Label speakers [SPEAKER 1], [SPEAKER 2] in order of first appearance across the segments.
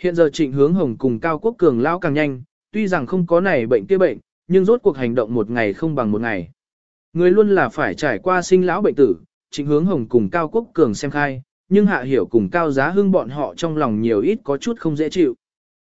[SPEAKER 1] Hiện giờ trịnh hướng hồng cùng Cao Quốc Cường lao càng nhanh, tuy rằng không có này bệnh kia bệnh, nhưng rốt cuộc hành động một ngày không bằng một ngày. Người luôn là phải trải qua sinh lão bệnh tử, trịnh hướng hồng cùng Cao Quốc Cường xem khai, nhưng hạ hiểu cùng Cao Giá Hưng bọn họ trong lòng nhiều ít có chút không dễ chịu.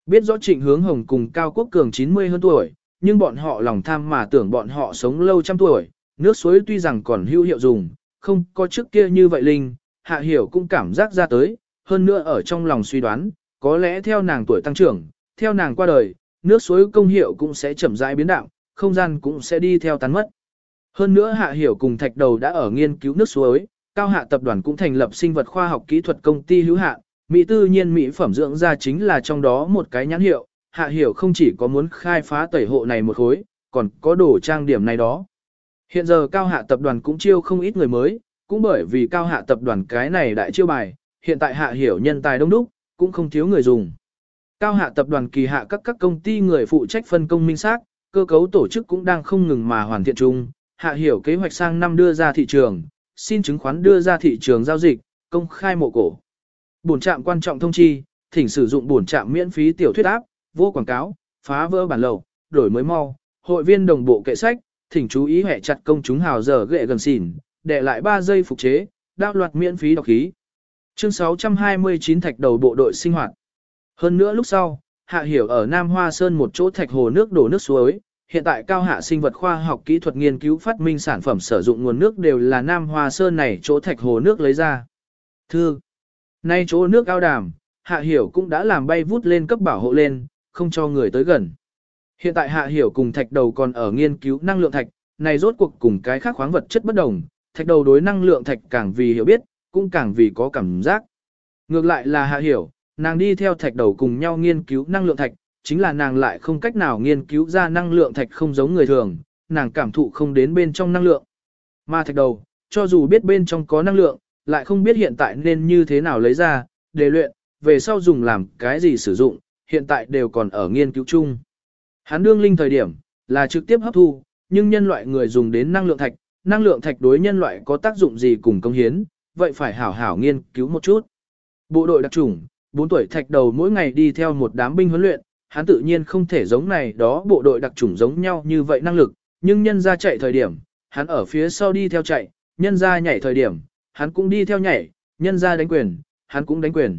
[SPEAKER 1] Biết rõ trịnh hướng hồng cùng Cao Quốc Cường 90 hơn tuổi, nhưng bọn họ lòng tham mà tưởng bọn họ sống lâu trăm tuổi, nước suối tuy rằng còn hữu hiệu dùng, không có trước kia như vậy linh, hạ hiểu cũng cảm giác ra tới, hơn nữa ở trong lòng suy đoán, có lẽ theo nàng tuổi tăng trưởng, theo nàng qua đời, nước suối công hiệu cũng sẽ chậm rãi biến đạo, không gian cũng sẽ đi theo tán mất. Hơn nữa hạ hiểu cùng thạch đầu đã ở nghiên cứu nước suối, cao hạ tập đoàn cũng thành lập sinh vật khoa học kỹ thuật công ty hữu hạn, Mỹ tư nhiên Mỹ phẩm dưỡng da chính là trong đó một cái nhãn hiệu, hạ hiểu không chỉ có muốn khai phá tẩy hộ này một khối, còn có đồ trang điểm này đó. Hiện giờ cao hạ tập đoàn cũng chiêu không ít người mới, cũng bởi vì cao hạ tập đoàn cái này đại chiêu bài, hiện tại hạ hiểu nhân tài đông đúc, cũng không thiếu người dùng. Cao hạ tập đoàn kỳ hạ các các công ty người phụ trách phân công minh xác, cơ cấu tổ chức cũng đang không ngừng mà hoàn thiện chung, hạ hiểu kế hoạch sang năm đưa ra thị trường, xin chứng khoán đưa ra thị trường giao dịch, công khai mộ cổ. Bổn trạm quan trọng thông chi, thỉnh sử dụng bổn trạm miễn phí tiểu thuyết áp, vô quảng cáo, phá vỡ bản lầu, đổi mới mau, hội viên đồng bộ kệ sách, thỉnh chú ý hệ chặt công chúng hào giờ ghệ gần xỉn, để lại 3 giây phục chế, đao loạt miễn phí đọc khí. Chương 629 thạch đầu bộ đội sinh hoạt. Hơn nữa lúc sau, Hạ Hiểu ở Nam Hoa Sơn một chỗ thạch hồ nước đổ nước suối, hiện tại cao hạ sinh vật khoa học kỹ thuật nghiên cứu phát minh sản phẩm sử dụng nguồn nước đều là Nam Hoa Sơn này chỗ thạch hồ nước lấy ra. Thư, nay chỗ nước ao đàm, Hạ Hiểu cũng đã làm bay vút lên cấp bảo hộ lên, không cho người tới gần. Hiện tại Hạ Hiểu cùng thạch đầu còn ở nghiên cứu năng lượng thạch, này rốt cuộc cùng cái khác khoáng vật chất bất đồng, thạch đầu đối năng lượng thạch càng vì hiểu biết, cũng càng vì có cảm giác. Ngược lại là Hạ Hiểu, nàng đi theo thạch đầu cùng nhau nghiên cứu năng lượng thạch, chính là nàng lại không cách nào nghiên cứu ra năng lượng thạch không giống người thường, nàng cảm thụ không đến bên trong năng lượng. Mà thạch đầu, cho dù biết bên trong có năng lượng, lại không biết hiện tại nên như thế nào lấy ra, để luyện, về sau dùng làm cái gì sử dụng, hiện tại đều còn ở nghiên cứu chung. Hắn đương linh thời điểm, là trực tiếp hấp thu, nhưng nhân loại người dùng đến năng lượng thạch, năng lượng thạch đối nhân loại có tác dụng gì cùng công hiến, vậy phải hảo hảo nghiên cứu một chút. Bộ đội đặc chủng, 4 tuổi thạch đầu mỗi ngày đi theo một đám binh huấn luyện, hắn tự nhiên không thể giống này đó bộ đội đặc chủng giống nhau như vậy năng lực, nhưng nhân ra chạy thời điểm, hắn ở phía sau đi theo chạy, nhân ra nhảy thời điểm, hắn cũng đi theo nhảy, nhân ra đánh quyền, hắn cũng đánh quyền.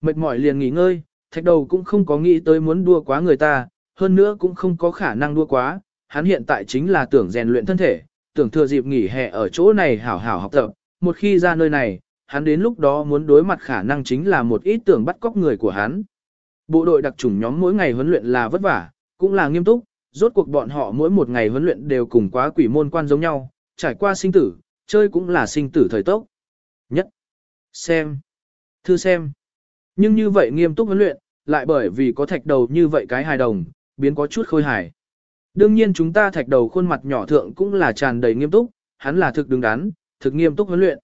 [SPEAKER 1] Mệt mỏi liền nghỉ ngơi, thạch đầu cũng không có nghĩ tới muốn đua quá người ta, hơn nữa cũng không có khả năng đua quá, hắn hiện tại chính là tưởng rèn luyện thân thể, tưởng thừa dịp nghỉ hè ở chỗ này hảo hảo học tập, một khi ra nơi này, hắn đến lúc đó muốn đối mặt khả năng chính là một ít tưởng bắt cóc người của hắn. Bộ đội đặc chủng nhóm mỗi ngày huấn luyện là vất vả, cũng là nghiêm túc, rốt cuộc bọn họ mỗi một ngày huấn luyện đều cùng quá quỷ môn quan giống nhau, trải qua sinh tử, chơi cũng là sinh tử thời tốc. Nhất. Xem. Thư xem. Nhưng như vậy nghiêm túc huấn luyện, lại bởi vì có thạch đầu như vậy cái hài đồng, biến có chút khôi hài. Đương nhiên chúng ta thạch đầu khuôn mặt nhỏ thượng cũng là tràn đầy nghiêm túc, hắn là thực đứng đắn, thực nghiêm túc huấn luyện.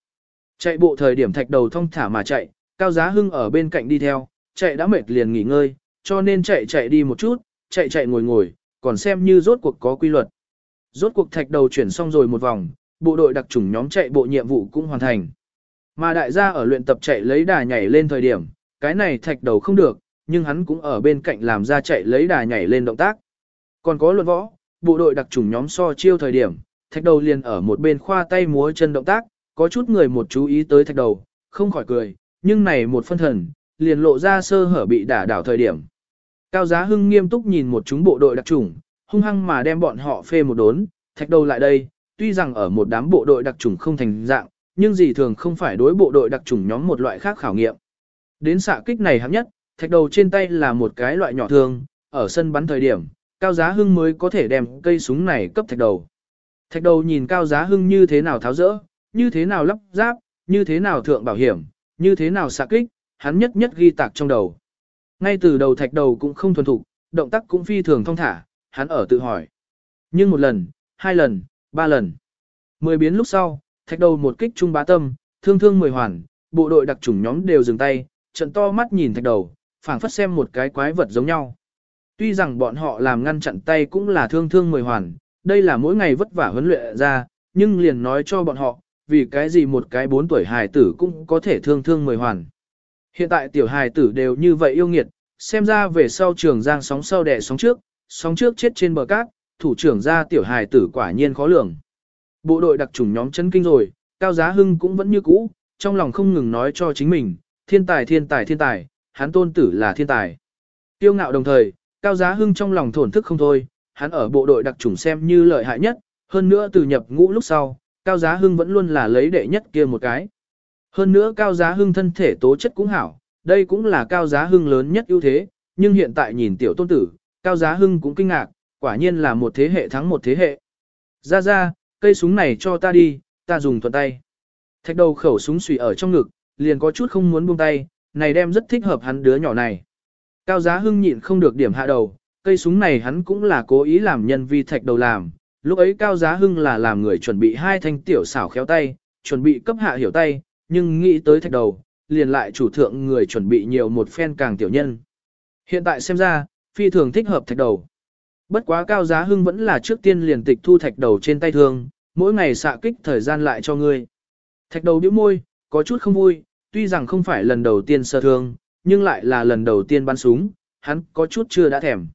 [SPEAKER 1] Chạy bộ thời điểm thạch đầu thông thả mà chạy, cao giá hưng ở bên cạnh đi theo, chạy đã mệt liền nghỉ ngơi, cho nên chạy chạy đi một chút, chạy chạy ngồi ngồi, còn xem như rốt cuộc có quy luật. Rốt cuộc thạch đầu chuyển xong rồi một vòng, bộ đội đặc chủng nhóm chạy bộ nhiệm vụ cũng hoàn thành. Mà đại gia ở luyện tập chạy lấy đà nhảy lên thời điểm, cái này thạch đầu không được, nhưng hắn cũng ở bên cạnh làm ra chạy lấy đà nhảy lên động tác. Còn có luận võ, bộ đội đặc chủng nhóm so chiêu thời điểm, thạch đầu liền ở một bên khoa tay múa chân động tác, có chút người một chú ý tới thạch đầu, không khỏi cười, nhưng này một phân thần, liền lộ ra sơ hở bị đả đảo thời điểm. Cao Giá Hưng nghiêm túc nhìn một chúng bộ đội đặc chủng, hung hăng mà đem bọn họ phê một đốn, thạch đầu lại đây, tuy rằng ở một đám bộ đội đặc chủng không thành dạng, nhưng gì thường không phải đối bộ đội đặc chủng nhóm một loại khác khảo nghiệm. Đến xạ kích này hấp nhất, thạch đầu trên tay là một cái loại nhỏ thương, ở sân bắn thời điểm, Cao Giá Hưng mới có thể đem cây súng này cấp thạch đầu. Thạch đầu nhìn Cao Giá Hưng như thế nào tháo rỡ, như thế nào lắp ráp, như thế nào thượng bảo hiểm, như thế nào xạ kích, hắn nhất nhất ghi tạc trong đầu. Ngay từ đầu thạch đầu cũng không thuần thục, động tác cũng phi thường thông thả, hắn ở tự hỏi. Nhưng một lần, hai lần, ba lần. Mười biến lúc sau, thạch đầu một kích trung bá tâm, thương thương mười hoàn, bộ đội đặc chủng nhóm đều dừng tay, trận to mắt nhìn thạch đầu, phảng phất xem một cái quái vật giống nhau. Tuy rằng bọn họ làm ngăn chặn tay cũng là thương thương mười hoàn, đây là mỗi ngày vất vả huấn luyện ra, nhưng liền nói cho bọn họ, vì cái gì một cái bốn tuổi hài tử cũng có thể thương thương mười hoàn. Hiện tại tiểu hài tử đều như vậy yêu nghiệt, xem ra về sau trường giang sóng sau đẻ sóng trước, sóng trước chết trên bờ cát, thủ trưởng ra tiểu hài tử quả nhiên khó lường. Bộ đội đặc trùng nhóm chân kinh rồi, Cao Giá Hưng cũng vẫn như cũ, trong lòng không ngừng nói cho chính mình, thiên tài thiên tài thiên tài, hắn tôn tử là thiên tài. Tiêu ngạo đồng thời, Cao Giá Hưng trong lòng thổn thức không thôi, hắn ở bộ đội đặc trùng xem như lợi hại nhất, hơn nữa từ nhập ngũ lúc sau, Cao Giá Hưng vẫn luôn là lấy đệ nhất kia một cái. Hơn nữa Cao Giá Hưng thân thể tố chất cũng hảo, đây cũng là Cao Giá Hưng lớn nhất ưu thế, nhưng hiện tại nhìn tiểu tôn tử, Cao Giá Hưng cũng kinh ngạc, quả nhiên là một thế hệ thắng một thế hệ. Ra ra, cây súng này cho ta đi, ta dùng thuận tay. Thạch đầu khẩu súng xùy ở trong ngực, liền có chút không muốn buông tay, này đem rất thích hợp hắn đứa nhỏ này. Cao Giá Hưng nhịn không được điểm hạ đầu, cây súng này hắn cũng là cố ý làm nhân vi thạch đầu làm. Lúc ấy Cao Giá Hưng là làm người chuẩn bị hai thanh tiểu xảo khéo tay, chuẩn bị cấp hạ hiểu tay, nhưng nghĩ tới thạch đầu, liền lại chủ thượng người chuẩn bị nhiều một phen càng tiểu nhân. Hiện tại xem ra, phi thường thích hợp thạch đầu. Bất quá Cao Giá Hưng vẫn là trước tiên liền tịch thu thạch đầu trên tay thương, mỗi ngày xạ kích thời gian lại cho ngươi. Thạch đầu bĩu môi, có chút không vui, tuy rằng không phải lần đầu tiên sơ thương, nhưng lại là lần đầu tiên bắn súng, hắn có chút chưa đã thèm.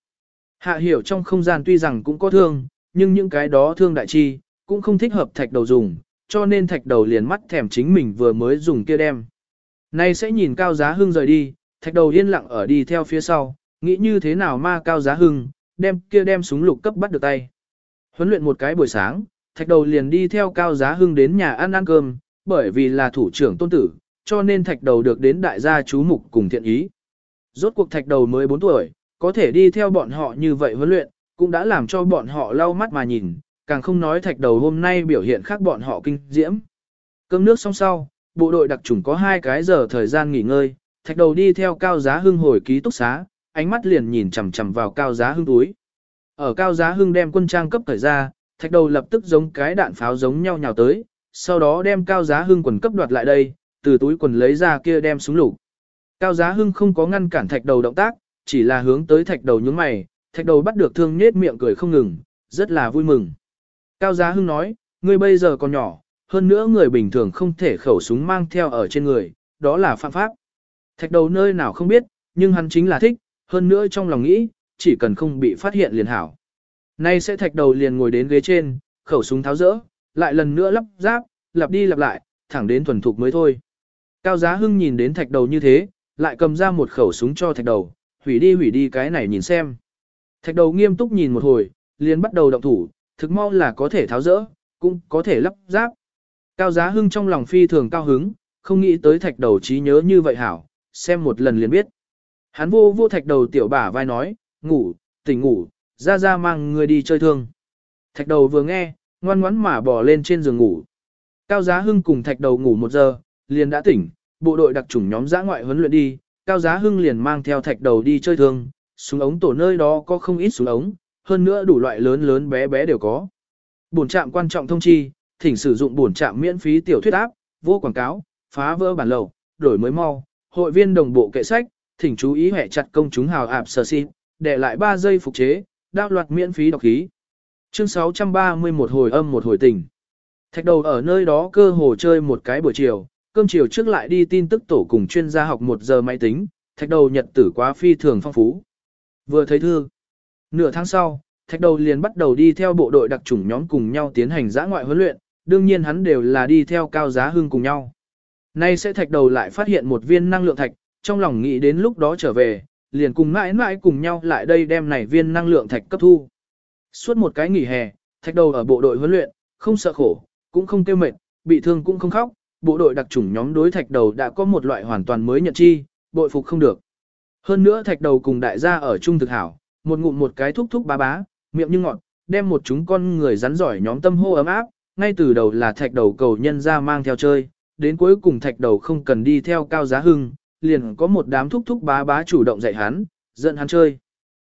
[SPEAKER 1] Hạ hiểu trong không gian tuy rằng cũng có thương, nhưng những cái đó thương đại chi, cũng không thích hợp thạch đầu dùng, cho nên thạch đầu liền mắt thèm chính mình vừa mới dùng kia đem. Nay sẽ nhìn cao giá hưng rời đi, thạch đầu yên lặng ở đi theo phía sau, nghĩ như thế nào ma cao giá hưng, đem kia đem súng lục cấp bắt được tay. Huấn luyện một cái buổi sáng, thạch đầu liền đi theo cao giá hưng đến nhà ăn ăn cơm, bởi vì là thủ trưởng tôn tử, cho nên thạch đầu được đến đại gia chú mục cùng thiện ý. Rốt cuộc thạch đầu mới 4 tuổi, có thể đi theo bọn họ như vậy huấn luyện, cũng đã làm cho bọn họ lau mắt mà nhìn, càng không nói thạch đầu hôm nay biểu hiện khác bọn họ kinh diễm. Cơm nước xong sau, bộ đội đặc trùng có hai cái giờ thời gian nghỉ ngơi, thạch đầu đi theo cao giá hưng hồi ký túc xá, ánh mắt liền nhìn chằm chằm vào cao giá hưng túi. Ở cao giá hưng đem quân trang cấp thời ra, thạch đầu lập tức giống cái đạn pháo giống nhau nhào tới, sau đó đem cao giá hưng quần cấp đoạt lại đây, từ túi quần lấy ra kia đem súng lục. Cao giá hưng không có ngăn cản thạch đầu động tác, chỉ là hướng tới thạch đầu nhướng mày, thạch đầu bắt được thương nết miệng cười không ngừng, rất là vui mừng. Cao giá hưng nói, ngươi bây giờ còn nhỏ, hơn nữa người bình thường không thể khẩu súng mang theo ở trên người, đó là phạm pháp. Thạch đầu nơi nào không biết, nhưng hắn chính là thích, hơn nữa trong lòng nghĩ, chỉ cần không bị phát hiện liền hảo. Nay sẽ thạch đầu liền ngồi đến ghế trên, khẩu súng tháo rỡ, lại lần nữa lắp ráp, lặp đi lặp lại, thẳng đến thuần thục mới thôi. Cao Giá Hưng nhìn đến thạch đầu như thế, lại cầm ra một khẩu súng cho thạch đầu, hủy đi hủy đi cái này nhìn xem. Thạch đầu nghiêm túc nhìn một hồi, liền bắt đầu động thủ, thực mau là có thể tháo rỡ, cũng có thể lắp ráp. Cao Giá Hưng trong lòng phi thường cao hứng, không nghĩ tới thạch đầu trí nhớ như vậy hảo, xem một lần liền biết. Hắn vô vô thạch đầu tiểu bả vai nói, ngủ, tỉnh ngủ, ra ra mang người đi chơi thương. Thạch đầu vừa nghe, ngoan ngoãn mà bỏ lên trên giường ngủ. Cao Giá Hưng cùng thạch đầu ngủ một giờ, liền đã tỉnh, bộ đội đặc chủng nhóm giã ngoại huấn luyện đi, Cao Giá Hưng liền mang theo thạch đầu đi chơi thương, súng ống tổ nơi đó có không ít súng ống, hơn nữa đủ loại lớn lớn bé bé đều có. Bổn trạm quan trọng thông chi, thỉnh sử dụng bổn trạm miễn phí tiểu thuyết áp, vô quảng cáo, phá vỡ bản lầu, đổi mới mau, hội viên đồng bộ kệ sách, thỉnh chú ý hệ chặt công chúng hào ạp sở xin, để lại 3 giây phục chế, đao loạt miễn phí đọc khí. Chương 631 hồi âm một hồi tình. Thạch đầu ở nơi đó cơ hồ chơi một cái buổi chiều, cơm chiều trước lại đi tin tức tổ cùng chuyên gia học một giờ máy tính, thạch đầu nhật tử quá phi thường phong phú. Vừa thấy thư, nửa tháng sau, thạch đầu liền bắt đầu đi theo bộ đội đặc chủng nhóm cùng nhau tiến hành giã ngoại huấn luyện, đương nhiên hắn đều là đi theo cao giá hưng cùng nhau. Nay sẽ thạch đầu lại phát hiện một viên năng lượng thạch, trong lòng nghĩ đến lúc đó trở về, liền cùng mãi mãi cùng nhau lại đây đem này viên năng lượng thạch cấp thu. Suốt một cái nghỉ hè, thạch đầu ở bộ đội huấn luyện, không sợ khổ, cũng không tiêu mệt, bị thương cũng không khóc, bộ đội đặc chủng nhóm đối thạch đầu đã có một loại hoàn toàn mới nhận chi, bội phục không được. Hơn nữa thạch đầu cùng đại gia ở chung thực hảo, một ngụm một cái thúc thúc bá bá, miệng như ngọt, đem một chúng con người rắn giỏi nhóm tâm hô ấm áp, ngay từ đầu là thạch đầu cầu nhân ra mang theo chơi, đến cuối cùng thạch đầu không cần đi theo cao giá hưng, liền có một đám thúc thúc bá bá chủ động dạy hắn, dẫn hắn chơi.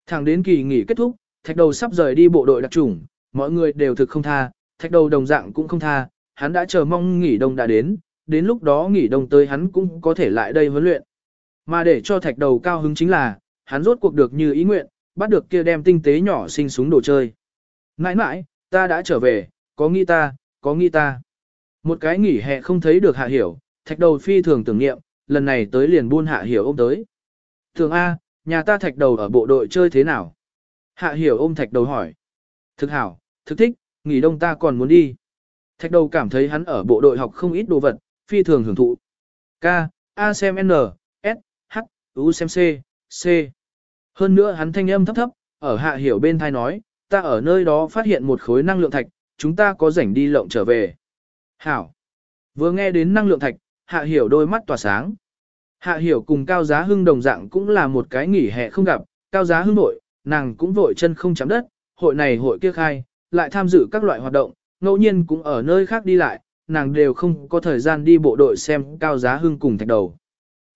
[SPEAKER 1] Thẳng đến kỳ nghỉ kết thúc, thạch đầu sắp rời đi bộ đội đặc chủng, mọi người đều thực không tha, thạch đầu đồng dạng cũng không tha, hắn đã chờ mong nghỉ đông đã đến, đến lúc đó nghỉ đông tới hắn cũng có thể lại đây huấn luyện. Mà để cho thạch đầu cao hứng chính là, hắn rốt cuộc được như ý nguyện, bắt được kia đem tinh tế nhỏ sinh súng đồ chơi. Nãi nãi, ta đã trở về, có nghĩ ta, có nghĩ ta. Một cái nghỉ hè không thấy được hạ hiểu, thạch đầu phi thường tưởng nghiệm, lần này tới liền buôn hạ hiểu ôm tới. Thường A, nhà ta thạch đầu ở bộ đội chơi thế nào? Hạ hiểu ôm thạch đầu hỏi. Thực hảo, thực thích, nghỉ đông ta còn muốn đi. Thạch đầu cảm thấy hắn ở bộ đội học không ít đồ vật, phi thường hưởng thụ. K, A xem N, S, H, U xem C, C. Hơn nữa hắn thanh âm thấp thấp, ở hạ hiểu bên thai nói, ta ở nơi đó phát hiện một khối năng lượng thạch, chúng ta có rảnh đi lộng trở về. Hảo. Vừa nghe đến năng lượng thạch, hạ hiểu đôi mắt tỏa sáng. Hạ hiểu cùng cao giá hưng đồng dạng cũng là một cái nghỉ hè không gặp, cao giá hưng vội nàng cũng vội chân không chạm đất, hội này hội kia khai, lại tham dự các loại hoạt động, ngẫu nhiên cũng ở nơi khác đi lại, nàng đều không có thời gian đi bộ đội xem cao giá hưng cùng thạch đầu.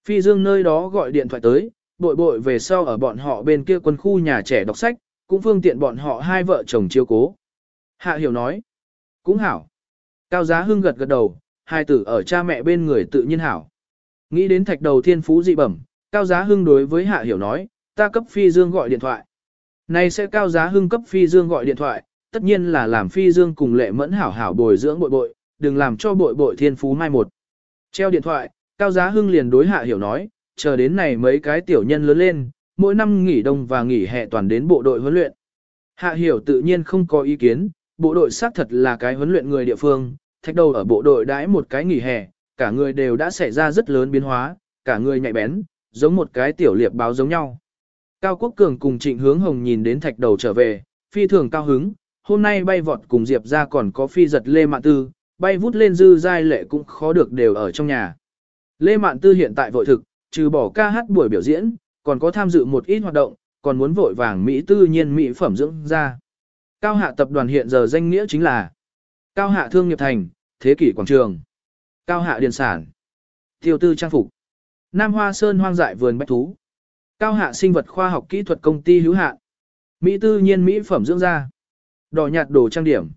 [SPEAKER 1] Phi Dương nơi đó gọi điện thoại tới, bội bội về sau ở bọn họ bên kia quân khu nhà trẻ đọc sách, cũng phương tiện bọn họ hai vợ chồng chiêu cố. Hạ hiểu nói, cũng hảo. Cao giá hưng gật gật đầu, hai tử ở cha mẹ bên người tự nhiên hảo. Nghĩ đến thạch đầu thiên phú dị bẩm, cao giá hưng đối với hạ hiểu nói, ta cấp phi dương gọi điện thoại. Này sẽ cao giá hưng cấp phi dương gọi điện thoại, tất nhiên là làm phi dương cùng lệ mẫn hảo hảo bồi dưỡng bội bội, đừng làm cho bội bội thiên phú mai một. Treo điện thoại, cao giá hưng liền đối hạ hiểu nói, chờ đến này mấy cái tiểu nhân lớn lên, mỗi năm nghỉ đông và nghỉ hè toàn đến bộ đội huấn luyện. Hạ hiểu tự nhiên không có ý kiến, bộ đội xác thật là cái huấn luyện người địa phương, thạch đầu ở bộ đội đãi một cái nghỉ hè, cả người đều đã xảy ra rất lớn biến hóa, cả người nhạy bén, giống một cái tiểu liệp báo giống nhau. Cao Quốc Cường cùng Trịnh Hướng Hồng nhìn đến thạch đầu trở về, phi thường cao hứng, hôm nay bay vọt cùng Diệp ra còn có phi giật Lê Mạn Tư, bay vút lên dư giai lệ cũng khó được đều ở trong nhà. Lê Mạn Tư hiện tại vội thực, trừ bỏ ca hát buổi biểu diễn, còn có tham dự một ít hoạt động, còn muốn vội vàng Mỹ tư nhiên Mỹ phẩm dưỡng ra. Cao hạ tập đoàn hiện giờ danh nghĩa chính là Cao hạ thương nghiệp thành, thế kỷ quảng trường, Cao hạ điện sản, tiêu tư trang phục, Nam Hoa Sơn hoang dại vườn bách thú, Cao hạ sinh vật khoa học kỹ thuật công ty hữu hạn, Mỹ tư nhiên Mỹ phẩm dưỡng da, đỏ nhạt đồ trang điểm.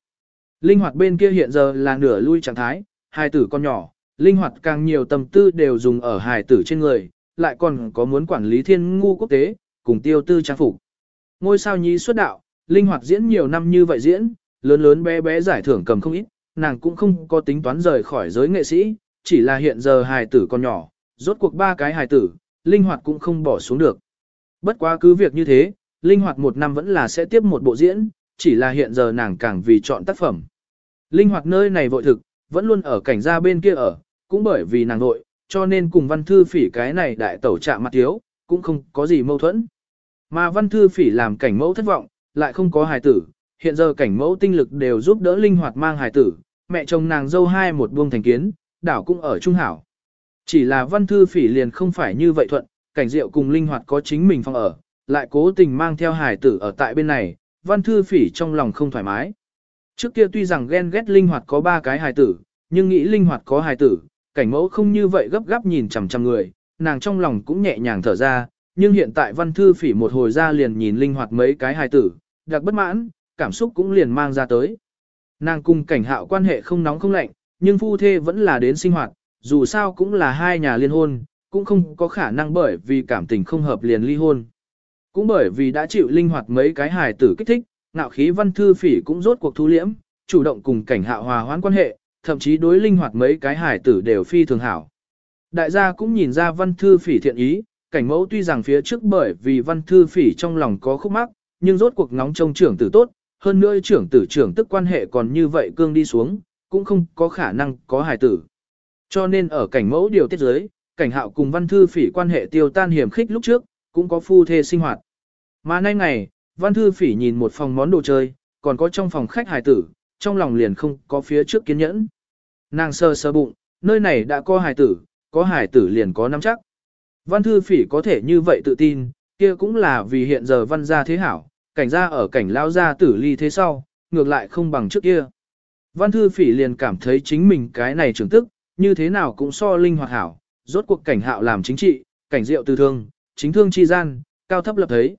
[SPEAKER 1] Linh hoạt bên kia hiện giờ là nửa lui trạng thái, hai tử con nhỏ, linh hoạt càng nhiều tâm tư đều dùng ở hài tử trên người, lại còn có muốn quản lý thiên ngu quốc tế, cùng tiêu tư trang phục. Ngôi sao nhí xuất đạo, linh hoạt diễn nhiều năm như vậy diễn, lớn lớn bé bé giải thưởng cầm không ít, nàng cũng không có tính toán rời khỏi giới nghệ sĩ, chỉ là hiện giờ hài tử còn nhỏ, rốt cuộc ba cái hài tử, linh hoạt cũng không bỏ xuống được. Bất quá cứ việc như thế, linh hoạt một năm vẫn là sẽ tiếp một bộ diễn, chỉ là hiện giờ nàng càng vì chọn tác phẩm. Linh hoạt nơi này vội thực, vẫn luôn ở cảnh gia bên kia ở, cũng bởi vì nàng vội, cho nên cùng văn thư phỉ cái này đại tẩu chạm mặt thiếu, cũng không có gì mâu thuẫn. Mà văn thư phỉ làm cảnh mẫu thất vọng, lại không có hài tử, hiện giờ cảnh mẫu tinh lực đều giúp đỡ linh hoạt mang hài tử, mẹ chồng nàng dâu hai một buông thành kiến, đảo cũng ở trung hảo. Chỉ là văn thư phỉ liền không phải như vậy thuận, cảnh diệu cùng linh hoạt có chính mình phòng ở, lại cố tình mang theo hài tử ở tại bên này, văn thư phỉ trong lòng không thoải mái. Trước kia tuy rằng ghen ghét linh hoạt có ba cái hài tử, nhưng nghĩ linh hoạt có hài tử, cảnh mẫu không như vậy gấp gáp nhìn chằm chằm người, nàng trong lòng cũng nhẹ nhàng thở ra, nhưng hiện tại văn thư phỉ một hồi ra liền nhìn linh hoạt mấy cái hài tử, đặc bất mãn, cảm xúc cũng liền mang ra tới. Nàng cùng cảnh hạo quan hệ không nóng không lạnh, nhưng phu thê vẫn là đến sinh hoạt, dù sao cũng là hai nhà liên hôn, cũng không có khả năng bởi vì cảm tình không hợp liền ly hôn. Cũng bởi vì đã chịu linh hoạt mấy cái hài tử kích thích, ngạo khí văn thư phỉ cũng rốt cuộc thu liễm, chủ động cùng cảnh hạ hòa hoãn quan hệ, thậm chí đối linh hoạt mấy cái hài tử đều phi thường hảo. Đại gia cũng nhìn ra văn thư phỉ thiện ý, cảnh mẫu tuy rằng phía trước bởi vì văn thư phỉ trong lòng có khúc mắc, nhưng rốt cuộc ngóng trông trưởng tử tốt, hơn nữa trưởng tử trưởng tức quan hệ còn như vậy cương đi xuống, cũng không có khả năng có hài tử. Cho nên ở cảnh mẫu điều tiết giới, cảnh hạo cùng văn thư phỉ quan hệ tiêu tan hiểm khích lúc trước, cũng có phu thê sinh hoạt. Mà nay ngày, văn thư phỉ nhìn một phòng món đồ chơi, còn có trong phòng khách hài tử, trong lòng liền không có phía trước kiên nhẫn. Nàng sơ sơ bụng, nơi này đã có hài tử, có hài tử liền có nắm chắc. Văn thư phỉ có thể như vậy tự tin, kia cũng là vì hiện giờ văn gia thế hảo, cảnh gia ở cảnh lao gia tử ly thế sau, ngược lại không bằng trước kia. Văn thư phỉ liền cảm thấy chính mình cái này trưởng tức, như thế nào cũng so linh hoạt hảo, rốt cuộc cảnh hạo làm chính trị, cảnh diệu tư thương, chính thương chi gian, cao thấp lập thấy.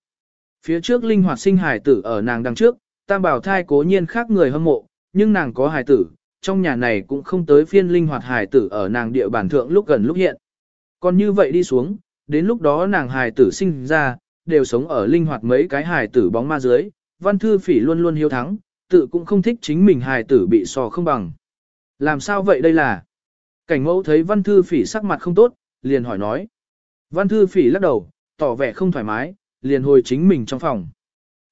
[SPEAKER 1] Phía trước linh hoạt sinh hài tử ở nàng đằng trước, tam bảo thai cố nhiên khác người hâm mộ, nhưng nàng có hài tử, trong nhà này cũng không tới phiên linh hoạt hài tử ở nàng địa bản thượng lúc gần lúc hiện. Còn như vậy đi xuống, đến lúc đó nàng hài tử sinh ra, đều sống ở linh hoạt mấy cái hài tử bóng ma dưới, văn thư phỉ luôn luôn hiếu thắng, tự cũng không thích chính mình hài tử bị sò không bằng. Làm sao vậy đây là? Cảnh mẫu thấy văn thư phỉ sắc mặt không tốt, liền hỏi nói. Văn thư phỉ lắc đầu, tỏ vẻ không thoải mái, liền hồi chính mình trong phòng.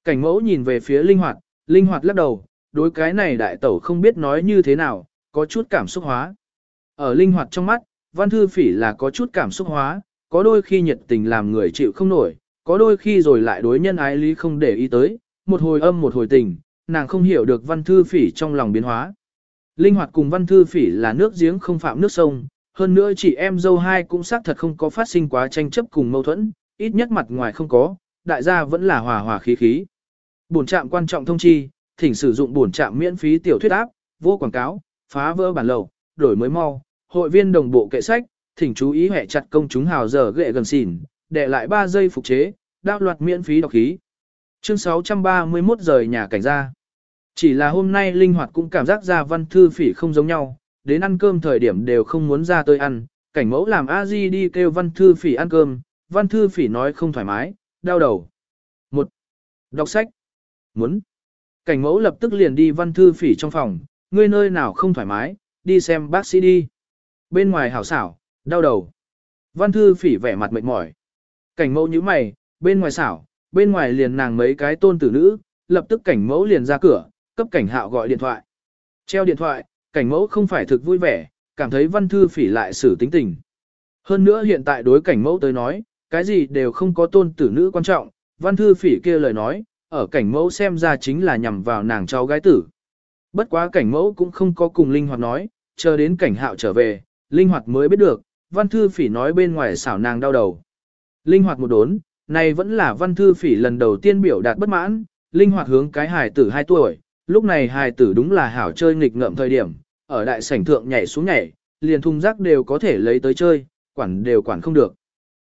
[SPEAKER 1] Cảnh mẫu nhìn về phía linh hoạt, linh hoạt lắc đầu, đối cái này đại tẩu không biết nói như thế nào, có chút cảm xúc hóa. Ở linh hoạt trong mắt, văn thư phỉ là có chút cảm xúc hóa, có đôi khi nhiệt tình làm người chịu không nổi, có đôi khi rồi lại đối nhân ái lý không để ý tới, một hồi âm một hồi tình, nàng không hiểu được văn thư phỉ trong lòng biến hóa. Linh hoạt cùng văn thư phỉ là nước giếng không phạm nước sông, hơn nữa chị em dâu hai cũng xác thật không có phát sinh quá tranh chấp cùng mâu thuẫn, ít nhất mặt ngoài không có, đại gia vẫn là hòa hòa khí khí. Bổn trạm quan trọng thông chi, thỉnh sử dụng bổn trạm miễn phí tiểu thuyết áp, vô quảng cáo, phá vỡ bản lầu, đổi mới mau, hội viên đồng bộ kệ sách, thỉnh chú ý hệ chặt công chúng hào giờ ghệ gần xỉn, để lại 3 giây phục chế, đao loạt miễn phí đọc khí. Chương 631 rời nhà cảnh ra. Chỉ là hôm nay linh hoạt cũng cảm giác ra văn thư phỉ không giống nhau, đến ăn cơm thời điểm đều không muốn ra tới ăn, cảnh mẫu làm a di đi kêu văn thư phỉ ăn cơm, văn thư phỉ nói không thoải mái, đau đầu. Một, Đọc sách. Muốn. Cảnh mẫu lập tức liền đi văn thư phỉ trong phòng, ngươi nơi nào không thoải mái, đi xem bác sĩ đi. Bên ngoài hảo xảo, đau đầu. Văn thư phỉ vẻ mặt mệt mỏi. Cảnh mẫu như mày, bên ngoài xảo, bên ngoài liền nàng mấy cái tôn tử nữ, lập tức cảnh mẫu liền ra cửa, cấp cảnh hạo gọi điện thoại. Treo điện thoại, cảnh mẫu không phải thực vui vẻ, cảm thấy văn thư phỉ lại xử tính tình. Hơn nữa hiện tại đối cảnh mẫu tới nói, cái gì đều không có tôn tử nữ quan trọng, văn thư phỉ kia lời nói, ở cảnh mẫu xem ra chính là nhằm vào nàng cháu gái tử. Bất quá cảnh mẫu cũng không có cùng Linh Hoạt nói, chờ đến cảnh hạo trở về, Linh Hoạt mới biết được, văn thư phỉ nói bên ngoài xảo nàng đau đầu. Linh Hoạt một đốn, này vẫn là văn thư phỉ lần đầu tiên biểu đạt bất mãn, Linh Hoạt hướng cái hài tử 2 tuổi, lúc này hài tử đúng là hảo chơi nghịch ngợm thời điểm, ở đại sảnh thượng nhảy xuống nhảy, liền thùng rác đều có thể lấy tới chơi, quản đều quản không được.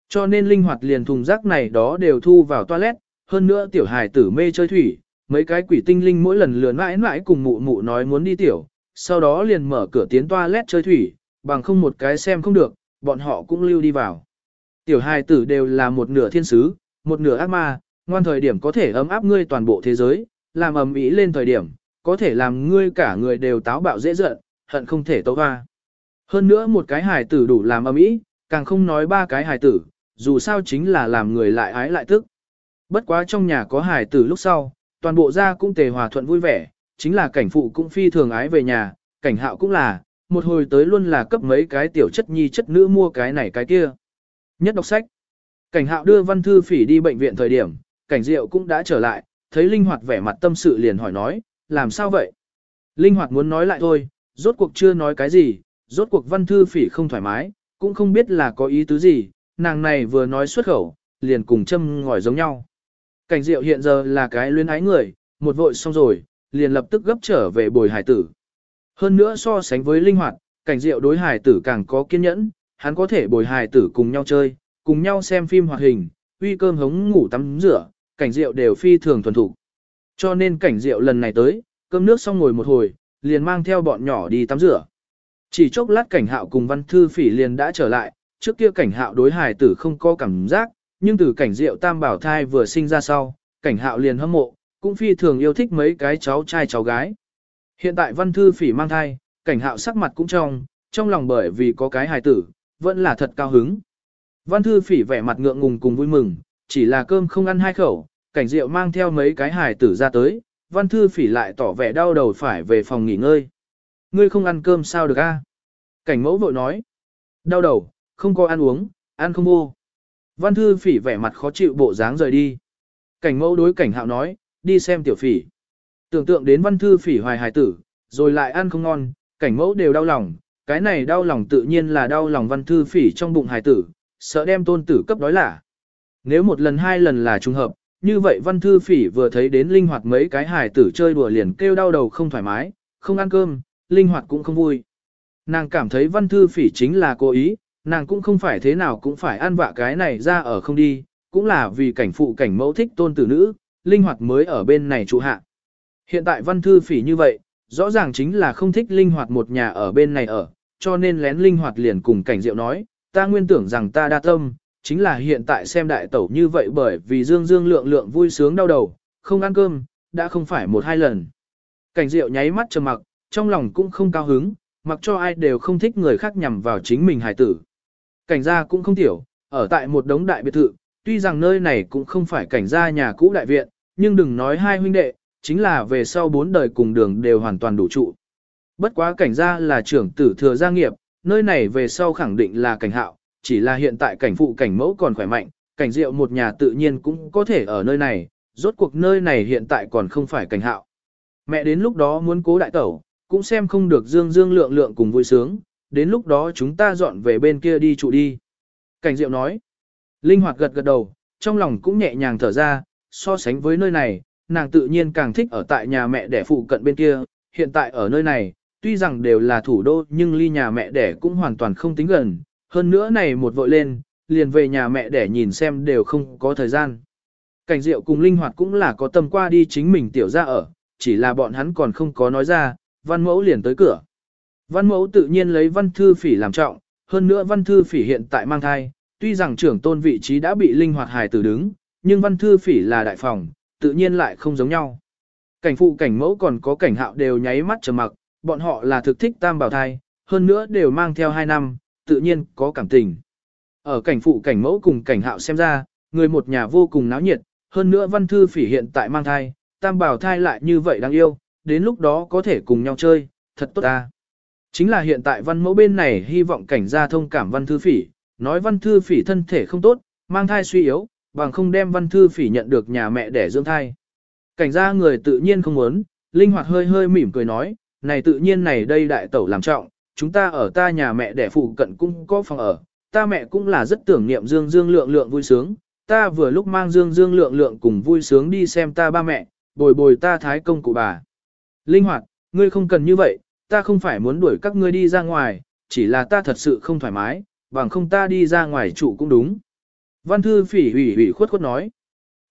[SPEAKER 1] Cho nên linh hoạt liền thùng rác này đó đều thu vào toilet, hơn nữa tiểu hài tử mê chơi thủy, mấy cái quỷ tinh linh mỗi lần lừa mãi mãi cùng mụ mụ nói muốn đi tiểu, sau đó liền mở cửa tiến toilet chơi thủy, bằng không một cái xem không được, bọn họ cũng lưu đi vào. Tiểu hài tử đều là một nửa thiên sứ, một nửa ác ma, ngoan thời điểm có thể ấm áp ngươi toàn bộ thế giới, làm ầm ĩ lên thời điểm, có thể làm ngươi cả người đều táo bạo dễ giận, hận không thể tấu hoa. Hơn nữa một cái hài tử đủ làm ầm ĩ, càng không nói ba cái hài tử, dù sao chính là làm người lại ái lại tức. Bất quá trong nhà có hài tử lúc sau, toàn bộ gia cũng tề hòa thuận vui vẻ, chính là cảnh phụ cũng phi thường ái về nhà, cảnh hạo cũng là, một hồi tới luôn là cấp mấy cái tiểu chất nhi chất nữ mua cái này cái kia. Nhất đọc sách. Cảnh hạo đưa văn thư phỉ đi bệnh viện thời điểm, cảnh diệu cũng đã trở lại, thấy linh hoạt vẻ mặt tâm sự liền hỏi nói, làm sao vậy? Linh hoạt muốn nói lại thôi, rốt cuộc chưa nói cái gì, rốt cuộc văn thư phỉ không thoải mái, cũng không biết là có ý tứ gì, nàng này vừa nói xuất khẩu, liền cùng châm ngòi giống nhau. Cảnh diệu hiện giờ là cái luyến ái người, một vội xong rồi, liền lập tức gấp trở về bồi hải tử. Hơn nữa so sánh với linh hoạt, cảnh diệu đối hải tử càng có kiên nhẫn, hắn có thể bồi hải tử cùng nhau chơi, cùng nhau xem phim hoạt hình, uy cơm hống ngủ tắm rửa, cảnh diệu đều phi thường thuần thủ. Cho nên cảnh diệu lần này tới, cơm nước xong ngồi một hồi, liền mang theo bọn nhỏ đi tắm rửa. Chỉ chốc lát cảnh hạo cùng văn thư phỉ liền đã trở lại, trước kia cảnh hạo đối hài tử không có cảm giác, nhưng từ cảnh diệu tam bảo thai vừa sinh ra sau, cảnh hạo liền hâm mộ, cũng phi thường yêu thích mấy cái cháu trai cháu gái. Hiện tại văn thư phỉ mang thai, cảnh hạo sắc mặt cũng trong, trong lòng bởi vì có cái hài tử, vẫn là thật cao hứng. Văn thư phỉ vẻ mặt ngượng ngùng cùng vui mừng, chỉ là cơm không ăn hai khẩu, cảnh diệu mang theo mấy cái hài tử ra tới, văn thư phỉ lại tỏ vẻ đau đầu phải về phòng nghỉ ngơi. Ngươi không ăn cơm sao được a? Cảnh mẫu vội nói. Đau đầu, không có ăn uống, ăn không vô. Văn thư phỉ vẻ mặt khó chịu bộ dáng rời đi. Cảnh mẫu đối cảnh hạo nói, đi xem tiểu phỉ. Tưởng tượng đến văn thư phỉ hoài hài tử, rồi lại ăn không ngon, cảnh mẫu đều đau lòng. Cái này đau lòng tự nhiên là đau lòng văn thư phỉ trong bụng hài tử, sợ đem tôn tử cấp đói lả. Nếu một lần hai lần là trùng hợp, như vậy văn thư phỉ vừa thấy đến linh hoạt mấy cái hài tử chơi đùa liền kêu đau đầu không thoải mái, không ăn cơm, linh hoạt cũng không vui. Nàng cảm thấy văn thư phỉ chính là cố ý, nàng cũng không phải thế nào cũng phải ăn vạ cái này ra ở không đi, cũng là vì cảnh phụ cảnh mẫu thích tôn tử nữ, linh hoạt mới ở bên này trụ hạ. Hiện tại văn thư phỉ như vậy, rõ ràng chính là không thích linh hoạt một nhà ở bên này ở, cho nên lén linh hoạt liền cùng cảnh diệu nói, ta nguyên tưởng rằng ta đa tâm, chính là hiện tại xem đại tẩu như vậy bởi vì dương dương lượng lượng vui sướng đau đầu, không ăn cơm, đã không phải một hai lần. Cảnh diệu nháy mắt trầm mặc, trong lòng cũng không cao hứng, mặc cho ai đều không thích người khác nhằm vào chính mình hài tử. Cảnh gia cũng không tiểu, ở tại một đống đại biệt thự, tuy rằng nơi này cũng không phải cảnh gia nhà cũ đại viện, nhưng đừng nói hai huynh đệ, chính là về sau bốn đời cùng đường đều hoàn toàn đủ trụ. Bất quá cảnh gia là trưởng tử thừa gia nghiệp, nơi này về sau khẳng định là cảnh hạo, chỉ là hiện tại cảnh phụ cảnh mẫu còn khỏe mạnh, cảnh diệu một nhà tự nhiên cũng có thể ở nơi này, rốt cuộc nơi này hiện tại còn không phải cảnh hạo. Mẹ đến lúc đó muốn cố đại tẩu, cũng xem không được dương dương lượng lượng cùng vui sướng, đến lúc đó chúng ta dọn về bên kia đi trụ đi. Cảnh diệu nói, linh hoạt gật gật đầu, trong lòng cũng nhẹ nhàng thở ra, so sánh với nơi này, nàng tự nhiên càng thích ở tại nhà mẹ đẻ phụ cận bên kia, hiện tại ở nơi này, tuy rằng đều là thủ đô nhưng ly nhà mẹ đẻ cũng hoàn toàn không tính gần, hơn nữa này một vội lên, liền về nhà mẹ để nhìn xem đều không có thời gian. Cảnh diệu cùng linh hoạt cũng là có tâm qua đi chính mình tiểu ra ở, chỉ là bọn hắn còn không có nói ra, văn mẫu liền tới cửa. Văn mẫu tự nhiên lấy văn thư phỉ làm trọng, hơn nữa văn thư phỉ hiện tại mang thai, tuy rằng trưởng tôn vị trí đã bị linh hoạt hài tử đứng, nhưng văn thư phỉ là đại phòng, tự nhiên lại không giống nhau. Cảnh phụ cảnh mẫu còn có cảnh hạo đều nháy mắt trầm mặc, bọn họ là thực thích tam bảo thai, hơn nữa đều mang theo hai năm, tự nhiên có cảm tình. Ở cảnh phụ cảnh mẫu cùng cảnh hạo xem ra, người một nhà vô cùng náo nhiệt, hơn nữa văn thư phỉ hiện tại mang thai, tam bảo thai lại như vậy đáng yêu, đến lúc đó có thể cùng nhau chơi, thật tốt ta. Chính là hiện tại văn mẫu bên này hy vọng cảnh gia thông cảm văn thư phỉ, nói văn thư phỉ thân thể không tốt, mang thai suy yếu, bằng không đem văn thư phỉ nhận được nhà mẹ để dưỡng thai. Cảnh gia người tự nhiên không muốn, linh hoạt hơi hơi mỉm cười nói, này tự nhiên này đây đại tẩu làm trọng, chúng ta ở ta nhà mẹ đẻ phụ cận cũng có phòng ở, ta mẹ cũng là rất tưởng niệm dương dương lượng lượng vui sướng, ta vừa lúc mang dương dương lượng lượng cùng vui sướng đi xem ta ba mẹ, bồi bồi ta thái công cụ bà. Linh hoạt, ngươi không cần như vậy, ta không phải muốn đuổi các ngươi đi ra ngoài, chỉ là ta thật sự không thoải mái, bằng không ta đi ra ngoài trụ cũng đúng. Văn thư phỉ hủy hủy khuất khuất nói.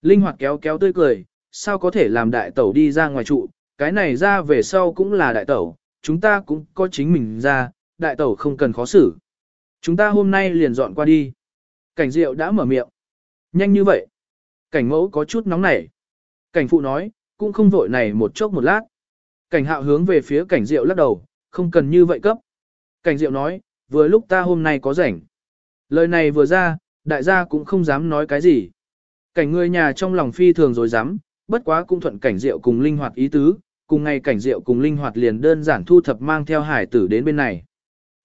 [SPEAKER 1] Linh hoạt kéo kéo tươi cười, sao có thể làm đại tẩu đi ra ngoài trụ, cái này ra về sau cũng là đại tẩu, chúng ta cũng có chính mình ra, đại tẩu không cần khó xử. Chúng ta hôm nay liền dọn qua đi. Cảnh diệu đã mở miệng. Nhanh như vậy. Cảnh mẫu có chút nóng nảy. Cảnh phụ nói, cũng không vội này một chốc một lát. Cảnh hạo hướng về phía cảnh diệu lắc đầu, không cần như vậy cấp. Cảnh diệu nói, vừa lúc ta hôm nay có rảnh. Lời này vừa ra, đại gia cũng không dám nói cái gì. Cảnh người nhà trong lòng phi thường rồi dám, bất quá cũng thuận cảnh diệu cùng linh hoạt ý tứ, cùng ngày cảnh diệu cùng linh hoạt liền đơn giản thu thập mang theo hải tử đến bên này.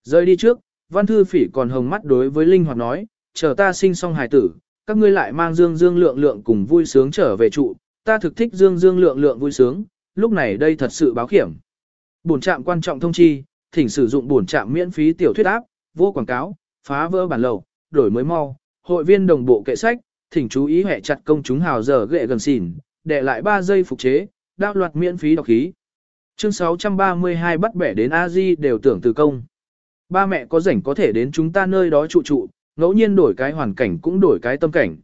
[SPEAKER 1] rời đi trước, văn thư phỉ còn hồng mắt đối với linh hoạt nói, chờ ta sinh xong hải tử, các ngươi lại mang dương dương lượng lượng cùng vui sướng trở về trụ, ta thực thích dương dương lượng lượng vui sướng, lúc này đây thật sự báo khiểm. Bổn trạm quan trọng thông chi, thỉnh sử dụng bổn trạm miễn phí tiểu thuyết áp, vô quảng cáo, phá vỡ bản lầu, đổi mới mau, hội viên đồng bộ kệ sách, thỉnh chú ý hệ chặt công chúng hào giờ ghệ gần xỉn, để lại 3 giây phục chế, đao loạt miễn phí đọc khí. Chương 632 bắt bẻ đến a di đều tưởng từ công. Ba mẹ có rảnh có thể đến chúng ta nơi đó trụ trụ, ngẫu nhiên đổi cái hoàn cảnh cũng đổi cái tâm cảnh.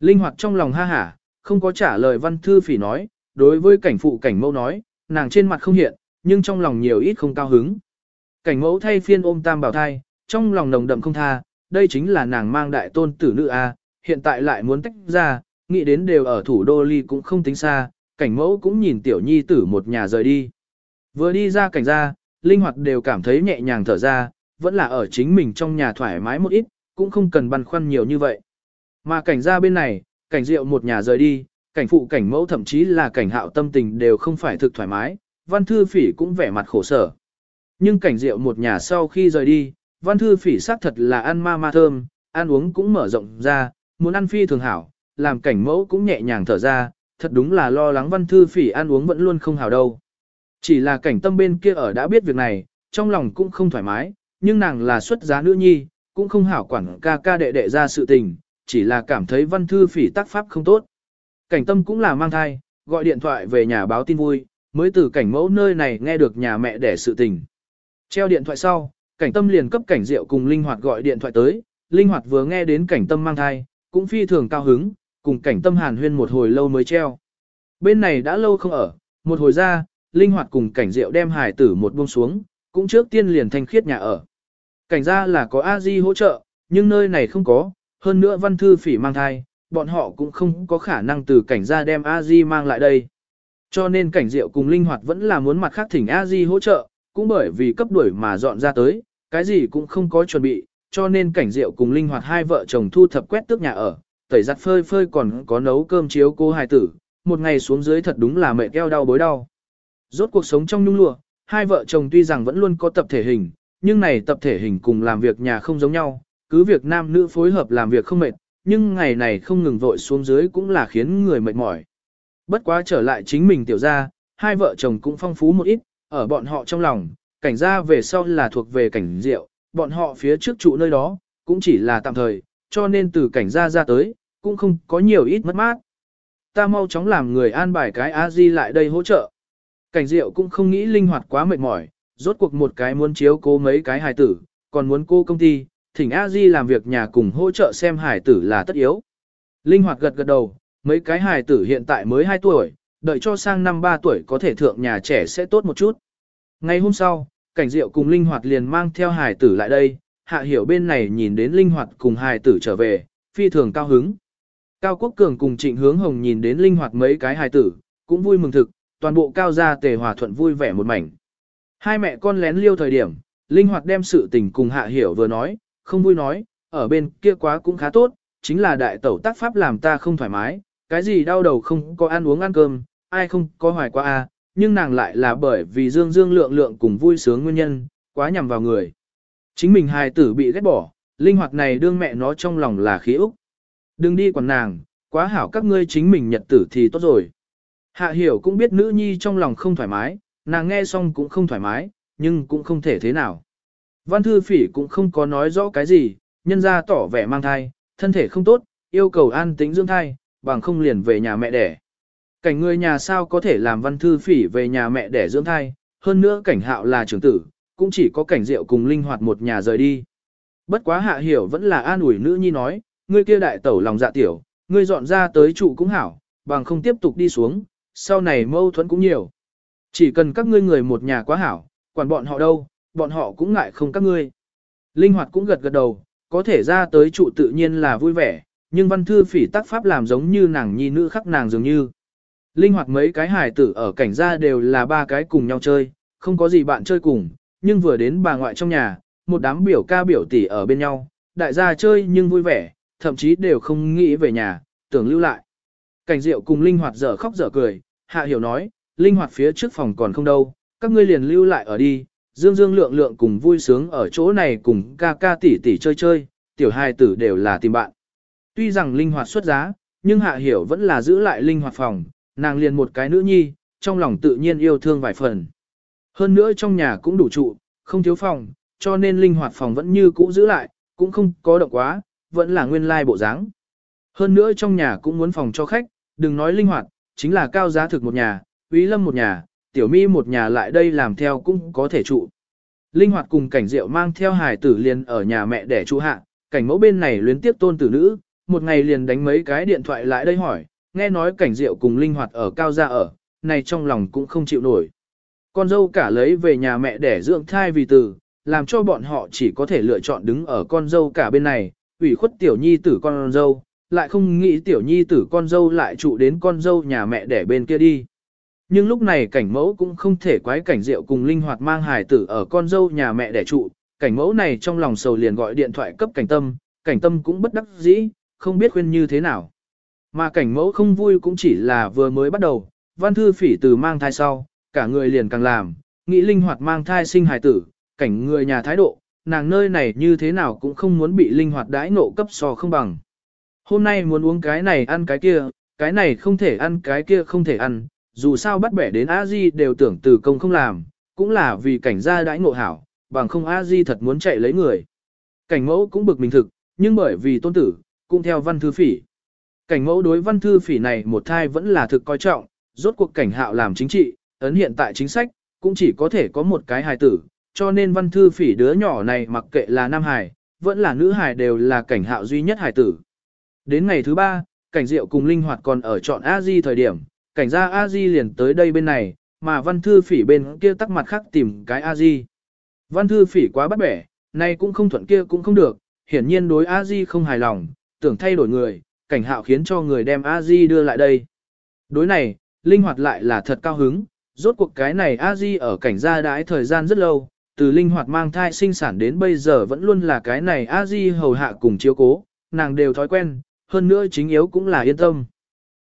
[SPEAKER 1] Linh hoạt trong lòng ha hả, không có trả lời văn thư phỉ nói, đối với cảnh phụ cảnh mẫu nói, nàng trên mặt không hiện, nhưng trong lòng nhiều ít không cao hứng. Cảnh mẫu thay phiên ôm tam bảo thai, trong lòng nồng đậm không tha, đây chính là nàng mang đại tôn tử nữ A, hiện tại lại muốn tách ra, nghĩ đến đều ở thủ đô ly cũng không tính xa, cảnh mẫu cũng nhìn tiểu nhi tử một nhà rời đi. Vừa đi ra cảnh ra, linh hoạt đều cảm thấy nhẹ nhàng thở ra, vẫn là ở chính mình trong nhà thoải mái một ít, cũng không cần băn khoăn nhiều như vậy. Mà cảnh ra bên này, cảnh rượu một nhà rời đi, cảnh phụ cảnh mẫu thậm chí là cảnh hạo tâm tình đều không phải thực thoải mái, văn thư phỉ cũng vẻ mặt khổ sở. Nhưng cảnh rượu một nhà sau khi rời đi, văn thư phỉ xác thật là ăn ma ma thơm, ăn uống cũng mở rộng ra, muốn ăn phi thường hảo, làm cảnh mẫu cũng nhẹ nhàng thở ra, thật đúng là lo lắng văn thư phỉ ăn uống vẫn luôn không hảo đâu. Chỉ là cảnh tâm bên kia ở đã biết việc này, trong lòng cũng không thoải mái, nhưng nàng là xuất giá nữ nhi, cũng không hảo quản ca ca đệ đệ ra sự tình, chỉ là cảm thấy văn thư phỉ tác pháp không tốt. Cảnh tâm cũng là mang thai, gọi điện thoại về nhà báo tin vui, mới từ cảnh mẫu nơi này nghe được nhà mẹ đẻ sự tình. Treo điện thoại sau, cảnh tâm liền cấp cảnh diệu cùng linh hoạt gọi điện thoại tới, linh hoạt vừa nghe đến cảnh tâm mang thai, cũng phi thường cao hứng, cùng cảnh tâm hàn huyên một hồi lâu mới treo. Bên này đã lâu không ở, một hồi ra, linh hoạt cùng cảnh diệu đem hải tử một buông xuống, cũng trước tiên liền thanh khiết nhà ở. Cảnh ra là có a di hỗ trợ, nhưng nơi này không có, hơn nữa văn thư phỉ mang thai, bọn họ cũng không có khả năng từ cảnh ra đem a di mang lại đây. Cho nên cảnh diệu cùng linh hoạt vẫn là muốn mặt khác thỉnh a di hỗ trợ, cũng bởi vì cấp đuổi mà dọn ra tới, cái gì cũng không có chuẩn bị, cho nên cảnh diệu cùng linh hoạt hai vợ chồng thu thập quét tước nhà ở, tẩy giặt phơi phơi còn có nấu cơm chiếu cô hài tử, một ngày xuống dưới thật đúng là mệt keo đau bối đau. Rốt cuộc sống trong nhung lụa, hai vợ chồng tuy rằng vẫn luôn có tập thể hình, nhưng này tập thể hình cùng làm việc nhà không giống nhau, cứ việc nam nữ phối hợp làm việc không mệt, nhưng ngày này không ngừng vội xuống dưới cũng là khiến người mệt mỏi. Bất quá trở lại chính mình tiểu ra, hai vợ chồng cũng phong phú một ít, ở bọn họ trong lòng, cảnh gia về sau là thuộc về cảnh rượu, bọn họ phía trước trụ nơi đó, cũng chỉ là tạm thời, cho nên từ cảnh gia ra tới, cũng không có nhiều ít mất mát. Ta mau chóng làm người an bài cái a di lại đây hỗ trợ. Cảnh diệu cũng không nghĩ linh hoạt quá mệt mỏi, rốt cuộc một cái muốn chiếu cố mấy cái hài tử, còn muốn cô công ty, thỉnh a di làm việc nhà cùng hỗ trợ xem hài tử là tất yếu. Linh hoạt gật gật đầu, mấy cái hài tử hiện tại mới 2 tuổi, đợi cho sang năm 3 tuổi có thể thượng nhà trẻ sẽ tốt một chút. Ngày hôm sau, cảnh diệu cùng linh hoạt liền mang theo hài tử lại đây, hạ hiểu bên này nhìn đến linh hoạt cùng hài tử trở về, phi thường cao hứng. Cao Quốc Cường cùng Trịnh Hướng Hồng nhìn đến linh hoạt mấy cái hài tử, cũng vui mừng thực, toàn bộ cao gia tề hòa thuận vui vẻ một mảnh. Hai mẹ con lén liêu thời điểm, linh hoạt đem sự tình cùng hạ hiểu vừa nói, không vui nói, ở bên kia quá cũng khá tốt, chính là đại tẩu tác pháp làm ta không thoải mái, cái gì đau đầu không có ăn uống ăn cơm, ai không có hoài qua a, nhưng nàng lại là bởi vì dương dương lượng lượng cùng vui sướng nguyên nhân, quá nhằm vào người. Chính mình hài tử bị ghét bỏ, linh hoạt này đương mẹ nó trong lòng là khí úc. Đừng đi quản nàng, quá hảo các ngươi chính mình nhật tử thì tốt rồi. Hạ hiểu cũng biết nữ nhi trong lòng không thoải mái, nàng nghe xong cũng không thoải mái, nhưng cũng không thể thế nào. Văn thư phỉ cũng không có nói rõ cái gì, nhân ra tỏ vẻ mang thai, thân thể không tốt, yêu cầu an tĩnh dưỡng thai, bằng không liền về nhà mẹ đẻ. Cảnh người nhà sao có thể làm văn thư phỉ về nhà mẹ đẻ dưỡng thai, hơn nữa cảnh hạo là trưởng tử, cũng chỉ có cảnh diệu cùng linh hoạt một nhà rời đi. Bất quá hạ hiểu vẫn là an ủi nữ nhi nói, ngươi kia đại tẩu lòng dạ tiểu, ngươi dọn ra tới trụ cũng hảo, bằng không tiếp tục đi xuống, sau này mâu thuẫn cũng nhiều. Chỉ cần các ngươi người một nhà quá hảo, quản bọn họ đâu, bọn họ cũng ngại không các ngươi. Linh hoạt cũng gật gật đầu, có thể ra tới trụ tự nhiên là vui vẻ, nhưng văn thư phỉ tác pháp làm giống như nàng nhi nữ khắc nàng dường như. Linh hoạt mấy cái hài tử ở cảnh gia đều là ba cái cùng nhau chơi, không có gì bạn chơi cùng, nhưng vừa đến bà ngoại trong nhà, một đám biểu ca biểu tỷ ở bên nhau, đại gia chơi nhưng vui vẻ, thậm chí đều không nghĩ về nhà, tưởng lưu lại. Cảnh Diệu cùng Linh Hoạt dở khóc dở cười, Hạ Hiểu nói, Linh Hoạt phía trước phòng còn không đâu, các ngươi liền lưu lại ở đi, dương dương lượng lượng cùng vui sướng ở chỗ này cùng ca ca tỷ tỷ chơi chơi, tiểu hai tử đều là tìm bạn. Tuy rằng Linh Hoạt xuất giá, nhưng Hạ Hiểu vẫn là giữ lại Linh Hoạt phòng, nàng liền một cái nữ nhi, trong lòng tự nhiên yêu thương vài phần. Hơn nữa trong nhà cũng đủ trụ, không thiếu phòng, cho nên Linh Hoạt phòng vẫn như cũ giữ lại, cũng không có động quá, vẫn là nguyên lai bộ dáng. Hơn nữa trong nhà cũng muốn phòng cho khách, đừng nói linh hoạt, chính là cao giá thực một nhà, quý lâm một nhà, tiểu mi một nhà lại đây làm theo cũng có thể trụ. Linh hoạt cùng cảnh diệu mang theo hài tử liền ở nhà mẹ để trụ hạ, cảnh mẫu bên này luyến tiếp tôn tử nữ, một ngày liền đánh mấy cái điện thoại lại đây hỏi, nghe nói cảnh diệu cùng linh hoạt ở cao gia ở, này trong lòng cũng không chịu nổi. Con dâu cả lấy về nhà mẹ để dưỡng thai vì từ, làm cho bọn họ chỉ có thể lựa chọn đứng ở con dâu cả bên này, ủy khuất tiểu nhi tử con dâu, lại không nghĩ tiểu nhi tử con dâu lại trụ đến con dâu nhà mẹ đẻ bên kia đi. Nhưng lúc này cảnh mẫu cũng không thể quái cảnh rượu cùng linh hoạt mang hài tử ở con dâu nhà mẹ đẻ trụ, cảnh mẫu này trong lòng sầu liền gọi điện thoại cấp cảnh tâm, cảnh tâm cũng bất đắc dĩ, không biết khuyên như thế nào. Mà cảnh mẫu không vui cũng chỉ là vừa mới bắt đầu, văn thư phỉ từ mang thai sau, cả người liền càng làm, nghĩ linh hoạt mang thai sinh hài tử, cảnh người nhà thái độ, nàng nơi này như thế nào cũng không muốn bị linh hoạt đãi nộ cấp so không bằng. Hôm nay muốn uống cái này ăn cái kia, cái này không thể ăn cái kia không thể ăn, dù sao bắt bẻ đến a di đều tưởng từ công không làm, cũng là vì cảnh gia đãi ngộ hảo, bằng không a di thật muốn chạy lấy người. Cảnh mẫu cũng bực mình thực, nhưng bởi vì tôn tử, cũng theo văn thư phỉ. Cảnh mẫu đối văn thư phỉ này một thai vẫn là thực coi trọng, rốt cuộc cảnh hạo làm chính trị, ấn hiện tại chính sách, cũng chỉ có thể có một cái hài tử, cho nên văn thư phỉ đứa nhỏ này mặc kệ là nam hải vẫn là nữ hải đều là cảnh hạo duy nhất hải tử. Đến ngày thứ ba, cảnh diệu cùng linh hoạt còn ở chọn A-di thời điểm, cảnh gia A-di liền tới đây bên này, mà văn thư phỉ bên kia tắc mặt khác tìm cái A-di. Văn thư phỉ quá bắt bẻ, nay cũng không thuận kia cũng không được, hiển nhiên đối A-di không hài lòng, tưởng thay đổi người, cảnh hạo khiến cho người đem A-di đưa lại đây. Đối này, linh hoạt lại là thật cao hứng, rốt cuộc cái này A-di ở cảnh gia đãi thời gian rất lâu, từ linh hoạt mang thai sinh sản đến bây giờ vẫn luôn là cái này A-di hầu hạ cùng chiếu cố, nàng đều thói quen, hơn nữa chính yếu cũng là yên tâm.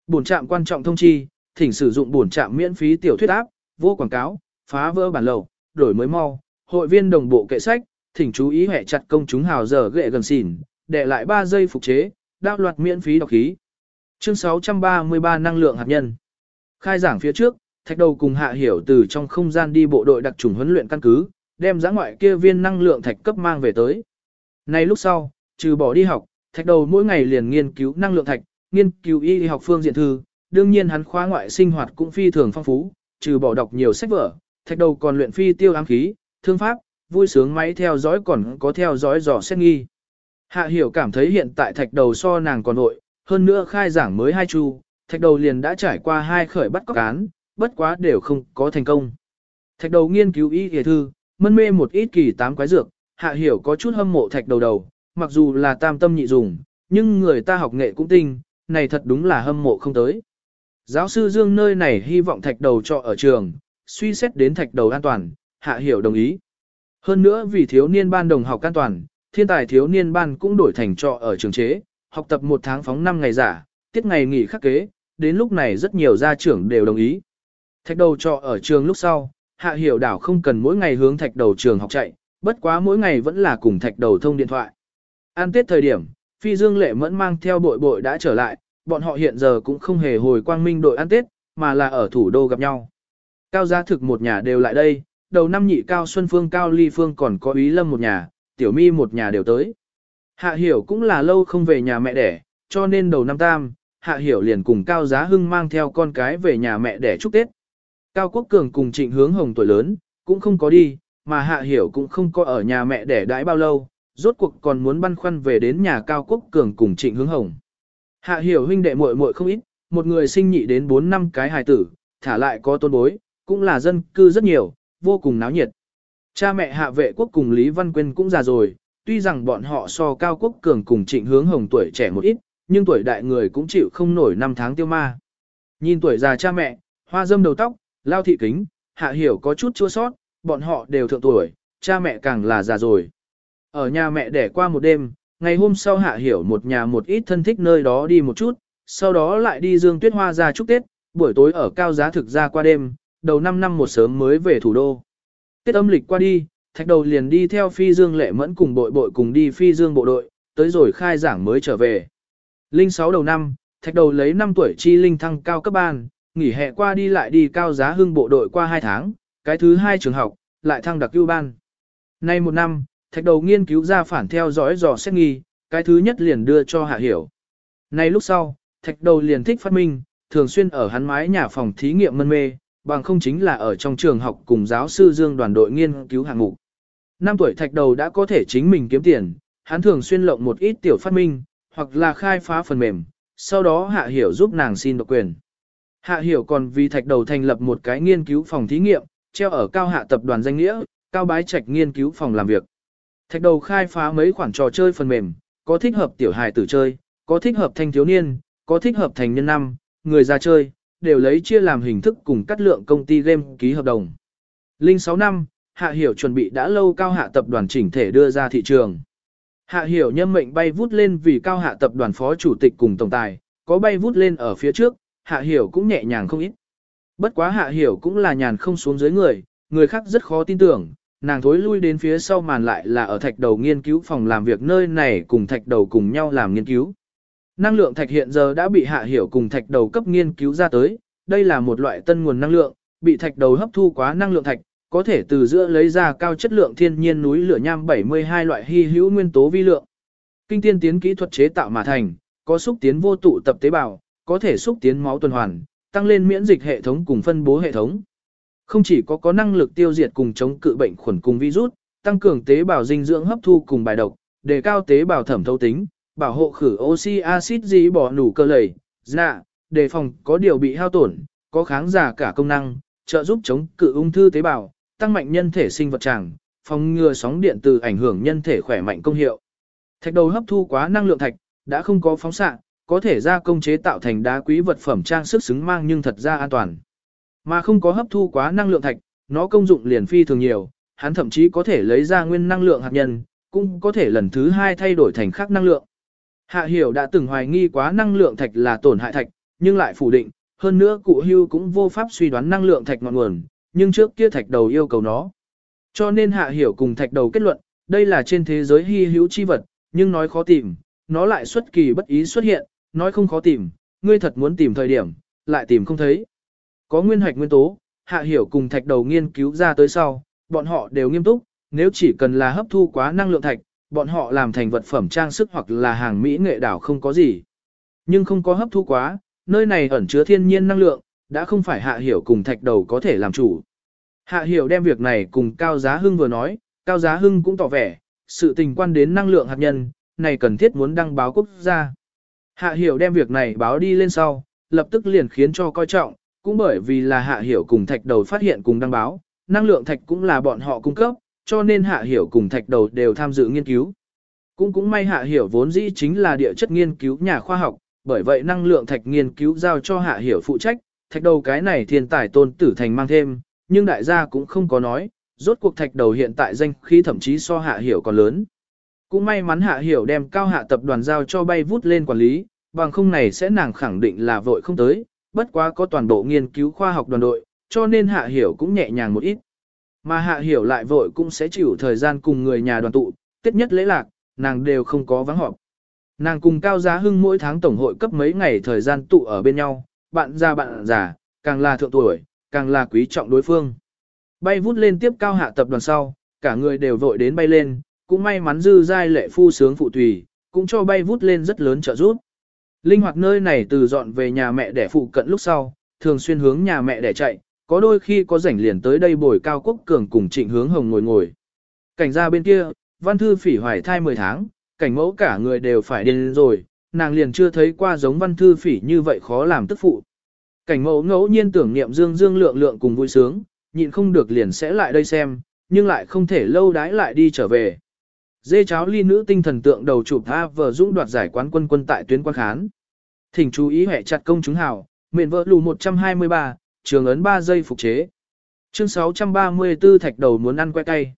[SPEAKER 1] Bổn trạm quan trọng thông chi, thỉnh sử dụng bổn trạm miễn phí tiểu thuyết áp, vô quảng cáo, phá vỡ bản lầu, đổi mới mau, hội viên đồng bộ kệ sách, thỉnh chú ý hệ chặt công chúng hào giờ ghệ gần xỉn, để lại 3 giây phục chế, đáp loạt miễn phí đọc khí. Chương 633 năng lượng hạt nhân. Khai giảng phía trước, thạch đầu cùng hạ hiểu từ trong không gian đi bộ đội đặc trùng huấn luyện căn cứ, đem giã ngoại kia viên năng lượng thạch cấp mang về tới. Nay lúc sau, trừ bỏ đi học, thạch đầu mỗi ngày liền nghiên cứu năng lượng thạch, nghiên cứu y học phương diện thư, đương nhiên hắn khóa ngoại sinh hoạt cũng phi thường phong phú, trừ bỏ đọc nhiều sách vở, thạch đầu còn luyện phi tiêu ám khí, thương pháp, vui sướng máy theo dõi còn có theo dõi dò xét nghi. Hạ hiểu cảm thấy hiện tại thạch đầu so nàng còn nội, hơn nữa khai giảng mới hai chu, thạch đầu liền đã trải qua hai khởi bắt cóc án, bất quá đều không có thành công. Thạch đầu nghiên cứu y y thư, mân mê một ít kỳ tám quái dược, hạ hiểu có chút hâm mộ thạch đầu đầu, mặc dù là tam tâm nhị dùng, nhưng người ta học nghệ cũng tinh, này thật đúng là hâm mộ không tới. Giáo sư Dương nơi này hy vọng thạch đầu trọ ở trường, suy xét đến thạch đầu an toàn, hạ hiểu đồng ý. Hơn nữa vì thiếu niên ban đồng học an toàn, thiên tài thiếu niên ban cũng đổi thành trọ ở trường chế, học tập một tháng phóng 5 ngày giả, tiết ngày nghỉ khắc kế, đến lúc này rất nhiều gia trưởng đều đồng ý. Thạch đầu trọ ở trường lúc sau, hạ hiểu đảo không cần mỗi ngày hướng thạch đầu trường học chạy, bất quá mỗi ngày vẫn là cùng thạch đầu thông điện thoại. An tết thời điểm, phi dương lệ mẫn mang theo bội bội đã trở lại, bọn họ hiện giờ cũng không hề hồi quang minh đội ăn tết, mà là ở thủ đô gặp nhau. Cao gia thực một nhà đều lại đây, đầu năm nhị cao xuân phương cao ly phương còn có ý lâm một nhà, tiểu mi một nhà đều tới. Hạ hiểu cũng là lâu không về nhà mẹ đẻ, cho nên đầu năm tam, hạ hiểu liền cùng cao giá hưng mang theo con cái về nhà mẹ đẻ chúc Tết. Cao Quốc Cường cùng trịnh hướng hồng tuổi lớn, cũng không có đi, mà hạ hiểu cũng không có ở nhà mẹ để đãi bao lâu, rốt cuộc còn muốn băn khoăn về đến nhà Cao Quốc Cường cùng trịnh hướng hồng. Hạ hiểu huynh đệ muội muội không ít, một người sinh nhị đến 4 năm cái hài tử, thả lại có tôn bối, cũng là dân cư rất nhiều, vô cùng náo nhiệt. Cha mẹ hạ vệ quốc cùng Lý Văn Quyên cũng già rồi, tuy rằng bọn họ so cao quốc cường cùng trịnh hướng hồng tuổi trẻ một ít, nhưng tuổi đại người cũng chịu không nổi năm tháng tiêu ma. Nhìn tuổi già cha mẹ, hoa dâm đầu tóc, lao thị kính, hạ hiểu có chút chua sót, bọn họ đều thượng tuổi, cha mẹ càng là già rồi. Ở nhà mẹ đẻ qua một đêm, ngày hôm sau hạ hiểu một nhà một ít thân thích nơi đó đi một chút, sau đó lại đi dương tuyết hoa ra chúc Tết, buổi tối ở cao giá thực ra qua đêm, đầu năm năm một sớm mới về thủ đô. Tết âm lịch qua đi, thạch đầu liền đi theo phi dương lệ mẫn cùng bội bội cùng đi phi dương bộ đội, tới rồi khai giảng mới trở về. Linh 6 đầu năm, thạch đầu lấy 5 tuổi chi linh thăng cao cấp ban, nghỉ hè qua đi lại đi cao giá hưng bộ đội qua 2 tháng, cái thứ hai trường học, lại thăng đặc ưu ban. Nay một năm, thạch đầu nghiên cứu ra phản theo dõi dò xét nghi, cái thứ nhất liền đưa cho hạ hiểu. Nay lúc sau, thạch đầu liền thích phát minh, thường xuyên ở hắn mái nhà phòng thí nghiệm mân mê, bằng không chính là ở trong trường học cùng giáo sư Dương đoàn đội nghiên cứu hạng mục. Năm tuổi thạch đầu đã có thể chính mình kiếm tiền, hắn thường xuyên lộng một ít tiểu phát minh, hoặc là khai phá phần mềm, sau đó Hạ Hiểu giúp nàng xin độc quyền. Hạ Hiểu còn vì thạch đầu thành lập một cái nghiên cứu phòng thí nghiệm, treo ở cao hạ tập đoàn danh nghĩa, cao bái trạch nghiên cứu phòng làm việc. Thạch đầu khai phá mấy khoản trò chơi phần mềm, có thích hợp tiểu hài tử chơi, có thích hợp thanh thiếu niên, có thích hợp thành nhân năm, người ra chơi, đều lấy chia làm hình thức cùng cắt lượng công ty game ký hợp đồng. Linh 6 năm, Hạ Hiểu chuẩn bị đã lâu cao hạ tập đoàn chỉnh thể đưa ra thị trường. Hạ Hiểu nhâm mệnh bay vút lên vì cao hạ tập đoàn phó chủ tịch cùng tổng tài, có bay vút lên ở phía trước, Hạ Hiểu cũng nhẹ nhàng không ít. Bất quá Hạ Hiểu cũng là nhàn không xuống dưới người, người khác rất khó tin tưởng, nàng thối lui đến phía sau màn lại là ở thạch đầu nghiên cứu phòng làm việc nơi này cùng thạch đầu cùng nhau làm nghiên cứu. Năng lượng thạch hiện giờ đã bị hạ hiểu cùng thạch đầu cấp nghiên cứu ra tới, đây là một loại tân nguồn năng lượng, bị thạch đầu hấp thu quá năng lượng thạch, có thể từ giữa lấy ra cao chất lượng thiên nhiên núi lửa nham 72 loại hy hữu nguyên tố vi lượng. Kinh tiên tiến kỹ thuật chế tạo mà thành, có xúc tiến vô tụ tập tế bào, có thể xúc tiến máu tuần hoàn, tăng lên miễn dịch hệ thống cùng phân bố hệ thống. Không chỉ có có năng lực tiêu diệt cùng chống cự bệnh khuẩn cùng virus, tăng cường tế bào dinh dưỡng hấp thu cùng bài độc, đề cao tế bào thẩm thấu tính, bảo hộ khử oxy axit dí bỏ nủ cơ lầy, dạ, đề phòng có điều bị hao tổn, có kháng giả cả công năng, trợ giúp chống cự ung thư tế bào, tăng mạnh nhân thể sinh vật tràng, phòng ngừa sóng điện từ ảnh hưởng nhân thể khỏe mạnh công hiệu. Thạch đầu hấp thu quá năng lượng thạch, đã không có phóng xạ, có thể ra công chế tạo thành đá quý vật phẩm trang sức xứng mang nhưng thật ra an toàn. Mà không có hấp thu quá năng lượng thạch, nó công dụng liền phi thường nhiều, hắn thậm chí có thể lấy ra nguyên năng lượng hạt nhân, cũng có thể lần thứ hai thay đổi thành khác năng lượng. Hạ hiểu đã từng hoài nghi quá năng lượng thạch là tổn hại thạch, nhưng lại phủ định, hơn nữa cụ hưu cũng vô pháp suy đoán năng lượng thạch ngọn nguồn, nhưng trước kia thạch đầu yêu cầu nó. Cho nên hạ hiểu cùng thạch đầu kết luận, đây là trên thế giới hy hữu chi vật, nhưng nói khó tìm, nó lại xuất kỳ bất ý xuất hiện, nói không khó tìm, ngươi thật muốn tìm thời điểm, lại tìm không thấy. Có nguyên hoạch nguyên tố, hạ hiểu cùng thạch đầu nghiên cứu ra tới sau, bọn họ đều nghiêm túc, nếu chỉ cần là hấp thu quá năng lượng thạch, bọn họ làm thành vật phẩm trang sức hoặc là hàng mỹ nghệ đảo không có gì. Nhưng không có hấp thu quá, nơi này ẩn chứa thiên nhiên năng lượng, đã không phải hạ hiểu cùng thạch đầu có thể làm chủ. Hạ hiểu đem việc này cùng Cao Giá Hưng vừa nói, Cao Giá Hưng cũng tỏ vẻ, sự tình quan đến năng lượng hạt nhân, này cần thiết muốn đăng báo quốc gia. Hạ hiểu đem việc này báo đi lên sau, lập tức liền khiến cho coi trọng, cũng bởi vì là hạ hiểu cùng thạch đầu phát hiện cùng đăng báo, năng lượng thạch cũng là bọn họ cung cấp, cho nên hạ hiểu cùng thạch đầu đều tham dự nghiên cứu. Cũng cũng may hạ hiểu vốn dĩ chính là địa chất nghiên cứu nhà khoa học, bởi vậy năng lượng thạch nghiên cứu giao cho hạ hiểu phụ trách, thạch đầu cái này thiên tài tôn tử thành mang thêm, nhưng đại gia cũng không có nói, rốt cuộc thạch đầu hiện tại danh khí thậm chí so hạ hiểu còn lớn. Cũng may mắn hạ hiểu đem cao hạ tập đoàn giao cho bay vút lên quản lý, bằng không này sẽ nàng khẳng định là vội không tới, bất quá có toàn bộ nghiên cứu khoa học đoàn đội, cho nên hạ hiểu cũng nhẹ nhàng một ít. Mà hạ hiểu lại vội cũng sẽ chịu thời gian cùng người nhà đoàn tụ, tiết nhất lễ lạc, nàng đều không có vắng họp. Nàng cùng Cao Giá Hưng mỗi tháng tổng hội cấp mấy ngày thời gian tụ ở bên nhau, bạn già bạn già, càng là thượng tuổi, càng là quý trọng đối phương. Bay vút lên tiếp cao hạ tập đoàn sau, cả người đều vội đến bay lên, cũng may mắn dư giai lệ phu sướng phụ tùy, cũng cho bay vút lên rất lớn trợ giúp. Linh hoạt nơi này từ dọn về nhà mẹ để phụ cận lúc sau, thường xuyên hướng nhà mẹ để chạy, có đôi khi có rảnh liền tới đây bồi cao quốc cường cùng trịnh hướng hồng ngồi ngồi. Cảnh ra bên kia, văn thư phỉ hoài thai 10 tháng, cảnh mẫu cả người đều phải điên rồi, nàng liền chưa thấy qua giống văn thư phỉ như vậy khó làm tức phụ. Cảnh mẫu ngẫu nhiên tưởng niệm dương dương lượng lượng cùng vui sướng, nhịn không được liền sẽ lại đây xem, nhưng lại không thể lâu đái lại đi trở về. Dê cháo ly nữ tinh thần tượng đầu chụp A vờ dũng đoạt giải quán quân quân tại tuyến quan khán. Thỉnh chú ý hệ chặt công chúng hào, miệng vợ lù 123, trường ấn 3 giây phục chế. Chương 634 thạch đầu muốn ăn que cay.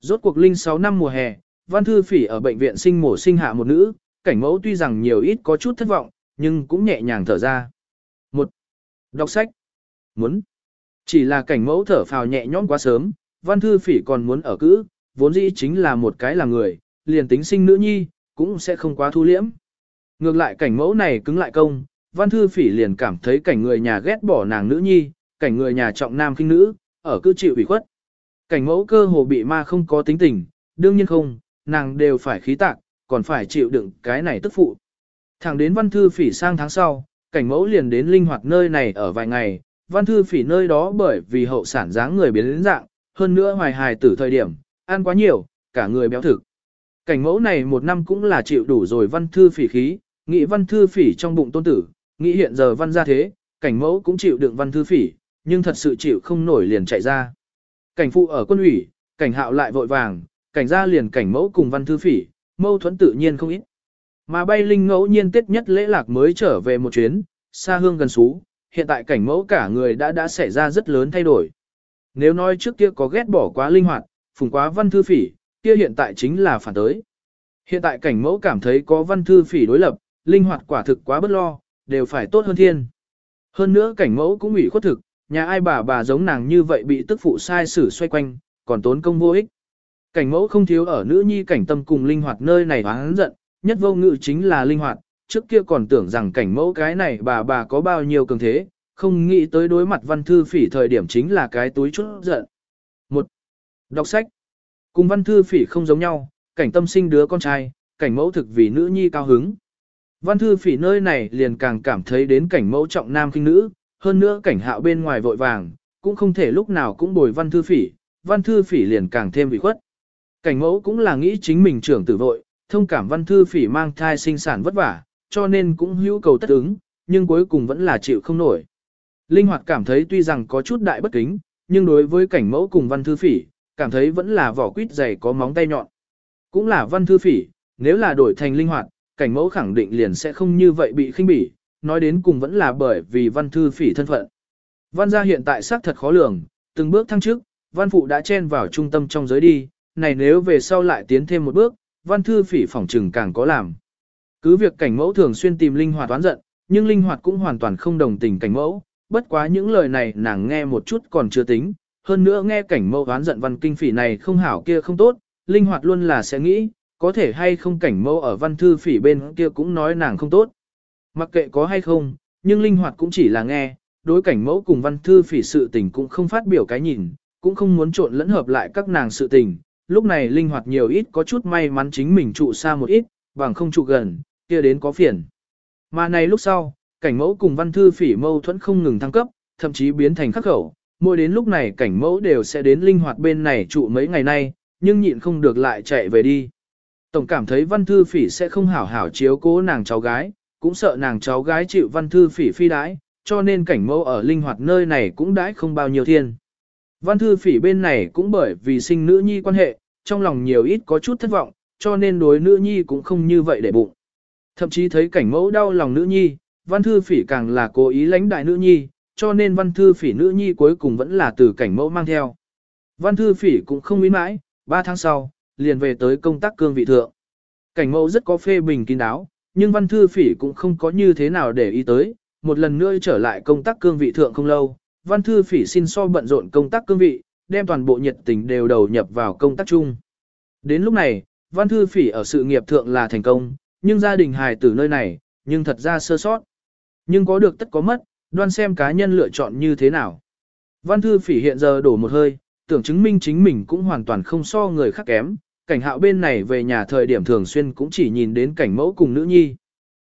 [SPEAKER 1] Rốt cuộc linh 6 năm mùa hè, Văn Thư Phỉ ở bệnh viện sinh mổ sinh hạ một nữ, cảnh mẫu tuy rằng nhiều ít có chút thất vọng, nhưng cũng nhẹ nhàng thở ra. Một, Đọc sách. Muốn. Chỉ là cảnh mẫu thở phào nhẹ nhõm quá sớm, Văn Thư Phỉ còn muốn ở cữ, vốn dĩ chính là một cái là người, liền tính sinh nữ nhi, cũng sẽ không quá thu liễm. Ngược lại cảnh mẫu này cứng lại công, Văn Thư Phỉ liền cảm thấy cảnh người nhà ghét bỏ nàng nữ nhi, cảnh người nhà trọng nam khinh nữ, ở cứ chịu ủy khuất. Cảnh mẫu cơ hồ bị ma không có tính tình, đương nhiên không, nàng đều phải khí tạc, còn phải chịu đựng cái này tức phụ. Thẳng đến văn thư phỉ sang tháng sau, cảnh mẫu liền đến linh hoạt nơi này ở vài ngày, văn thư phỉ nơi đó bởi vì hậu sản dáng người biến đến dạng, hơn nữa hoài hài tử thời điểm, ăn quá nhiều, cả người béo thực. Cảnh mẫu này một năm cũng là chịu đủ rồi văn thư phỉ khí, nghĩ văn thư phỉ trong bụng tôn tử, nghĩ hiện giờ văn ra thế, cảnh mẫu cũng chịu đựng văn thư phỉ, nhưng thật sự chịu không nổi liền chạy ra. Cảnh phụ ở quân ủy, cảnh hạo lại vội vàng, cảnh gia liền cảnh mẫu cùng văn thư phỉ, mâu thuẫn tự nhiên không ít. Mà bay linh ngẫu nhiên tết nhất lễ lạc mới trở về một chuyến, xa hương gần xú, hiện tại cảnh mẫu cả người đã đã xảy ra rất lớn thay đổi. Nếu nói trước kia có ghét bỏ quá linh hoạt, phùng quá văn thư phỉ, kia hiện tại chính là phản tới. Hiện tại cảnh mẫu cảm thấy có văn thư phỉ đối lập, linh hoạt quả thực quá bất lo, đều phải tốt hơn thiên. Hơn nữa cảnh mẫu cũng ủy khuất thực, nhà ai bà bà giống nàng như vậy bị tức phụ sai xử xoay quanh, còn tốn công vô ích. Cảnh mẫu không thiếu ở nữ nhi cảnh tâm cùng linh hoạt nơi này hắn giận, nhất vô ngự chính là linh hoạt, trước kia còn tưởng rằng cảnh mẫu cái này bà bà có bao nhiêu cường thế, không nghĩ tới đối mặt văn thư phỉ thời điểm chính là cái túi chút giận. Một, Đọc sách. Cùng văn thư phỉ không giống nhau, cảnh tâm sinh đứa con trai, cảnh mẫu thực vì nữ nhi cao hứng. Văn thư phỉ nơi này liền càng cảm thấy đến cảnh mẫu trọng nam kinh nữ, hơn nữa cảnh hạo bên ngoài vội vàng, cũng không thể lúc nào cũng bồi văn thư phỉ, văn thư phỉ liền càng thêm bị khuất. Cảnh mẫu cũng là nghĩ chính mình trưởng tử vội, thông cảm văn thư phỉ mang thai sinh sản vất vả, cho nên cũng hữu cầu tất ứng, nhưng cuối cùng vẫn là chịu không nổi. Linh hoạt cảm thấy tuy rằng có chút đại bất kính, nhưng đối với cảnh mẫu cùng văn thư phỉ, cảm thấy vẫn là vỏ quýt dày có móng tay nhọn. Cũng là văn thư phỉ, nếu là đổi thành linh hoạt, cảnh mẫu khẳng định liền sẽ không như vậy bị khinh bỉ, nói đến cùng vẫn là bởi vì văn thư phỉ thân phận. Văn gia hiện tại xác thật khó lường, từng bước thăng trước, văn phụ đã chen vào trung tâm trong giới đi, này nếu về sau lại tiến thêm một bước, văn thư phỉ phỏng trừng càng có làm. Cứ việc cảnh mẫu thường xuyên tìm linh hoạt toán giận, nhưng linh hoạt cũng hoàn toàn không đồng tình cảnh mẫu, bất quá những lời này nàng nghe một chút còn chưa tính, hơn nữa nghe cảnh mẫu oán giận văn kinh phỉ này không hảo kia không tốt, linh hoạt luôn là sẽ nghĩ, có thể hay không cảnh mẫu ở văn thư phỉ bên kia cũng nói nàng không tốt. Mặc kệ có hay không, nhưng linh hoạt cũng chỉ là nghe, đối cảnh mẫu cùng văn thư phỉ sự tình cũng không phát biểu cái nhìn, cũng không muốn trộn lẫn hợp lại các nàng sự tình. Lúc này linh hoạt nhiều ít có chút may mắn chính mình trụ xa một ít, bằng không trụ gần, kia đến có phiền. Mà này lúc sau, cảnh mẫu cùng văn thư phỉ mâu thuẫn không ngừng thăng cấp, thậm chí biến thành khắc khẩu. Mỗi đến lúc này cảnh mẫu đều sẽ đến linh hoạt bên này trụ mấy ngày nay, nhưng nhịn không được lại chạy về đi. Tổng cảm thấy văn thư phỉ sẽ không hảo hảo chiếu cố nàng cháu gái, cũng sợ nàng cháu gái chịu văn thư phỉ phi đãi, cho nên cảnh mẫu ở linh hoạt nơi này cũng đãi không bao nhiêu thiên. Văn thư phỉ bên này cũng bởi vì sinh nữ nhi quan hệ, trong lòng nhiều ít có chút thất vọng, cho nên đối nữ nhi cũng không như vậy để bụng. Thậm chí thấy cảnh mẫu đau lòng nữ nhi, văn thư phỉ càng là cố ý lãnh đại nữ nhi, cho nên văn thư phỉ nữ nhi cuối cùng vẫn là từ cảnh mẫu mang theo. Văn thư phỉ cũng không miễn mãi, 3 tháng sau, liền về tới công tác cương vị thượng. Cảnh mẫu rất có phê bình kín đáo, nhưng văn thư phỉ cũng không có như thế nào để ý tới, một lần nữa trở lại công tác cương vị thượng không lâu, văn thư phỉ xin so bận rộn công tác cương vị, đem toàn bộ nhiệt tình đều đầu nhập vào công tác chung. Đến lúc này, văn thư phỉ ở sự nghiệp thượng là thành công, nhưng gia đình hài tử nơi này, nhưng thật ra sơ sót. Nhưng có được tất có mất, đoan xem cá nhân lựa chọn như thế nào. Văn thư phỉ hiện giờ đổ một hơi, tưởng chứng minh chính mình cũng hoàn toàn không so người khác kém, cảnh hạo bên này về nhà thời điểm thường xuyên cũng chỉ nhìn đến cảnh mẫu cùng nữ nhi.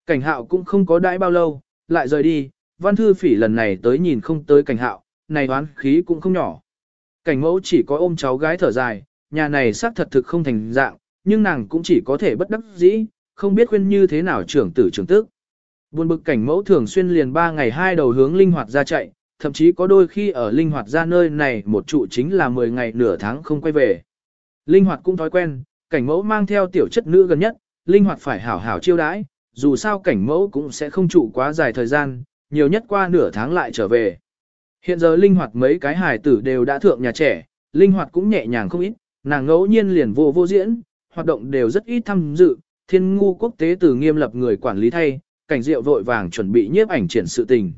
[SPEAKER 1] Cảnh hạo cũng không có đãi bao lâu, lại rời đi, văn thư phỉ lần này tới nhìn không tới cảnh hạo, này đoán khí cũng không nhỏ. Cảnh mẫu chỉ có ôm cháu gái thở dài, nhà này xác thật thực không thành dạng, nhưng nàng cũng chỉ có thể bất đắc dĩ, không biết khuyên như thế nào trưởng tử trưởng tức. Buồn bực cảnh mẫu thường xuyên liền ba ngày hai đầu hướng linh hoạt ra chạy, thậm chí có đôi khi ở linh hoạt ra nơi này một trụ chính là 10 ngày nửa tháng không quay về. Linh hoạt cũng thói quen, cảnh mẫu mang theo tiểu chất nữ gần nhất, linh hoạt phải hảo hảo chiêu đãi, dù sao cảnh mẫu cũng sẽ không trụ quá dài thời gian, nhiều nhất qua nửa tháng lại trở về. Hiện giờ linh hoạt mấy cái hài tử đều đã thượng nhà trẻ, linh hoạt cũng nhẹ nhàng không ít, nàng ngẫu nhiên liền vô vô diễn, hoạt động đều rất ít tham dự, thiên ngu quốc tế từ nghiêm lập người quản lý thay, cảnh diệu vội vàng chuẩn bị nhiếp ảnh triển sự tình.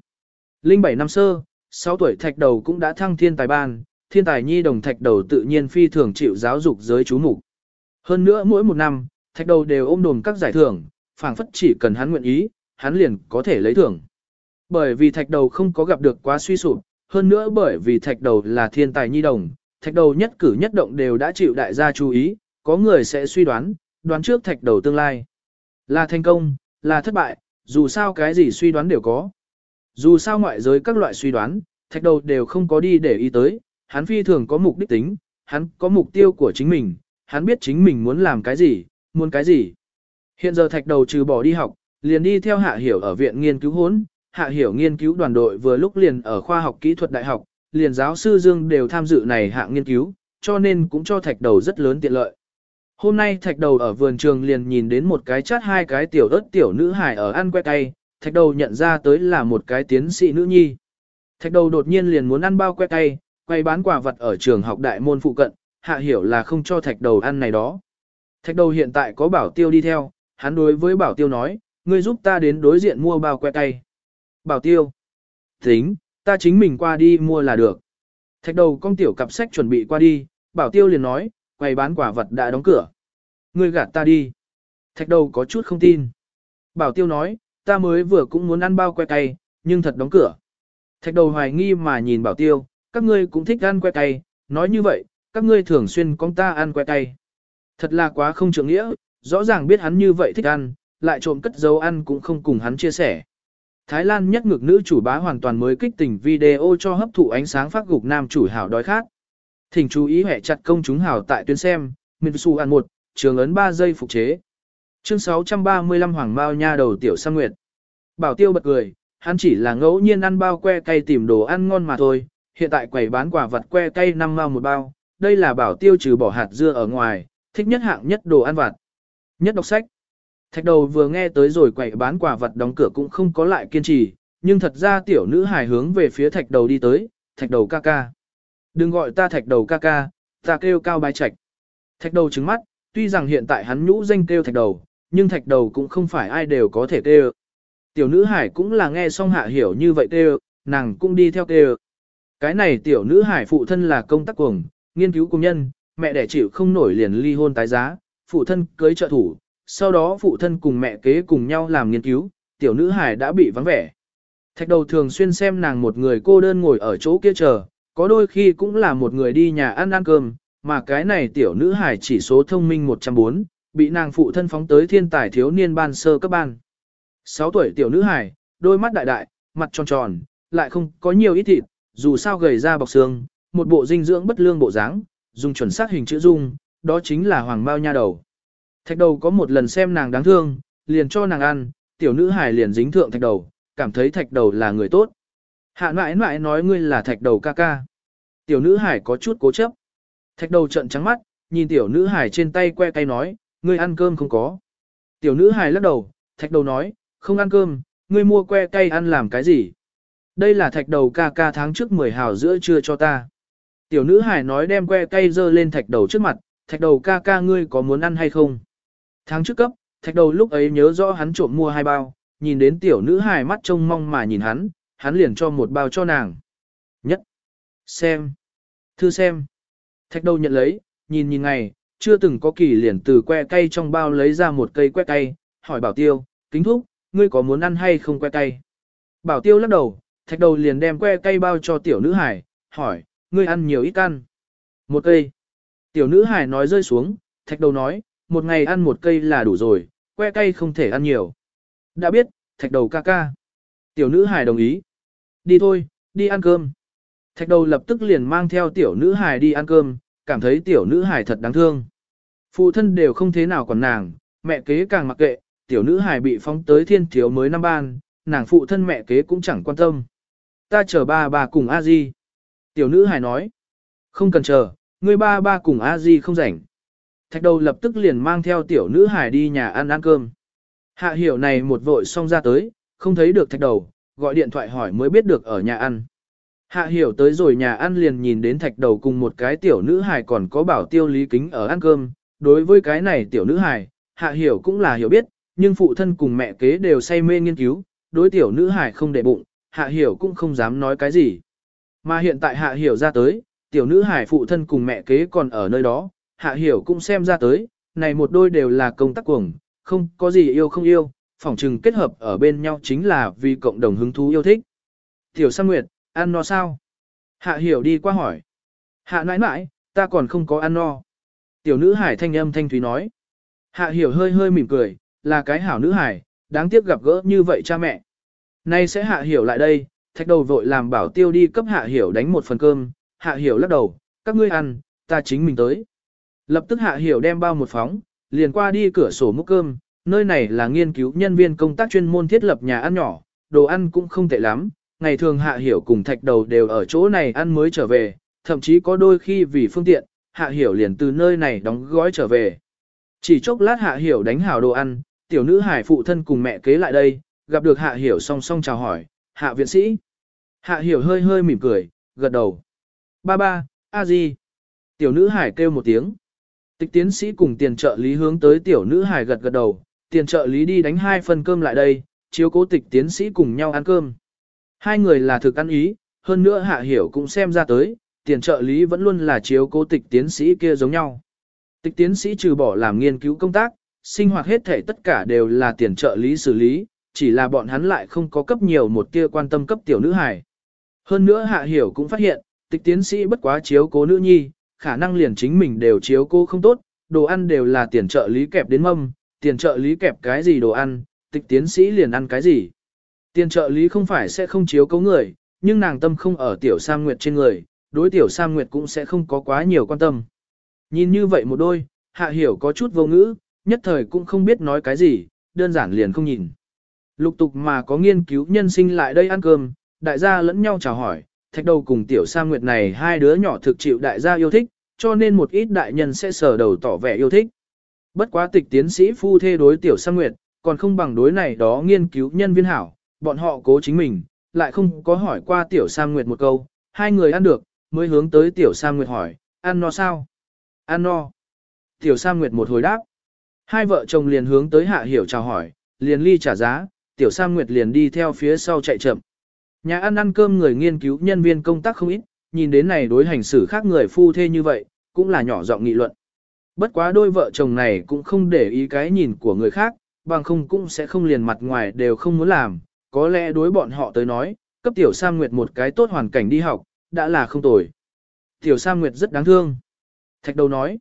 [SPEAKER 1] Linh bảy năm sơ, 6 tuổi thạch đầu cũng đã thăng thiên tài ban, thiên tài nhi đồng thạch đầu tự nhiên phi thường chịu giáo dục giới chú mục. Hơn nữa mỗi một năm, thạch đầu đều ôm đồn các giải thưởng, phảng phất chỉ cần hắn nguyện ý, hắn liền có thể lấy thưởng. Bởi vì thạch đầu không có gặp được quá suy sụp, hơn nữa bởi vì thạch đầu là thiên tài nhi đồng, thạch đầu nhất cử nhất động đều đã chịu đại gia chú ý, có người sẽ suy đoán, đoán trước thạch đầu tương lai. Là thành công, là thất bại, dù sao cái gì suy đoán đều có. Dù sao ngoại giới các loại suy đoán, thạch đầu đều không có đi để ý tới, hắn phi thường có mục đích tính, hắn có mục tiêu của chính mình, hắn biết chính mình muốn làm cái gì, muốn cái gì. Hiện giờ thạch đầu trừ bỏ đi học, liền đi theo hạ hiểu ở viện nghiên cứu hốn, hạ hiểu nghiên cứu đoàn đội vừa lúc liền ở khoa học kỹ thuật đại học, liền giáo sư Dương đều tham dự này hạng nghiên cứu, cho nên cũng cho thạch đầu rất lớn tiện lợi. Hôm nay thạch đầu ở vườn trường liền nhìn đến một cái chát hai cái tiểu ớt tiểu nữ hài ở ăn que cay, thạch đầu nhận ra tới là một cái tiến sĩ nữ nhi. Thạch đầu đột nhiên liền muốn ăn bao que cay, quay bán quả vật ở trường học đại môn phụ cận, hạ hiểu là không cho thạch đầu ăn này đó. Thạch đầu hiện tại có bảo tiêu đi theo, hắn đối với bảo tiêu nói, ngươi giúp ta đến đối diện mua bao que cay. Bảo tiêu. Tính, ta chính mình qua đi mua là được. Thạch đầu con tiểu cặp sách chuẩn bị qua đi, bảo tiêu liền nói, quầy bán quả vật đã đóng cửa. Ngươi gạt ta đi. Thạch đầu có chút không tin. Bảo tiêu nói, ta mới vừa cũng muốn ăn bao que cay, nhưng thật đóng cửa. Thạch đầu hoài nghi mà nhìn bảo tiêu, các ngươi cũng thích ăn que cay, nói như vậy, các ngươi thường xuyên con ta ăn que cay. Thật là quá không trưởng nghĩa, rõ ràng biết hắn như vậy thích ăn, lại trộm cất dấu ăn cũng không cùng hắn chia sẻ. Thái Lan nhất ngược nữ chủ bá hoàn toàn mới kích tình video cho hấp thụ ánh sáng phát gục nam chủ hảo đói khát. Thỉnh chú ý hệ chặt công chúng hảo tại tuyến xem, Mitsu ăn một, trường ấn 3 giây phục chế. Chương 635 Hoàng Mao Nha đầu tiểu sang nguyệt. Bảo tiêu bật cười, hắn chỉ là ngẫu nhiên ăn bao que cay tìm đồ ăn ngon mà thôi, hiện tại quầy bán quả vật que cay 5 mao một bao, đây là bảo tiêu trừ bỏ hạt dưa ở ngoài, thích nhất hạng nhất đồ ăn vặt. Nhất đọc sách. Thạch đầu vừa nghe tới rồi quầy bán quả vật đóng cửa cũng không có lại kiên trì, nhưng thật ra tiểu nữ hài hướng về phía thạch đầu đi tới, thạch đầu ca ca. Đừng gọi ta thạch đầu ca ca, ta kêu cao bái trạch. Thạch đầu trứng mắt, tuy rằng hiện tại hắn nhũ danh kêu thạch đầu, nhưng thạch đầu cũng không phải ai đều có thể kêu. Tiểu nữ hải cũng là nghe xong hạ hiểu như vậy kêu, nàng cũng đi theo kêu. Cái này tiểu nữ hải phụ thân là công tác cuồng, nghiên cứu công nhân, mẹ đẻ chịu không nổi liền ly hôn tái giá, phụ thân cưới trợ thủ, sau đó phụ thân cùng mẹ kế cùng nhau làm nghiên cứu, tiểu nữ hải đã bị vắng vẻ. Thạch đầu thường xuyên xem nàng một người cô đơn ngồi ở chỗ kia chờ, có đôi khi cũng là một người đi nhà ăn ăn cơm, mà cái này tiểu nữ hải chỉ số thông minh 104, bị nàng phụ thân phóng tới thiên tài thiếu niên ban sơ cấp ban. 6 tuổi tiểu nữ hải, đôi mắt đại đại, mặt tròn tròn, lại không có nhiều ít thịt, dù sao gầy ra bọc xương, một bộ dinh dưỡng bất lương bộ dáng, dùng chuẩn xác hình chữ dung, đó chính là hoàng bao nha đầu. Thạch đầu có một lần xem nàng đáng thương, liền cho nàng ăn, tiểu nữ hải liền dính thượng thạch đầu, cảm thấy thạch đầu là người tốt. Hạ mãi mãi nói ngươi là thạch đầu ca ca. Tiểu nữ hải có chút cố chấp. Thạch đầu trận trắng mắt, nhìn tiểu nữ hải trên tay que tay nói, ngươi ăn cơm không có. Tiểu nữ hải lắc đầu, thạch đầu nói, không ăn cơm, ngươi mua que cây ăn làm cái gì? Đây là thạch đầu ca ca tháng trước 10 hào giữa trưa cho ta. Tiểu nữ hải nói đem que cây dơ lên thạch đầu trước mặt, thạch đầu ca ca ngươi có muốn ăn hay không? Tháng trước cấp, thạch đầu lúc ấy nhớ rõ hắn trộm mua hai bao, nhìn đến tiểu nữ hải mắt trông mong mà nhìn hắn, hắn liền cho một bao cho nàng. Nhất. Xem. Thư xem. Thạch đầu nhận lấy, nhìn nhìn ngày, chưa từng có kỳ liền từ que cây trong bao lấy ra một cây que cây, hỏi bảo tiêu, kính thúc, ngươi có muốn ăn hay không que cây? Bảo tiêu lắc đầu, thạch đầu liền đem que cây bao cho tiểu nữ hải, hỏi, ngươi ăn nhiều ít ăn. Một cây. Tiểu nữ hải nói rơi xuống, thạch đầu nói, một ngày ăn một cây là đủ rồi, que cây không thể ăn nhiều. Đã biết, thạch đầu ca ca. Tiểu nữ hải đồng ý. Đi thôi, đi ăn cơm. Thạch đầu lập tức liền mang theo tiểu nữ hải đi ăn cơm, cảm thấy tiểu nữ hải thật đáng thương. Phụ thân đều không thế nào còn nàng, mẹ kế càng mặc kệ, tiểu nữ hải bị phóng tới thiên thiếu mới năm ban, nàng phụ thân mẹ kế cũng chẳng quan tâm. Ta chờ ba bà cùng a di. Tiểu nữ hải nói. Không cần chờ, người ba ba cùng a di không rảnh. Thạch đầu lập tức liền mang theo tiểu nữ hải đi nhà ăn ăn cơm. Hạ hiểu này một vội xong ra tới, không thấy được thạch đầu, gọi điện thoại hỏi mới biết được ở nhà ăn. Hạ hiểu tới rồi nhà ăn liền nhìn đến thạch đầu cùng một cái tiểu nữ hài còn có bảo tiêu lý kính ở ăn cơm. Đối với cái này tiểu nữ hài, hạ hiểu cũng là hiểu biết, nhưng phụ thân cùng mẹ kế đều say mê nghiên cứu, đối tiểu nữ hài không để bụng, hạ hiểu cũng không dám nói cái gì. Mà hiện tại hạ hiểu ra tới, tiểu nữ hài phụ thân cùng mẹ kế còn ở nơi đó, hạ hiểu cũng xem ra tới, này một đôi đều là công tác cuồng, không có gì yêu không yêu, phỏng trừng kết hợp ở bên nhau chính là vì cộng đồng hứng thú yêu thích. Tiểu Sang Nguyệt, ăn no sao? Hạ hiểu đi qua hỏi. Hạ nãi nãi, ta còn không có ăn no. Tiểu nữ hải thanh âm thanh thúy nói. Hạ hiểu hơi hơi mỉm cười, là cái hảo nữ hải, đáng tiếc gặp gỡ như vậy cha mẹ. Nay sẽ hạ hiểu lại đây, thạch đầu vội làm bảo tiêu đi cấp hạ hiểu đánh một phần cơm, hạ hiểu lắc đầu, các ngươi ăn, ta chính mình tới. Lập tức hạ hiểu đem bao một phóng, liền qua đi cửa sổ múc cơm, nơi này là nghiên cứu nhân viên công tác chuyên môn thiết lập nhà ăn nhỏ, đồ ăn cũng không tệ lắm, ngày thường hạ hiểu cùng thạch đầu đều ở chỗ này ăn mới trở về, thậm chí có đôi khi vì phương tiện, hạ hiểu liền từ nơi này đóng gói trở về. Chỉ chốc lát hạ hiểu đánh hảo đồ ăn, tiểu nữ hải phụ thân cùng mẹ kế lại đây, gặp được hạ hiểu song song chào hỏi, hạ viện sĩ. Hạ hiểu hơi hơi mỉm cười, gật đầu. Ba ba, a di. Tiểu nữ hải kêu một tiếng. Tịch tiến sĩ cùng tiền trợ lý hướng tới tiểu nữ hải gật gật đầu, tiền trợ lý đi đánh hai phần cơm lại đây, chiếu cố tịch tiến sĩ cùng nhau ăn cơm. Hai người là thực ăn ý, hơn nữa hạ hiểu cũng xem ra tới, tiền trợ lý vẫn luôn là chiếu cố tịch tiến sĩ kia giống nhau. Tịch tiến sĩ trừ bỏ làm nghiên cứu công tác, sinh hoạt hết thể tất cả đều là tiền trợ lý xử lý, chỉ là bọn hắn lại không có cấp nhiều một tia quan tâm cấp tiểu nữ hài. Hơn nữa hạ hiểu cũng phát hiện, tịch tiến sĩ bất quá chiếu cố nữ nhi, khả năng liền chính mình đều chiếu cố không tốt, đồ ăn đều là tiền trợ lý kẹp đến mâm, tiền trợ lý kẹp cái gì đồ ăn, tịch tiến sĩ liền ăn cái gì. Tiền trợ lý không phải sẽ không chiếu cấu người, nhưng nàng tâm không ở tiểu Sam Nguyệt trên người, đối tiểu Sam Nguyệt cũng sẽ không có quá nhiều quan tâm. Nhìn như vậy một đôi, hạ hiểu có chút vô ngữ, nhất thời cũng không biết nói cái gì, đơn giản liền không nhìn. Lục tục mà có nghiên cứu nhân sinh lại đây ăn cơm, đại gia lẫn nhau chào hỏi, thạch đầu cùng tiểu Sam Nguyệt này hai đứa nhỏ thực chịu đại gia yêu thích, cho nên một ít đại nhân sẽ sờ đầu tỏ vẻ yêu thích. Bất quá tịch tiến sĩ phu thê đối tiểu sang Nguyệt, còn không bằng đối này đó nghiên cứu nhân viên hảo, bọn họ cố chính mình, lại không có hỏi qua tiểu sang Nguyệt một câu, hai người ăn được, mới hướng tới tiểu sang Nguyệt hỏi, ăn no sao? Ăn no. Tiểu sang Nguyệt một hồi đáp. Hai vợ chồng liền hướng tới Hạ Hiểu chào hỏi, liền ly trả giá, Tiểu sang Nguyệt liền đi theo phía sau chạy chậm. Nhà ăn ăn cơm người nghiên cứu nhân viên công tác không ít, nhìn đến này đối hành xử khác người phu thê như vậy, cũng là nhỏ giọng nghị luận. Bất quá đôi vợ chồng này cũng không để ý cái nhìn của người khác, bằng không cũng sẽ không liền mặt ngoài đều không muốn làm, có lẽ đối bọn họ tới nói, cấp Tiểu Sam Nguyệt một cái tốt hoàn cảnh đi học, đã là không tồi. Tiểu Sam Nguyệt rất đáng thương. Thạch đầu nói.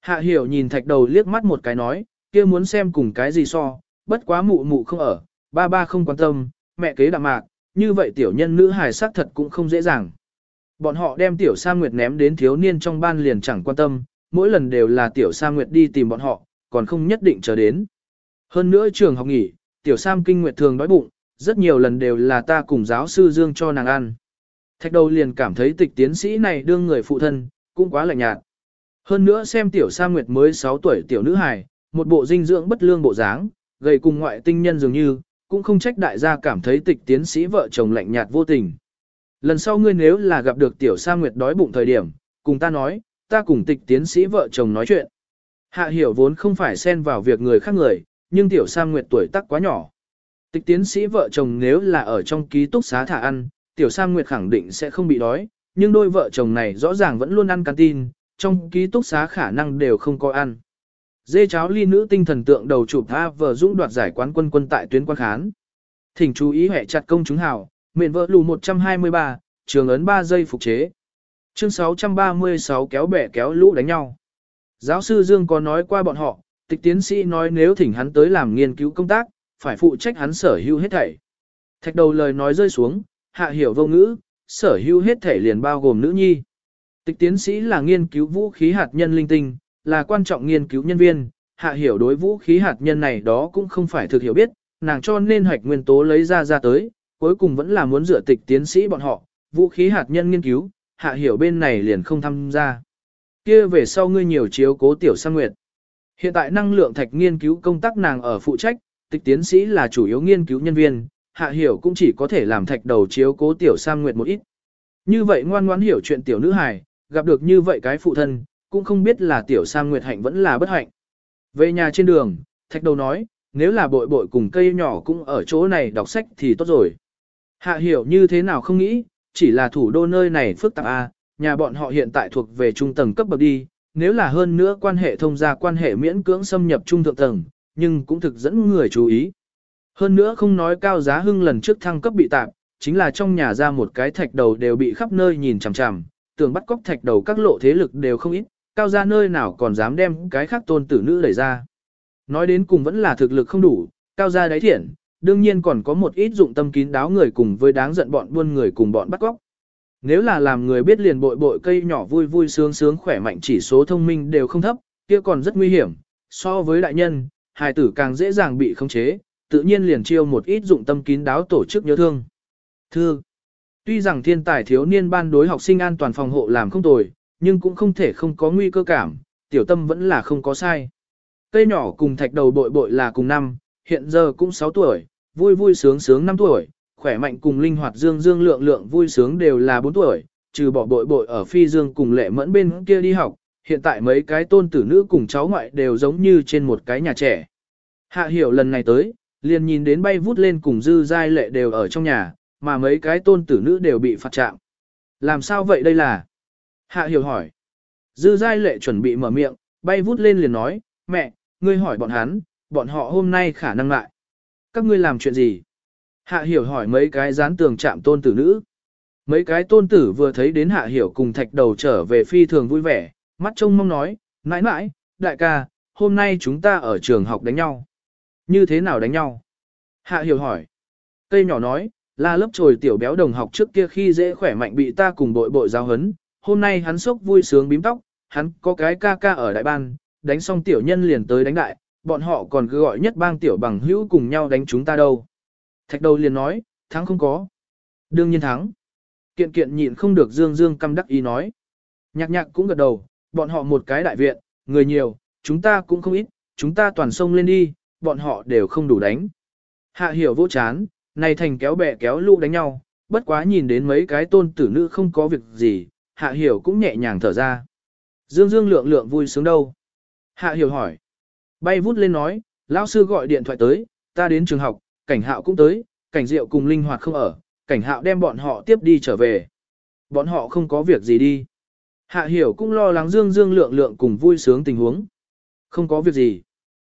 [SPEAKER 1] Hạ hiểu nhìn thạch đầu liếc mắt một cái nói, kia muốn xem cùng cái gì so, bất quá mụ mụ không ở, ba ba không quan tâm, mẹ kế đạm mạc, như vậy tiểu nhân nữ hài sắc thật cũng không dễ dàng. Bọn họ đem tiểu Sam Nguyệt ném đến thiếu niên trong ban liền chẳng quan tâm, mỗi lần đều là tiểu Sa Nguyệt đi tìm bọn họ, còn không nhất định chờ đến. Hơn nữa trường học nghỉ, tiểu Sam kinh nguyệt thường đói bụng, rất nhiều lần đều là ta cùng giáo sư Dương cho nàng ăn. Thạch đầu liền cảm thấy tịch tiến sĩ này đương người phụ thân, cũng quá lạnh nhạt. Hơn nữa xem tiểu Sa Nguyệt mới 6 tuổi tiểu nữ hài, một bộ dinh dưỡng bất lương bộ dáng, gầy cùng ngoại tinh nhân dường như, cũng không trách đại gia cảm thấy tịch tiến sĩ vợ chồng lạnh nhạt vô tình. Lần sau ngươi nếu là gặp được tiểu Sa Nguyệt đói bụng thời điểm, cùng ta nói, ta cùng tịch tiến sĩ vợ chồng nói chuyện. Hạ hiểu vốn không phải xen vào việc người khác người, nhưng tiểu sang Nguyệt tuổi tác quá nhỏ. Tịch tiến sĩ vợ chồng nếu là ở trong ký túc xá thả ăn, tiểu sang Nguyệt khẳng định sẽ không bị đói, nhưng đôi vợ chồng này rõ ràng vẫn luôn ăn canteen, trong ký túc xá khả năng đều không có ăn. Dê cháo ly nữ tinh thần tượng đầu chụp tha vờ dũng đoạt giải quán quân quân tại tuyến quan khán. Thỉnh chú ý hệ chặt công chúng hào, miền vợ lù 123, trường ấn 3 giây phục chế. Chương 636 kéo bẻ kéo lũ đánh nhau. Giáo sư Dương có nói qua bọn họ, tịch tiến sĩ nói nếu thỉnh hắn tới làm nghiên cứu công tác, phải phụ trách hắn sở hữu hết thảy. Thạch đầu lời nói rơi xuống, hạ hiểu vô ngữ, sở hữu hết thảy liền bao gồm nữ nhi. Tịch tiến sĩ là nghiên cứu vũ khí hạt nhân linh tinh, là quan trọng nghiên cứu nhân viên, hạ hiểu đối vũ khí hạt nhân này đó cũng không phải thực hiểu biết, nàng cho nên hoạch nguyên tố lấy ra ra tới, cuối cùng vẫn là muốn dựa tịch tiến sĩ bọn họ, vũ khí hạt nhân nghiên cứu, hạ hiểu bên này liền không tham gia. kia về sau ngươi nhiều chiếu cố tiểu sang nguyệt. Hiện tại năng lượng thạch nghiên cứu công tác nàng ở phụ trách, tịch tiến sĩ là chủ yếu nghiên cứu nhân viên, hạ hiểu cũng chỉ có thể làm thạch đầu chiếu cố tiểu sang nguyệt một ít. Như vậy ngoan ngoãn hiểu chuyện tiểu nữ hài, gặp được như vậy cái phụ thân, cũng không biết là tiểu sang nguyệt hạnh vẫn là bất hạnh. Về nhà trên đường, thạch đầu nói, nếu là bội bội cùng cây nhỏ cũng ở chỗ này đọc sách thì tốt rồi. Hạ hiểu như thế nào không nghĩ, chỉ là thủ đô nơi này phức tạp a, nhà bọn họ hiện tại thuộc về trung tầng cấp bậc đi, nếu là hơn nữa quan hệ thông gia quan hệ miễn cưỡng xâm nhập trung thượng tầng, nhưng cũng thực dẫn người chú ý. Hơn nữa không nói cao giá hưng lần trước thăng cấp bị tạm, chính là trong nhà ra một cái thạch đầu đều bị khắp nơi nhìn chằm chằm, tưởng bắt cóc thạch đầu các lộ thế lực đều không ít, cao ra nơi nào còn dám đem cái khác tôn tử nữ đẩy ra. Nói đến cùng vẫn là thực lực không đủ, cao ra đáy thiện, đương nhiên còn có một ít dụng tâm kín đáo người cùng với đáng giận bọn buôn người cùng bọn bắt cóc. Nếu là làm người biết liền bội bội cây nhỏ vui vui sướng sướng khỏe mạnh chỉ số thông minh đều không thấp, kia còn rất nguy hiểm, so với đại nhân, hài tử càng dễ dàng bị khống chế, tự nhiên liền chiêu một ít dụng tâm kín đáo tổ chức nhớ thương. Thương. Tuy rằng thiên tài thiếu niên ban đối học sinh an toàn phòng hộ làm không tồi, nhưng cũng không thể không có nguy cơ cảm, tiểu tâm vẫn là không có sai. Cây nhỏ cùng thạch đầu bội bội là cùng năm, hiện giờ cũng 6 tuổi, vui vui sướng sướng 5 tuổi, khỏe mạnh cùng linh hoạt dương dương lượng lượng vui sướng đều là 4 tuổi, trừ bỏ bội bội ở phi dương cùng lệ mẫn bên kia đi học, hiện tại mấy cái tôn tử nữ cùng cháu ngoại đều giống như trên một cái nhà trẻ. Hạ hiểu lần này tới, liền nhìn đến bay vút lên cùng dư giai lệ đều ở trong nhà, mà mấy cái tôn tử nữ đều bị phạt chạm. Làm sao vậy đây là? Hạ hiểu hỏi. Dư giai lệ chuẩn bị mở miệng, bay vút lên liền nói, mẹ, ngươi hỏi bọn hắn, bọn họ hôm nay khả năng lại. Các ngươi làm chuyện gì? Hạ hiểu hỏi mấy cái dán tường chạm tôn tử nữ. Mấy cái tôn tử vừa thấy đến hạ hiểu cùng thạch đầu trở về phi thường vui vẻ, mắt trông mong nói, mãi mãi, đại ca, hôm nay chúng ta ở trường học đánh nhau. Như thế nào đánh nhau? Hạ hiểu hỏi. Cây nhỏ nói, là lớp trồi tiểu béo đồng học trước kia khi dễ khỏe mạnh bị ta cùng bội bội giáo hấn, hôm nay hắn sốc vui sướng bím tóc, hắn có cái ca ca ở đại ban, đánh xong tiểu nhân liền tới đánh đại, bọn họ còn cứ gọi nhất bang tiểu bằng hữu cùng nhau đánh chúng ta đâu. Thạch đầu liền nói, thắng không có. Đương nhiên thắng. Kiện kiện nhịn không được dương dương căm đắc ý nói. Nhạc nhạc cũng gật đầu, bọn họ một cái đại viện, người nhiều, chúng ta cũng không ít, chúng ta toàn sông lên đi, bọn họ đều không đủ đánh. Hạ hiểu vô chán, này thành kéo bè kéo lũ đánh nhau, bất quá nhìn đến mấy cái tôn tử nữ không có việc gì, hạ hiểu cũng nhẹ nhàng thở ra. Dương dương lượng lượng vui sướng đâu? Hạ hiểu hỏi. Bay vút lên nói, lão sư gọi điện thoại tới, ta đến trường học, cảnh hạo cũng tới, cảnh diệu cùng linh hoạt không ở, cảnh hạo đem bọn họ tiếp đi trở về. Bọn họ không có việc gì đi. Hạ hiểu cũng lo lắng dương dương lượng lượng cùng vui sướng tình huống. Không có việc gì.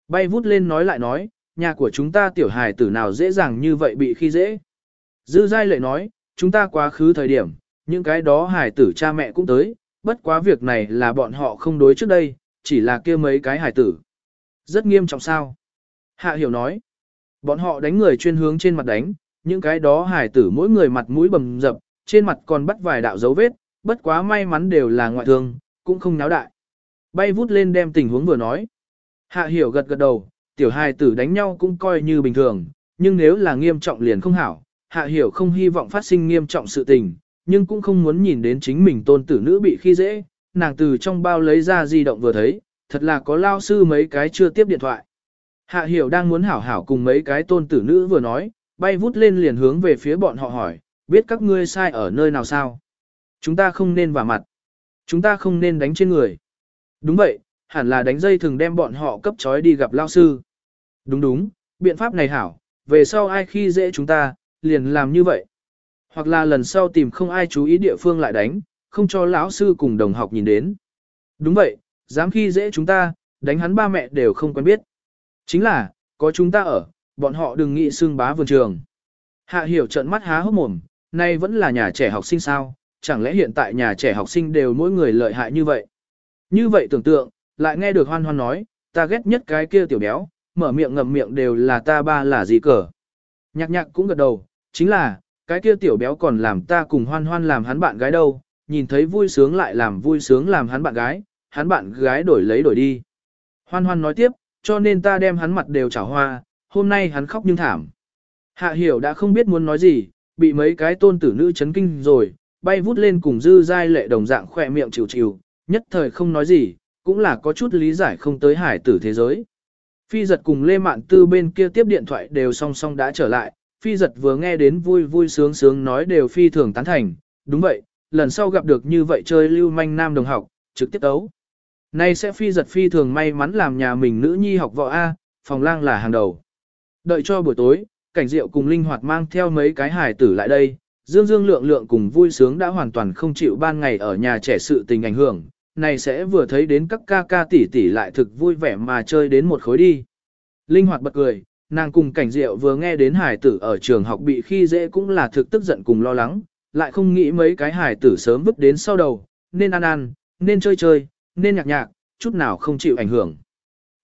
[SPEAKER 1] Bay vút lên nói lại nói, nhà của chúng ta tiểu hài tử nào dễ dàng như vậy bị khi dễ. Dư dai lệ nói, chúng ta quá khứ thời điểm, những cái đó hài tử cha mẹ cũng tới, bất quá việc này là bọn họ không đối trước đây, chỉ là kia mấy cái hài tử. Rất nghiêm trọng sao? Hạ hiểu nói, bọn họ đánh người chuyên hướng trên mặt đánh, những cái đó Hải tử mỗi người mặt mũi bầm dập, trên mặt còn bắt vài đạo dấu vết, bất quá may mắn đều là ngoại thương, cũng không náo đại. Bay vút lên đem tình huống vừa nói. Hạ hiểu gật gật đầu, tiểu hài tử đánh nhau cũng coi như bình thường, nhưng nếu là nghiêm trọng liền không hảo. Hạ hiểu không hy vọng phát sinh nghiêm trọng sự tình, nhưng cũng không muốn nhìn đến chính mình tôn tử nữ bị khi dễ. Nàng từ trong bao lấy ra di động vừa thấy, thật là có lao sư mấy cái chưa tiếp điện thoại. Hạ hiểu đang muốn hảo hảo cùng mấy cái tôn tử nữ vừa nói, bay vút lên liền hướng về phía bọn họ hỏi, biết các ngươi sai ở nơi nào sao? Chúng ta không nên vào mặt. Chúng ta không nên đánh trên người. Đúng vậy, hẳn là đánh dây thường đem bọn họ cấp trói đi gặp lao sư. Đúng đúng, biện pháp này hảo, về sau ai khi dễ chúng ta, liền làm như vậy. Hoặc là lần sau tìm không ai chú ý địa phương lại đánh, không cho lão sư cùng đồng học nhìn đến. Đúng vậy, dám khi dễ chúng ta, đánh hắn ba mẹ đều không quen biết. Chính là, có chúng ta ở, bọn họ đừng nghĩ xương bá vườn trường. Hạ hiểu trận mắt há hốc mồm, nay vẫn là nhà trẻ học sinh sao, chẳng lẽ hiện tại nhà trẻ học sinh đều mỗi người lợi hại như vậy. Như vậy tưởng tượng, lại nghe được hoan hoan nói, ta ghét nhất cái kia tiểu béo, mở miệng ngậm miệng đều là ta ba là gì cờ. Nhạc nhạc cũng gật đầu, chính là, cái kia tiểu béo còn làm ta cùng hoan hoan làm hắn bạn gái đâu, nhìn thấy vui sướng lại làm vui sướng làm hắn bạn gái, hắn bạn gái đổi lấy đổi đi. Hoan hoan nói tiếp, cho nên ta đem hắn mặt đều trả hoa, hôm nay hắn khóc nhưng thảm. Hạ hiểu đã không biết muốn nói gì, bị mấy cái tôn tử nữ chấn kinh rồi, bay vút lên cùng dư giai lệ đồng dạng khỏe miệng chịu chịu, nhất thời không nói gì, cũng là có chút lý giải không tới hải tử thế giới. Phi giật cùng Lê Mạn Tư bên kia tiếp điện thoại đều song song đã trở lại, phi giật vừa nghe đến vui vui sướng sướng nói đều phi thường tán thành, đúng vậy, lần sau gặp được như vậy chơi lưu manh nam đồng học, trực tiếp ấu. Nay sẽ phi giật phi thường may mắn làm nhà mình nữ nhi học võ A, phòng lang là hàng đầu. Đợi cho buổi tối, cảnh diệu cùng linh hoạt mang theo mấy cái hài tử lại đây, dương dương lượng lượng cùng vui sướng đã hoàn toàn không chịu ban ngày ở nhà trẻ sự tình ảnh hưởng, này sẽ vừa thấy đến các ca ca tỷ tỷ lại thực vui vẻ mà chơi đến một khối đi. Linh hoạt bật cười, nàng cùng cảnh diệu vừa nghe đến hải tử ở trường học bị khi dễ cũng là thực tức giận cùng lo lắng, lại không nghĩ mấy cái hải tử sớm vứt đến sau đầu, nên ăn ăn, nên chơi chơi, nên nhạc nhạc, chút nào không chịu ảnh hưởng.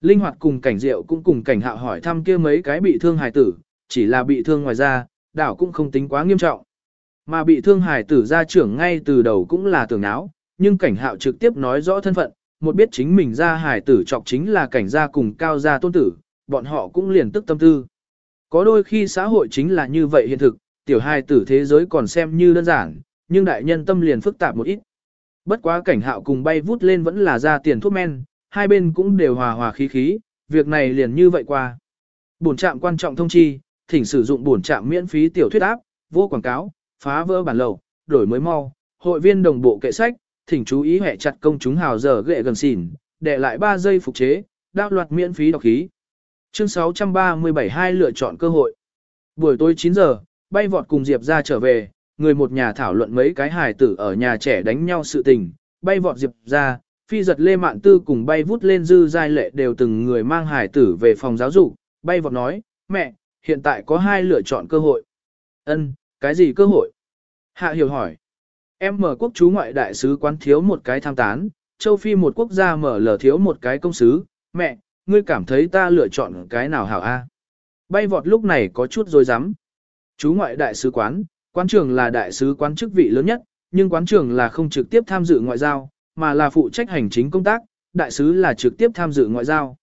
[SPEAKER 1] Linh hoạt cùng cảnh diệu cũng cùng cảnh hạo hỏi thăm kia mấy cái bị thương hải tử, chỉ là bị thương ngoài ra, đảo cũng không tính quá nghiêm trọng. Mà bị thương hải tử ra trưởng ngay từ đầu cũng là tưởng náo, nhưng cảnh hạo trực tiếp nói rõ thân phận, một biết chính mình ra hải tử trọc chính là cảnh gia cùng cao gia tôn tử, bọn họ cũng liền tức tâm tư. Có đôi khi xã hội chính là như vậy hiện thực, tiểu hài tử thế giới còn xem như đơn giản, nhưng đại nhân tâm liền phức tạp một ít. Bất quá cảnh hạo cùng bay vút lên vẫn là ra tiền thuốc men, hai bên cũng đều hòa hòa khí khí, việc này liền như vậy qua. Bổn trạm quan trọng thông chi, thỉnh sử dụng bổn trạm miễn phí tiểu thuyết áp, vô quảng cáo, phá vỡ bản lầu, đổi mới mau, hội viên đồng bộ kệ sách, thỉnh chú ý hệ chặt công chúng hào giờ ghệ gần xỉn, để lại 3 giây phục chế, đạo loạt miễn phí đọc khí. Chương 637 hai lựa chọn cơ hội. Buổi tối 9 giờ, bay vọt cùng Diệp ra trở về, người một nhà thảo luận mấy cái hài tử ở nhà trẻ đánh nhau sự tình, bay vọt Diệp ra, phi giật lê mạn tư cùng bay vút lên dư giai lệ đều từng người mang hài tử về phòng giáo dục, bay vọt nói, mẹ, hiện tại có hai lựa chọn cơ hội. Ân, cái gì cơ hội? Hạ hiểu hỏi. Em mở quốc chú ngoại đại sứ quán thiếu một cái tham tán, châu Phi một quốc gia mở lờ thiếu một cái công sứ, mẹ, ngươi cảm thấy ta lựa chọn cái nào hảo a? Bay vọt lúc này có chút dối rắm Chú ngoại đại sứ quán, quán trưởng là đại sứ quán chức vị lớn nhất, nhưng quán trưởng là không trực tiếp tham dự ngoại giao, mà là phụ trách hành chính công tác, đại sứ là trực tiếp tham dự ngoại giao.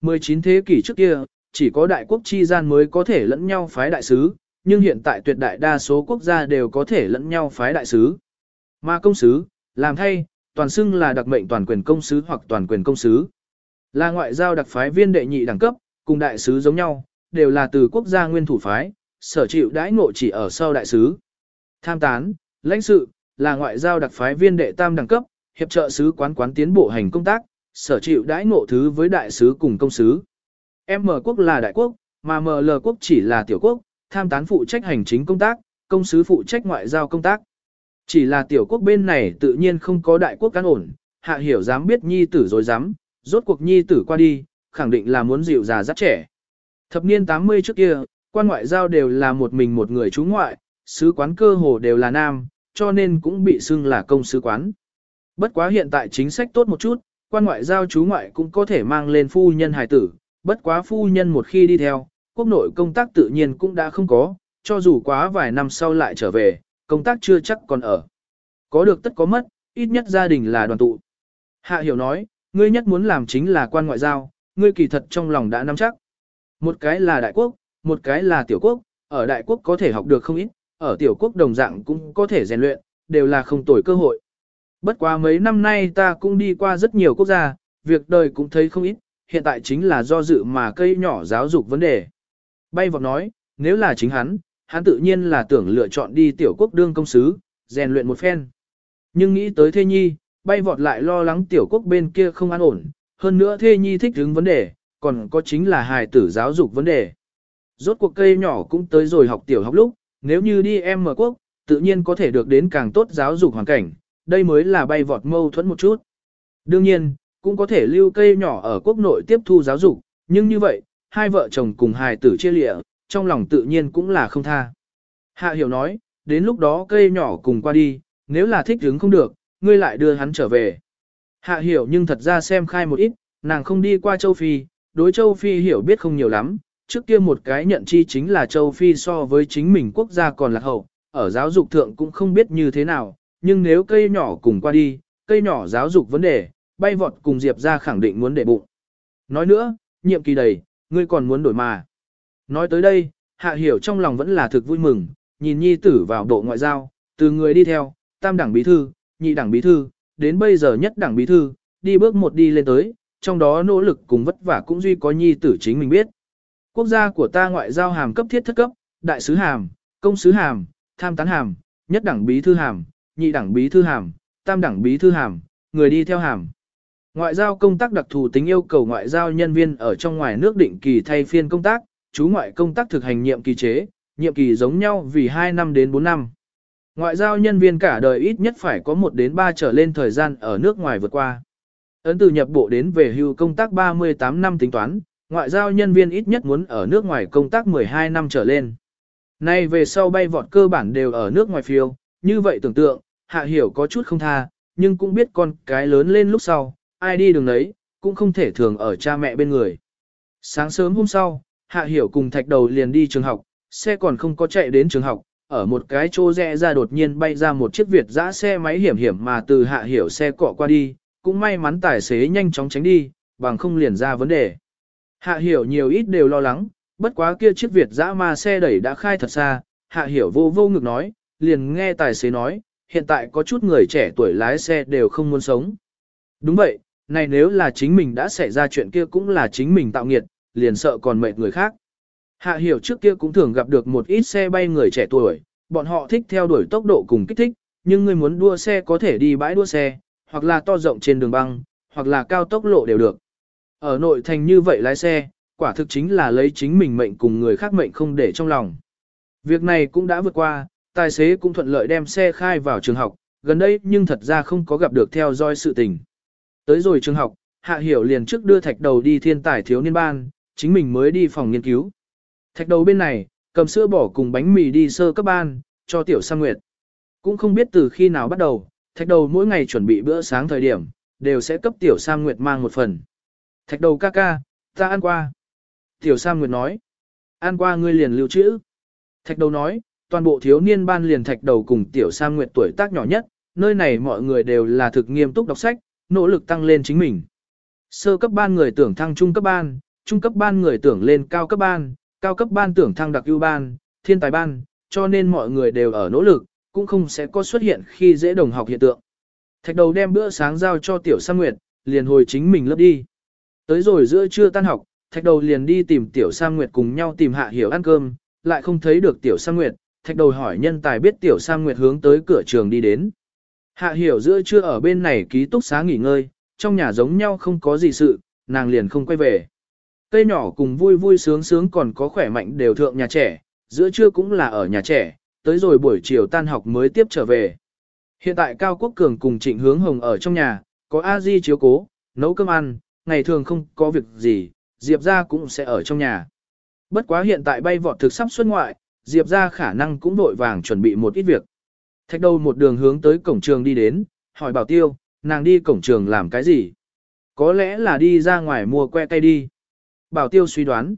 [SPEAKER 1] 19 thế kỷ trước kia, chỉ có đại quốc chi gian mới có thể lẫn nhau phái đại sứ, nhưng hiện tại tuyệt đại đa số quốc gia đều có thể lẫn nhau phái đại sứ. Mà công sứ, làm thay, toàn xưng là đặc mệnh toàn quyền công sứ hoặc toàn quyền công sứ. Là ngoại giao đặc phái viên đệ nhị đẳng cấp, cùng đại sứ giống nhau, đều là từ quốc gia nguyên thủ phái, sở chịu đãi ngộ chỉ ở sau đại sứ. Tham tán, lãnh sự, là ngoại giao đặc phái viên đệ tam đẳng cấp, hiệp trợ sứ quán quán tiến bộ hành công tác, sở chịu đãi ngộ thứ với đại sứ cùng công sứ. M quốc là đại quốc, mà ML quốc chỉ là tiểu quốc, tham tán phụ trách hành chính công tác, công sứ phụ trách ngoại giao công tác. Chỉ là tiểu quốc bên này tự nhiên không có đại quốc cán ổn, hạ hiểu dám biết nhi tử rồi dám, rốt cuộc nhi tử qua đi, khẳng định là muốn dịu già dắt trẻ. Thập niên 80 trước kia, quan ngoại giao đều là một mình một người chú ngoại, sứ quán cơ hồ đều là nam, cho nên cũng bị xưng là công sứ quán. Bất quá hiện tại chính sách tốt một chút, quan ngoại giao chú ngoại cũng có thể mang lên phu nhân hài tử, bất quá phu nhân một khi đi theo, quốc nội công tác tự nhiên cũng đã không có, cho dù quá vài năm sau lại trở về, công tác chưa chắc còn ở. Có được tất có mất, ít nhất gia đình là đoàn tụ. Hạ hiểu nói, ngươi nhất muốn làm chính là quan ngoại giao, ngươi kỳ thật trong lòng đã nắm chắc. Một cái là đại quốc, một cái là tiểu quốc, ở đại quốc có thể học được không ít, ở tiểu quốc đồng dạng cũng có thể rèn luyện, đều là không tồi cơ hội. Bất quá mấy năm nay ta cũng đi qua rất nhiều quốc gia, việc đời cũng thấy không ít, hiện tại chính là do dự mà cây nhỏ giáo dục vấn đề. Bay vọt nói, nếu là chính hắn, hắn tự nhiên là tưởng lựa chọn đi tiểu quốc đương công sứ, rèn luyện một phen. Nhưng nghĩ tới thê nhi, bay vọt lại lo lắng tiểu quốc bên kia không an ổn, hơn nữa thê nhi thích hứng vấn đề, còn có chính là hài tử giáo dục vấn đề. Rốt cuộc cây nhỏ cũng tới rồi học tiểu học lúc, nếu như đi em mở quốc, tự nhiên có thể được đến càng tốt giáo dục hoàn cảnh, đây mới là bay vọt mâu thuẫn một chút. Đương nhiên, cũng có thể lưu cây nhỏ ở quốc nội tiếp thu giáo dục, nhưng như vậy, hai vợ chồng cùng hài tử chia lịa, trong lòng tự nhiên cũng là không tha. Hạ hiểu nói, đến lúc đó cây nhỏ cùng qua đi, nếu là thích hứng không được, ngươi lại đưa hắn trở về. Hạ hiểu nhưng thật ra xem khai một ít, nàng không đi qua châu Phi, đối châu Phi hiểu biết không nhiều lắm, trước kia một cái nhận chi chính là châu Phi so với chính mình quốc gia còn lạc hậu, ở giáo dục thượng cũng không biết như thế nào, nhưng nếu cây nhỏ cùng qua đi, cây nhỏ giáo dục vấn đề, bay vọt cùng Diệp ra khẳng định muốn để bụng. Nói nữa, nhiệm kỳ đầy, ngươi còn muốn đổi mà. Nói tới đây, hạ hiểu trong lòng vẫn là thực vui mừng, nhìn nhi tử vào độ ngoại giao, từ người đi theo, tam đảng bí thư, nhị đảng bí thư, đến bây giờ nhất đảng bí thư, đi bước một đi lên tới, trong đó nỗ lực cùng vất vả cũng duy có nhi tử chính mình biết. Quốc gia của ta ngoại giao hàm cấp thiết thất cấp, đại sứ hàm, công sứ hàm, tham tán hàm, nhất đảng bí thư hàm, nhị đảng bí thư hàm, tam đảng bí thư hàm, người đi theo hàm. Ngoại giao công tác đặc thù tính yêu cầu ngoại giao nhân viên ở trong ngoài nước định kỳ thay phiên công tác, chú ngoại công tác thực hành nhiệm kỳ chế, nhiệm kỳ giống nhau vì 2 năm đến 4 năm. Ngoại giao nhân viên cả đời ít nhất phải có 1 đến 3 trở lên thời gian ở nước ngoài vượt qua. Ấn từ nhập bộ đến về hưu công tác 38 năm tính toán, ngoại giao nhân viên ít nhất muốn ở nước ngoài công tác 12 năm trở lên. Nay về sau bay vọt cơ bản đều ở nước ngoài phiêu, như vậy tưởng tượng, hạ hiểu có chút không tha, nhưng cũng biết con cái lớn lên lúc sau, ai đi đường đấy, cũng không thể thường ở cha mẹ bên người. Sáng sớm hôm sau, hạ hiểu cùng thạch đầu liền đi trường học, xe còn không có chạy đến trường học, ở một cái chỗ rẽ ra đột nhiên bay ra một chiếc Việt giã xe máy hiểm hiểm mà từ hạ hiểu xe cọ qua đi, cũng may mắn tài xế nhanh chóng tránh đi, bằng không liền ra vấn đề. Hạ hiểu nhiều ít đều lo lắng, bất quá kia chiếc Việt dã ma xe đẩy đã khai thật xa, hạ hiểu vô vô ngực nói, liền nghe tài xế nói, hiện tại có chút người trẻ tuổi lái xe đều không muốn sống. Đúng vậy, này nếu là chính mình đã xảy ra chuyện kia cũng là chính mình tạo nghiệt, liền sợ còn mệt người khác. Hạ hiểu trước kia cũng thường gặp được một ít xe bay người trẻ tuổi, bọn họ thích theo đuổi tốc độ cùng kích thích, nhưng người muốn đua xe có thể đi bãi đua xe, hoặc là to rộng trên đường băng, hoặc là cao tốc lộ đều được. Ở nội thành như vậy lái xe, quả thực chính là lấy chính mình mệnh cùng người khác mệnh không để trong lòng. Việc này cũng đã vượt qua, tài xế cũng thuận lợi đem xe khai vào trường học, gần đây nhưng thật ra không có gặp được theo dõi sự tình. Tới rồi trường học, Hạ Hiểu liền trước đưa thạch đầu đi thiên tài thiếu niên ban, chính mình mới đi phòng nghiên cứu. Thạch đầu bên này, cầm sữa bỏ cùng bánh mì đi sơ cấp ban, cho tiểu sang nguyệt. Cũng không biết từ khi nào bắt đầu, thạch đầu mỗi ngày chuẩn bị bữa sáng thời điểm, đều sẽ cấp tiểu sang nguyệt mang một phần. Thạch đầu ca ca, ta ăn qua. Tiểu Sam nguyệt nói, ăn qua ngươi liền lưu trữ. Thạch đầu nói, toàn bộ thiếu niên ban liền thạch đầu cùng tiểu Sam nguyệt tuổi tác nhỏ nhất, nơi này mọi người đều là thực nghiêm túc đọc sách, nỗ lực tăng lên chính mình. Sơ cấp ban người tưởng thăng trung cấp ban, trung cấp ban người tưởng lên cao cấp ban, cao cấp ban tưởng thăng đặc ưu ban, thiên tài ban, cho nên mọi người đều ở nỗ lực, cũng không sẽ có xuất hiện khi dễ đồng học hiện tượng. Thạch đầu đem bữa sáng giao cho tiểu Sam Nguyệt, liền hồi chính mình lớp đi. Tới rồi giữa trưa tan học, thạch đầu liền đi tìm tiểu sang Nguyệt cùng nhau tìm hạ hiểu ăn cơm, lại không thấy được tiểu sang Nguyệt, thạch đầu hỏi nhân tài biết tiểu sang Nguyệt hướng tới cửa trường đi đến. Hạ hiểu giữa trưa ở bên này ký túc xá nghỉ ngơi, trong nhà giống nhau không có gì sự, nàng liền không quay về. Cây nhỏ cùng vui vui sướng sướng còn có khỏe mạnh đều thượng nhà trẻ, giữa trưa cũng là ở nhà trẻ, tới rồi buổi chiều tan học mới tiếp trở về. Hiện tại Cao Quốc Cường cùng Trịnh Hướng Hồng ở trong nhà, có A Di chiếu cố, nấu cơm ăn, ngày thường không có việc gì, Diệp ra cũng sẽ ở trong nhà. Bất quá hiện tại bay vọt thực sắp xuất ngoại, Diệp ra khả năng cũng vội vàng chuẩn bị một ít việc. Thạch đầu một đường hướng tới cổng trường đi đến, hỏi bảo tiêu, nàng đi cổng trường làm cái gì? Có lẽ là đi ra ngoài mua que cây đi. Bảo tiêu suy đoán.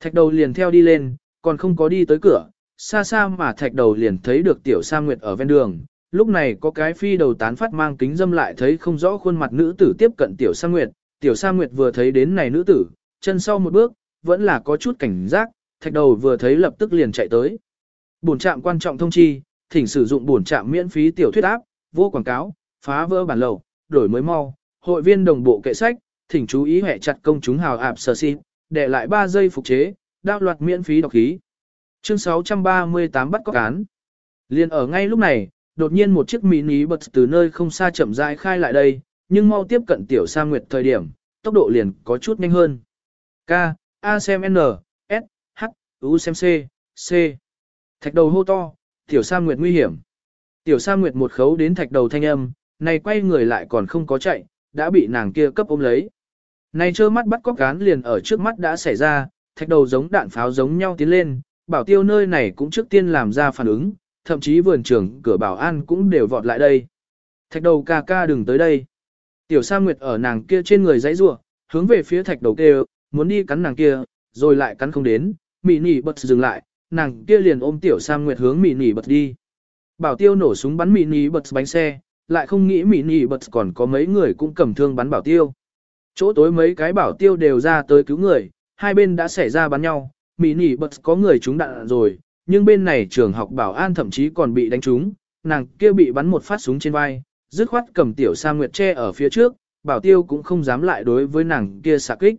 [SPEAKER 1] Thạch đầu liền theo đi lên, còn không có đi tới cửa, xa xa mà thạch đầu liền thấy được tiểu Sa Nguyệt ở ven đường. Lúc này có cái phi đầu tán phát mang kính dâm lại thấy không rõ khuôn mặt nữ tử tiếp cận tiểu Sa Nguyệt. Tiểu Sa Nguyệt vừa thấy đến này nữ tử, chân sau một bước, vẫn là có chút cảnh giác, thạch đầu vừa thấy lập tức liền chạy tới. Bổn trạm quan trọng thông chi, thỉnh sử dụng bổn trạm miễn phí tiểu thuyết áp, vô quảng cáo, phá vỡ bản lầu, đổi mới mau, hội viên đồng bộ kệ sách, thỉnh chú ý hệ chặt công chúng hào ạp sở xin, để lại 3 giây phục chế, đao loạt miễn phí đọc khí. Chương 638 bắt có cán. Liên ở ngay lúc này, đột nhiên một chiếc mini bật từ nơi không xa chậm rãi khai lại đây, nhưng mau tiếp cận tiểu sa nguyệt thời điểm, tốc độ liền có chút nhanh hơn. K, A xem N, S, H, U xem C, C. Thạch đầu hô to, tiểu sa nguyệt nguy hiểm. Tiểu sa nguyệt một khấu đến thạch đầu thanh âm, này quay người lại còn không có chạy, đã bị nàng kia cấp ôm lấy. Này trơ mắt bắt cóc cán liền ở trước mắt đã xảy ra, thạch đầu giống đạn pháo giống nhau tiến lên, bảo tiêu nơi này cũng trước tiên làm ra phản ứng, thậm chí vườn trưởng cửa bảo an cũng đều vọt lại đây. Thạch đầu ca ca đừng tới đây. Tiểu Sa Nguyệt ở nàng kia trên người dãy rủa, hướng về phía thạch đầu kêu, muốn đi cắn nàng kia, rồi lại cắn không đến, mị nỉ bật dừng lại, nàng kia liền ôm Tiểu Sa Nguyệt hướng mị nỉ bật đi. Bảo tiêu nổ súng bắn mị nỉ bật bánh xe, lại không nghĩ mị nỉ bật còn có mấy người cũng cầm thương bắn bảo tiêu. Chỗ tối mấy cái bảo tiêu đều ra tới cứu người, hai bên đã xảy ra bắn nhau, mỹ nỉ bật có người trúng đạn rồi, nhưng bên này trường học bảo an thậm chí còn bị đánh trúng, nàng kia bị bắn một phát súng trên vai, dứt khoát cầm tiểu sa nguyệt che ở phía trước, bảo tiêu cũng không dám lại đối với nàng kia xạ kích.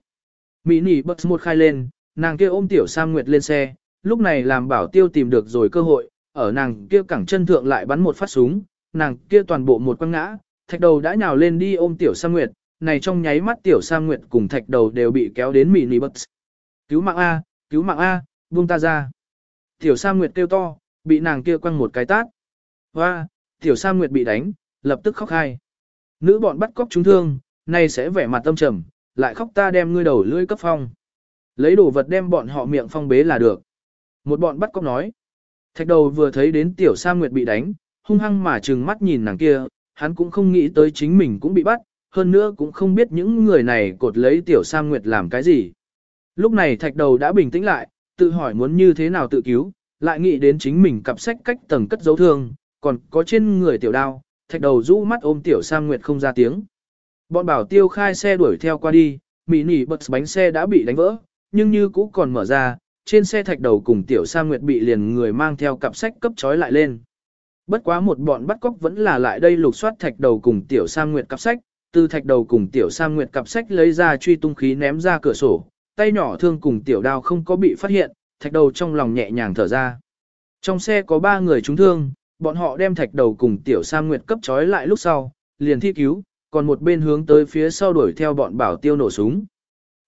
[SPEAKER 1] Mỹ nỉ bật một khai lên, nàng kia ôm tiểu sa nguyệt lên xe, lúc này làm bảo tiêu tìm được rồi cơ hội, ở nàng kia cẳng chân thượng lại bắn một phát súng, nàng kia toàn bộ một quăng ngã, thạch đầu đã nhào lên đi ôm tiểu sa nguyệt, này trong nháy mắt tiểu sa nguyệt cùng thạch đầu đều bị kéo đến mini bật. Cứu mạng A, cứu mạng A, buông ta ra. Tiểu sa nguyệt kêu to, bị nàng kia quăng một cái tát. Hoa, tiểu sa nguyệt bị đánh, lập tức khóc hai. Nữ bọn bắt cóc chúng thương, nay sẽ vẻ mặt tâm trầm, lại khóc ta đem ngươi đầu lưỡi cấp phong. Lấy đồ vật đem bọn họ miệng phong bế là được. Một bọn bắt cóc nói. Thạch đầu vừa thấy đến tiểu sa nguyệt bị đánh, hung hăng mà trừng mắt nhìn nàng kia, hắn cũng không nghĩ tới chính mình cũng bị bắt, hơn nữa cũng không biết những người này cột lấy tiểu sa Nguyệt làm cái gì. Lúc này thạch đầu đã bình tĩnh lại, tự hỏi muốn như thế nào tự cứu, lại nghĩ đến chính mình cặp sách cách tầng cất dấu thương, còn có trên người tiểu đao, thạch đầu rũ mắt ôm tiểu Sam Nguyệt không ra tiếng. Bọn bảo tiêu khai xe đuổi theo qua đi, mỹ nỉ bật bánh xe đã bị đánh vỡ, nhưng như cũ còn mở ra, trên xe thạch đầu cùng tiểu Sam Nguyệt bị liền người mang theo cặp sách cấp trói lại lên. Bất quá một bọn bắt cóc vẫn là lại đây lục soát thạch đầu cùng tiểu Sam Nguyệt cặp sách, từ thạch đầu cùng tiểu Sam Nguyệt cặp sách lấy ra truy tung khí ném ra cửa sổ, tay nhỏ thương cùng tiểu đao không có bị phát hiện, thạch đầu trong lòng nhẹ nhàng thở ra. Trong xe có ba người trúng thương, bọn họ đem thạch đầu cùng tiểu Sam Nguyệt cấp trói lại lúc sau, liền thi cứu, còn một bên hướng tới phía sau đuổi theo bọn bảo tiêu nổ súng.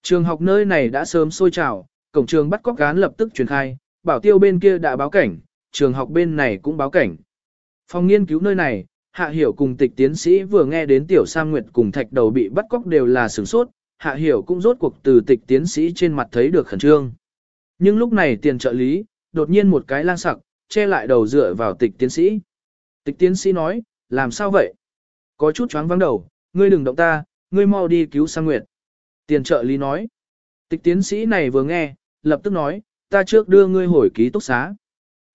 [SPEAKER 1] Trường học nơi này đã sớm sôi trào, cổng trường bắt cóc cán lập tức truyền khai, bảo tiêu bên kia đã báo cảnh, trường học bên này cũng báo cảnh. Phòng nghiên cứu nơi này, Hạ Hiểu cùng tịch tiến sĩ vừa nghe đến Tiểu Sam Nguyệt cùng thạch đầu bị bắt cóc đều là sửng sốt, Hạ Hiểu cũng rốt cuộc từ tịch tiến sĩ trên mặt thấy được khẩn trương. Nhưng lúc này tiền trợ lý, đột nhiên một cái lang sặc, che lại đầu dựa vào tịch tiến sĩ. Tịch tiến sĩ nói, làm sao vậy? Có chút choáng vắng đầu, ngươi đừng động ta, ngươi mau đi cứu sang Nguyệt. Tiền trợ lý nói. Tịch tiến sĩ này vừa nghe, lập tức nói, ta trước đưa ngươi hồi ký túc xá.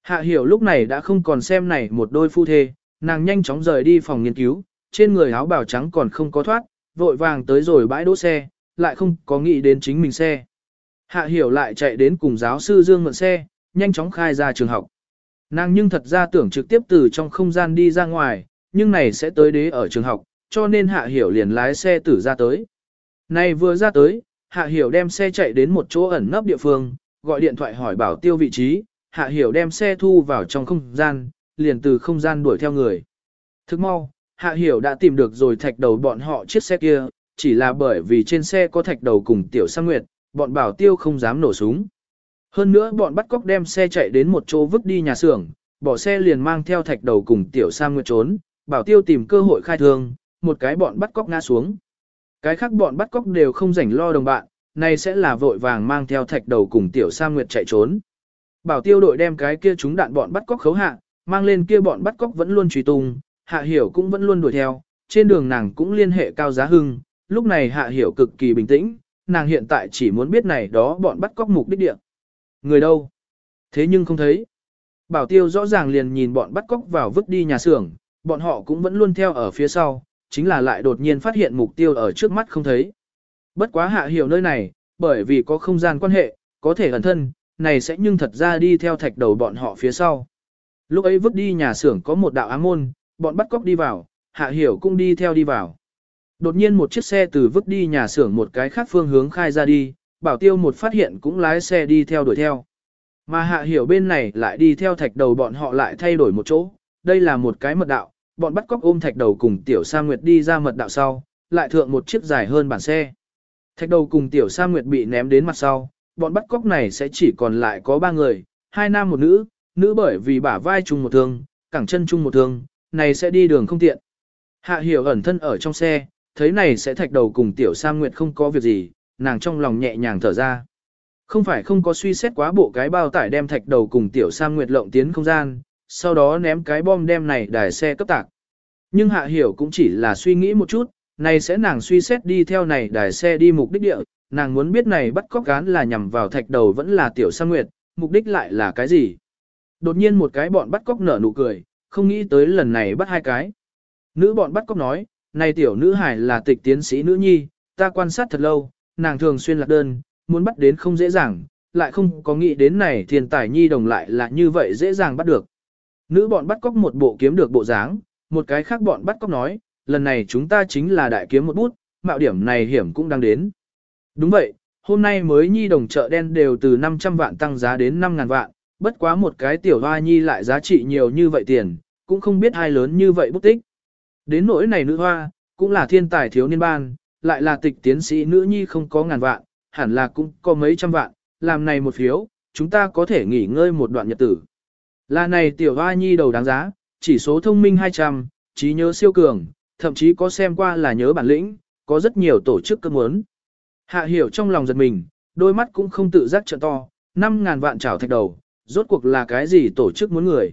[SPEAKER 1] Hạ hiểu lúc này đã không còn xem này một đôi phu thê, nàng nhanh chóng rời đi phòng nghiên cứu, trên người áo bào trắng còn không có thoát, vội vàng tới rồi bãi đỗ xe, lại không có nghĩ đến chính mình xe. Hạ hiểu lại chạy đến cùng giáo sư Dương mượn xe, nhanh chóng khai ra trường học. Nàng nhưng thật ra tưởng trực tiếp từ trong không gian đi ra ngoài, nhưng này sẽ tới đế ở trường học, cho nên hạ hiểu liền lái xe tử ra tới. Này vừa ra tới, hạ hiểu đem xe chạy đến một chỗ ẩn nấp địa phương, gọi điện thoại hỏi bảo tiêu vị trí, hạ hiểu đem xe thu vào trong không gian, liền từ không gian đuổi theo người. Thức mau, Hạ Hiểu đã tìm được rồi thạch đầu bọn họ chiếc xe kia, chỉ là bởi vì trên xe có thạch đầu cùng Tiểu Sang Nguyệt, bọn bảo tiêu không dám nổ súng. Hơn nữa bọn bắt cóc đem xe chạy đến một chỗ vứt đi nhà xưởng, bỏ xe liền mang theo thạch đầu cùng Tiểu Sang Nguyệt trốn, bảo tiêu tìm cơ hội khai thương, một cái bọn bắt cóc ngã xuống. Cái khác bọn bắt cóc đều không rảnh lo đồng bạn, này sẽ là vội vàng mang theo thạch đầu cùng Tiểu Sang Nguyệt chạy trốn. Bảo tiêu đội đem cái kia chúng đạn bọn bắt cóc khấu hạ, mang lên kia bọn bắt cóc vẫn luôn truy tung, Hạ Hiểu cũng vẫn luôn đuổi theo, trên đường nàng cũng liên hệ Cao Giá Hưng, lúc này Hạ Hiểu cực kỳ bình tĩnh, nàng hiện tại chỉ muốn biết này đó bọn bắt cóc mục đích địa. Người đâu? Thế nhưng không thấy. Bảo tiêu rõ ràng liền nhìn bọn bắt cóc vào vứt đi nhà xưởng, bọn họ cũng vẫn luôn theo ở phía sau, chính là lại đột nhiên phát hiện mục tiêu ở trước mắt không thấy. Bất quá Hạ Hiểu nơi này, bởi vì có không gian quan hệ, có thể ẩn thân, này sẽ nhưng thật ra đi theo thạch đầu bọn họ phía sau. Lúc ấy vứt đi nhà xưởng có một đạo ám môn, bọn bắt cóc đi vào, hạ hiểu cũng đi theo đi vào. Đột nhiên một chiếc xe từ vứt đi nhà xưởng một cái khác phương hướng khai ra đi, bảo tiêu một phát hiện cũng lái xe đi theo đuổi theo. Mà hạ hiểu bên này lại đi theo thạch đầu bọn họ lại thay đổi một chỗ, đây là một cái mật đạo, bọn bắt cóc ôm thạch đầu cùng tiểu sa nguyệt đi ra mật đạo sau, lại thượng một chiếc dài hơn bản xe. Thạch đầu cùng tiểu sa nguyệt bị ném đến mặt sau, bọn bắt cóc này sẽ chỉ còn lại có ba người, hai nam một nữ, nữ bởi vì bả vai chung một thương, cẳng chân chung một thương, này sẽ đi đường không tiện. Hạ hiểu ẩn thân ở trong xe, thấy này sẽ thạch đầu cùng tiểu Sa Nguyệt không có việc gì, nàng trong lòng nhẹ nhàng thở ra. Không phải không có suy xét quá bộ cái bao tải đem thạch đầu cùng tiểu Sam Nguyệt lộng tiến không gian, sau đó ném cái bom đem này đài xe cấp tạc. Nhưng hạ hiểu cũng chỉ là suy nghĩ một chút, này sẽ nàng suy xét đi theo này đài xe đi mục đích địa, nàng muốn biết này bắt cóc gán là nhằm vào thạch đầu vẫn là tiểu Sam Nguyệt, mục đích lại là cái gì. Đột nhiên một cái bọn bắt cóc nở nụ cười, không nghĩ tới lần này bắt hai cái. Nữ bọn bắt cóc nói, này tiểu nữ hải là tịch tiến sĩ nữ nhi, ta quan sát thật lâu, nàng thường xuyên lạc đơn, muốn bắt đến không dễ dàng, lại không có nghĩ đến này thiên tài nhi đồng lại là như vậy dễ dàng bắt được. Nữ bọn bắt cóc một bộ kiếm được bộ dáng, một cái khác bọn bắt cóc nói, lần này chúng ta chính là đại kiếm một bút, mạo điểm này hiểm cũng đang đến. Đúng vậy, hôm nay mới nhi đồng chợ đen đều từ 500 vạn tăng giá đến 5.000 vạn, bất quá một cái tiểu hoa nhi lại giá trị nhiều như vậy tiền, cũng không biết ai lớn như vậy bút tích. Đến nỗi này nữ hoa, cũng là thiên tài thiếu niên ban, lại là tịch tiến sĩ nữ nhi không có ngàn vạn, hẳn là cũng có mấy trăm vạn, làm này một phiếu, chúng ta có thể nghỉ ngơi một đoạn nhật tử. Là này tiểu hoa nhi đầu đáng giá, chỉ số thông minh 200, trí nhớ siêu cường, thậm chí có xem qua là nhớ bản lĩnh, có rất nhiều tổ chức cơ muốn. Hạ hiểu trong lòng giật mình, đôi mắt cũng không tự giác trợ to, 5.000 vạn trảo thạch đầu, rốt cuộc là cái gì tổ chức muốn người.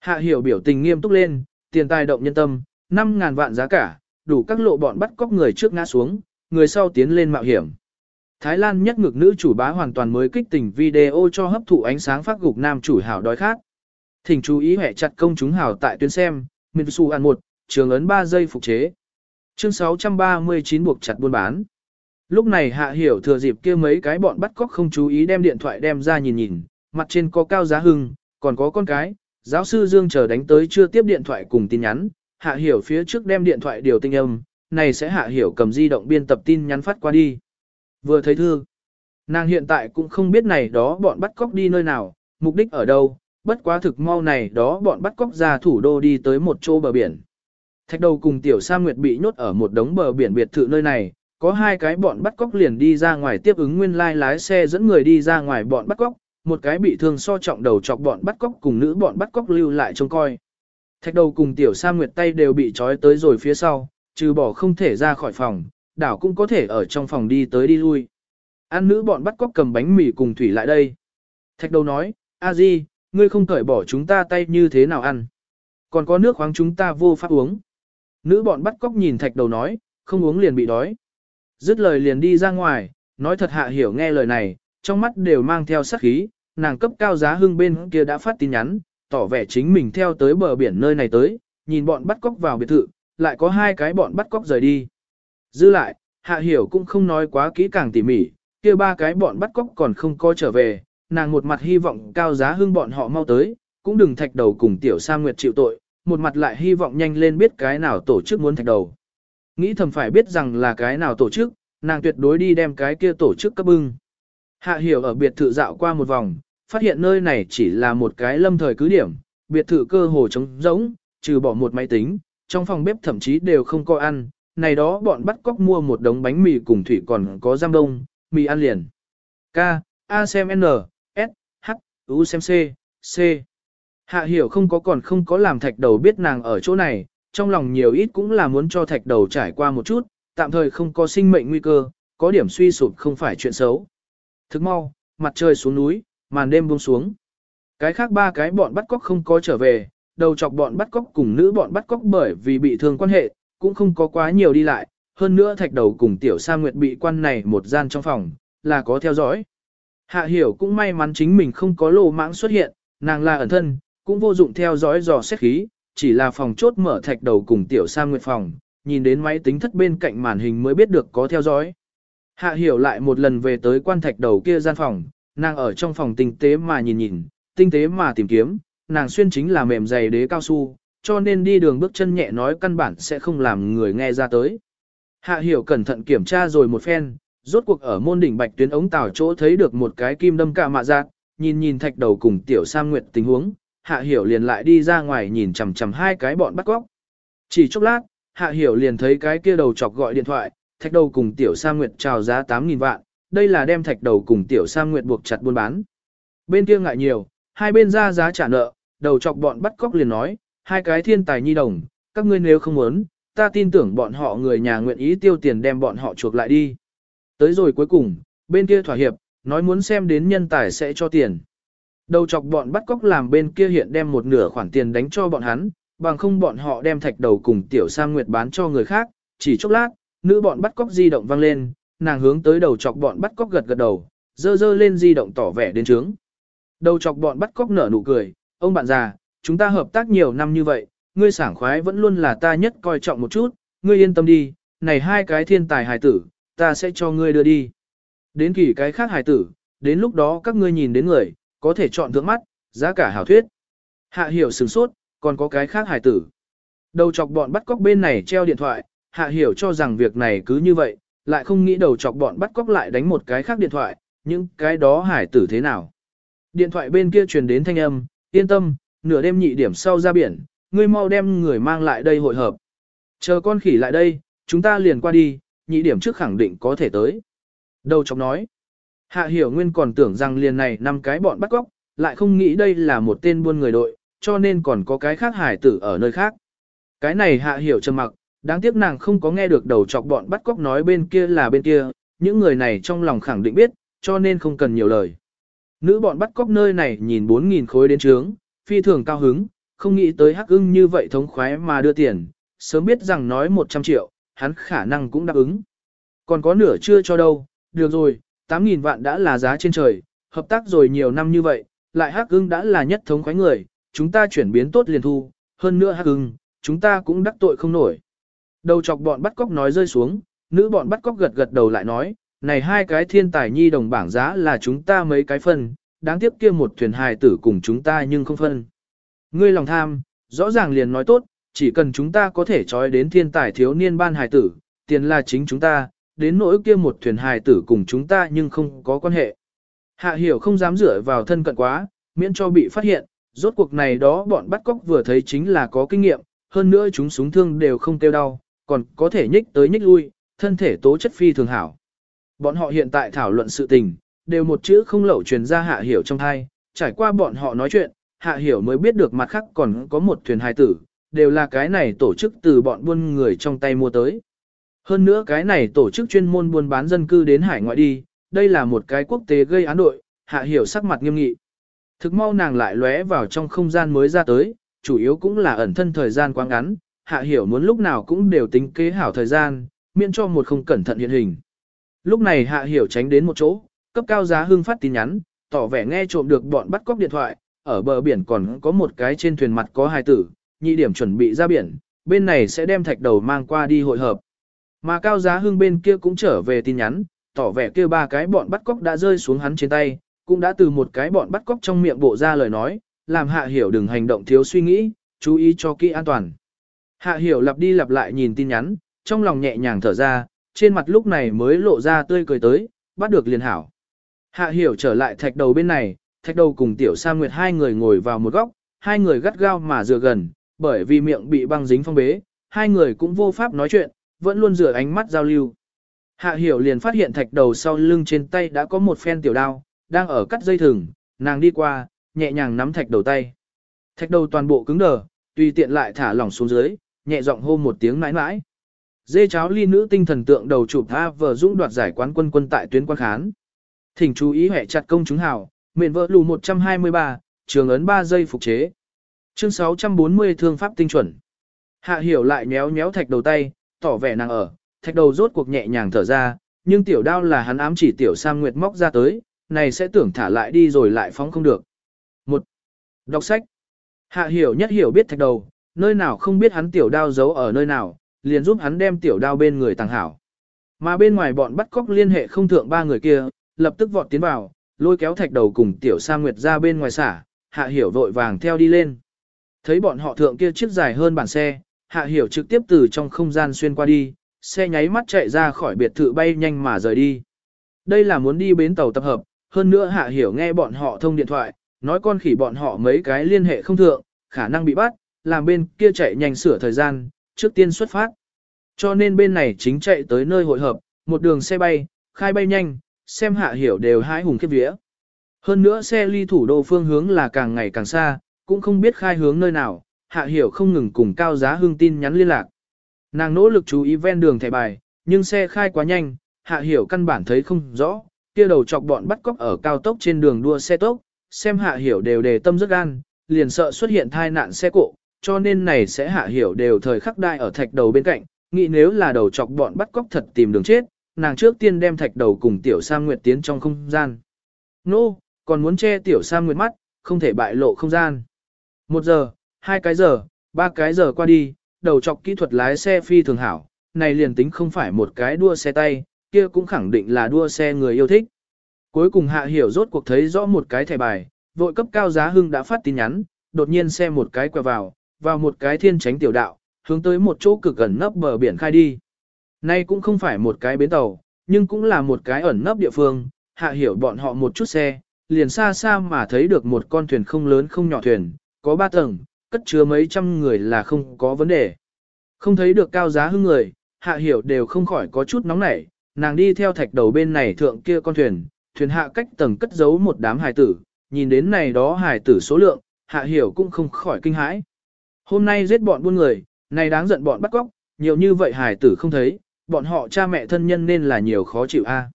[SPEAKER 1] Hạ hiểu biểu tình nghiêm túc lên, tiền tài động nhân tâm, 5.000 vạn giá cả, đủ các lộ bọn bắt cóc người trước ngã xuống, người sau tiến lên mạo hiểm. Thái Lan nhất ngực nữ chủ bá hoàn toàn mới kích tình video cho hấp thụ ánh sáng phát gục nam chủ hảo đói khát. Thỉnh chú ý hệ chặt công chúng hảo tại tuyến xem, Minh Su An 1, trường ấn 3 giây phục chế. Chương 639 buộc chặt buôn bán. Lúc này hạ hiểu thừa dịp kia mấy cái bọn bắt cóc không chú ý đem điện thoại đem ra nhìn nhìn, mặt trên có cao giá hưng, còn có con cái, giáo sư Dương chờ đánh tới chưa tiếp điện thoại cùng tin nhắn, hạ hiểu phía trước đem điện thoại điều tinh âm, này sẽ hạ hiểu cầm di động biên tập tin nhắn phát qua đi. Vừa thấy thư, nàng hiện tại cũng không biết này đó bọn bắt cóc đi nơi nào, mục đích ở đâu, bất quá thực mau này đó bọn bắt cóc ra thủ đô đi tới một chỗ bờ biển. Thạch đầu cùng tiểu sa nguyệt bị nhốt ở một đống bờ biển biệt thự nơi này, có hai cái bọn bắt cóc liền đi ra ngoài tiếp ứng nguyên lai lái xe dẫn người đi ra ngoài bọn bắt cóc, một cái bị thương so trọng đầu chọc bọn bắt cóc cùng nữ bọn bắt cóc lưu lại trông coi. Thạch đầu cùng tiểu sa nguyệt tay đều bị trói tới rồi phía sau, trừ bỏ không thể ra khỏi phòng, đảo cũng có thể ở trong phòng đi tới đi lui. An nữ bọn bắt cóc cầm bánh mì cùng thủy lại đây. Thạch đầu nói, a di, ngươi không cởi bỏ chúng ta tay như thế nào ăn. Còn có nước khoáng chúng ta vô pháp uống. Nữ bọn bắt cóc nhìn thạch đầu nói, không uống liền bị đói. Dứt lời liền đi ra ngoài, nói thật hạ hiểu nghe lời này, trong mắt đều mang theo sát khí, nàng cấp cao giá hưng bên kia đã phát tin nhắn, tỏ vẻ chính mình theo tới bờ biển nơi này tới, nhìn bọn bắt cóc vào biệt thự, lại có hai cái bọn bắt cóc rời đi. Dư lại, hạ hiểu cũng không nói quá kỹ càng tỉ mỉ, kia ba cái bọn bắt cóc còn không có trở về, nàng một mặt hy vọng cao giá hưng bọn họ mau tới, cũng đừng thạch đầu cùng tiểu sa nguyệt chịu tội, một mặt lại hy vọng nhanh lên biết cái nào tổ chức muốn thạch đầu. Nghĩ thầm phải biết rằng là cái nào tổ chức, nàng tuyệt đối đi đem cái kia tổ chức cấp bưng. Hạ hiểu ở biệt thự dạo qua một vòng, phát hiện nơi này chỉ là một cái lâm thời cứ điểm, biệt thự cơ hồ trống rỗng, trừ bỏ một máy tính, trong phòng bếp thậm chí đều không có ăn, này đó bọn bắt cóc mua một đống bánh mì cùng thủy còn có giam đông, mì ăn liền. K, A xem N, S, H, U xem C, C. Hạ hiểu không có còn không có làm thạch đầu biết nàng ở chỗ này, trong lòng nhiều ít cũng là muốn cho thạch đầu trải qua một chút, tạm thời không có sinh mệnh nguy cơ, có điểm suy sụp không phải chuyện xấu. Thức mau, mặt trời xuống núi, màn đêm buông xuống. Cái khác ba cái bọn bắt cóc không có trở về, đầu chọc bọn bắt cóc cùng nữ bọn bắt cóc bởi vì bị thương quan hệ, cũng không có quá nhiều đi lại, hơn nữa thạch đầu cùng tiểu sa nguyệt bị quan này một gian trong phòng, là có theo dõi. Hạ hiểu cũng may mắn chính mình không có lô mãng xuất hiện, nàng là ẩn thân, cũng vô dụng theo dõi dò xét khí, chỉ là phòng chốt mở thạch đầu cùng tiểu sa nguyệt phòng, nhìn đến máy tính thất bên cạnh màn hình mới biết được có theo dõi. Hạ hiểu lại một lần về tới quan thạch đầu kia gian phòng, nàng ở trong phòng tinh tế mà nhìn nhìn, tinh tế mà tìm kiếm, nàng xuyên chính là mềm dày đế cao su, cho nên đi đường bước chân nhẹ nói căn bản sẽ không làm người nghe ra tới. Hạ hiểu cẩn thận kiểm tra rồi một phen, rốt cuộc ở môn đỉnh bạch tuyến ống tàu chỗ thấy được một cái kim đâm cả mạ giác, nhìn nhìn thạch đầu cùng tiểu sam nguyệt tình huống, hạ hiểu liền lại đi ra ngoài nhìn chằm chằm hai cái bọn bắt cóc. Chỉ chốc lát, hạ hiểu liền thấy cái kia đầu chọc gọi điện thoại, thạch đầu cùng tiểu sam nguyệt chào giá 8.000 vạn, đây là đem thạch đầu cùng tiểu sam nguyệt buộc chặt buôn bán. Bên kia ngại nhiều, hai bên ra giá trả nợ, đầu chọc bọn bắt cóc liền nói, hai cái thiên tài nhi đồng, các ngươi nếu không muốn, ta tin tưởng bọn họ người nhà nguyện ý tiêu tiền đem bọn họ chuộc lại đi. Tới rồi cuối cùng, bên kia thỏa hiệp, nói muốn xem đến nhân tài sẽ cho tiền. Đầu chọc bọn bắt cóc làm bên kia hiện đem một nửa khoản tiền đánh cho bọn hắn, bằng không bọn họ đem thạch đầu cùng tiểu sang nguyệt bán cho người khác, chỉ chốc lát, nữ bọn bắt cóc di động vang lên, nàng hướng tới đầu chọc bọn bắt cóc gật gật đầu, dơ dơ lên di động tỏ vẻ đến trướng. Đầu chọc bọn bắt cóc nở nụ cười, ông bạn già, chúng ta hợp tác nhiều năm như vậy, ngươi sảng khoái vẫn luôn là ta nhất coi trọng một chút, ngươi yên tâm đi, này hai cái thiên tài hài tử, ta sẽ cho ngươi đưa đi. Đến kỳ cái khác hài tử, đến lúc đó các ngươi nhìn đến người, có thể chọn thượng mắt, giá cả hảo thuyết. Hạ hiểu sửng sốt, còn có cái khác hài tử. Đầu chọc bọn bắt cóc bên này treo điện thoại, hạ hiểu cho rằng việc này cứ như vậy, lại không nghĩ đầu chọc bọn bắt cóc lại đánh một cái khác điện thoại, nhưng cái đó hải tử thế nào. Điện thoại bên kia truyền đến thanh âm, yên tâm, nửa đêm nhị điểm sau ra biển, ngươi mau đem người mang lại đây hội hợp. Chờ con khỉ lại đây, chúng ta liền qua đi, nhị điểm trước khẳng định có thể tới. Đầu chọc nói. Hạ hiểu nguyên còn tưởng rằng liền này năm cái bọn bắt cóc, lại không nghĩ đây là một tên buôn người đội, cho nên còn có cái khác hải tử ở nơi khác. Cái này hạ hiểu trầm mặc, đáng tiếc nàng không có nghe được đầu chọc bọn bắt cóc nói bên kia là bên kia, những người này trong lòng khẳng định biết, cho nên không cần nhiều lời. Nữ bọn bắt cóc nơi này nhìn 4.000 khối đến trướng, phi thường cao hứng, không nghĩ tới hắc ưng như vậy thống khoái mà đưa tiền, sớm biết rằng nói 100 triệu, hắn khả năng cũng đáp ứng. Còn có nửa chưa cho đâu, được rồi, 8.000 vạn đã là giá trên trời, hợp tác rồi nhiều năm như vậy, lại hắc ưng đã là nhất thống khoái người, chúng ta chuyển biến tốt liền thu, hơn nữa hắc ưng, chúng ta cũng đắc tội không nổi. Đầu chọc bọn bắt cóc nói rơi xuống, nữ bọn bắt cóc gật gật đầu lại nói, này hai cái thiên tài nhi đồng bảng giá là chúng ta mấy cái phân, đáng tiếc kia một thuyền hài tử cùng chúng ta nhưng không phân. Ngươi lòng tham, rõ ràng liền nói tốt, chỉ cần chúng ta có thể trói đến thiên tài thiếu niên ban hài tử, tiền là chính chúng ta, đến nỗi kia một thuyền hài tử cùng chúng ta nhưng không có quan hệ. Hạ hiểu không dám dựa vào thân cận quá, miễn cho bị phát hiện, rốt cuộc này đó bọn bắt cóc vừa thấy chính là có kinh nghiệm, hơn nữa chúng súng thương đều không tiêu đau, còn có thể nhích tới nhích lui, thân thể tố chất phi thường hảo. Bọn họ hiện tại thảo luận sự tình, đều một chữ không lậu truyền ra hạ hiểu trong thai, trải qua bọn họ nói chuyện, hạ hiểu mới biết được mặt khác còn có một thuyền hài tử, đều là cái này tổ chức từ bọn buôn người trong tay mua tới. Hơn nữa cái này tổ chức chuyên môn buôn bán dân cư đến hải ngoại đi, đây là một cái quốc tế gây án đội, hạ hiểu sắc mặt nghiêm nghị. Thực mau nàng lại lóe vào trong không gian mới ra tới, chủ yếu cũng là ẩn thân thời gian quá ngắn, hạ hiểu muốn lúc nào cũng đều tính kế hảo thời gian, miễn cho một không cẩn thận hiện hình. Lúc này hạ hiểu tránh đến một chỗ, cấp cao giá hưng phát tin nhắn, tỏ vẻ nghe trộm được bọn bắt cóc điện thoại, ở bờ biển còn có một cái trên thuyền mặt có hai tử, nhị điểm chuẩn bị ra biển, bên này sẽ đem thạch đầu mang qua đi hội hợp. Mà cao giá hưng bên kia cũng trở về tin nhắn, tỏ vẻ kia ba cái bọn bắt cóc đã rơi xuống hắn trên tay, cũng đã từ một cái bọn bắt cóc trong miệng bộ ra lời nói, làm hạ hiểu đừng hành động thiếu suy nghĩ, chú ý cho kỹ an toàn. Hạ hiểu lặp đi lặp lại nhìn tin nhắn, trong lòng nhẹ nhàng thở ra, trên mặt lúc này mới lộ ra tươi cười tới, bắt được liền hảo. Hạ hiểu trở lại thạch đầu bên này, thạch đầu cùng tiểu sa nguyệt hai người ngồi vào một góc, hai người gắt gao mà dựa gần, bởi vì miệng bị băng dính phong bế, hai người cũng vô pháp nói chuyện, vẫn luôn rửa ánh mắt giao lưu. Hạ hiểu liền phát hiện thạch đầu sau lưng trên tay đã có một phen tiểu đao, đang ở cắt dây thừng, nàng đi qua, nhẹ nhàng nắm thạch đầu tay. Thạch đầu toàn bộ cứng đờ, tùy tiện lại thả lỏng xuống dưới, nhẹ giọng hô một tiếng mãi mãi. Dê cháo ly nữ tinh thần tượng đầu chụp A vờ dũng đoạt giải quán quân quân tại tuyến quan khán. Thỉnh chú ý hệ chặt công chúng hào, miệng vỡ lù 123, trường ấn 3 giây phục chế. Chương 640 thương pháp tinh chuẩn. Hạ hiểu lại méo méo thạch đầu tay, tỏ vẻ nàng ở, thạch đầu rốt cuộc nhẹ nhàng thở ra, nhưng tiểu đao là hắn ám chỉ tiểu Sam Nguyệt móc ra tới, này sẽ tưởng thả lại đi rồi lại phóng không được. Một, Đọc sách. Hạ hiểu nhất hiểu biết thạch đầu, nơi nào không biết hắn tiểu đao giấu ở nơi nào, liền giúp hắn đem tiểu đao bên người tàng hảo. Mà bên ngoài bọn bắt cóc liên hệ không thượng ba người kia, lập tức vọt tiến vào, lôi kéo thạch đầu cùng tiểu sa nguyệt ra bên ngoài xả, hạ hiểu vội vàng theo đi lên. Thấy bọn họ thượng kia chiếc dài hơn bản xe, hạ hiểu trực tiếp từ trong không gian xuyên qua đi, xe nháy mắt chạy ra khỏi biệt thự bay nhanh mà rời đi. Đây là muốn đi bến tàu tập hợp, hơn nữa hạ hiểu nghe bọn họ thông điện thoại, nói con khỉ bọn họ mấy cái liên hệ không thượng, khả năng bị bắt, làm bên kia chạy nhanh sửa thời gian, trước tiên xuất phát. Cho nên bên này chính chạy tới nơi hội hợp, một đường xe bay, khai bay nhanh, xem hạ hiểu đều hái hùng kiếp vía. Hơn nữa xe ly thủ đô phương hướng là càng ngày càng xa, cũng không biết khai hướng nơi nào, hạ hiểu không ngừng cùng cao giá hương tin nhắn liên lạc. Nàng nỗ lực chú ý ven đường thẻ bài, nhưng xe khai quá nhanh, hạ hiểu căn bản thấy không rõ, kia đầu chọc bọn bắt cóc ở cao tốc trên đường đua xe tốc, xem hạ hiểu đều đề tâm rất gan, liền sợ xuất hiện thai nạn xe cộ, cho nên này sẽ hạ hiểu đều thời khắc đai ở thạch đầu bên cạnh, nghĩ nếu là đầu chọc bọn bắt cóc thật tìm đường chết, nàng trước tiên đem thạch đầu cùng tiểu Sam Nguyệt tiến trong không gian. Nô, no, còn muốn che tiểu Sam Nguyệt mắt, không thể bại lộ không gian. Một giờ, hai cái giờ, ba cái giờ qua đi, đầu chọc kỹ thuật lái xe phi thường hảo, này liền tính không phải một cái đua xe tay, kia cũng khẳng định là đua xe người yêu thích. Cuối cùng hạ hiểu rốt cuộc thấy rõ một cái thẻ bài, vội cấp cao giá hưng đã phát tin nhắn, đột nhiên xe một cái quẹo vào, vào một cái thiên tránh tiểu đạo, hướng tới một chỗ cực gần nấp bờ biển khai đi. Nay cũng không phải một cái bến tàu, nhưng cũng là một cái ẩn nấp địa phương, hạ hiểu bọn họ một chút xe, liền xa xa mà thấy được một con thuyền không lớn không nhỏ thuyền, có ba tầng, cất chứa mấy trăm người là không có vấn đề. Không thấy được cao giá hưng người, hạ hiểu đều không khỏi có chút nóng nảy, nàng đi theo thạch đầu bên này thượng kia con thuyền, thuyền hạ cách tầng cất giấu một đám hài tử, nhìn đến này đó hài tử số lượng, hạ hiểu cũng không khỏi kinh hãi. Hôm nay giết bọn buôn người, này đáng giận bọn bắt cóc, nhiều như vậy hài tử không thấy, bọn họ cha mẹ thân nhân nên là nhiều khó chịu a.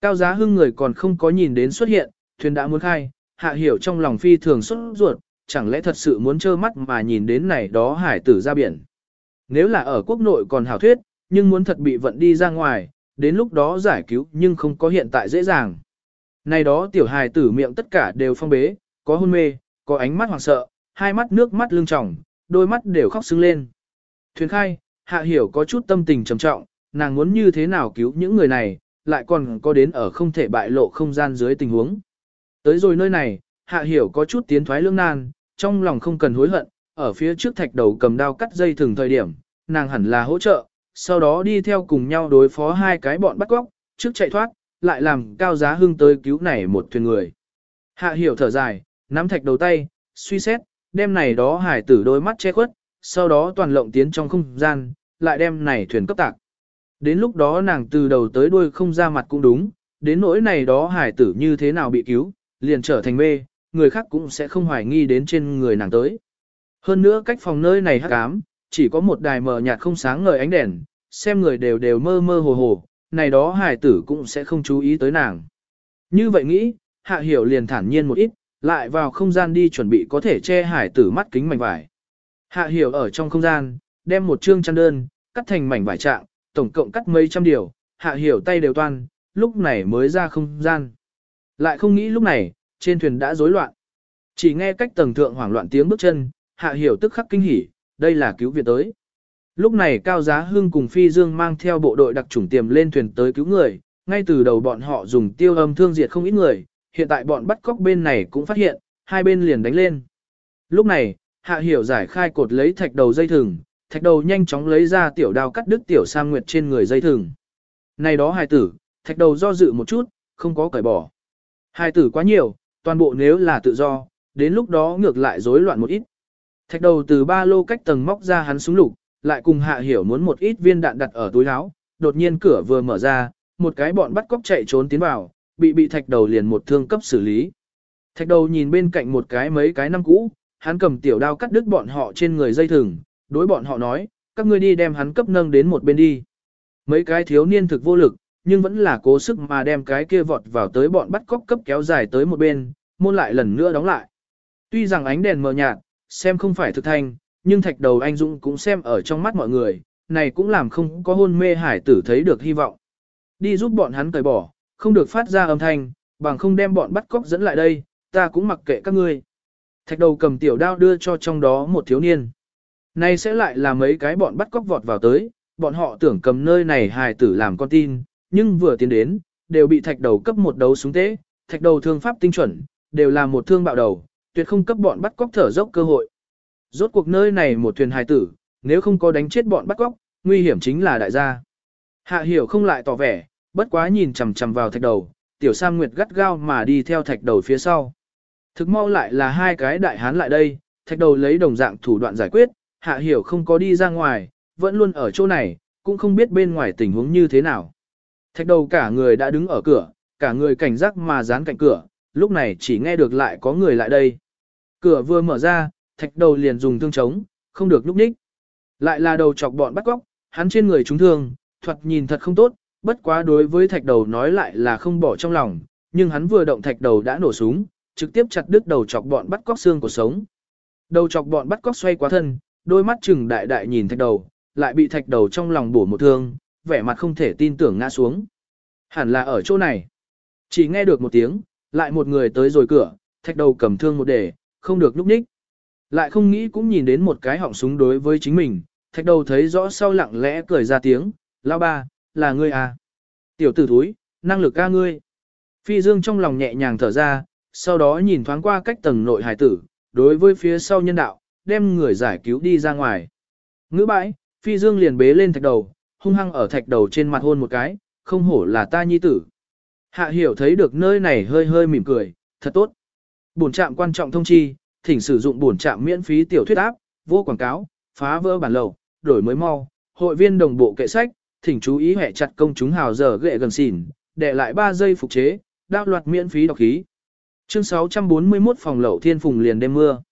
[SPEAKER 1] Cao giá hưng người còn không có nhìn đến xuất hiện, thuyền đã muốn khai, hạ hiểu trong lòng phi thường xuất ruột, chẳng lẽ thật sự muốn trơ mắt mà nhìn đến này đó hải tử ra biển. Nếu là ở quốc nội còn hảo thuyết, nhưng muốn thật bị vận đi ra ngoài, đến lúc đó giải cứu nhưng không có hiện tại dễ dàng. Này đó tiểu hài tử miệng tất cả đều phong bế, có hôn mê, có ánh mắt hoảng sợ, hai mắt nước mắt lưng tròng, đôi mắt đều khóc sưng lên. Thuyền khai, hạ hiểu có chút tâm tình trầm trọng, nàng muốn như thế nào cứu những người này, lại còn có đến ở không thể bại lộ không gian dưới tình huống. Tới rồi nơi này, hạ hiểu có chút tiến thoái lương nan, trong lòng không cần hối hận, ở phía trước thạch đầu cầm đao cắt dây thường thời điểm, nàng hẳn là hỗ trợ, sau đó đi theo cùng nhau đối phó hai cái bọn bắt cóc, trước chạy thoát, lại làm cao giá hưng tới cứu này một thuyền người. Hạ hiểu thở dài, nắm thạch đầu tay, suy xét, đem này đó hải tử đôi mắt che khuất, sau đó toàn lộng tiến trong không gian, lại đem này thuyền cấp tạc. Đến lúc đó nàng từ đầu tới đuôi không ra mặt cũng đúng, đến nỗi này đó hải tử như thế nào bị cứu, liền trở thành mê, người khác cũng sẽ không hoài nghi đến trên người nàng tới. Hơn nữa cách phòng nơi này hắc ám, chỉ có một đài mờ nhạt không sáng ngời ánh đèn, xem người đều đều mơ mơ hồ hồ, này đó hải tử cũng sẽ không chú ý tới nàng. Như vậy nghĩ, hạ hiểu liền thản nhiên một ít, lại vào không gian đi chuẩn bị có thể che hải tử mắt kính mảnh vải. Hạ hiểu ở trong không gian, đem một chương chăn đơn, cắt thành mảnh vải trạng, tổng cộng cắt mấy trăm điều, hạ hiểu tay đều toan, lúc này mới ra không gian. Lại không nghĩ lúc này, trên thuyền đã rối loạn. Chỉ nghe cách tầng thượng hoảng loạn tiếng bước chân, hạ hiểu tức khắc kinh hỉ, đây là cứu viện tới. Lúc này Cao Giá Hưng cùng Phi Dương mang theo bộ đội đặc chủng tiềm lên thuyền tới cứu người, ngay từ đầu bọn họ dùng tiêu âm thương diệt không ít người, hiện tại bọn bắt cóc bên này cũng phát hiện, hai bên liền đánh lên. Lúc này, Hạ Hiểu giải khai cột lấy thạch đầu dây thừng, thạch đầu nhanh chóng lấy ra tiểu đao cắt đứt tiểu Sang Nguyệt trên người dây thừng. Này đó hài tử, thạch đầu do dự một chút, không có cởi bỏ. Hài tử quá nhiều, toàn bộ nếu là tự do, đến lúc đó ngược lại rối loạn một ít. Thạch đầu từ ba lô cách tầng móc ra hắn súng lục, lại cùng hạ hiểu muốn một ít viên đạn đặt ở túi áo, đột nhiên cửa vừa mở ra, một cái bọn bắt cóc chạy trốn tiến vào, bị bị thạch đầu liền một thương cấp xử lý. Thạch đầu nhìn bên cạnh một cái mấy cái năm cũ, hắn cầm tiểu đao cắt đứt bọn họ trên người dây thừng, đối bọn họ nói, các ngươi đi đem hắn cấp nâng đến một bên đi. Mấy cái thiếu niên thực vô lực, nhưng vẫn là cố sức mà đem cái kia vọt vào tới bọn bắt cóc cấp kéo dài tới một bên, môn lại lần nữa đóng lại. Tuy rằng ánh đèn mờ nhạt, xem không phải thực thanh, nhưng thạch đầu anh Dũng cũng xem ở trong mắt mọi người, này cũng làm không có hôn mê hải tử thấy được hy vọng. Đi giúp bọn hắn cởi bỏ, không được phát ra âm thanh, bằng không đem bọn bắt cóc dẫn lại đây, ta cũng mặc kệ các ngươi. Thạch đầu cầm tiểu đao đưa cho trong đó một thiếu niên. Này sẽ lại là mấy cái bọn bắt cóc vọt vào tới, bọn họ tưởng cầm nơi này hài tử làm con tin, nhưng vừa tiến đến, đều bị thạch đầu cấp một đấu súng tế, thạch đầu thương pháp tinh chuẩn, đều là một thương bạo đầu, tuyệt không cấp bọn bắt cóc thở dốc cơ hội. Rốt cuộc nơi này một thuyền hài tử, nếu không có đánh chết bọn bắt cóc, nguy hiểm chính là đại gia. Hạ hiểu không lại tỏ vẻ, bất quá nhìn chằm chằm vào thạch đầu, tiểu Sam Nguyệt gắt gao mà đi theo thạch đầu phía sau. Thực mau lại là hai cái đại hán lại đây, thạch đầu lấy đồng dạng thủ đoạn giải quyết, hạ hiểu không có đi ra ngoài, vẫn luôn ở chỗ này, cũng không biết bên ngoài tình huống như thế nào. Thạch đầu cả người đã đứng ở cửa, cả người cảnh giác mà dán cạnh cửa, lúc này chỉ nghe được lại có người lại đây. Cửa vừa mở ra, thạch đầu liền dùng thương chống, không được núp ních. Lại là đầu chọc bọn bắt cóc, hắn trên người trúng thương, thuật nhìn thật không tốt, bất quá đối với thạch đầu nói lại là không bỏ trong lòng, nhưng hắn vừa động thạch đầu đã nổ súng, trực tiếp chặt đứt đầu chọc bọn bắt cóc xương của sống. Đầu chọc bọn bắt cóc xoay quá thân, đôi mắt chừng đại đại nhìn thạch đầu, lại bị thạch đầu trong lòng bổ một thương, vẻ mặt không thể tin tưởng ngã xuống. Hẳn là ở chỗ này. Chỉ nghe được một tiếng, lại một người tới rồi cửa, thạch đầu cầm thương một đề, không được núp ních. Lại không nghĩ cũng nhìn đến một cái họng súng đối với chính mình, thạch đầu thấy rõ sau lặng lẽ cười ra tiếng, lao ba, là ngươi à. Tiểu tử thúi, năng lực ca ngươi. Phi dương trong lòng nhẹ nhàng thở ra, sau đó nhìn thoáng qua cách tầng nội hải tử, đối với phía sau nhân đạo, đem người giải cứu đi ra ngoài. Ngữ bãi, phi dương liền bế lên thạch đầu, hung hăng ở thạch đầu trên mặt hôn một cái, không hổ là ta nhi tử. Hạ hiểu thấy được nơi này hơi hơi mỉm cười, thật tốt. Bổn trạm quan trọng thông chi, thỉnh sử dụng bổn trạm miễn phí tiểu thuyết áp, vô quảng cáo, phá vỡ bản lầu, đổi mới mau, hội viên đồng bộ kệ sách, thỉnh chú ý hệ chặt công chúng hào giờ ghệ gần xỉn, để lại 3 giây phục chế, đao loạt miễn phí đọc khí. Chương 641 phòng lậu thiên phùng liền đêm mưa.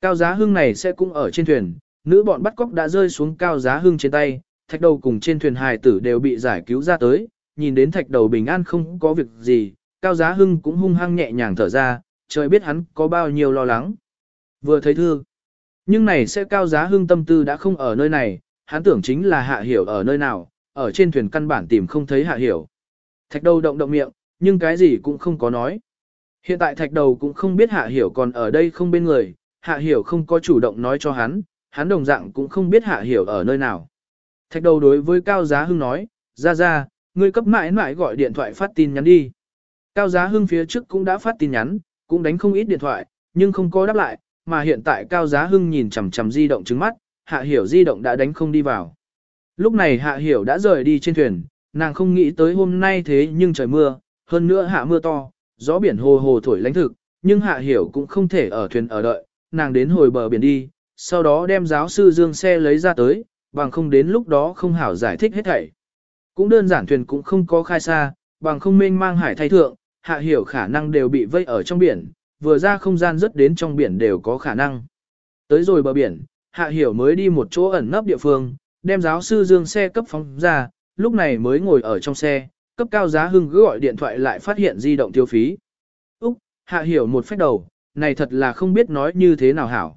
[SPEAKER 1] Cao giá hưng này sẽ cũng ở trên thuyền, nữ bọn bắt cóc đã rơi xuống cao giá hưng trên tay, thạch đầu cùng trên thuyền hài tử đều bị giải cứu ra tới, nhìn đến thạch đầu bình an không có việc gì, cao giá hưng cũng hung hăng nhẹ nhàng thở ra, trời biết hắn có bao nhiêu lo lắng. Vừa thấy thương, nhưng này sẽ cao giá hưng tâm tư đã không ở nơi này, hắn tưởng chính là hạ hiểu ở nơi nào, ở trên thuyền căn bản tìm không thấy hạ hiểu. Thạch đầu động động miệng, nhưng cái gì cũng không có nói. Hiện tại thạch đầu cũng không biết hạ hiểu còn ở đây không bên người, hạ hiểu không có chủ động nói cho hắn, hắn đồng dạng cũng không biết hạ hiểu ở nơi nào. Thạch đầu đối với Cao Giá Hưng nói, ra ra, ngươi cấp mãi mãi gọi điện thoại phát tin nhắn đi. Cao Giá Hưng phía trước cũng đã phát tin nhắn, cũng đánh không ít điện thoại, nhưng không có đáp lại, mà hiện tại Cao Giá Hưng nhìn chằm chằm di động trứng mắt, hạ hiểu di động đã đánh không đi vào. Lúc này hạ hiểu đã rời đi trên thuyền, nàng không nghĩ tới hôm nay thế nhưng trời mưa, hơn nữa hạ mưa to, gió biển hồ hồ thổi lãnh thực, nhưng hạ hiểu cũng không thể ở thuyền ở đợi, nàng đến hồi bờ biển đi, sau đó đem giáo sư Dương xe lấy ra tới, bằng không đến lúc đó không hảo giải thích hết thảy. Cũng đơn giản thuyền cũng không có khai xa, bằng không mênh mang hải thay thượng, hạ hiểu khả năng đều bị vây ở trong biển, vừa ra không gian rất đến trong biển đều có khả năng. Tới rồi bờ biển, hạ hiểu mới đi một chỗ ẩn nấp địa phương, đem giáo sư Dương xe cấp phóng ra, lúc này mới ngồi ở trong xe, cấp cao giá hưng cứ gọi điện thoại lại phát hiện di động tiêu phí. Úc, hạ hiểu một phép đầu, này thật là không biết nói như thế nào hảo.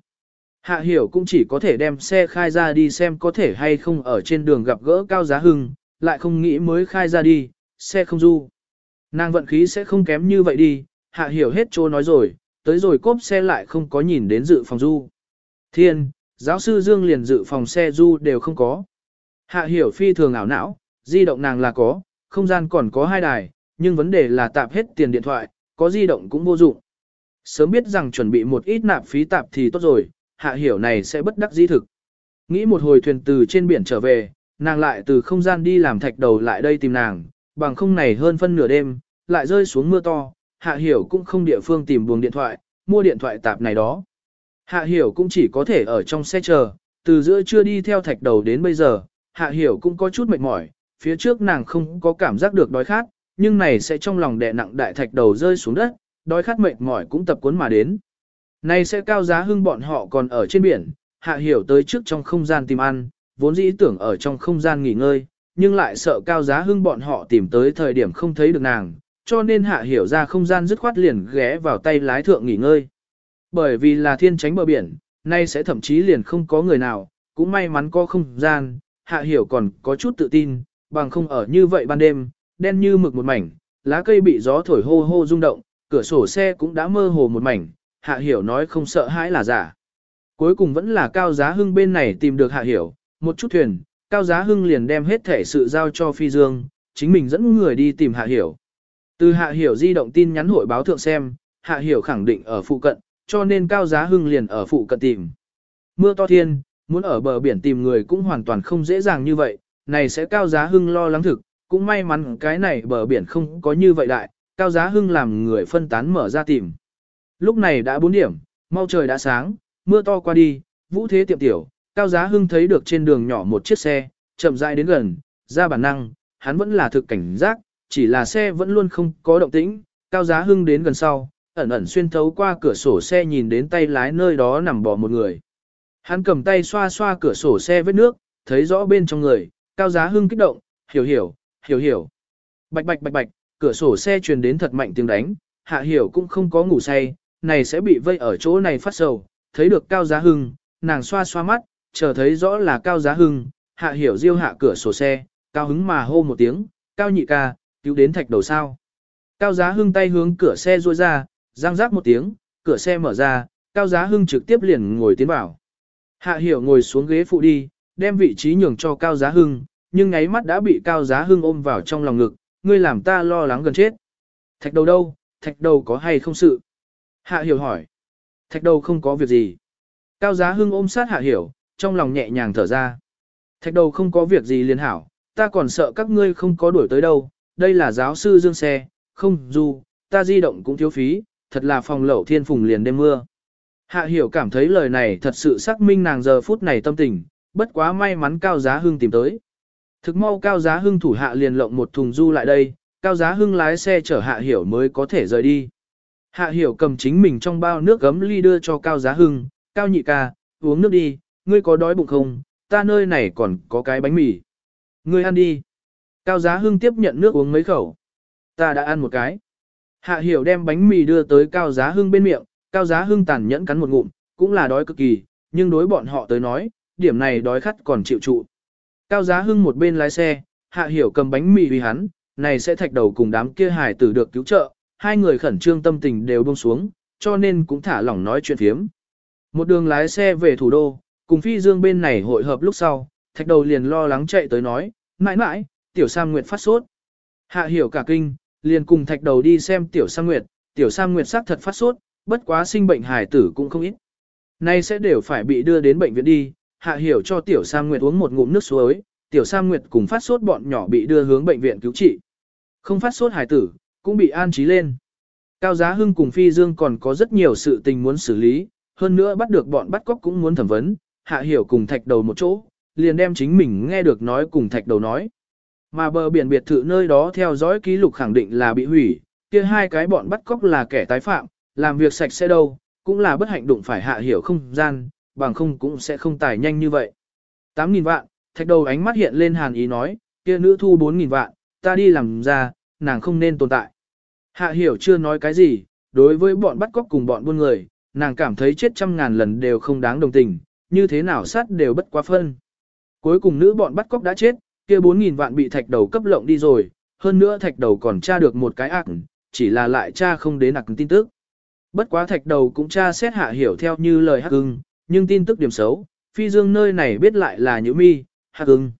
[SPEAKER 1] Hạ hiểu cũng chỉ có thể đem xe khai ra đi xem có thể hay không ở trên đường gặp gỡ cao giá hưng, lại không nghĩ mới khai ra đi, xe không du. Nàng vận khí sẽ không kém như vậy đi, hạ hiểu hết chỗ nói rồi, tới rồi cốp xe lại không có nhìn đến dự phòng du. Thiên, giáo sư Dương liền dự phòng xe du đều không có. Hạ hiểu phi thường ảo não, di động nàng là có, không gian còn có hai đài, nhưng vấn đề là tạp hết tiền điện thoại, có di động cũng vô dụng. Sớm biết rằng chuẩn bị một ít nạp phí tạp thì tốt rồi, hạ hiểu này sẽ bất đắc dĩ thực. Nghĩ một hồi thuyền từ trên biển trở về, nàng lại từ không gian đi làm thạch đầu lại đây tìm nàng, bằng không này hơn phân nửa đêm, lại rơi xuống mưa to, hạ hiểu cũng không địa phương tìm buồng điện thoại, mua điện thoại tạp này đó. Hạ hiểu cũng chỉ có thể ở trong xe chờ, Từ giữa trưa đi theo thạch đầu đến bây giờ, hạ hiểu cũng có chút mệt mỏi, phía trước nàng không có cảm giác được đói khát, nhưng này sẽ trong lòng đè nặng đại thạch đầu rơi xuống đất, đói khát mệt mỏi cũng tập cuốn mà đến. Này sẽ cao giá hưng bọn họ còn ở trên biển, hạ hiểu tới trước trong không gian tìm ăn, vốn dĩ tưởng ở trong không gian nghỉ ngơi, nhưng lại sợ cao giá hưng bọn họ tìm tới thời điểm không thấy được nàng, cho nên hạ hiểu ra không gian dứt khoát liền ghé vào tay lái thượng nghỉ ngơi. Bởi vì là thiên tránh bờ biển, nay sẽ thậm chí liền không có người nào, cũng may mắn có không gian, hạ hiểu còn có chút tự tin, bằng không ở như vậy ban đêm, đen như mực một mảnh, lá cây bị gió thổi hô hô rung động, cửa sổ xe cũng đã mơ hồ một mảnh, hạ hiểu nói không sợ hãi là giả. Cuối cùng vẫn là cao giá hưng bên này tìm được hạ hiểu, một chút thuyền, cao giá hưng liền đem hết thể sự giao cho phi dương, chính mình dẫn người đi tìm hạ hiểu. Từ hạ hiểu di động tin nhắn hội báo thượng xem, hạ hiểu khẳng định ở phụ cận, cho nên cao giá hưng liền ở phụ cận tìm. Mưa to thiên, muốn ở bờ biển tìm người cũng hoàn toàn không dễ dàng như vậy, này sẽ cao giá hưng lo lắng thực, cũng may mắn cái này bờ biển không có như vậy đại, cao giá hưng làm người phân tán mở ra tìm. Lúc này đã 4 điểm, mau trời đã sáng, mưa to qua đi, vũ thế tiệm tiểu, cao giá hưng thấy được trên đường nhỏ một chiếc xe, chậm rãi đến gần, ra bản năng, hắn vẫn là thực cảnh giác, chỉ là xe vẫn luôn không có động tĩnh, cao giá hưng đến gần sau, ẩn ẩn xuyên thấu qua cửa sổ xe nhìn đến tay lái nơi đó nằm bò một người. Hắn cầm tay xoa xoa cửa sổ xe vết nước, thấy rõ bên trong người, cao giá hưng kích động, hiểu hiểu, hiểu hiểu. Bạch bạch bạch bạch, cửa sổ xe truyền đến thật mạnh tiếng đánh, hạ hiểu cũng không có ngủ say, này sẽ bị vây ở chỗ này phát sầu, thấy được cao giá hưng, nàng xoa xoa mắt, chờ thấy rõ là cao giá hưng, hạ hiểu diêu hạ cửa sổ xe, cao hứng mà hô một tiếng, cao nhị ca, cứu đến thạch đầu sao. Cao giá hưng tay hướng cửa xe ruôi ra, răng rác một tiếng, cửa xe mở ra, cao giá hưng trực tiếp liền ngồi tiến vào. Hạ hiểu ngồi xuống ghế phụ đi, đem vị trí nhường cho cao giá hưng, nhưng ngáy mắt đã bị cao giá hưng ôm vào trong lòng ngực, ngươi làm ta lo lắng gần chết. Thạch đầu đâu, thạch đầu có hay không sự? Hạ hiểu hỏi. Thạch đầu không có việc gì. Cao giá hưng ôm sát hạ hiểu, trong lòng nhẹ nhàng thở ra. Thạch đầu không có việc gì liền hảo, ta còn sợ các ngươi không có đuổi tới đâu, đây là giáo sư dương xe, không dù, ta di động cũng thiếu phí, thật là phòng lậu thiên phùng liền đêm mưa. Hạ hiểu cảm thấy lời này thật sự xác minh nàng giờ phút này tâm tình, bất quá may mắn cao giá hưng tìm tới. Thực mau cao giá hưng thủ hạ liền lộng một thùng du lại đây, cao giá hưng lái xe chở hạ hiểu mới có thể rời đi. Hạ hiểu cầm chính mình trong bao nước gấm ly đưa cho cao giá hưng, cao nhị ca, uống nước đi, ngươi có đói bụng không, ta nơi này còn có cái bánh mì. Ngươi ăn đi. Cao giá hưng tiếp nhận nước uống mấy khẩu. Ta đã ăn một cái. Hạ hiểu đem bánh mì đưa tới cao giá hưng bên miệng, cao giá hưng tàn nhẫn cắn một ngụm, cũng là đói cực kỳ, nhưng đối bọn họ tới nói, điểm này đói khát còn chịu trụ. Cao giá hưng một bên lái xe, hạ hiểu cầm bánh mì vì hắn, này sẽ thạch đầu cùng đám kia hải tử được cứu trợ, hai người khẩn trương tâm tình đều buông xuống, cho nên cũng thả lỏng nói chuyện phiếm. Một đường lái xe về thủ đô, cùng phi dương bên này hội hợp lúc sau, thạch đầu liền lo lắng chạy tới nói, mãi mãi, tiểu Sam Nguyệt phát sốt. Hạ hiểu cả kinh, liền cùng thạch đầu đi xem tiểu sang Nguyệt, tiểu sang Nguyệt sắc thật phát sốt, bất quá sinh bệnh hải tử cũng không ít. Nay sẽ đều phải bị đưa đến bệnh viện đi, hạ hiểu cho tiểu sang Nguyệt uống một ngụm nước suối, tiểu sang Nguyệt cùng phát sốt bọn nhỏ bị đưa hướng bệnh viện cứu trị. Không phát sốt hải tử, cũng bị an trí lên. Cao Giá Hưng cùng Phi Dương còn có rất nhiều sự tình muốn xử lý, hơn nữa bắt được bọn bắt cóc cũng muốn thẩm vấn, hạ hiểu cùng thạch đầu một chỗ, liền đem chính mình nghe được nói cùng thạch đầu nói. Mà bờ biển biệt thự nơi đó theo dõi ký lục khẳng định là bị hủy, kia hai cái bọn bắt cóc là kẻ tái phạm, làm việc sạch sẽ đâu, cũng là bất hạnh đụng phải hạ hiểu không gian, bằng không cũng sẽ không tài nhanh như vậy. 8.000 vạn, thạch đầu ánh mắt hiện lên hàn ý nói, kia nữ thu 4.000 vạn, ta đi làm ra, nàng không nên tồn tại. Hạ hiểu chưa nói cái gì, đối với bọn bắt cóc cùng bọn buôn người, nàng cảm thấy chết trăm ngàn lần đều không đáng đồng tình, như thế nào sát đều bất quá phân. Cuối cùng nữ bọn bắt cóc đã chết, kia 4.000 vạn bị thạch đầu cấp lộng đi rồi, hơn nữa thạch đầu còn tra được một cái ác, chỉ là lại tra không đến ạc tin tức. Bất quá thạch đầu cũng tra xét hạ hiểu theo như lời hắc ưng, nhưng tin tức điểm xấu, phi dương nơi này biết lại là nhữ mi, hắc ưng.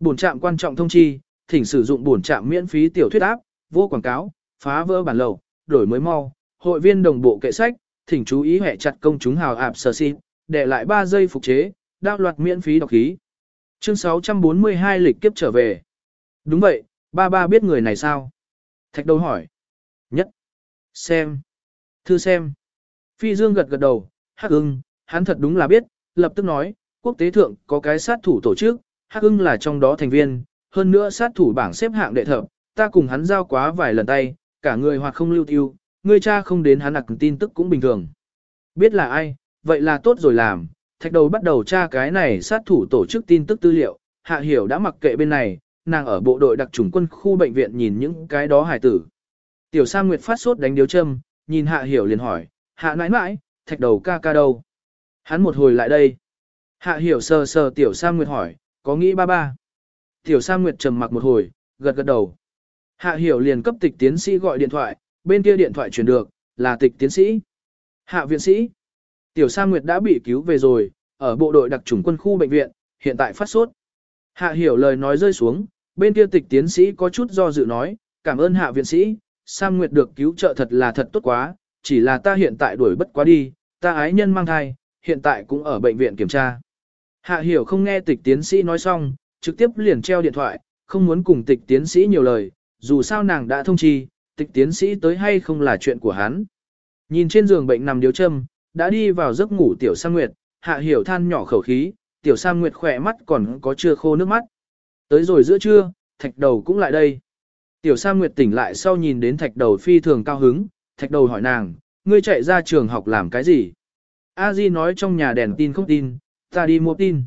[SPEAKER 1] Bổn trạm quan trọng thông chi, thỉnh sử dụng bổn trạm miễn phí tiểu thuyết áp, vô quảng cáo, phá vỡ bản lầu, đổi mới mau, hội viên đồng bộ kệ sách, thỉnh chú ý hệ chặt công chúng hào ạp sờ xin, để lại 3 giây phục chế, đao loạt miễn phí đọc khí. Chương 642 lịch kiếp trở về. Đúng vậy, ba ba biết người này sao? Thạch đầu hỏi. Nhất. Xem. Thư xem. Phi Dương gật gật đầu, hắc ưng, hắn thật đúng là biết, lập tức nói, quốc tế thượng có cái sát thủ tổ chức, Hắc ưng là trong đó thành viên, hơn nữa sát thủ bảng xếp hạng đệ thập, ta cùng hắn giao quá vài lần tay, cả người hoặc không lưu tiêu, người cha không đến hắn ạc tin tức cũng bình thường. Biết là ai, vậy là tốt rồi làm, thạch đầu bắt đầu tra cái này sát thủ tổ chức tin tức tư liệu, hạ hiểu đã mặc kệ bên này, nàng ở bộ đội đặc trùng quân khu bệnh viện nhìn những cái đó hài tử. Tiểu Sa Nguyệt phát sốt đánh điếu châm, nhìn hạ hiểu liền hỏi, hạ nãi nãi, thạch đầu ca ca đâu? Hắn một hồi lại đây. Hạ hiểu sờ sờ Tiểu Sa Nguyệt hỏi, có nghĩ ba ba? Tiểu Sa Nguyệt trầm mặc một hồi, gật gật đầu. Hạ hiểu liền cấp tịch tiến sĩ gọi điện thoại, bên kia điện thoại truyền được, là tịch tiến sĩ. Hạ viện sĩ. Tiểu Sa Nguyệt đã bị cứu về rồi, ở bộ đội đặc chủng quân khu bệnh viện, hiện tại phát sốt. Hạ hiểu lời nói rơi xuống, bên kia tịch tiến sĩ có chút do dự nói, cảm ơn hạ viện sĩ, Sa Nguyệt được cứu trợ thật là thật tốt quá, chỉ là ta hiện tại đuổi bất quá đi, ta ái nhân mang thai, hiện tại cũng ở bệnh viện kiểm tra. Hạ hiểu không nghe tịch tiến sĩ nói xong, trực tiếp liền treo điện thoại, không muốn cùng tịch tiến sĩ nhiều lời, dù sao nàng đã thông chi, tịch tiến sĩ tới hay không là chuyện của hắn. Nhìn trên giường bệnh nằm điếu châm, đã đi vào giấc ngủ tiểu sang Nguyệt, hạ hiểu than nhỏ khẩu khí, tiểu sang Nguyệt khỏe mắt còn có chưa khô nước mắt. Tới rồi giữa trưa, thạch đầu cũng lại đây. Tiểu sang Nguyệt tỉnh lại sau nhìn đến thạch đầu phi thường cao hứng, thạch đầu hỏi nàng, ngươi chạy ra trường học làm cái gì? A Di nói trong nhà đèn tin không tin, ta đi mua tin.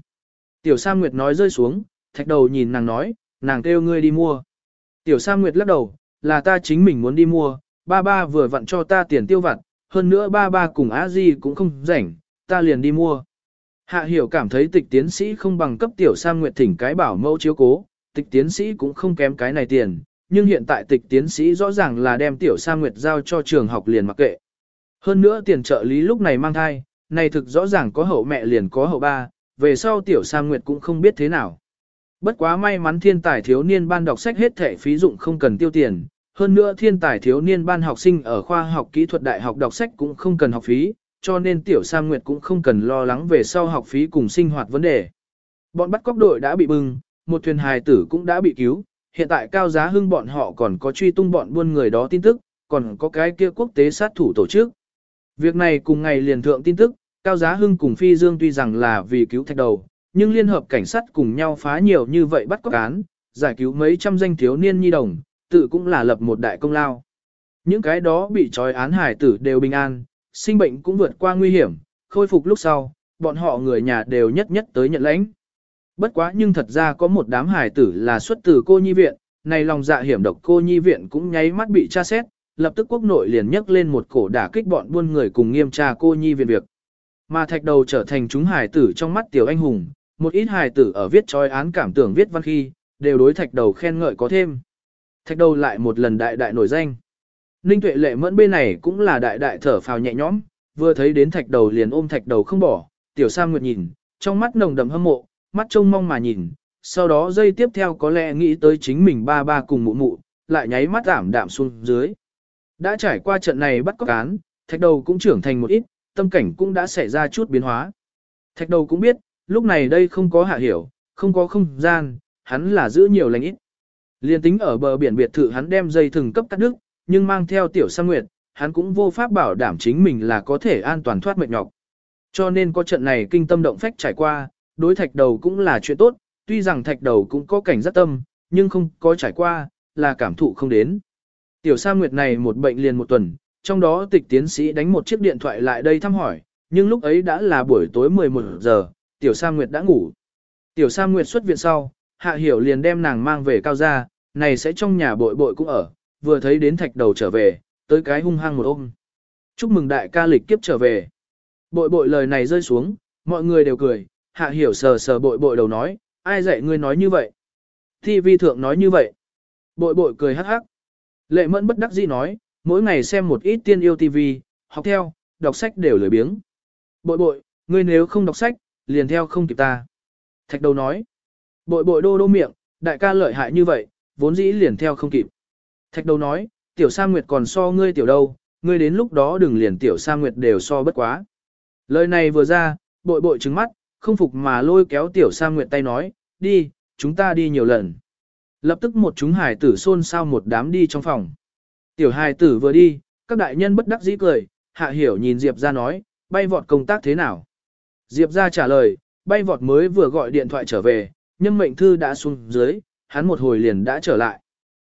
[SPEAKER 1] Tiểu Sam Nguyệt nói rơi xuống, thạch đầu nhìn nàng nói, nàng kêu ngươi đi mua. Tiểu Sam Nguyệt lắc đầu, là ta chính mình muốn đi mua, ba ba vừa vặn cho ta tiền tiêu vặt, hơn nữa ba ba cùng A Di cũng không rảnh, ta liền đi mua. Hạ hiểu cảm thấy tịch tiến sĩ không bằng cấp tiểu Sam Nguyệt thỉnh cái bảo mẫu chiếu cố, tịch tiến sĩ cũng không kém cái này tiền, nhưng hiện tại tịch tiến sĩ rõ ràng là đem tiểu Sam Nguyệt giao cho trường học liền mặc kệ. Hơn nữa tiền trợ lý lúc này mang thai, này thực rõ ràng có hậu mẹ liền có hậu ba, về sau tiểu Sam Nguyệt cũng không biết thế nào. Bất quá may mắn thiên tài thiếu niên ban đọc sách hết thẻ phí dụng không cần tiêu tiền, hơn nữa thiên tài thiếu niên ban học sinh ở khoa học kỹ thuật đại học đọc sách cũng không cần học phí, cho nên tiểu Sam Nguyệt cũng không cần lo lắng về sau học phí cùng sinh hoạt vấn đề. Bọn bắt cóc đội đã bị bưng, một thuyền hài tử cũng đã bị cứu, hiện tại cao giá hưng bọn họ còn có truy tung bọn buôn người đó tin tức, còn có cái kia quốc tế sát thủ tổ chức. Việc này cùng ngày liền thượng tin tức, cao giá hưng cùng phi dương tuy rằng là vì cứu thạch đầu, nhưng liên hợp cảnh sát cùng nhau phá nhiều như vậy bắt cóc án, giải cứu mấy trăm danh thiếu niên nhi đồng, tự cũng là lập một đại công lao. Những cái đó bị trói án hải tử đều bình an, sinh bệnh cũng vượt qua nguy hiểm, khôi phục lúc sau, bọn họ người nhà đều nhất nhất tới nhận lãnh. Bất quá nhưng thật ra có một đám hải tử là xuất từ cô nhi viện, này lòng dạ hiểm độc cô nhi viện cũng nháy mắt bị tra xét, lập tức quốc nội liền nhấc lên một cổ đả kích bọn buôn người cùng nghiêm tra cô nhi viện việc. Mà thạch đầu trở thành chúng hải tử trong mắt tiểu anh hùng, một ít hải tử ở viết trói án cảm tưởng viết văn khi, đều đối thạch đầu khen ngợi có thêm. Thạch đầu lại một lần đại đại nổi danh. Ninh tuệ lệ mẫn bên này cũng là đại đại thở phào nhẹ nhõm, vừa thấy đến thạch đầu liền ôm thạch đầu không bỏ, tiểu Sam Nguyệt nhìn, trong mắt nồng đậm hâm mộ, mắt trông mong mà nhìn, sau đó dây tiếp theo có lẽ nghĩ tới chính mình ba ba cùng mụ mụ, lại nháy mắt ảm đạm xuống dưới. Đã trải qua trận này bắt cóc án, thạch đầu cũng trưởng thành một ít, tâm cảnh cũng đã xảy ra chút biến hóa. Thạch đầu cũng biết, lúc này đây không có hạ hiểu, không có không gian, hắn là giữ nhiều lành ít. Liên tính ở bờ biển biệt thự hắn đem dây thừng cấp cắt đứt, nhưng mang theo tiểu sang nguyệt, hắn cũng vô pháp bảo đảm chính mình là có thể an toàn thoát mệt nhọc. Cho nên có trận này kinh tâm động phách trải qua, đối thạch đầu cũng là chuyện tốt, tuy rằng thạch đầu cũng có cảnh giác tâm, nhưng không có trải qua, là cảm thụ không đến. Tiểu Sa Nguyệt này một bệnh liền một tuần, trong đó tịch tiến sĩ đánh một chiếc điện thoại lại đây thăm hỏi, nhưng lúc ấy đã là buổi tối 11 giờ, Tiểu Sa Nguyệt đã ngủ. Tiểu Sa Nguyệt xuất viện sau, Hạ Hiểu liền đem nàng mang về cao gia, này sẽ trong nhà bội bội cũng ở, vừa thấy đến thạch đầu trở về, tới cái hung hăng một ôm. Chúc mừng đại ca lịch kiếp trở về. Bội bội lời này rơi xuống, mọi người đều cười, Hạ Hiểu sờ sờ bội bội đầu nói, ai dạy ngươi nói như vậy? Thi vi thượng nói như vậy. Bội bội cười hắc hắc. Lệ mẫn bất đắc dĩ nói, mỗi ngày xem một ít tiên yêu TV, học theo, đọc sách đều lười biếng. Bội bội, ngươi nếu không đọc sách, liền theo không kịp ta. Thạch đầu nói, bội bội đô đô miệng, đại ca lợi hại như vậy, vốn dĩ liền theo không kịp. Thạch đầu nói, tiểu sa nguyệt còn so ngươi tiểu đâu, ngươi đến lúc đó đừng liền tiểu sa nguyệt đều so bất quá. Lời này vừa ra, bội bội trứng mắt, không phục mà lôi kéo tiểu sa nguyệt tay nói, đi, chúng ta đi nhiều lần. Lập tức một chúng hải tử xôn xao một đám đi trong phòng. Tiểu hải tử vừa đi, các đại nhân bất đắc dĩ cười, hạ hiểu nhìn Diệp ra nói, bay vọt công tác thế nào. Diệp ra trả lời, bay vọt mới vừa gọi điện thoại trở về, nhân mệnh thư đã xuống dưới, hắn một hồi liền đã trở lại.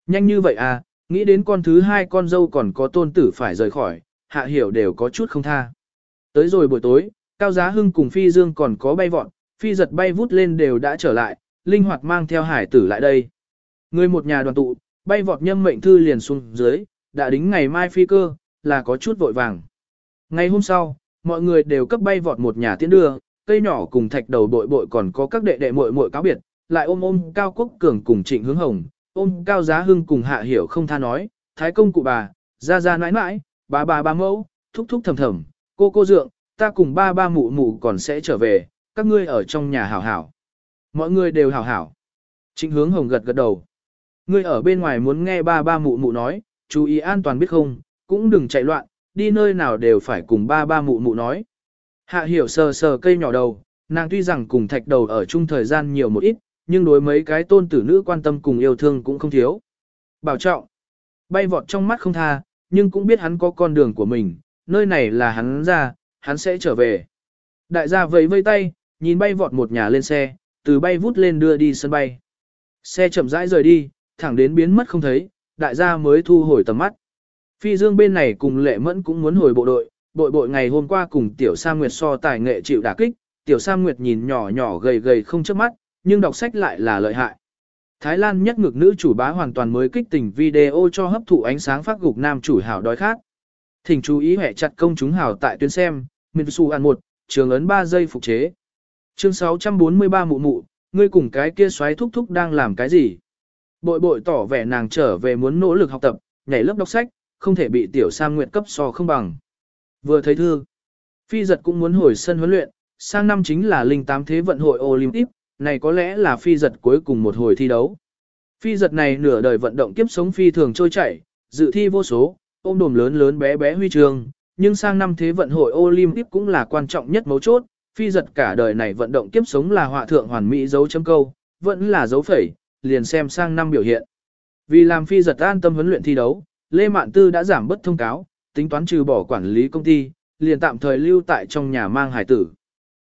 [SPEAKER 1] Nhanh như vậy à, nghĩ đến con thứ hai con dâu còn có tôn tử phải rời khỏi, hạ hiểu đều có chút không tha. Tới rồi buổi tối, Cao Giá Hưng cùng Phi Dương còn có bay vọt, Phi giật bay vút lên đều đã trở lại, linh hoạt mang theo hải tử lại đây. Người một nhà đoàn tụ, bay vọt nhâm mệnh thư liền xuống dưới, đã đính ngày mai phi cơ, là có chút vội vàng. Ngày hôm sau, mọi người đều cấp bay vọt một nhà tiễn đưa, cây nhỏ cùng thạch đầu bội bội còn có các đệ đệ muội muội cáo biệt, lại ôm ôm Cao Quốc Cường cùng Trịnh Hướng Hồng, ôm Cao Giá Hưng cùng Hạ Hiểu không tha nói, Thái công cụ bà, ra ra nãi nãi, bà bà bà mẫu, thúc thúc thầm thầm, cô cô dượng, ta cùng ba ba mụ mụ còn sẽ trở về, các ngươi ở trong nhà hảo hảo. Mọi người đều hảo hảo. Trịnh Hướng Hồng gật gật đầu. Ngươi ở bên ngoài muốn nghe ba ba mụ mụ nói, chú ý an toàn biết không, cũng đừng chạy loạn, đi nơi nào đều phải cùng ba ba mụ mụ nói. Hạ hiểu sờ sờ cây nhỏ đầu, nàng tuy rằng cùng thạch đầu ở chung thời gian nhiều một ít, nhưng đối mấy cái tôn tử nữ quan tâm cùng yêu thương cũng không thiếu. Bảo trọng, bay vọt trong mắt không tha, nhưng cũng biết hắn có con đường của mình, nơi này là hắn ra, hắn sẽ trở về. Đại gia vẫy vây tay, nhìn bay vọt một nhà lên xe, từ bay vút lên đưa đi sân bay. Xe chậm rãi rời đi, thẳng đến biến mất không thấy, đại gia mới thu hồi tầm mắt. Phi Dương bên này cùng Lệ Mẫn cũng muốn hồi bộ đội, bội bội ngày hôm qua cùng Tiểu Sa Nguyệt so tài nghệ chịu đả kích, Tiểu Sa Nguyệt nhìn nhỏ nhỏ gầy gầy không chớp mắt, nhưng đọc sách lại là lợi hại. Thái Lan nhất ngược nữ chủ bá hoàn toàn mới kích tình video cho hấp thụ ánh sáng phát gục nam chủ hảo đói khát. Thỉnh chú ý hệ chặt công chúng hảo tại tuyến xem, Minh Su ăn một, trường ấn 3 giây phục chế. Chương 643 mụ mụ, ngươi cùng cái kia xoáy thúc thúc đang làm cái gì? Bội bội tỏ vẻ nàng trở về muốn nỗ lực học tập, nhảy lớp đọc sách, không thể bị tiểu Sam Nguyệt cấp so không bằng. Vừa thấy thư, phi giật cũng muốn hồi sân huấn luyện, sang năm chính là linh tám thế vận hội Olympic, này có lẽ là phi giật cuối cùng một hồi thi đấu. Phi giật này nửa đời vận động kiếp sống phi thường trôi chảy, dự thi vô số, ôm đồm lớn lớn bé bé huy chương, nhưng sang năm thế vận hội Olympic cũng là quan trọng nhất mấu chốt, phi giật cả đời này vận động kiếp sống là họa thượng hoàn mỹ dấu chấm câu, vẫn là dấu phẩy, liền xem sang năm biểu hiện. Vì làm phi giật an tâm huấn luyện thi đấu, Lê Mạn Tư đã giảm bất thông cáo, tính toán trừ bỏ quản lý công ty, liền tạm thời lưu tại trong nhà mang hải tử.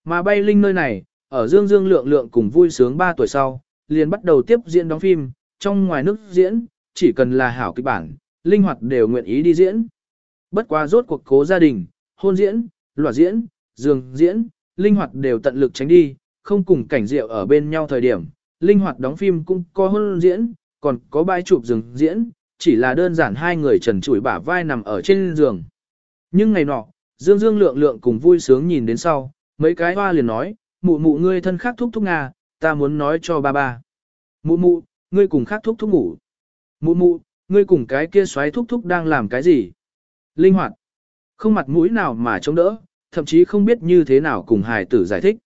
[SPEAKER 1] Mà bay linh nơi này, ở Dương Dương lượng lượng cùng vui sướng 3 tuổi sau, liền bắt đầu tiếp diễn đóng phim, trong ngoài nước diễn, chỉ cần là hảo kịch bản, linh hoạt đều nguyện ý đi diễn. Bất quá rốt cuộc cố gia đình, hôn diễn, loạt diễn, giường diễn, linh hoạt đều tận lực tránh đi, không cùng cảnh rượu ở bên nhau thời điểm, linh hoạt đóng phim cũng có hôn diễn, còn có bãi chụp giường diễn, chỉ là đơn giản hai người trần trụi bả vai nằm ở trên giường. Nhưng ngày nọ, Dương Dương lượng lượng cùng vui sướng nhìn đến sau, mấy cái hoa liền nói, mụ mụ ngươi thân khác thúc thúc Nga, ta muốn nói cho ba ba. Mụ mụ, ngươi cùng khác thúc thúc ngủ. Mụ mụ, ngươi cùng cái kia xoáy thúc thúc đang làm cái gì? Linh hoạt. Không mặt mũi nào mà chống đỡ, thậm chí không biết như thế nào cùng hài tử giải thích.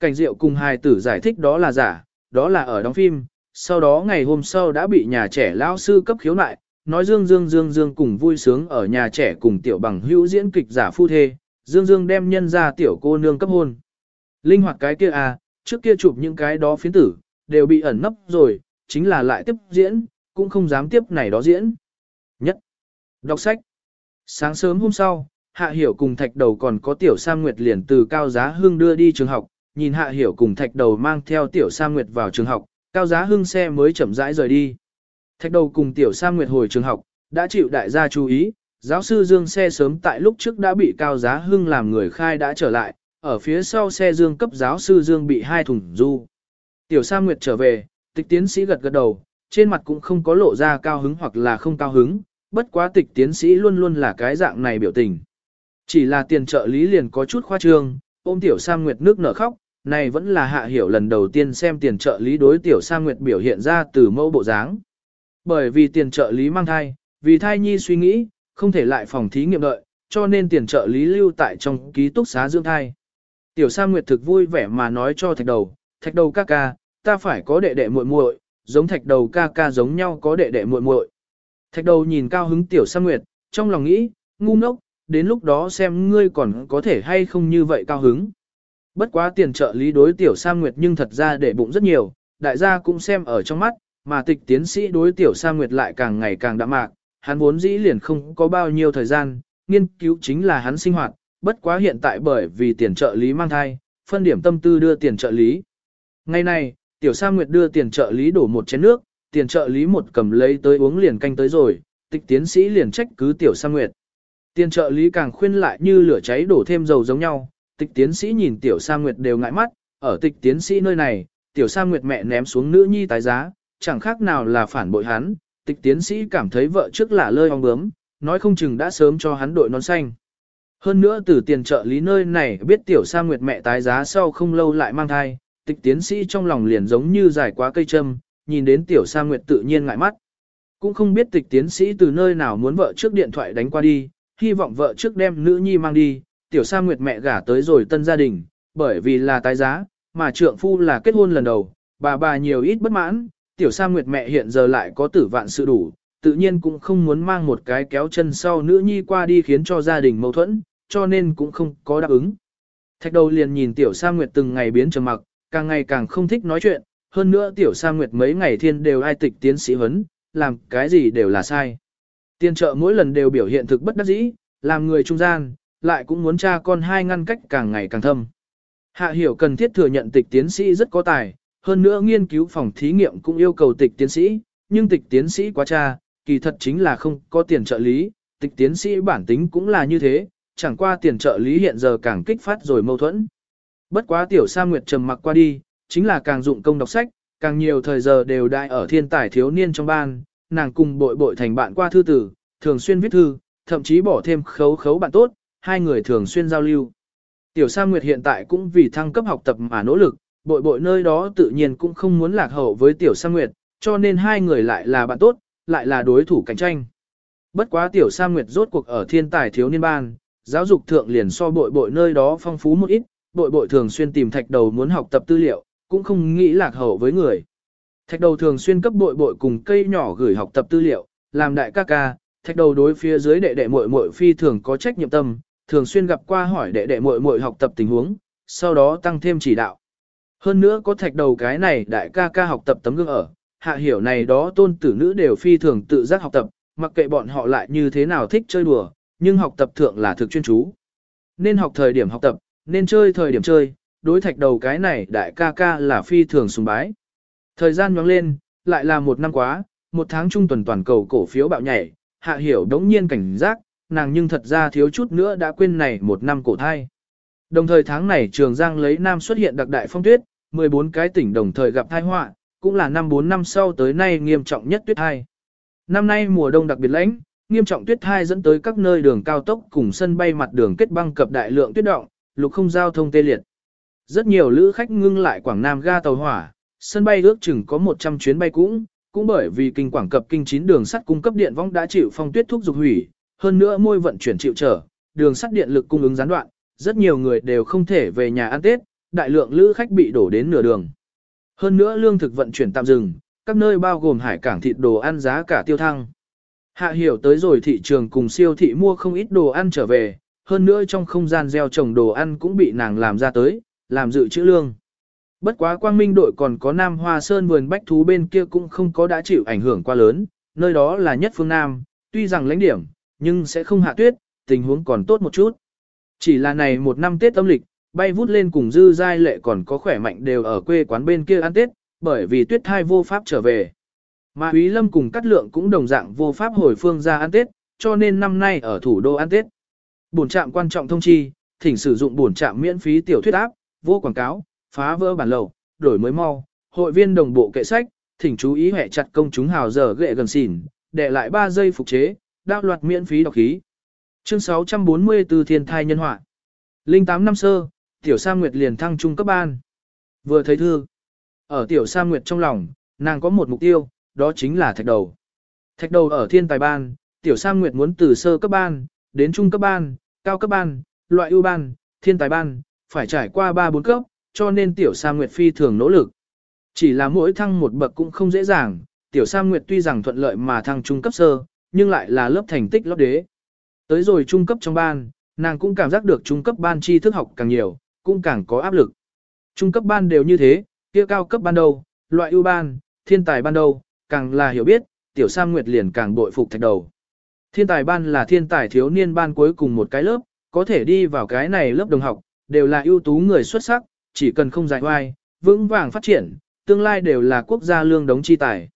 [SPEAKER 1] Cảnh diệu cùng hài tử giải thích đó là giả, đó là ở đóng phim, sau đó ngày hôm sau đã bị nhà trẻ lão sư cấp khiếu nại, nói Dương Dương Dương Dương cùng vui sướng ở nhà trẻ cùng tiểu bằng hữu diễn kịch giả phu thê, Dương Dương đem nhân ra tiểu cô nương cấp hôn. Linh hoạt cái kia à, trước kia chụp những cái đó phiến tử, đều bị ẩn nấp rồi, chính là lại tiếp diễn, cũng không dám tiếp này đó diễn. Nhất, đọc sách. Sáng sớm hôm sau, Hạ Hiểu cùng Thạch Đầu còn có Tiểu Sam Nguyệt liền từ Cao Giá Hưng đưa đi trường học, nhìn Hạ Hiểu cùng Thạch Đầu mang theo Tiểu Sam Nguyệt vào trường học, Cao Giá Hưng xe mới chậm rãi rời đi. Thạch Đầu cùng Tiểu Sam Nguyệt hồi trường học, đã chịu đại gia chú ý, giáo sư Dương xe sớm tại lúc trước đã bị Cao Giá Hưng làm người khai đã trở lại, ở phía sau xe Dương cấp giáo sư Dương bị hai thùng du. Tiểu Sa Nguyệt trở về, tịch tiến sĩ gật gật đầu, trên mặt cũng không có lộ ra cao hứng hoặc là không cao hứng, bất quá tịch tiến sĩ luôn luôn là cái dạng này biểu tình. Chỉ là tiền trợ lý liền có chút khoa trương, ôm Tiểu Sa Nguyệt nước nở khóc, này vẫn là hạ hiểu lần đầu tiên xem tiền trợ lý đối Tiểu Sa Nguyệt biểu hiện ra từ mẫu bộ dáng. Bởi vì tiền trợ lý mang thai, vì thai nhi suy nghĩ, không thể lại phòng thí nghiệm đợi, cho nên tiền trợ lý lưu tại trong ký túc xá dưỡng thai. Tiểu Sa Nguyệt thực vui vẻ mà nói cho thạch đầu, thạch đầu ca ca, ta phải có đệ đệ muội muội, giống thạch đầu ca ca giống nhau có đệ đệ muội muội. Thạch đầu nhìn cao hứng Tiểu Sa Nguyệt, trong lòng nghĩ, ngu ngốc, đến lúc đó xem ngươi còn có thể hay không như vậy cao hứng. Bất quá tiền trợ lý đối Tiểu Sa Nguyệt nhưng thật ra để bụng rất nhiều, đại gia cũng xem ở trong mắt, mà tịch tiến sĩ đối Tiểu Sa Nguyệt lại càng ngày càng đạm mạc, hắn vốn dĩ liền không có bao nhiêu thời gian, nghiên cứu chính là hắn sinh hoạt, bất quá hiện tại bởi vì tiền trợ lý mang thai, phân điểm tâm tư đưa tiền trợ lý. Ngày này, Tiểu Sa Nguyệt đưa tiền trợ lý đổ một chén nước, tiền trợ lý một cầm lấy tới uống liền canh tới rồi, tịch tiến sĩ liền trách cứ Tiểu Sa Nguyệt. Tiền trợ lý càng khuyên lại như lửa cháy đổ thêm dầu giống nhau, tịch tiến sĩ nhìn Tiểu Sa Nguyệt đều ngại mắt, ở tịch tiến sĩ nơi này, Tiểu Sa Nguyệt mẹ ném xuống nữ nhi tái giá, chẳng khác nào là phản bội hắn, tịch tiến sĩ cảm thấy vợ trước là lơi ong bướm, nói không chừng đã sớm cho hắn đội nón xanh. Hơn nữa từ tiền trợ lý nơi này biết tiểu sa nguyệt mẹ tái giá sau không lâu lại mang thai, tịch tiến sĩ trong lòng liền giống như dài quá cây châm, nhìn đến tiểu sa nguyệt tự nhiên ngại mắt. Cũng không biết tịch tiến sĩ từ nơi nào muốn vợ trước điện thoại đánh qua đi, hy vọng vợ trước đem nữ nhi mang đi, tiểu sa nguyệt mẹ gả tới rồi tân gia đình, bởi vì là tái giá, mà trượng phu là kết hôn lần đầu, bà bà nhiều ít bất mãn, tiểu sa nguyệt mẹ hiện giờ lại có tử vạn sự đủ, tự nhiên cũng không muốn mang một cái kéo chân sau nữ nhi qua đi khiến cho gia đình mâu thuẫn, cho nên cũng không có đáp ứng. Thạch đầu liền nhìn tiểu sa nguyệt từng ngày biến trầm mặc, càng ngày càng không thích nói chuyện, hơn nữa tiểu sa nguyệt mấy ngày thiên đều ai tịch tiến sĩ huấn, làm cái gì đều là sai. Tiên trợ mỗi lần đều biểu hiện thực bất đắc dĩ, làm người trung gian, lại cũng muốn cha con hai ngăn cách càng ngày càng thâm. Hạ hiểu cần thiết thừa nhận tịch tiến sĩ rất có tài, hơn nữa nghiên cứu phòng thí nghiệm cũng yêu cầu tịch tiến sĩ, nhưng tịch tiến sĩ quá cha, kỳ thật chính là không có tiền trợ lý, tịch tiến sĩ bản tính cũng là như thế, chẳng qua tiền trợ lý hiện giờ càng kích phát rồi mâu thuẫn. Bất quá tiểu Sa Nguyệt trầm mặc qua đi, chính là càng dụng công đọc sách, càng nhiều thời giờ đều đại ở thiên tài thiếu niên trong ban, nàng cùng bội bội thành bạn qua thư tử, thường xuyên viết thư, thậm chí bỏ thêm khấu khấu bạn tốt, hai người thường xuyên giao lưu. Tiểu Sa Nguyệt hiện tại cũng vì thăng cấp học tập mà nỗ lực, bội bội nơi đó tự nhiên cũng không muốn lạc hậu với Tiểu Sa Nguyệt, cho nên hai người lại là bạn tốt, lại là đối thủ cạnh tranh. Bất quá Tiểu Sa Nguyệt rốt cuộc ở thiên tài thiếu niên ban, giáo dục thượng liền so bội bội nơi đó phong phú một ít, bội bội thường xuyên tìm thạch đầu muốn học tập tư liệu, cũng không nghĩ lạc hậu với người. Thạch đầu thường xuyên cấp bội bội cùng cây nhỏ gửi học tập tư liệu, làm đại ca ca, thạch đầu đối phía dưới đệ đệ muội muội phi thường có trách nhiệm tâm, thường xuyên gặp qua hỏi đệ đệ muội muội học tập tình huống, sau đó tăng thêm chỉ đạo. Hơn nữa có thạch đầu cái này đại ca ca học tập tấm gương ở, hạ hiểu này đó tôn tử nữ đều phi thường tự giác học tập, mặc kệ bọn họ lại như thế nào thích chơi đùa, nhưng học tập thượng là thực chuyên chú. Nên học thời điểm học tập, nên chơi thời điểm chơi, đối thạch đầu cái này đại ca ca là phi thường sùng bái. Thời gian nhoáng lên, lại là một năm quá, một tháng trung tuần toàn cầu cổ phiếu bạo nhảy, hạ hiểu đống nhiên cảnh giác, nàng nhưng thật ra thiếu chút nữa đã quên này một năm cổ thai. Đồng thời tháng này Trường Giang lấy Nam xuất hiện đặc đại phong tuyết, 14 cái tỉnh đồng thời gặp tai họa, cũng là năm 4 năm sau tới nay nghiêm trọng nhất tuyết hai. Năm nay mùa đông đặc biệt lạnh, nghiêm trọng tuyết thai dẫn tới các nơi đường cao tốc cùng sân bay mặt đường kết băng cập đại lượng tuyết động, lục không giao thông tê liệt. Rất nhiều lữ khách ngưng lại Quảng Nam ga tàu hỏa, sân bay ước chừng có 100 chuyến bay cũng, cũng bởi vì kinh quảng cập kinh chín đường sắt cung cấp điện vong đã chịu phong tuyết thuốc dục hủy, hơn nữa môi vận chuyển chịu trở, đường sắt điện lực cung ứng gián đoạn, rất nhiều người đều không thể về nhà ăn Tết, đại lượng lữ khách bị đổ đến nửa đường. Hơn nữa lương thực vận chuyển tạm dừng, các nơi bao gồm hải cảng thịt đồ ăn giá cả tiêu thăng. Hạ hiểu tới rồi thị trường cùng siêu thị mua không ít đồ ăn trở về, hơn nữa trong không gian gieo trồng đồ ăn cũng bị nàng làm ra tới, làm dự trữ lương. Bất quá quang minh đội còn có Nam Hoa Sơn vườn bách thú bên kia cũng không có đã chịu ảnh hưởng quá lớn, nơi đó là nhất phương Nam, tuy rằng lãnh điểm, nhưng sẽ không hạ tuyết, tình huống còn tốt một chút. Chỉ là này một năm Tết âm lịch, bay vút lên cùng dư giai lệ còn có khỏe mạnh đều ở quê quán bên kia ăn Tết, bởi vì tuyết thai vô pháp trở về. Mà Úy Lâm cùng Cát Lượng cũng đồng dạng vô pháp hồi phương ra ăn Tết, cho nên năm nay ở thủ đô ăn Tết. Bổn trạm quan trọng thông chi, thỉnh sử dụng bổn trạm miễn phí tiểu thuyết áp, vô quảng cáo, phá vỡ bản lầu, đổi mới mau, hội viên đồng bộ kệ sách, thỉnh chú ý hệ chặt công chúng hào giờ ghệ gần xỉn, để lại 3 giây phục chế, đạo loạt miễn phí đọc khí. Chương 644 Thiên thai nhân họa. Linh 8 năm sơ, Tiểu Sa Nguyệt liền thăng trung cấp ban. Vừa thấy thư. Ở Tiểu Sa Nguyệt trong lòng, nàng có một mục tiêu, đó chính là thạch đầu. Thạch đầu ở thiên tài ban, tiểu Sam Nguyệt muốn từ sơ cấp ban, đến trung cấp ban, cao cấp ban, loại ưu ban, thiên tài ban, phải trải qua 3-4 cấp, cho nên tiểu Sam Nguyệt phi thường nỗ lực. Chỉ là mỗi thăng một bậc cũng không dễ dàng, tiểu Sam Nguyệt tuy rằng thuận lợi mà thăng trung cấp sơ, nhưng lại là lớp thành tích lớp đế. Tới rồi trung cấp trong ban, nàng cũng cảm giác được trung cấp ban tri thức học càng nhiều, cũng càng có áp lực. Trung cấp ban đều như thế, kia cao cấp ban đâu, loại ưu ban, thiên tài ban đâu, càng là hiểu biết, tiểu Sam Nguyệt liền càng bội phục thạch đầu. Thiên tài ban là thiên tài thiếu niên ban cuối cùng một cái lớp, có thể đi vào cái này lớp đồng học, đều là ưu tú người xuất sắc, chỉ cần không dài oai, vững vàng phát triển, tương lai đều là quốc gia lương đống chi tài.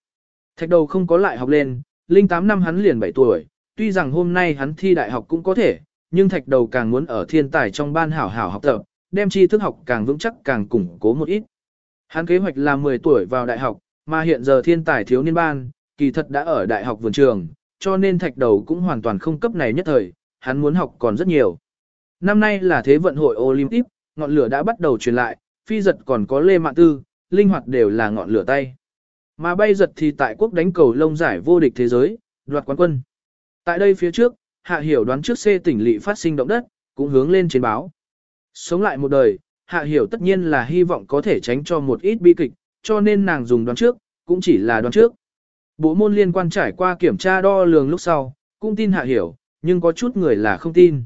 [SPEAKER 1] Thạch đầu không có lại học lên, linh 8 năm hắn liền 7 tuổi, tuy rằng hôm nay hắn thi đại học cũng có thể, nhưng thạch đầu càng muốn ở thiên tài trong ban hảo hảo học tập, đem tri thức học càng vững chắc càng củng cố một ít. Hắn kế hoạch là 10 tuổi vào đại học, mà hiện giờ thiên tài thiếu niên ban, kỳ thật đã ở đại học vườn trường, cho nên thạch đầu cũng hoàn toàn không cấp này nhất thời, hắn muốn học còn rất nhiều. Năm nay là Thế vận hội Olympic, ngọn lửa đã bắt đầu truyền lại, phi giật còn có lê mạng tư, linh hoạt đều là ngọn lửa tay. Mà bay giật thì tại quốc đánh cầu lông giải vô địch thế giới, đoạt quán quân. Tại đây phía trước, Hạ Hiểu đoán trước C tỉnh lỵ phát sinh động đất, cũng hướng lên trên báo. Sống lại một đời, Hạ Hiểu tất nhiên là hy vọng có thể tránh cho một ít bi kịch, cho nên nàng dùng đoán trước, cũng chỉ là đoán trước. Bộ môn liên quan trải qua kiểm tra đo lường lúc sau, cũng tin Hạ Hiểu, nhưng có chút người là không tin.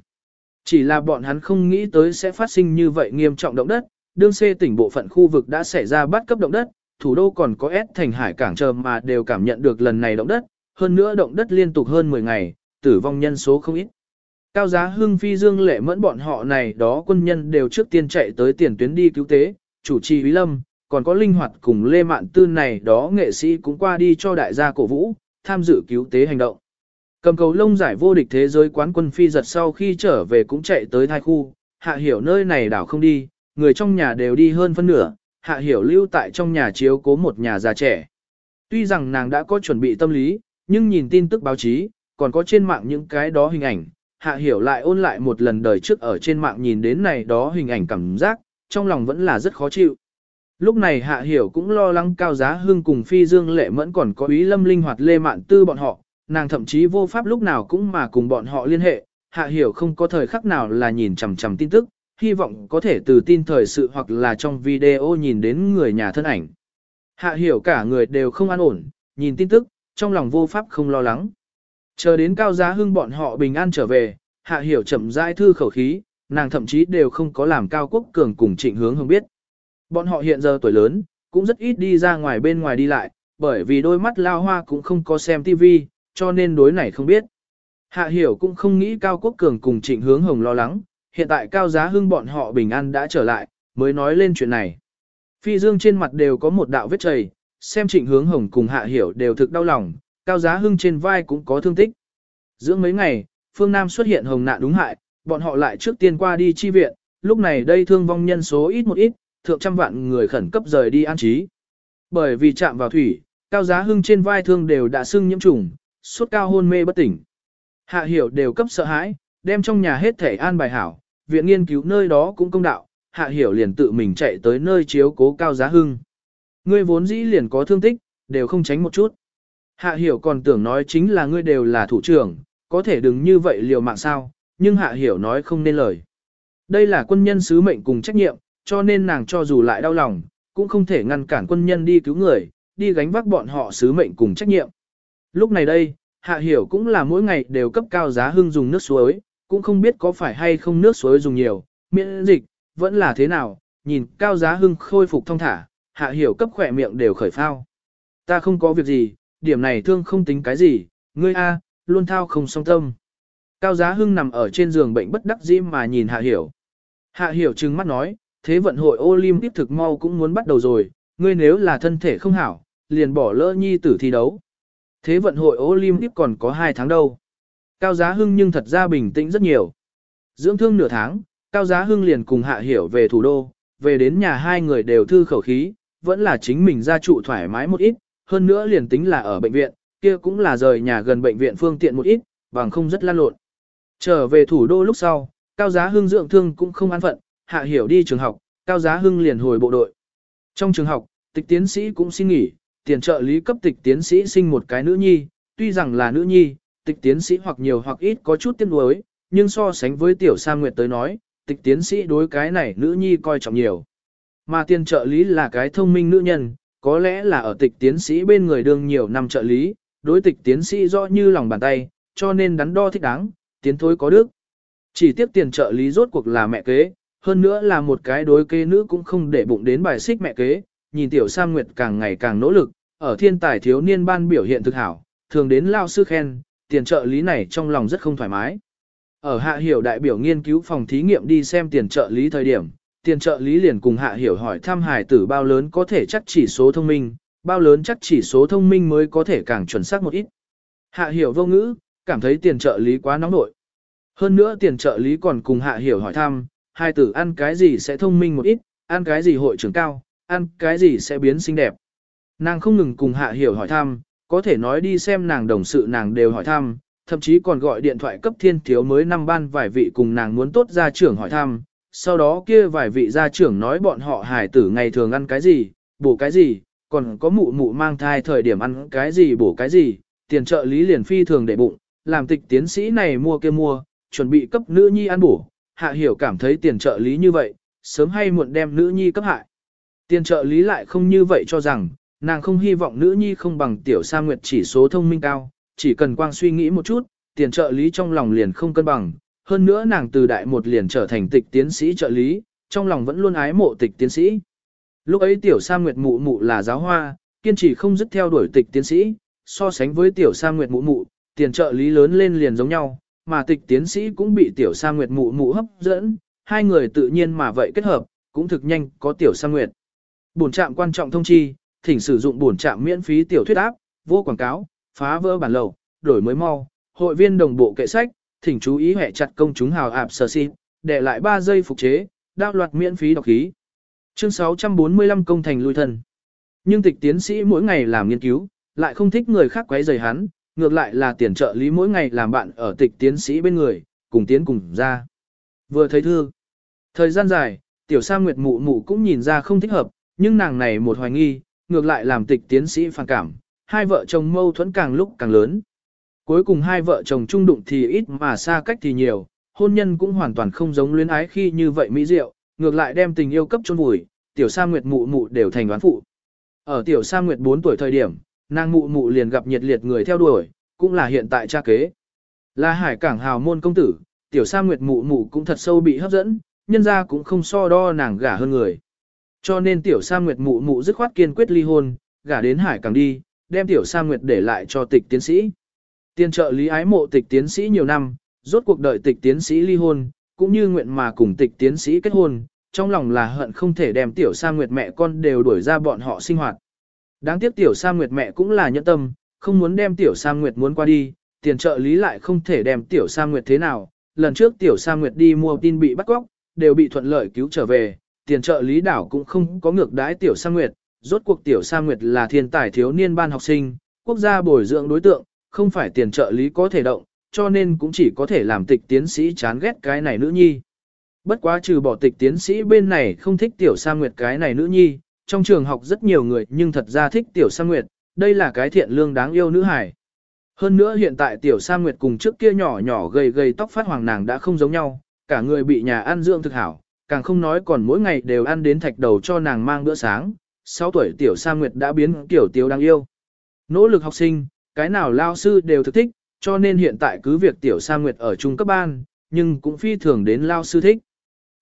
[SPEAKER 1] Chỉ là bọn hắn không nghĩ tới sẽ phát sinh như vậy nghiêm trọng động đất, đương C tỉnh bộ phận khu vực đã xảy ra bắt cấp động đất, thủ đô còn có S thành hải cảng chờ mà đều cảm nhận được lần này động đất, hơn nữa động đất liên tục hơn 10 ngày, tử vong nhân số không ít. Cao giá hưng phi dương lệ mẫn bọn họ này đó quân nhân đều trước tiên chạy tới tiền tuyến đi cứu tế, chủ trì Quý Lâm, còn có linh hoạt cùng Lê Mạn Tư này đó nghệ sĩ cũng qua đi cho đại gia cổ vũ, tham dự cứu tế hành động. Cầm cầu lông giải vô địch thế giới quán quân phi giật sau khi trở về cũng chạy tới thai khu, hạ hiểu nơi này đảo không đi, người trong nhà đều đi hơn phân nửa, hạ hiểu lưu tại trong nhà chiếu cố một nhà già trẻ. Tuy rằng nàng đã có chuẩn bị tâm lý, nhưng nhìn tin tức báo chí, còn có trên mạng những cái đó hình ảnh, hạ hiểu lại ôn lại một lần đời trước ở trên mạng nhìn đến này đó hình ảnh cảm giác, trong lòng vẫn là rất khó chịu. Lúc này hạ hiểu cũng lo lắng cao giá hương cùng phi dương lệ mẫn còn có ý lâm linh hoạt lê mạn tư bọn họ, nàng thậm chí vô pháp lúc nào cũng mà cùng bọn họ liên hệ, hạ hiểu không có thời khắc nào là nhìn chằm chằm tin tức, hy vọng có thể từ tin thời sự hoặc là trong video nhìn đến người nhà thân ảnh. Hạ hiểu cả người đều không an ổn, nhìn tin tức, trong lòng vô pháp không lo lắng. Chờ đến cao giá hưng bọn họ bình an trở về, hạ hiểu chậm rãi thư khẩu khí, nàng thậm chí đều không có làm cao quốc cường cùng trịnh hướng không biết. Bọn họ hiện giờ tuổi lớn, cũng rất ít đi ra ngoài bên ngoài đi lại, bởi vì đôi mắt lao hoa cũng không có xem TV, cho nên đối này không biết. Hạ hiểu cũng không nghĩ cao quốc cường cùng trịnh hướng hồng lo lắng, hiện tại cao giá hưng bọn họ bình an đã trở lại, mới nói lên chuyện này. Phi dương trên mặt đều có một đạo vết chảy, xem trịnh hướng hồng cùng hạ hiểu đều thực đau lòng, cao giá hưng trên vai cũng có thương tích. Dưỡng mấy ngày, phương Nam xuất hiện hồng nạn đúng hại, bọn họ lại trước tiên qua đi chi viện, lúc này đây thương vong nhân số ít một ít, thượng trăm vạn người khẩn cấp rời đi an trí. Bởi vì chạm vào thủy, cao giá hưng trên vai thương đều đã sưng nhiễm trùng, suốt cao hôn mê bất tỉnh. Hạ hiểu đều cấp sợ hãi, đem trong nhà hết thể an bài hảo, viện nghiên cứu nơi đó cũng công đạo, hạ hiểu liền tự mình chạy tới nơi chiếu cố cao giá hưng. Ngươi vốn dĩ liền có thương tích, đều không tránh một chút. Hạ hiểu còn tưởng nói chính là ngươi đều là thủ trưởng, có thể đừng như vậy liều mạng sao, nhưng hạ hiểu nói không nên lời. Đây là quân nhân sứ mệnh cùng trách nhiệm, cho nên nàng cho dù lại đau lòng, cũng không thể ngăn cản quân nhân đi cứu người, đi gánh vác bọn họ sứ mệnh cùng trách nhiệm. Lúc này đây, hạ hiểu cũng là mỗi ngày đều cấp cao giá hưng dùng nước suối, cũng không biết có phải hay không nước suối dùng nhiều, miễn dịch, vẫn là thế nào, nhìn cao giá hưng khôi phục thông thả, hạ hiểu cấp khỏe miệng đều khởi phao. Ta không có việc gì, điểm này thương không tính cái gì, ngươi A, luôn thao không song tâm. Cao giá hưng nằm ở trên giường bệnh bất đắc dĩ mà nhìn hạ hiểu. Hạ hiểu trừng mắt nói, thế vận hội Olympic thực mau cũng muốn bắt đầu rồi, ngươi nếu là thân thể không hảo, liền bỏ lỡ nhi tử thi đấu. Thế vận hội Olympic còn có 2 tháng đâu. Cao Giá Hưng nhưng thật ra bình tĩnh rất nhiều. Dưỡng thương nửa tháng, Cao Giá Hưng liền cùng Hạ Hiểu về thủ đô, về đến nhà hai người đều thư khẩu khí, vẫn là chính mình ra trụ thoải mái một ít, hơn nữa liền tính là ở bệnh viện, kia cũng là rời nhà gần bệnh viện phương tiện một ít, bằng không rất lan lộn. Trở về thủ đô lúc sau, Cao Giá Hưng dưỡng thương cũng không an phận, Hạ Hiểu đi trường học, Cao Giá Hưng liền hồi bộ đội. Trong trường học, tịch tiến sĩ cũng xin nghỉ, tiền trợ lý cấp tịch tiến sĩ sinh một cái nữ nhi, tuy rằng là nữ nhi, tịch tiến sĩ hoặc nhiều hoặc ít có chút tiếc nuối, nhưng so sánh với tiểu sa nguyệt tới nói, tịch tiến sĩ đối cái này nữ nhi coi trọng nhiều. Mà tiền trợ lý là cái thông minh nữ nhân, có lẽ là ở tịch tiến sĩ bên người đương nhiều năm trợ lý, đối tịch tiến sĩ rõ như lòng bàn tay, cho nên đắn đo thích đáng, tiến thối có đức. Chỉ tiếp tiền trợ lý rốt cuộc là mẹ kế, hơn nữa là một cái đối kế nữ cũng không để bụng đến bài xích mẹ kế, nhìn tiểu Sam Nguyệt càng ngày càng nỗ lực, ở thiên tài thiếu niên ban biểu hiện thực hảo, thường đến lao sư khen, tiền trợ lý này trong lòng rất không thoải mái. Ở hạ hiểu đại biểu nghiên cứu phòng thí nghiệm đi xem tiền trợ lý thời điểm, tiền trợ lý liền cùng hạ hiểu hỏi thăm hài tử bao lớn có thể chắc chỉ số thông minh, bao lớn chắc chỉ số thông minh mới có thể càng chuẩn xác một ít. Hạ hiểu vô ngữ, cảm thấy tiền trợ lý quá nóng nội. Hơn nữa tiền trợ lý còn cùng hạ hiểu hỏi thăm, hai tử ăn cái gì sẽ thông minh một ít, ăn cái gì hội trưởng cao, ăn cái gì sẽ biến xinh đẹp. Nàng không ngừng cùng hạ hiểu hỏi thăm, có thể nói đi xem nàng đồng sự nàng đều hỏi thăm, thậm chí còn gọi điện thoại cấp thiên thiếu mới năm ban vài vị cùng nàng muốn tốt gia trưởng hỏi thăm. Sau đó kia vài vị gia trưởng nói bọn họ hải tử ngày thường ăn cái gì, bổ cái gì, còn có mụ mụ mang thai thời điểm ăn cái gì bổ cái gì, tiền trợ lý liền phi thường để bụng, làm tịch tiến sĩ này mua kia mua, chuẩn bị cấp nữ nhi ăn bổ, hạ hiểu cảm thấy tiền trợ lý như vậy, sớm hay muộn đem nữ nhi cấp hại. Tiền trợ lý lại không như vậy cho rằng, nàng không hy vọng nữ nhi không bằng tiểu sa nguyệt chỉ số thông minh cao, chỉ cần quang suy nghĩ một chút, tiền trợ lý trong lòng liền không cân bằng, hơn nữa nàng từ đại một liền trở thành tịch tiến sĩ trợ lý, trong lòng vẫn luôn ái mộ tịch tiến sĩ. Lúc ấy tiểu sa nguyệt mụ mụ là giáo hoa, kiên trì không dứt theo đuổi tịch tiến sĩ, so sánh với tiểu sa nguyệt mụ mụ, tiền trợ lý lớn lên liền giống nhau, mà tịch tiến sĩ cũng bị tiểu sa nguyệt mụ mụ hấp dẫn, hai người tự nhiên mà vậy kết hợp, cũng thực nhanh có tiểu sa nguyệt. Bổn trạm quan trọng thông chi, thỉnh sử dụng bổn trạm miễn phí tiểu thuyết áp, vô quảng cáo, phá vỡ bản lầu, đổi mới mau, hội viên đồng bộ kệ sách, thỉnh chú ý hệ chặt công chúng hào ạp sờ xin, để lại 3 giây phục chế, đao loạt miễn phí đọc khí. Chương 645 công thành lui thân. Nhưng tịch tiến sĩ mỗi ngày làm nghiên cứu, lại không thích người khác quấy rầy hắn, ngược lại là tiền trợ lý mỗi ngày làm bạn ở tịch tiến sĩ bên người, cùng tiến cùng ra. Vừa thấy thư. Thời gian dài, tiểu sa nguyệt mụ mụ cũng nhìn ra không thích hợp, nhưng nàng này một hoài nghi, ngược lại làm tịch tiến sĩ phản cảm, hai vợ chồng mâu thuẫn càng lúc càng lớn. Cuối cùng hai vợ chồng trung đụng thì ít mà xa cách thì nhiều, hôn nhân cũng hoàn toàn không giống luyến ái khi như vậy mỹ diệu, ngược lại đem tình yêu cấp chôn vùi, tiểu sa nguyệt mụ mụ đều thành đoán phụ. Ở tiểu sa nguyệt 4 tuổi thời điểm, nàng mụ mụ liền gặp nhiệt liệt người theo đuổi, cũng là hiện tại cha kế. Là hải cảng hào môn công tử, tiểu sa nguyệt mụ mụ cũng thật sâu bị hấp dẫn, nhân ra cũng không so đo nàng gả hơn người. Cho nên tiểu sa nguyệt mụ mụ dứt khoát kiên quyết ly hôn, gả đến hải cảng đi, đem tiểu sa nguyệt để lại cho tịch tiến sĩ. Tiên trợ lý ái mộ tịch tiến sĩ nhiều năm, rốt cuộc đợi tịch tiến sĩ ly hôn, cũng như nguyện mà cùng tịch tiến sĩ kết hôn, trong lòng là hận không thể đem tiểu sa nguyệt mẹ con đều đuổi ra bọn họ sinh hoạt. Đáng tiếc tiểu sa nguyệt mẹ cũng là nhẫn tâm, không muốn đem tiểu sa nguyệt muốn qua đi, tiền trợ lý lại không thể đem tiểu sa nguyệt thế nào. Lần trước tiểu sa nguyệt đi mua tin bị bắt cóc, đều bị thuận lợi cứu trở về, tiền trợ lý đảo cũng không có ngược đãi tiểu sa nguyệt. Rốt cuộc tiểu sa nguyệt là thiên tài thiếu niên ban học sinh, quốc gia bồi dưỡng đối tượng, không phải tiền trợ lý có thể động, cho nên cũng chỉ có thể làm tịch tiến sĩ chán ghét cái này nữ nhi. Bất quá trừ bỏ tịch tiến sĩ bên này không thích tiểu sa nguyệt cái này nữ nhi, trong trường học rất nhiều người nhưng thật ra thích tiểu sa nguyệt, đây là cái thiện lương đáng yêu nữ hải. Hơn nữa hiện tại tiểu sa nguyệt cùng trước kia nhỏ nhỏ gầy gầy tóc phát hoàng nàng đã không giống nhau, cả người bị nhà ăn dưỡng thực hảo, càng không nói còn mỗi ngày đều ăn đến thạch đầu cho nàng mang bữa sáng, 6 tuổi tiểu sa nguyệt đã biến kiểu tiểu đáng yêu. Nỗ lực học sinh, cái nào lao sư đều thực thích, cho nên hiện tại cứ việc tiểu sa nguyệt ở trung cấp ban, nhưng cũng phi thường đến lao sư thích.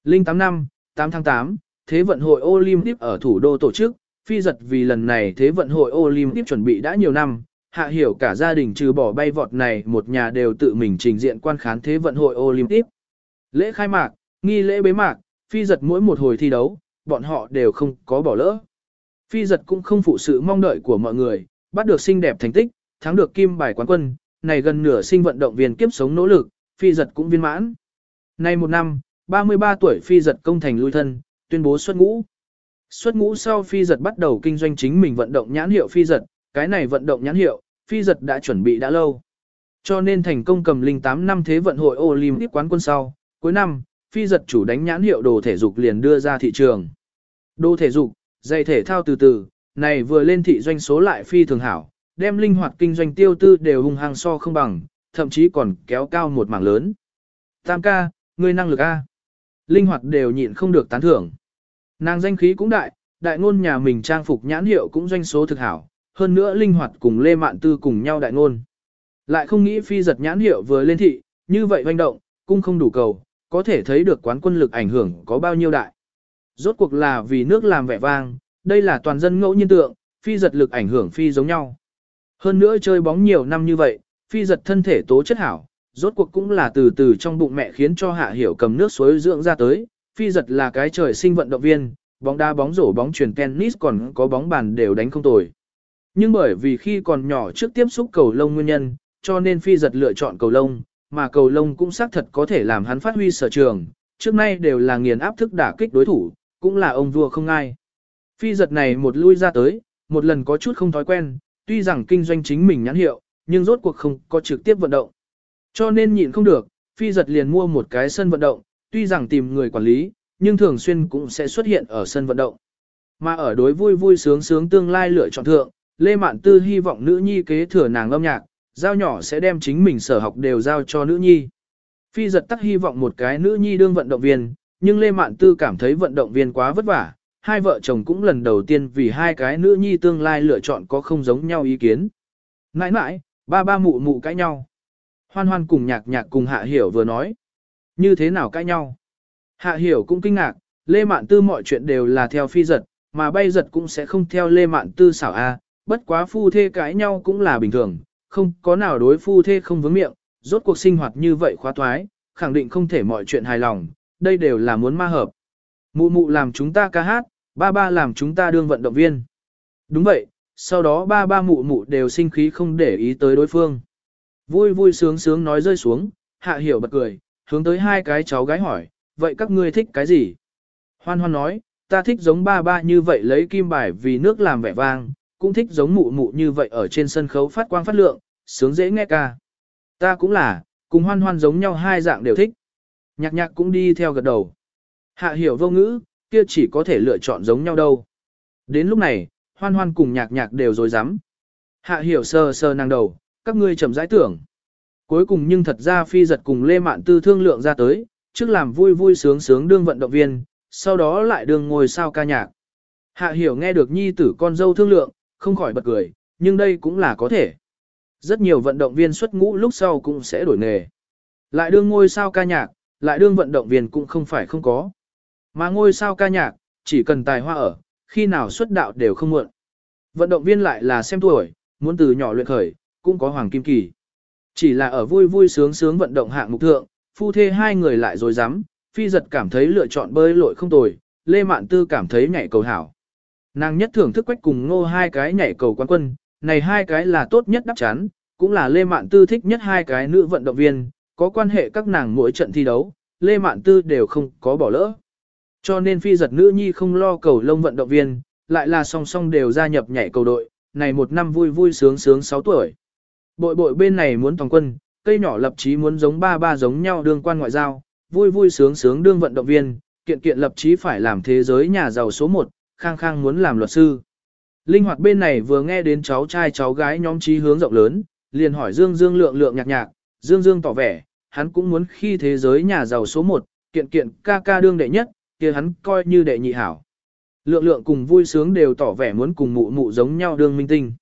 [SPEAKER 1] Linh 8 năm, 8 tháng 8, Thế vận hội Olympic ở thủ đô tổ chức, phi giật vì lần này Thế vận hội Olympic chuẩn bị đã nhiều năm, hạ hiểu cả gia đình trừ bỏ bay vọt này một nhà đều tự mình trình diện quan khán Thế vận hội Olympic. Lễ khai mạc, nghi lễ bế mạc, phi giật mỗi một hồi thi đấu, bọn họ đều không có bỏ lỡ. Phi giật cũng không phụ sự mong đợi của mọi người, bắt được xinh đẹp thành tích, thắng được kim bài quán quân, này gần nửa sinh vận động viên kiếp sống nỗ lực, phi giật cũng viên mãn. Nay một năm, 33 tuổi phi giật công thành lui thân, tuyên bố xuất ngũ. Xuất ngũ sau phi giật bắt đầu kinh doanh chính mình vận động nhãn hiệu phi giật, cái này vận động nhãn hiệu, phi giật đã chuẩn bị đã lâu. Cho nên thành công cầm 08 năm thế vận hội Olympic quán quân sau, cuối năm, phi giật chủ đánh nhãn hiệu đồ thể dục liền đưa ra thị trường. Đồ thể dục, giày thể thao từ từ, này vừa lên thị doanh số lại phi thường hảo, đem linh hoạt kinh doanh tiêu tư đều hung hăng so không bằng, thậm chí còn kéo cao một mảng lớn. Tam ca, người năng lực A. Linh hoạt đều nhịn không được tán thưởng. Nàng danh khí cũng đại, đại ngôn nhà mình trang phục nhãn hiệu cũng doanh số thực hảo, hơn nữa linh hoạt cùng Lê Mạn Tư cùng nhau đại ngôn. Lại không nghĩ phi giật nhãn hiệu vừa lên thị, như vậy hoành động, cũng không đủ cầu, có thể thấy được quán quân lực ảnh hưởng có bao nhiêu đại. Rốt cuộc là vì nước làm vẻ vang, đây là toàn dân ngẫu nhiên tượng, phi giật lực ảnh hưởng phi giống nhau. Hơn nữa chơi bóng nhiều năm như vậy, phi giật thân thể tố chất hảo, rốt cuộc cũng là từ từ trong bụng mẹ khiến cho hạ hiểu cầm nước suối dưỡng ra tới, Phi giật là cái trời sinh vận động viên, bóng đá bóng rổ bóng truyền tennis còn có bóng bàn đều đánh không tồi. Nhưng bởi vì khi còn nhỏ trước tiếp xúc cầu lông nguyên nhân, cho nên phi giật lựa chọn cầu lông, mà cầu lông cũng xác thật có thể làm hắn phát huy sở trường, trước nay đều là nghiền áp thức đả kích đối thủ, cũng là ông vua không ai. Phi giật này một lui ra tới, một lần có chút không thói quen, tuy rằng kinh doanh chính mình nhãn hiệu, nhưng rốt cuộc không có trực tiếp vận động. Cho nên nhịn không được, phi giật liền mua một cái sân vận động, tuy rằng tìm người quản lý, nhưng thường xuyên cũng sẽ xuất hiện ở sân vận động. Mà ở đối vui vui sướng sướng tương lai lựa chọn thượng, Lê Mạn Tư hy vọng nữ nhi kế thừa nàng âm nhạc, giao nhỏ sẽ đem chính mình sở học đều giao cho nữ nhi. Phi giật tắc hy vọng một cái nữ nhi đương vận động viên, nhưng Lê Mạn Tư cảm thấy vận động viên quá vất vả, hai vợ chồng cũng lần đầu tiên vì hai cái nữ nhi tương lai lựa chọn có không giống nhau ý kiến. Nãi nãi, ba ba mụ mụ cãi nhau. Hoan hoan cùng nhạc nhạc cùng hạ hiểu vừa nói. Như thế nào cãi nhau? Hạ hiểu cũng kinh ngạc, Lê Mạn Tư mọi chuyện đều là theo phi giật, mà bay giật cũng sẽ không theo Lê Mạn Tư xảo A, bất quá phu thê cãi nhau cũng là bình thường, không có nào đối phu thê không vướng miệng, rốt cuộc sinh hoạt như vậy khóa thoái, khẳng định không thể mọi chuyện hài lòng, đây đều là muốn ma hợp. Mụ mụ làm chúng ta ca hát, ba ba làm chúng ta đương vận động viên. Đúng vậy, sau đó ba ba mụ mụ đều sinh khí không để ý tới đối phương. Vui vui sướng sướng nói rơi xuống, hạ hiểu bật cười, hướng tới hai cái cháu gái hỏi, vậy các ngươi thích cái gì? Hoan hoan nói, ta thích giống ba ba như vậy lấy kim bài vì nước làm vẻ vang, cũng thích giống mụ mụ như vậy ở trên sân khấu phát quang phát lượng, sướng dễ nghe ca. Ta cũng là, cùng hoan hoan giống nhau hai dạng đều thích. Nhạc nhạc cũng đi theo gật đầu. Hạ hiểu vô ngữ, kia chỉ có thể lựa chọn giống nhau đâu. Đến lúc này, hoan hoan cùng nhạc nhạc đều rồi dám. Hạ hiểu sờ sờ nàng đầu, các ngươi chậm rãi tưởng. Cuối cùng nhưng thật ra phi giật cùng Lê Mạn Tư thương lượng ra tới, trước làm vui vui sướng sướng đương vận động viên, sau đó lại đương ngồi sao ca nhạc. Hạ hiểu nghe được nhi tử con dâu thương lượng, không khỏi bật cười, nhưng đây cũng là có thể. Rất nhiều vận động viên xuất ngũ lúc sau cũng sẽ đổi nghề. Lại đương ngôi sao ca nhạc, lại đương vận động viên cũng không phải không có. Mà ngôi sao ca nhạc, chỉ cần tài hoa ở, khi nào xuất đạo đều không muộn. Vận động viên lại là xem tuổi, muốn từ nhỏ luyện khởi, cũng có hoàng kim kỳ. Chỉ là ở vui vui sướng sướng vận động hạng mục thượng, phu thê hai người lại rồi dám, phi giật cảm thấy lựa chọn bơi lội không tồi, Lê Mạn Tư cảm thấy nhảy cầu hảo. Nàng nhất thưởng thức quách cùng ngô hai cái nhảy cầu quán quân, này hai cái là tốt nhất đáp chắn cũng là Lê Mạn Tư thích nhất hai cái nữ vận động viên, có quan hệ các nàng mỗi trận thi đấu, Lê Mạn Tư đều không có bỏ lỡ. Cho nên phi giật nữ nhi không lo cầu lông vận động viên, lại là song song đều gia nhập nhảy cầu đội, này một năm vui vui sướng sướng 6 tuổi. Bội bội bên này muốn toàn quân, cây nhỏ lập chí muốn giống ba ba giống nhau đương quan ngoại giao, vui vui sướng sướng đương vận động viên, kiện kiện lập chí phải làm thế giới nhà giàu số 1, khang khang muốn làm luật sư. Linh hoạt bên này vừa nghe đến cháu trai cháu gái nhóm trí hướng rộng lớn, liền hỏi Dương Dương lượng lượng nhạc nhạc, Dương Dương tỏ vẻ, hắn cũng muốn khi thế giới nhà giàu số 1, kiện kiện ca ca đương đệ nhất, kia hắn coi như đệ nhị hảo. Lượng lượng cùng vui sướng đều tỏ vẻ muốn cùng mụ mụ giống nhau đương minh tinh.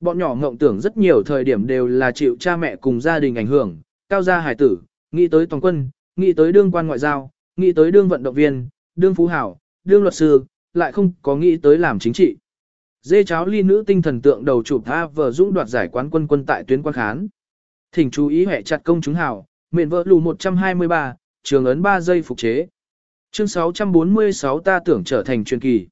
[SPEAKER 1] Bọn nhỏ ngộng tưởng rất nhiều thời điểm đều là chịu cha mẹ cùng gia đình ảnh hưởng, cao gia hải tử, nghĩ tới toàn quân, nghĩ tới đương quan ngoại giao, nghĩ tới đương vận động viên, đương phú hảo, đương luật sư, lại không có nghĩ tới làm chính trị. Dê cháo ly nữ tinh thần tượng đầu chụp tha vờ dũng đoạt giải quán quân quân tại tuyến quan khán. Thỉnh chú ý hệ chặt công chúng hảo, mền vợ lù 123, trường ấn 3 giây phục chế. Chương 646 ta tưởng trở thành truyền kỳ.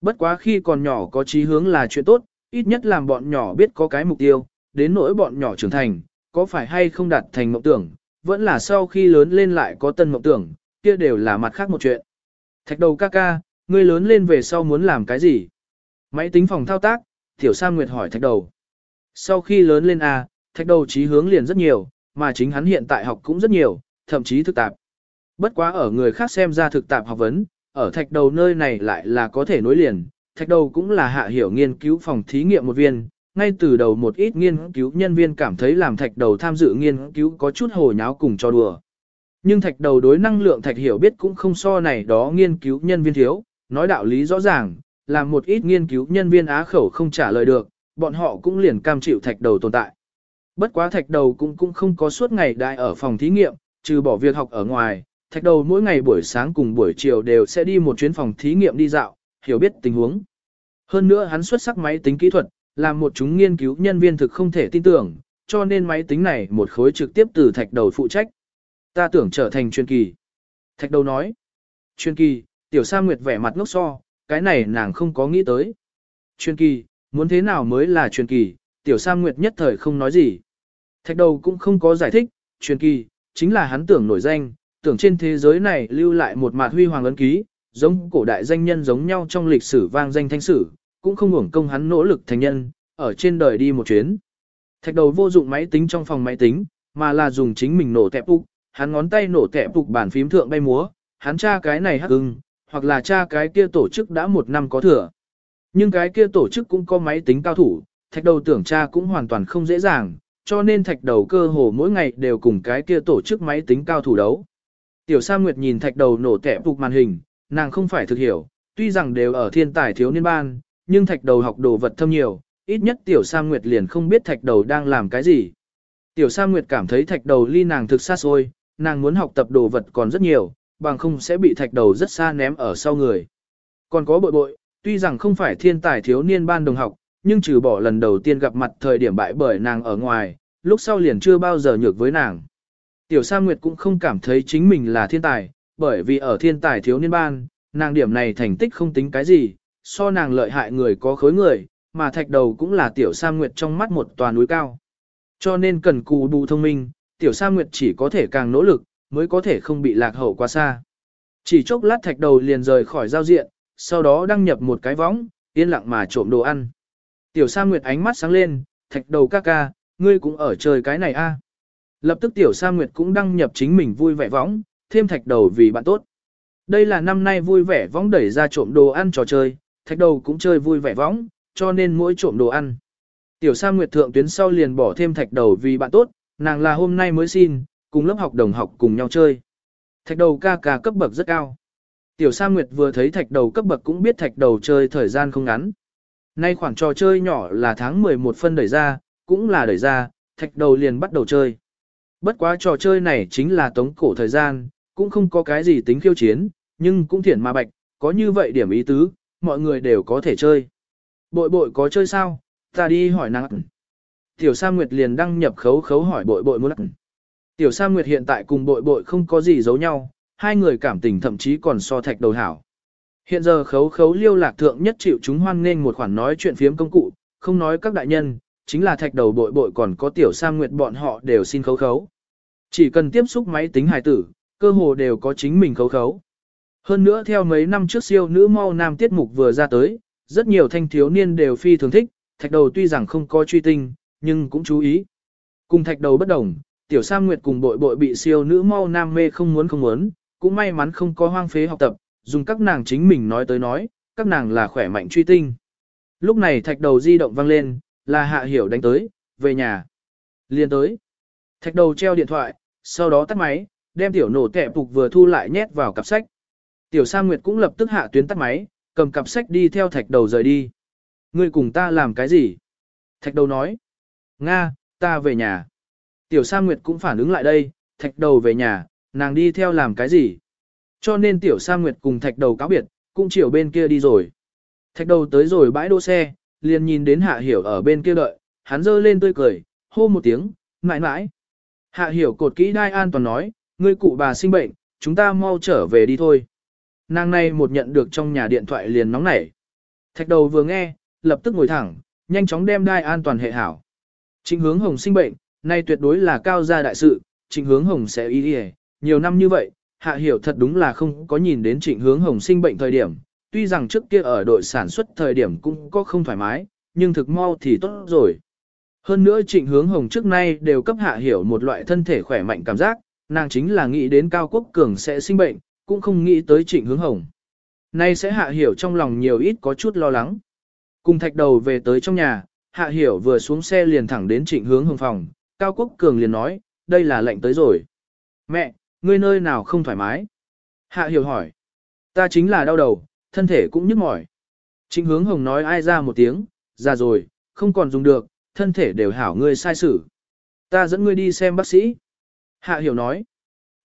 [SPEAKER 1] Bất quá khi còn nhỏ có chí hướng là chuyện tốt, ít nhất làm bọn nhỏ biết có cái mục tiêu, đến nỗi bọn nhỏ trưởng thành, có phải hay không đạt thành mộng tưởng, vẫn là sau khi lớn lên lại có tân mộng tưởng, kia đều là mặt khác một chuyện. Thạch đầu ca ca, ngươi lớn lên về sau muốn làm cái gì? Máy tính phòng thao tác, Tiểu Sam Nguyệt hỏi thạch đầu. Sau khi lớn lên A, thạch đầu chí hướng liền rất nhiều, mà chính hắn hiện tại học cũng rất nhiều, thậm chí thực tạp. Bất quá ở người khác xem ra thực tạp học vấn, ở thạch đầu nơi này lại là có thể nối liền. Thạch đầu cũng là hạ hiểu nghiên cứu phòng thí nghiệm một viên, ngay từ đầu một ít nghiên cứu nhân viên cảm thấy làm thạch đầu tham dự nghiên cứu có chút hồ nháo cùng cho đùa. Nhưng thạch đầu đối năng lượng thạch hiểu biết cũng không so này đó nghiên cứu nhân viên thiếu, nói đạo lý rõ ràng, làm một ít nghiên cứu nhân viên á khẩu không trả lời được, bọn họ cũng liền cam chịu thạch đầu tồn tại. Bất quá thạch đầu cũng cũng không có suốt ngày đại ở phòng thí nghiệm, trừ bỏ việc học ở ngoài, thạch đầu mỗi ngày buổi sáng cùng buổi chiều đều sẽ đi một chuyến phòng thí nghiệm đi dạo, hiểu biết tình huống. Hơn nữa hắn xuất sắc máy tính kỹ thuật, làm một chúng nghiên cứu nhân viên thực không thể tin tưởng, cho nên máy tính này một khối trực tiếp từ thạch đầu phụ trách. Ta tưởng trở thành chuyên kỳ. Thạch đầu nói. Chuyên kỳ, tiểu sa nguyệt vẻ mặt ngốc so, cái này nàng không có nghĩ tới. Chuyên kỳ, muốn thế nào mới là chuyên kỳ, tiểu sa nguyệt nhất thời không nói gì. Thạch đầu cũng không có giải thích, chuyên kỳ, chính là hắn tưởng nổi danh, tưởng trên thế giới này lưu lại một mạt huy hoàng ấn ký, giống cổ đại danh nhân giống nhau trong lịch sử vang danh thanh sử, cũng không hưởng công hắn nỗ lực thành nhân, ở trên đời đi một chuyến. Thạch đầu vô dụng máy tính trong phòng máy tính, mà là dùng chính mình nổ tẹp ục, hắn ngón tay nổ tẹp ục bàn phím thượng bay múa, hắn tra cái này hắc ưng, hoặc là tra cái kia tổ chức đã một năm có thừa. Nhưng cái kia tổ chức cũng có máy tính cao thủ, thạch đầu tưởng tra cũng hoàn toàn không dễ dàng, cho nên thạch đầu cơ hồ mỗi ngày đều cùng cái kia tổ chức máy tính cao thủ đấu. Tiểu Sa Nguyệt nhìn thạch đầu nổ tẹp ục màn hình, nàng không phải thực hiểu, tuy rằng đều ở thiên tài thiếu niên ban, nhưng thạch đầu học đồ vật thâm nhiều, ít nhất Tiểu Sa Nguyệt liền không biết thạch đầu đang làm cái gì. Tiểu Sa Nguyệt cảm thấy thạch đầu ly nàng thực xa xôi, nàng muốn học tập đồ vật còn rất nhiều, bằng không sẽ bị thạch đầu rất xa ném ở sau người. Còn có bội bội, tuy rằng không phải thiên tài thiếu niên ban đồng học, nhưng trừ bỏ lần đầu tiên gặp mặt thời điểm bại bởi nàng ở ngoài, lúc sau liền chưa bao giờ nhược với nàng. Tiểu Sa Nguyệt cũng không cảm thấy chính mình là thiên tài, bởi vì ở thiên tài thiếu niên ban, nàng điểm này thành tích không tính cái gì, so nàng lợi hại người có khối người, mà thạch đầu cũng là Tiểu Sa Nguyệt trong mắt một tòa núi cao. Cho nên cần cù bù thông minh, Tiểu Sa Nguyệt chỉ có thể càng nỗ lực, mới có thể không bị lạc hậu quá xa. Chỉ chốc lát thạch đầu liền rời khỏi giao diện, sau đó đăng nhập một cái võng, yên lặng mà trộm đồ ăn. Tiểu Sa Nguyệt ánh mắt sáng lên, thạch đầu ca ca, ngươi cũng ở chơi cái này a. Lập tức Tiểu Sa Nguyệt cũng đăng nhập chính mình vui vẻ võng, thêm thạch đầu vì bạn tốt. Đây là năm nay vui vẻ võng đẩy ra trộm đồ ăn trò chơi, thạch đầu cũng chơi vui vẻ võng, cho nên mỗi trộm đồ ăn. Tiểu Sa Nguyệt thượng tuyến sau liền bỏ thêm thạch đầu vì bạn tốt, nàng là hôm nay mới xin, cùng lớp học đồng học cùng nhau chơi. Thạch đầu ca ca cấp bậc rất cao. Tiểu Sa Nguyệt vừa thấy thạch đầu cấp bậc cũng biết thạch đầu chơi thời gian không ngắn. Nay khoảng trò chơi nhỏ là tháng 11 phân đẩy ra, cũng là đẩy ra, thạch đầu liền bắt đầu chơi. Bất quá trò chơi này chính là tống cổ thời gian, cũng không có cái gì tính khiêu chiến, nhưng cũng thiển mà bạch, có như vậy điểm ý tứ, mọi người đều có thể chơi. Bội bội có chơi sao, ta đi hỏi nàng. Tiểu Sa Nguyệt liền đăng nhập khấu khấu hỏi bội bội muốn. Tiểu Sa Nguyệt hiện tại cùng bội bội không có gì giấu nhau, hai người cảm tình thậm chí còn so thạch đầu hảo. Hiện giờ khấu khấu liêu lạc thượng nhất chịu chúng hoan nghênh một khoản nói chuyện phiếm công cụ, không nói các đại nhân, chính là thạch đầu bội bội còn có tiểu Sa Nguyệt bọn họ đều xin khấu khấu. Chỉ cần tiếp xúc máy tính hài tử, cơ hồ đều có chính mình khấu khấu. Hơn nữa theo mấy năm trước siêu nữ mau nam tiết mục vừa ra tới, rất nhiều thanh thiếu niên đều phi thường thích, thạch đầu tuy rằng không có truy tinh, nhưng cũng chú ý. Cùng thạch đầu bất đồng, tiểu Sam Nguyệt cùng bội bội bị siêu nữ mau nam mê không muốn không muốn, cũng may mắn không có hoang phế học tập, dùng các nàng chính mình nói tới nói, các nàng là khỏe mạnh truy tinh. Lúc này thạch đầu di động vang lên, là hạ hiểu đánh tới, về nhà. Liên tới. Thạch đầu treo điện thoại, sau đó tắt máy, đem tiểu nổ kẹp phục vừa thu lại nhét vào cặp sách. Tiểu Sa Nguyệt cũng lập tức hạ tuyến tắt máy, cầm cặp sách đi theo thạch đầu rời đi. Ngươi cùng ta làm cái gì? Thạch đầu nói. Nga, ta về nhà. Tiểu Sa Nguyệt cũng phản ứng lại đây, thạch đầu về nhà, nàng đi theo làm cái gì? Cho nên Tiểu Sa Nguyệt cùng thạch đầu cáo biệt, cũng chiều bên kia đi rồi. Thạch đầu tới rồi bãi đỗ xe, liền nhìn đến Hạ Hiểu ở bên kia đợi, hắn giơ lên tươi cười, hô một tiếng, mãi mãi. Hạ Hiểu cột kỹ đai an toàn nói, ngươi cụ bà sinh bệnh, chúng ta mau trở về đi thôi. Nàng này một nhận được trong nhà điện thoại liền nóng nảy. Thạch đầu vừa nghe, lập tức ngồi thẳng, nhanh chóng đem đai an toàn hệ hảo. Trịnh hướng hồng sinh bệnh, nay tuyệt đối là cao gia đại sự, trịnh hướng hồng sẽ ý đi nhiều năm như vậy, hạ hiểu thật đúng là không có nhìn đến trịnh hướng hồng sinh bệnh thời điểm, tuy rằng trước kia ở đội sản xuất thời điểm cũng có không thoải mái, nhưng thực mau thì tốt rồi. Hơn nữa trịnh hướng hồng trước nay đều cấp hạ hiểu một loại thân thể khỏe mạnh cảm giác, nàng chính là nghĩ đến cao quốc cường sẽ sinh bệnh, cũng không nghĩ tới trịnh hướng hồng. Nay sẽ hạ hiểu trong lòng nhiều ít có chút lo lắng. Cùng thạch đầu về tới trong nhà, hạ hiểu vừa xuống xe liền thẳng đến trịnh hướng hồng phòng, cao quốc cường liền nói, đây là lệnh tới rồi. Mẹ, ngươi nơi nào không thoải mái? Hạ hiểu hỏi. Ta chính là đau đầu, thân thể cũng nhức mỏi. Trịnh hướng hồng nói ai ra một tiếng, ra rồi, không còn dùng được, thân thể đều hảo ngươi sai xử. Ta dẫn ngươi đi xem bác sĩ. Hạ hiểu nói.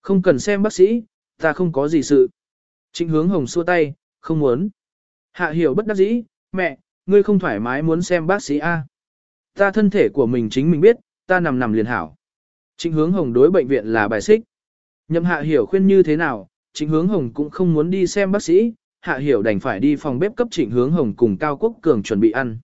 [SPEAKER 1] Không cần xem bác sĩ, ta không có gì sự. Trịnh hướng hồng xua tay, không muốn. Hạ hiểu bất đắc dĩ, mẹ, ngươi không thoải mái muốn xem bác sĩ A. Ta thân thể của mình chính mình biết, ta nằm nằm liền hảo. Trịnh hướng hồng đối bệnh viện là bài xích. Nhậm hạ hiểu khuyên như thế nào, Trịnh Hướng Hồng cũng không muốn đi xem bác sĩ, Hạ Hiểu đành phải đi phòng bếp cấp Trịnh Hướng Hồng cùng Cao Quốc Cường chuẩn bị ăn.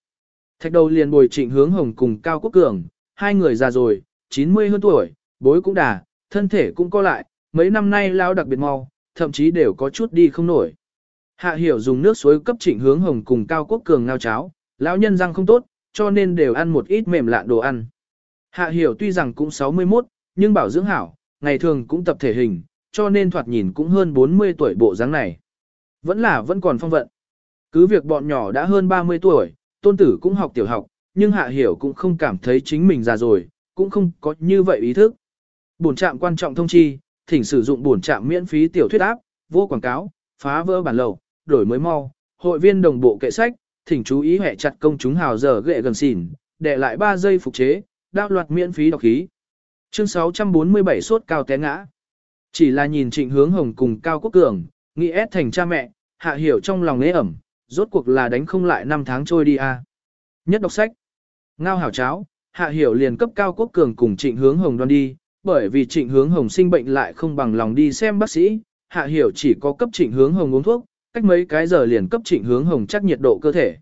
[SPEAKER 1] Thạch đầu liền bồi Trịnh Hướng Hồng cùng Cao Quốc Cường, hai người già rồi, 90 hơn tuổi, bối cũng đà, thân thể cũng co lại, mấy năm nay lao đặc biệt mau, thậm chí đều có chút đi không nổi. Hạ Hiểu dùng nước suối cấp Trịnh Hướng Hồng cùng Cao Quốc Cường ngao cháo, lão nhân răng không tốt, cho nên đều ăn một ít mềm lạ đồ ăn. Hạ Hiểu tuy rằng cũng 61, nhưng bảo dưỡng hảo, ngày thường cũng tập thể hình, cho nên thoạt nhìn cũng hơn 40 tuổi bộ dáng này. Vẫn là vẫn còn phong vận. Cứ việc bọn nhỏ đã hơn 30 tuổi, tôn tử cũng học tiểu học, nhưng Hạ Hiểu cũng không cảm thấy chính mình già rồi, cũng không có như vậy ý thức. Bổn trạm quan trọng thông chi, thỉnh sử dụng bổn trạm miễn phí tiểu thuyết áp, vô quảng cáo, phá vỡ bản lầu, đổi mới mau, hội viên đồng bộ kệ sách, thỉnh chú ý hệ chặt công chúng hào giờ ghệ gần xỉn, để lại 3 giây phục chế, đao loạt miễn phí đọc khí. Chương 647 sốt cao té ngã. Chỉ là nhìn trịnh hướng hồng cùng Cao Quốc Cường, nghĩ ép thành cha mẹ, hạ hiểu trong lòng nế ẩm, rốt cuộc là đánh không lại năm tháng trôi đi a. Nhất đọc sách. Ngao hảo cháo, hạ hiểu liền cấp Cao Quốc Cường cùng trịnh hướng hồng đoan đi, bởi vì trịnh hướng hồng sinh bệnh lại không bằng lòng đi xem bác sĩ, hạ hiểu chỉ có cấp trịnh hướng hồng uống thuốc, cách mấy cái giờ liền cấp trịnh hướng hồng chắc nhiệt độ cơ thể.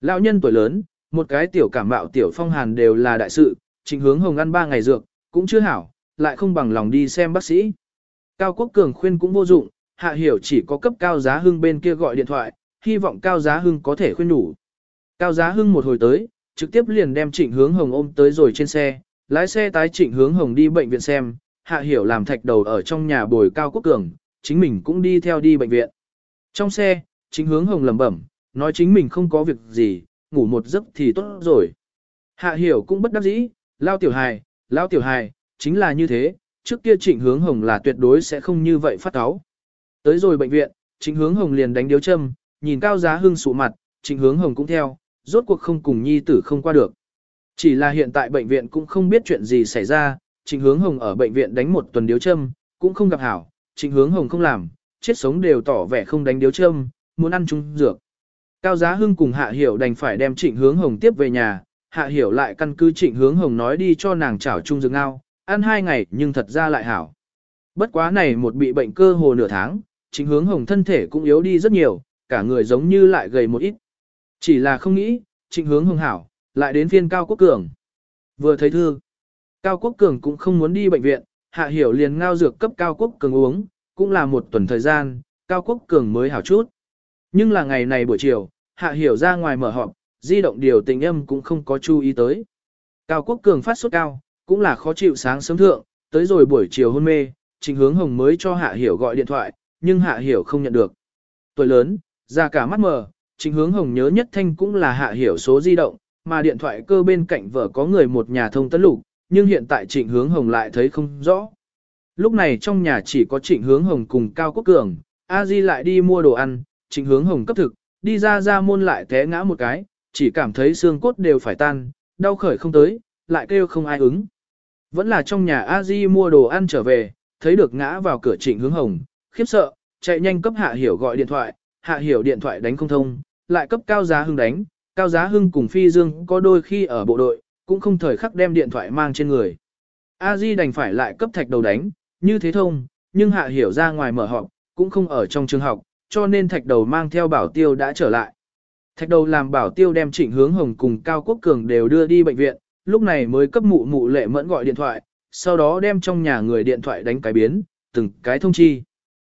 [SPEAKER 1] Lão nhân tuổi lớn, một cái tiểu cảm mạo tiểu phong hàn đều là đại sự, trịnh hướng hồng ăn ba ngày dược, cũng chưa hảo, lại không bằng lòng đi xem bác sĩ. Cao Quốc Cường khuyên cũng vô dụng, Hạ Hiểu chỉ có cấp Cao Giá Hưng bên kia gọi điện thoại, hy vọng Cao Giá Hưng có thể khuyên đủ. Cao Giá Hưng một hồi tới, trực tiếp liền đem Trịnh Hướng Hồng ôm tới rồi trên xe, lái xe tái Trịnh Hướng Hồng đi bệnh viện xem, Hạ Hiểu làm thạch đầu ở trong nhà bồi Cao Quốc Cường, chính mình cũng đi theo đi bệnh viện. Trong xe, chính Hướng Hồng lẩm bẩm, nói chính mình không có việc gì, ngủ một giấc thì tốt rồi. Hạ Hiểu cũng bất đắc dĩ, lao tiểu hài, lao tiểu hài, chính là như thế, trước kia trịnh hướng hồng là tuyệt đối sẽ không như vậy phát áo. Tới rồi bệnh viện, trịnh hướng hồng liền đánh điếu châm, nhìn cao giá hưng sụ mặt, trịnh hướng hồng cũng theo, rốt cuộc không cùng nhi tử không qua được. Chỉ là hiện tại bệnh viện cũng không biết chuyện gì xảy ra, trịnh hướng hồng ở bệnh viện đánh một tuần điếu châm, cũng không gặp hảo, trịnh hướng hồng không làm, chết sống đều tỏ vẻ không đánh điếu châm, muốn ăn chung dược. Cao giá hưng cùng hạ hiểu đành phải đem trịnh hướng hồng tiếp về nhà, hạ hiểu lại căn cứ trịnh hướng hồng nói đi cho nàng chảo chung dược ngao, ăn hai ngày nhưng thật ra lại hảo. Bất quá này một bị bệnh cơ hồ nửa tháng, trịnh hướng hồng thân thể cũng yếu đi rất nhiều, cả người giống như lại gầy một ít. Chỉ là không nghĩ, trịnh hướng hồng hảo, lại đến phiên Cao Quốc Cường. Vừa thấy thư, Cao Quốc Cường cũng không muốn đi bệnh viện, hạ hiểu liền ngao dược cấp Cao Quốc Cường uống, cũng là một tuần thời gian, Cao Quốc Cường mới hảo chút. Nhưng là ngày này buổi chiều, hạ hiểu ra ngoài mở họp, di động điều tình âm cũng không có chú ý tới. Cao Quốc Cường phát sốt cao, cũng là khó chịu sáng sớm thượng, tới rồi buổi chiều hôn mê, Trình Hướng Hồng mới cho Hạ Hiểu gọi điện thoại, nhưng Hạ Hiểu không nhận được. Tuổi lớn, ra cả mắt mờ, Trình Hướng Hồng nhớ nhất thanh cũng là Hạ Hiểu số di động, mà điện thoại cơ bên cạnh vợ có người một nhà thông tấn lục, nhưng hiện tại Trịnh Hướng Hồng lại thấy không rõ. Lúc này trong nhà chỉ có Trịnh Hướng Hồng cùng Cao Quốc Cường, A Di lại đi mua đồ ăn, Trịnh Hướng Hồng cấp thực, đi ra ra môn lại té ngã một cái, chỉ cảm thấy xương cốt đều phải tan, đau khởi không tới, lại kêu không ai ứng. Vẫn là trong nhà a di mua đồ ăn trở về, thấy được ngã vào cửa trịnh hướng hồng, khiếp sợ, chạy nhanh cấp hạ hiểu gọi điện thoại, hạ hiểu điện thoại đánh không thông, lại cấp cao giá hưng đánh, cao giá hưng cùng phi dương có đôi khi ở bộ đội, cũng không thời khắc đem điện thoại mang trên người. A Di đành phải lại cấp thạch đầu đánh, như thế thông, nhưng hạ hiểu ra ngoài mở họp, cũng không ở trong trường học, cho nên thạch đầu mang theo bảo tiêu đã trở lại. Thạch đầu làm bảo tiêu đem trịnh hướng hồng cùng Cao Quốc Cường đều đưa đi bệnh viện, lúc này mới cấp mụ mụ lệ mẫn gọi điện thoại, sau đó đem trong nhà người điện thoại đánh cái biến, từng cái thông chi.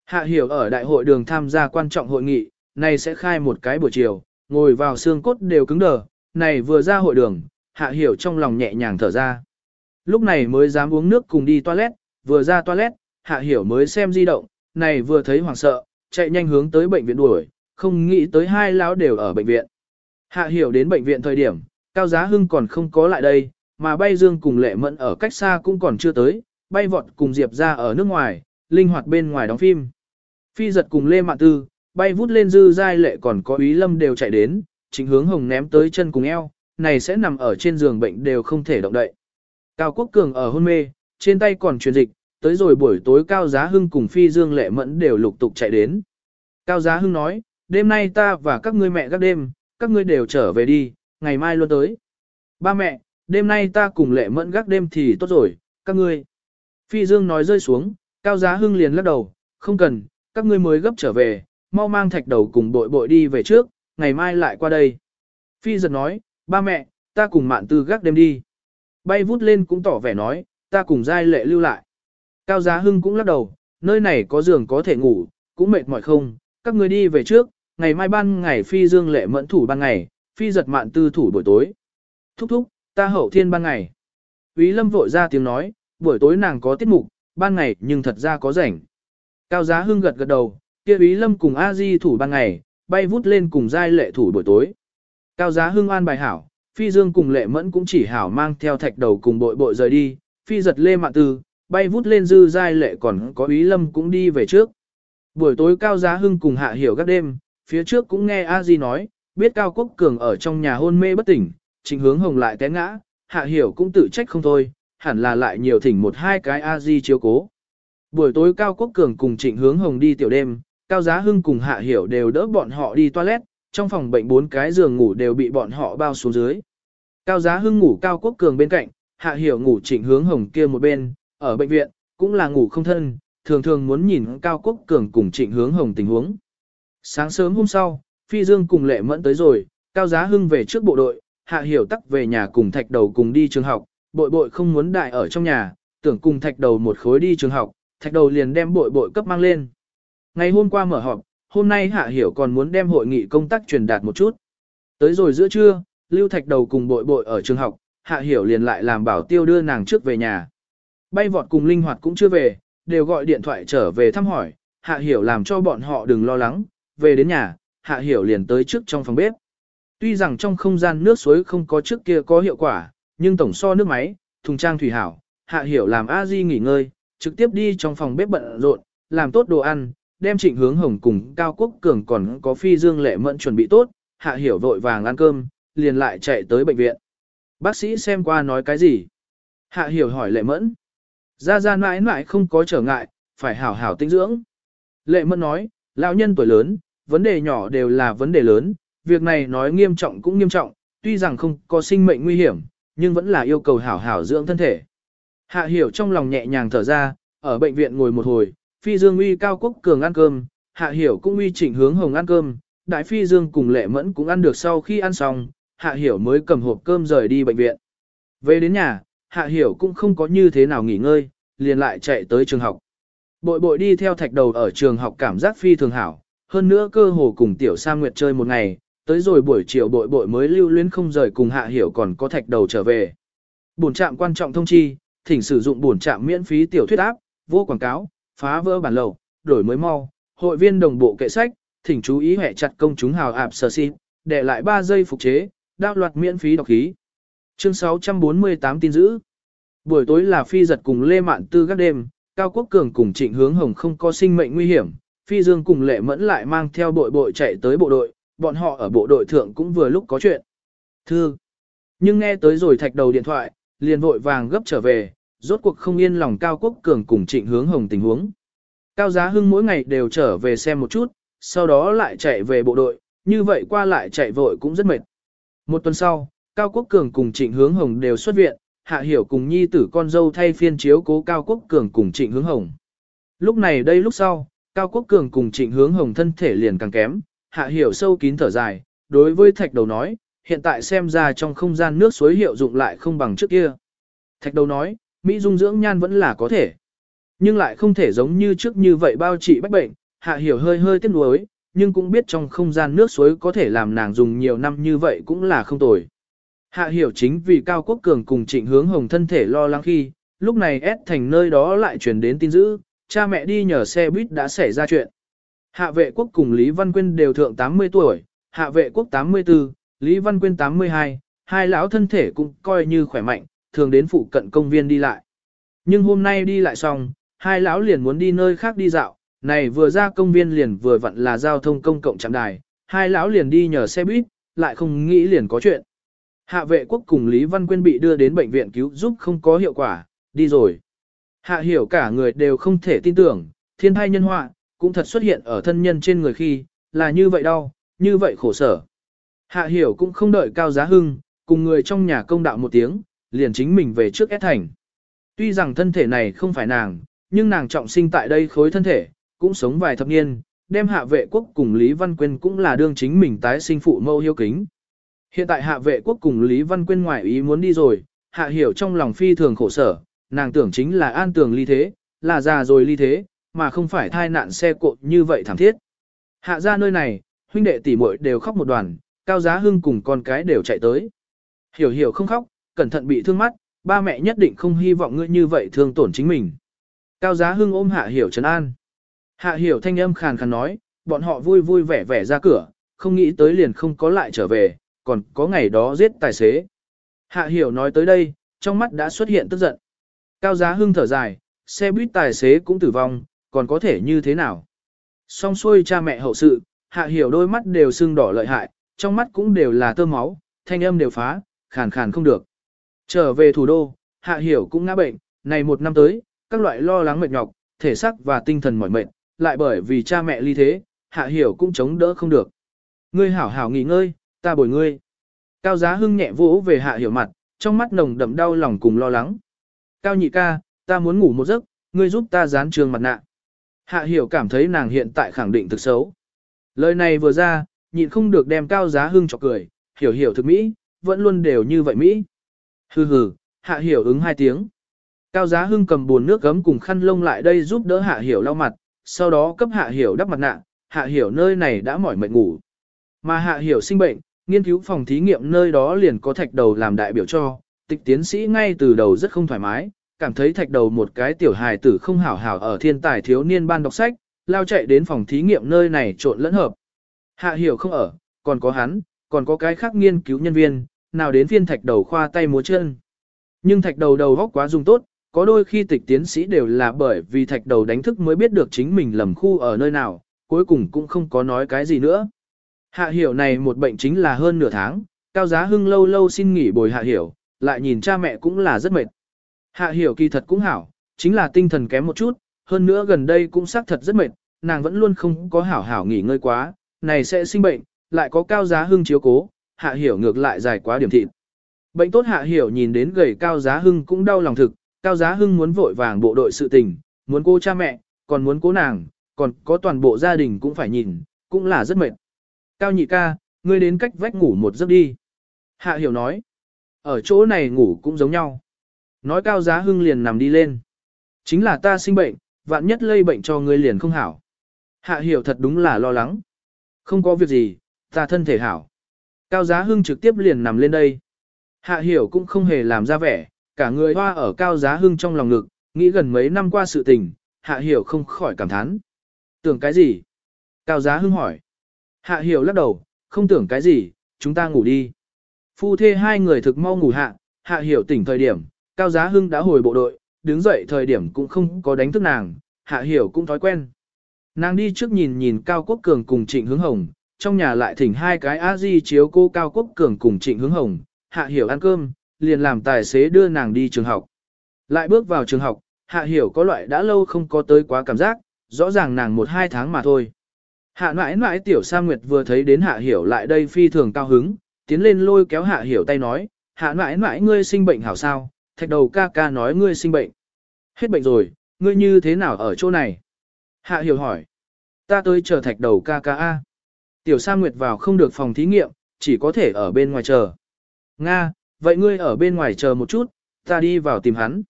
[SPEAKER 1] Hạ hiểu ở đại hội đường tham gia quan trọng hội nghị, nay sẽ khai một cái buổi chiều, ngồi vào xương cốt đều cứng đờ, này vừa ra hội đường, hạ hiểu trong lòng nhẹ nhàng thở ra. Lúc này mới dám uống nước cùng đi toilet, vừa ra toilet, hạ hiểu mới xem di động, này vừa thấy hoảng sợ, chạy nhanh hướng tới bệnh viện đuổi, không nghĩ tới hai lão đều ở bệnh viện. Hạ hiểu đến bệnh viện thời điểm, Cao Giá Hưng còn không có lại đây, mà bay dương cùng lệ mẫn ở cách xa cũng còn chưa tới, bay vọt cùng Diệp ra ở nước ngoài, linh hoạt bên ngoài đóng phim. Phi giật cùng Lê Mạn Tư, bay vút lên dư giai lệ còn có ý lâm đều chạy đến, chính hướng hồng ném tới chân cùng eo, này sẽ nằm ở trên giường bệnh đều không thể động đậy. Cao Quốc Cường ở hôn mê, trên tay còn truyền dịch, tới rồi buổi tối Cao Giá Hưng cùng Phi Dương Lệ Mẫn đều lục tục chạy đến. Cao Giá Hưng nói, đêm nay ta và các ngươi mẹ các đêm, các ngươi đều trở về đi, ngày mai luôn tới. Ba mẹ, đêm nay ta cùng lệ mẫn gác đêm thì tốt rồi, các ngươi. Phi Dương nói rơi xuống, Cao Giá Hưng liền lắc đầu, không cần, các ngươi mới gấp trở về, mau mang thạch đầu cùng bội bội đi về trước, ngày mai lại qua đây. Phi giật nói, ba mẹ, ta cùng mạn tư gác đêm đi. Bay vút lên cũng tỏ vẻ nói, ta cùng giai lệ lưu lại. Cao Giá Hưng cũng lắc đầu, nơi này có giường có thể ngủ, cũng mệt mỏi không, các người đi về trước, ngày mai ban ngày phi dương lệ mẫn thủ ban ngày, phi giật mạn tư thủ buổi tối. Thúc thúc, ta hậu thiên ban ngày. Úy Lâm vội ra tiếng nói, buổi tối nàng có tiết mục, ban ngày nhưng thật ra có rảnh. Cao Giá Hưng gật gật đầu, kia ý Lâm cùng A Di thủ ban ngày, bay vút lên cùng giai lệ thủ buổi tối. Cao Giá Hưng an bài hảo, Phi Dương cùng Lệ Mẫn cũng chỉ hảo mang theo thạch đầu cùng bội bội rời đi, Phi giật lê mạng tư, bay vút lên dư giai lệ còn có ý Lâm cũng đi về trước. Buổi tối Cao Giá Hưng cùng Hạ Hiểu các đêm, phía trước cũng nghe A Di nói, biết Cao Quốc Cường ở trong nhà hôn mê bất tỉnh, trình hướng hồng lại té ngã, Hạ Hiểu cũng tự trách không thôi, hẳn là lại nhiều thỉnh một hai cái A Di chiếu cố. Buổi tối Cao Quốc Cường cùng trịnh hướng hồng đi tiểu đêm, Cao Giá Hưng cùng Hạ Hiểu đều đỡ bọn họ đi toilet, trong phòng bệnh bốn cái giường ngủ đều bị bọn họ bao xuống dưới. Cao Giá Hưng ngủ Cao Quốc Cường bên cạnh, Hạ Hiểu ngủ trịnh hướng hồng kia một bên, ở bệnh viện, cũng là ngủ không thân, thường thường muốn nhìn Cao Quốc Cường cùng trịnh hướng hồng tình huống. Sáng sớm hôm sau, Phi Dương cùng Lệ Mẫn tới rồi, Cao Giá Hưng về trước bộ đội, Hạ Hiểu tắc về nhà cùng Thạch Đầu cùng đi trường học, bội bội không muốn đại ở trong nhà, tưởng cùng Thạch Đầu một khối đi trường học, Thạch Đầu liền đem bội bội cấp mang lên. Ngày hôm qua mở họp, hôm nay Hạ Hiểu còn muốn đem hội nghị công tác truyền đạt một chút. Tới rồi giữa trưa, Lưu Thạch Đầu cùng bội bội ở trường học, Hạ Hiểu liền lại làm bảo tiêu đưa nàng trước về nhà. Bay vọt cùng linh hoạt cũng chưa về, đều gọi điện thoại trở về thăm hỏi, Hạ Hiểu làm cho bọn họ đừng lo lắng, về đến nhà, Hạ Hiểu liền tới trước trong phòng bếp. Tuy rằng trong không gian nước suối không có trước kia có hiệu quả, nhưng tổng so nước máy, thùng trang thủy hảo, Hạ Hiểu làm A Di nghỉ ngơi, trực tiếp đi trong phòng bếp bận rộn, làm tốt đồ ăn, đem trịnh hướng hồng cùng Cao Quốc Cường còn có phi dương lệ mẫn chuẩn bị tốt, Hạ Hiểu vội vàng ăn cơm, liền lại chạy tới bệnh viện. Bác sĩ xem qua nói cái gì? Hạ Hiểu hỏi lệ mẫn. Ra ra mãi mãi không có trở ngại, phải hảo hảo tinh dưỡng. Lệ mẫn nói, lão nhân tuổi lớn, vấn đề nhỏ đều là vấn đề lớn, việc này nói nghiêm trọng cũng nghiêm trọng, tuy rằng không có sinh mệnh nguy hiểm, nhưng vẫn là yêu cầu hảo hảo dưỡng thân thể. Hạ hiểu trong lòng nhẹ nhàng thở ra, ở bệnh viện ngồi một hồi, phi dương uy cao quốc cường ăn cơm, hạ hiểu cũng uy chỉnh hướng hồng ăn cơm, đại phi dương cùng lệ mẫn cũng ăn được sau khi ăn xong, hạ hiểu mới cầm hộp cơm rời đi bệnh viện. Về đến nhà, hạ hiểu cũng không có như thế nào nghỉ ngơi, liền lại chạy tới trường học. Bội bội đi theo thạch đầu ở trường học cảm giác phi thường hảo, hơn nữa cơ hồ cùng tiểu sa nguyệt chơi một ngày, tới rồi buổi chiều bội bội mới lưu luyến không rời cùng hạ hiểu còn có thạch đầu trở về. Bổn trạm quan trọng thông chi, thỉnh sử dụng bổn trạm miễn phí tiểu thuyết áp, vô quảng cáo, phá vỡ bản lầu, đổi mới mau, hội viên đồng bộ kệ sách, thỉnh chú ý hệ chặt công chúng hào ạp sở xin, để lại 3 giây phục chế, đao loạt miễn phí đọc khí. Chương 648 tin giữ. Buổi tối là phi giật cùng Lê Mạn Tư các đêm, Cao Quốc Cường cùng Trịnh Hướng Hồng không có sinh mệnh nguy hiểm, Phi Dương cùng Lệ Mẫn lại mang theo bội bội chạy tới bộ đội, bọn họ ở bộ đội thượng cũng vừa lúc có chuyện. Thư. Nhưng nghe tới rồi thạch đầu điện thoại, liền vội vàng gấp trở về, rốt cuộc không yên lòng Cao Quốc Cường cùng Trịnh Hướng Hồng tình huống. Cao Giá Hưng mỗi ngày đều trở về xem một chút, sau đó lại chạy về bộ đội, như vậy qua lại chạy vội cũng rất mệt. Một tuần sau, Cao Quốc Cường cùng Trịnh Hướng Hồng đều xuất viện, Hạ Hiểu cùng nhi tử con dâu thay phiên chiếu cố Cao Quốc Cường cùng Trịnh Hướng Hồng. Lúc này đây lúc sau, Cao Quốc Cường cùng Trịnh Hướng Hồng thân thể liền càng kém, Hạ Hiểu sâu kín thở dài, đối với Thạch Đầu nói, hiện tại xem ra trong không gian nước suối hiệu dụng lại không bằng trước kia. Thạch Đầu nói, Mỹ dung dưỡng nhan vẫn là có thể, nhưng lại không thể giống như trước như vậy bao trị bách bệnh, Hạ Hiểu hơi hơi tiếc nuối, nhưng cũng biết trong không gian nước suối có thể làm nàng dùng nhiều năm như vậy cũng là không tồi. Hạ Hiểu chính vì Cao Quốc Cường cùng Trịnh Hướng Hồng thân thể lo lắng khi, lúc này ép thành nơi đó lại truyền đến tin dữ, cha mẹ đi nhờ xe buýt đã xảy ra chuyện. Hạ vệ quốc cùng Lý Văn Quyên đều thượng 80 tuổi, hạ vệ quốc 84, Lý Văn Quyên 82, hai lão thân thể cũng coi như khỏe mạnh, thường đến phụ cận công viên đi lại. Nhưng hôm nay đi lại xong, hai lão liền muốn đi nơi khác đi dạo, này vừa ra công viên liền vừa vặn là giao thông công cộng trạm đài, hai lão liền đi nhờ xe buýt, lại không nghĩ liền có chuyện. Hạ vệ quốc cùng Lý Văn Quyên bị đưa đến bệnh viện cứu giúp không có hiệu quả, đi rồi. Hạ hiểu cả người đều không thể tin tưởng, thiên thai nhân họa, cũng thật xuất hiện ở thân nhân trên người khi, là như vậy đau, như vậy khổ sở. Hạ hiểu cũng không đợi cao giá hưng, cùng người trong nhà công đạo một tiếng, liền chính mình về trước S thành. Tuy rằng thân thể này không phải nàng, nhưng nàng trọng sinh tại đây khối thân thể, cũng sống vài thập niên, đem hạ vệ quốc cùng Lý Văn Quyên cũng là đương chính mình tái sinh phụ mâu hiếu kính. Hiện tại hạ vệ quốc cùng Lý Văn Quyên ngoại ý muốn đi rồi, hạ hiểu trong lòng phi thường khổ sở, nàng tưởng chính là an tường ly thế, là già rồi ly thế, mà không phải thai nạn xe cộ như vậy thảm thiết. Hạ ra nơi này, huynh đệ tỷ muội đều khóc một đoàn, cao giá hưng cùng con cái đều chạy tới. Hiểu hiểu không khóc, cẩn thận bị thương mắt, ba mẹ nhất định không hy vọng ngươi như vậy thương tổn chính mình. Cao giá hưng ôm hạ hiểu trấn an. Hạ hiểu thanh âm khàn khàn nói, bọn họ vui vui vẻ vẻ ra cửa, không nghĩ tới liền không có lại trở về, còn có ngày đó giết tài xế. Hạ hiểu nói tới đây, trong mắt đã xuất hiện tức giận. Cao giá hưng thở dài, xe buýt tài xế cũng tử vong, còn có thể như thế nào? Xong xuôi cha mẹ hậu sự, hạ hiểu đôi mắt đều sưng đỏ lợi hại, trong mắt cũng đều là tơ máu, thanh âm đều phá, khàn khàn không được. Trở về thủ đô, hạ hiểu cũng ngã bệnh, này một năm tới, các loại lo lắng mệt nhọc, thể xác và tinh thần mỏi mệt, lại bởi vì cha mẹ ly thế, hạ hiểu cũng chống đỡ không được. Ngươi hảo hảo nghỉ ngơi, ta bồi ngươi. Cao giá hưng nhẹ vỗ về hạ hiểu mặt, trong mắt nồng đậm đau lòng cùng lo lắng. Cao nhị ca, ta muốn ngủ một giấc, ngươi giúp ta dán trường mặt nạ. Hạ hiểu cảm thấy nàng hiện tại khẳng định thực xấu. Lời này vừa ra, nhịn không được đem cao giá hưng cho cười, hiểu hiểu thực Mỹ, vẫn luôn đều như vậy Mỹ. Hừ hừ, hạ hiểu ứng hai tiếng. Cao giá hưng cầm buồn nước gấm cùng khăn lông lại đây giúp đỡ hạ hiểu lau mặt, sau đó cấp hạ hiểu đắp mặt nạ, hạ hiểu nơi này đã mỏi mệt ngủ. Mà hạ hiểu sinh bệnh, nghiên cứu phòng thí nghiệm nơi đó liền có thạch đầu làm đại biểu cho, tịch tiến sĩ ngay từ đầu rất không thoải mái, cảm thấy thạch đầu một cái tiểu hài tử không hảo hảo ở thiên tài thiếu niên ban đọc sách, lao chạy đến phòng thí nghiệm nơi này trộn lẫn hợp. Hạ hiểu không ở, còn có hắn, còn có cái khác nghiên cứu nhân viên, nào đến phiên thạch đầu khoa tay múa chân. Nhưng thạch đầu đầu góc quá dùng tốt, có đôi khi tịch tiến sĩ đều là bởi vì thạch đầu đánh thức mới biết được chính mình lầm khu ở nơi nào, cuối cùng cũng không có nói cái gì nữa. Hạ hiểu này một bệnh chính là hơn nửa tháng, cao giá hưng lâu lâu xin nghỉ bồi hạ hiểu, lại nhìn cha mẹ cũng là rất mệt. Hạ hiểu kỳ thật cũng hảo, chính là tinh thần kém một chút, hơn nữa gần đây cũng xác thật rất mệt, nàng vẫn luôn không có hảo hảo nghỉ ngơi quá, này sẽ sinh bệnh, lại có cao giá hưng chiếu cố, hạ hiểu ngược lại dài quá điểm thịt. Bệnh tốt hạ hiểu nhìn đến gầy cao giá hưng cũng đau lòng thực, cao giá hưng muốn vội vàng bộ đội sự tình, muốn cô cha mẹ, còn muốn cố nàng, còn có toàn bộ gia đình cũng phải nhìn, cũng là rất mệt. Cao nhị ca, ngươi đến cách vách ngủ một giấc đi. Hạ hiểu nói, ở chỗ này ngủ cũng giống nhau. Nói cao giá hưng liền nằm đi lên. Chính là ta sinh bệnh, vạn nhất lây bệnh cho ngươi liền không hảo. Hạ hiểu thật đúng là lo lắng. Không có việc gì, ta thân thể hảo. Cao giá hưng trực tiếp liền nằm lên đây. Hạ hiểu cũng không hề làm ra vẻ, cả người hoa ở cao giá hưng trong lòng ngực, nghĩ gần mấy năm qua sự tình, hạ hiểu không khỏi cảm thán. Tưởng cái gì? Cao giá hưng hỏi. Hạ hiểu lắc đầu, không tưởng cái gì, chúng ta ngủ đi. Phu thê hai người thực mau ngủ hạ, hạ hiểu tỉnh thời điểm, cao giá hưng đã hồi bộ đội, đứng dậy thời điểm cũng không có đánh thức nàng, hạ hiểu cũng thói quen. Nàng đi trước nhìn nhìn Cao Quốc Cường cùng Trịnh Hướng Hồng, trong nhà lại thỉnh hai cái a di chiếu cô Cao Quốc Cường cùng Trịnh Hướng Hồng, hạ hiểu ăn cơm, liền làm tài xế đưa nàng đi trường học. Lại bước vào trường học, hạ hiểu có loại đã lâu không có tới quá cảm giác, rõ ràng nàng một hai tháng mà thôi. Hạ mãi mãi tiểu Sa Nguyệt vừa thấy đến hạ hiểu lại đây phi thường cao hứng, tiến lên lôi kéo hạ hiểu tay nói, hạ mãi mãi ngươi sinh bệnh hảo sao, thạch đầu ca ca nói ngươi sinh bệnh. Hết bệnh rồi, ngươi như thế nào ở chỗ này? Hạ hiểu hỏi. Ta tới chờ thạch đầu ca ca A. Tiểu Sa Nguyệt vào không được phòng thí nghiệm, chỉ có thể ở bên ngoài chờ. Nga, vậy ngươi ở bên ngoài chờ một chút, ta đi vào tìm hắn.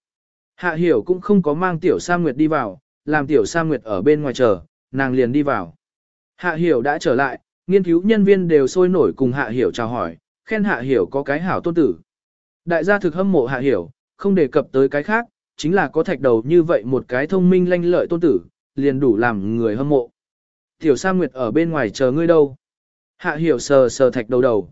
[SPEAKER 1] Hạ hiểu cũng không có mang Tiểu Sa Nguyệt đi vào, làm Tiểu Sa Nguyệt ở bên ngoài chờ, nàng liền đi vào. Hạ hiểu đã trở lại, nghiên cứu nhân viên đều sôi nổi cùng Hạ hiểu chào hỏi, khen Hạ hiểu có cái hảo tôn tử. Đại gia thực hâm mộ Hạ hiểu, không đề cập tới cái khác, chính là có thạch đầu như vậy một cái thông minh lanh lợi tôn tử, liền đủ làm người hâm mộ. Tiểu Sa Nguyệt ở bên ngoài chờ ngươi đâu? Hạ hiểu sờ sờ thạch đầu đầu.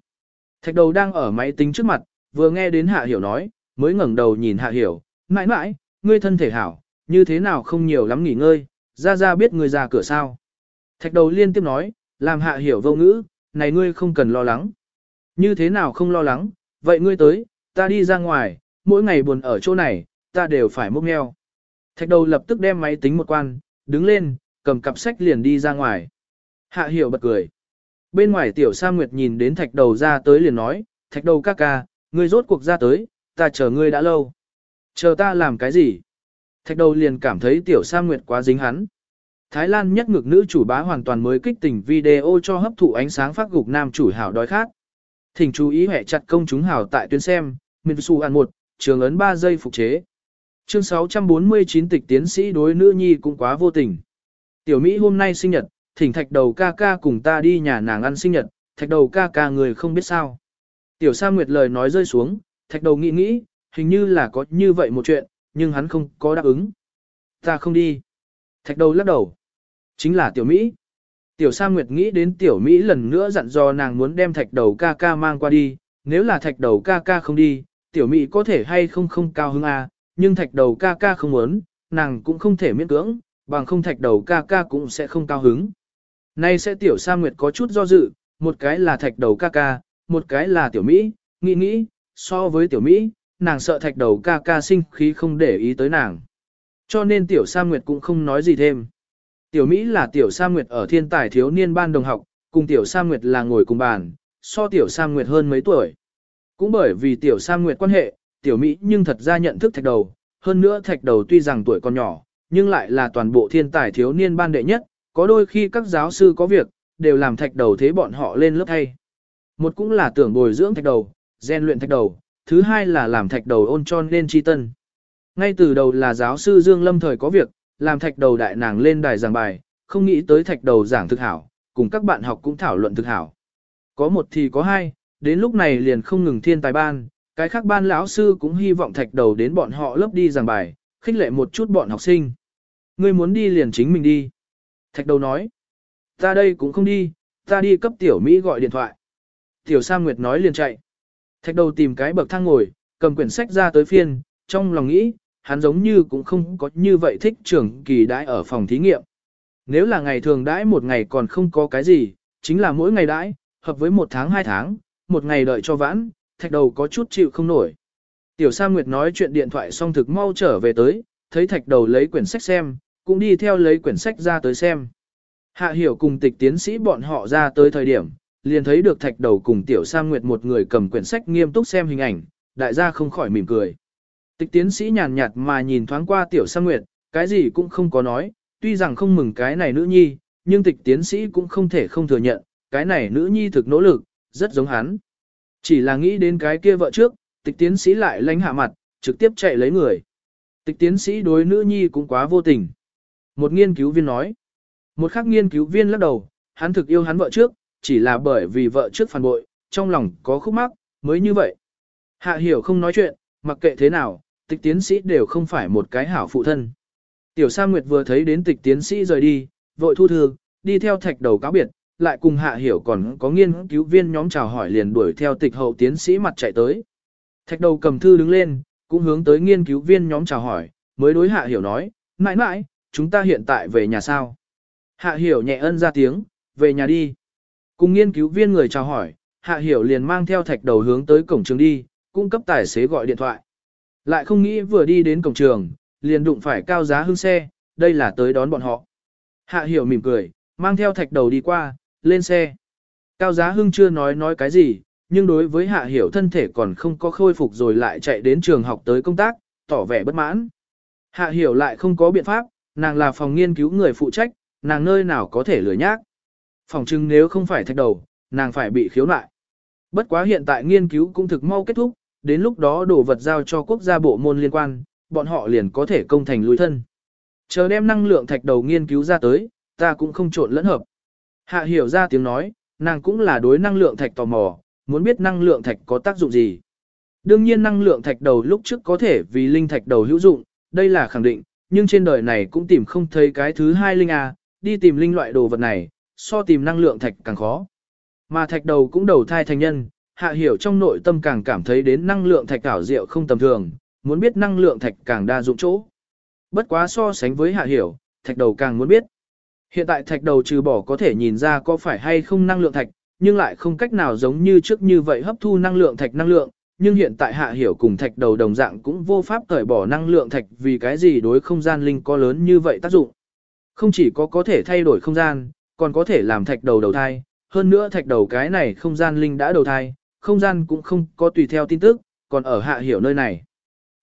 [SPEAKER 1] Thạch đầu đang ở máy tính trước mặt, vừa nghe đến Hạ hiểu nói, mới ngẩng đầu nhìn Hạ hiểu, mãi mãi, ngươi thân thể hảo, như thế nào không nhiều lắm nghỉ ngơi, ra ra biết ngươi ra cửa sao. Thạch đầu liên tiếp nói, làm Hạ hiểu vô ngữ, này ngươi không cần lo lắng. Như thế nào không lo lắng, vậy ngươi tới, ta đi ra ngoài, mỗi ngày buồn ở chỗ này, ta đều phải mốc nheo. Thạch đầu lập tức đem máy tính một quan, đứng lên, cầm cặp sách liền đi ra ngoài. Hạ hiểu bật cười. Bên ngoài tiểu sa nguyệt nhìn đến thạch đầu ra tới liền nói, thạch đầu ca ca, ngươi rốt cuộc ra tới, ta chờ ngươi đã lâu. Chờ ta làm cái gì? Thạch đầu liền cảm thấy tiểu sa nguyệt quá dính hắn. Thái Lan nhất ngược nữ chủ bá hoàn toàn mới kích tình video cho hấp thụ ánh sáng phát gục nam chủ hảo đói khát. Thỉnh chú ý hệ chặt công chúng hảo tại tuyến xem, Minh Su An 1, trường ấn 3 giây phục chế. Chương 649 tịch tiến sĩ đối nữ nhi cũng quá vô tình. Tiểu Mỹ hôm nay sinh nhật, thỉnh thạch đầu ca ca cùng ta đi nhà nàng ăn sinh nhật, thạch đầu ca ca người không biết sao. Tiểu Sa Nguyệt lời nói rơi xuống, thạch đầu nghĩ nghĩ, hình như là có như vậy một chuyện, nhưng hắn không có đáp ứng. Ta không đi. Thạch đầu lắc đầu. Chính là tiểu Mỹ. Tiểu Sa Nguyệt nghĩ đến tiểu Mỹ lần nữa dặn dò nàng muốn đem thạch đầu ca ca mang qua đi, nếu là thạch đầu ca ca không đi, tiểu Mỹ có thể hay không không cao hứng à, nhưng thạch đầu ca ca không muốn, nàng cũng không thể miễn cưỡng, bằng không thạch đầu ca ca cũng sẽ không cao hứng. Nay sẽ tiểu Sa Nguyệt có chút do dự, một cái là thạch đầu ca ca, một cái là tiểu Mỹ, nghĩ nghĩ, so với tiểu Mỹ, nàng sợ thạch đầu ca ca sinh khí không để ý tới nàng. Cho nên tiểu Sa Nguyệt cũng không nói gì thêm. Tiểu Mỹ là tiểu Sa Nguyệt ở thiên tài thiếu niên ban đồng học, cùng tiểu Sa Nguyệt là ngồi cùng bàn, so tiểu Sa Nguyệt hơn mấy tuổi. Cũng bởi vì tiểu Sa Nguyệt quan hệ, tiểu Mỹ nhưng thật ra nhận thức thạch đầu, hơn nữa thạch đầu tuy rằng tuổi còn nhỏ, nhưng lại là toàn bộ thiên tài thiếu niên ban đệ nhất, có đôi khi các giáo sư có việc, đều làm thạch đầu thế bọn họ lên lớp thay. Một cũng là tưởng bồi dưỡng thạch đầu, gian luyện thạch đầu, thứ hai là làm thạch đầu ôn tròn nên tri tân. Ngay từ đầu là giáo sư Dương Lâm thời có việc, làm thạch đầu đại nàng lên đài giảng bài, không nghĩ tới thạch đầu giảng thực hảo, cùng các bạn học cũng thảo luận thực hảo. Có một thì có hai, đến lúc này liền không ngừng thiên tài ban, cái khác ban lão sư cũng hy vọng thạch đầu đến bọn họ lớp đi giảng bài, khích lệ một chút bọn học sinh. Ngươi muốn đi liền chính mình đi. Thạch đầu nói, ta đây cũng không đi, ta đi cấp tiểu Mỹ gọi điện thoại. Tiểu Sa Nguyệt nói liền chạy. Thạch đầu tìm cái bậc thang ngồi, cầm quyển sách ra tới phiên, trong lòng nghĩ, hắn giống như cũng không có như vậy thích trưởng kỳ đãi ở phòng thí nghiệm. Nếu là ngày thường đãi một ngày còn không có cái gì, chính là mỗi ngày đãi, hợp với một tháng hai tháng, một ngày đợi cho vãn, thạch đầu có chút chịu không nổi. Tiểu Sa Nguyệt nói chuyện điện thoại xong thực mau trở về tới, thấy thạch đầu lấy quyển sách xem, cũng đi theo lấy quyển sách ra tới xem. Hạ hiểu cùng tịch tiến sĩ bọn họ ra tới thời điểm, liền thấy được thạch đầu cùng tiểu Sa Nguyệt một người cầm quyển sách nghiêm túc xem hình ảnh, đại gia không khỏi mỉm cười. Tịch tiến sĩ nhàn nhạt mà nhìn thoáng qua tiểu Sa Nguyệt, cái gì cũng không có nói, tuy rằng không mừng cái này nữ nhi, nhưng tịch tiến sĩ cũng không thể không thừa nhận, cái này nữ nhi thực nỗ lực, rất giống hắn. Chỉ là nghĩ đến cái kia vợ trước, tịch tiến sĩ lại lánh hạ mặt, trực tiếp chạy lấy người. Tịch tiến sĩ đối nữ nhi cũng quá vô tình. Một nghiên cứu viên nói. Một khác nghiên cứu viên lắc đầu, hắn thực yêu hắn vợ trước, chỉ là bởi vì vợ trước phản bội, trong lòng có khúc mắc, mới như vậy. Hạ hiểu không nói chuyện, mặc kệ thế nào, tịch tiến sĩ đều không phải một cái hảo phụ thân. Tiểu Sa Nguyệt vừa thấy đến tịch tiến sĩ rời đi, vội thu thư, đi theo thạch đầu cáo biệt, lại cùng hạ hiểu còn có nghiên cứu viên nhóm chào hỏi liền đuổi theo tịch hậu tiến sĩ mặt chạy tới. Thạch đầu cầm thư đứng lên, cũng hướng tới nghiên cứu viên nhóm chào hỏi, mới đối hạ hiểu nói, mãi mãi, chúng ta hiện tại về nhà sao. Hạ hiểu nhẹ ân ra tiếng, về nhà đi. Cùng nghiên cứu viên người chào hỏi, hạ hiểu liền mang theo thạch đầu hướng tới cổng trường đi, cung cấp tài xế gọi điện thoại. Lại không nghĩ vừa đi đến cổng trường, liền đụng phải cao giá hương xe, đây là tới đón bọn họ. Hạ hiểu mỉm cười, mang theo thạch đầu đi qua, lên xe. Cao giá hưng chưa nói nói cái gì, nhưng đối với hạ hiểu thân thể còn không có khôi phục rồi lại chạy đến trường học tới công tác, tỏ vẻ bất mãn. Hạ hiểu lại không có biện pháp, nàng là phòng nghiên cứu người phụ trách, nàng nơi nào có thể lười nhác. Phòng trưng nếu không phải thạch đầu, nàng phải bị khiếu nại. Bất quá hiện tại nghiên cứu cũng thực mau kết thúc, đến lúc đó đồ vật giao cho quốc gia bộ môn liên quan, bọn họ liền có thể công thành lùi thân. Chờ đem năng lượng thạch đầu nghiên cứu ra tới, ta cũng không trộn lẫn hợp. Hạ hiểu ra tiếng nói, nàng cũng là đối năng lượng thạch tò mò, muốn biết năng lượng thạch có tác dụng gì. Đương nhiên năng lượng thạch đầu lúc trước có thể vì linh thạch đầu hữu dụng, đây là khẳng định, nhưng trên đời này cũng tìm không thấy cái thứ hai linh A, đi tìm linh loại đồ vật này, so tìm năng lượng thạch càng khó. Mà thạch đầu cũng đầu thai thành nhân, hạ hiểu trong nội tâm càng cảm thấy đến năng lượng thạch ảo diệu không tầm thường, muốn biết năng lượng thạch càng đa dụng chỗ. Bất quá so sánh với hạ hiểu, thạch đầu càng muốn biết. Hiện tại thạch đầu trừ bỏ có thể nhìn ra có phải hay không năng lượng thạch, nhưng lại không cách nào giống như trước như vậy hấp thu năng lượng thạch năng lượng, nhưng hiện tại hạ hiểu cùng thạch đầu đồng dạng cũng vô pháp cởi bỏ năng lượng thạch vì cái gì đối không gian linh có lớn như vậy tác dụng. Không chỉ có có thể thay đổi không gian, còn có thể làm thạch đầu đầu thai, hơn nữa thạch đầu cái này không gian linh đã đầu thai, không gian cũng không có tùy theo tin tức, còn ở hạ hiểu nơi này.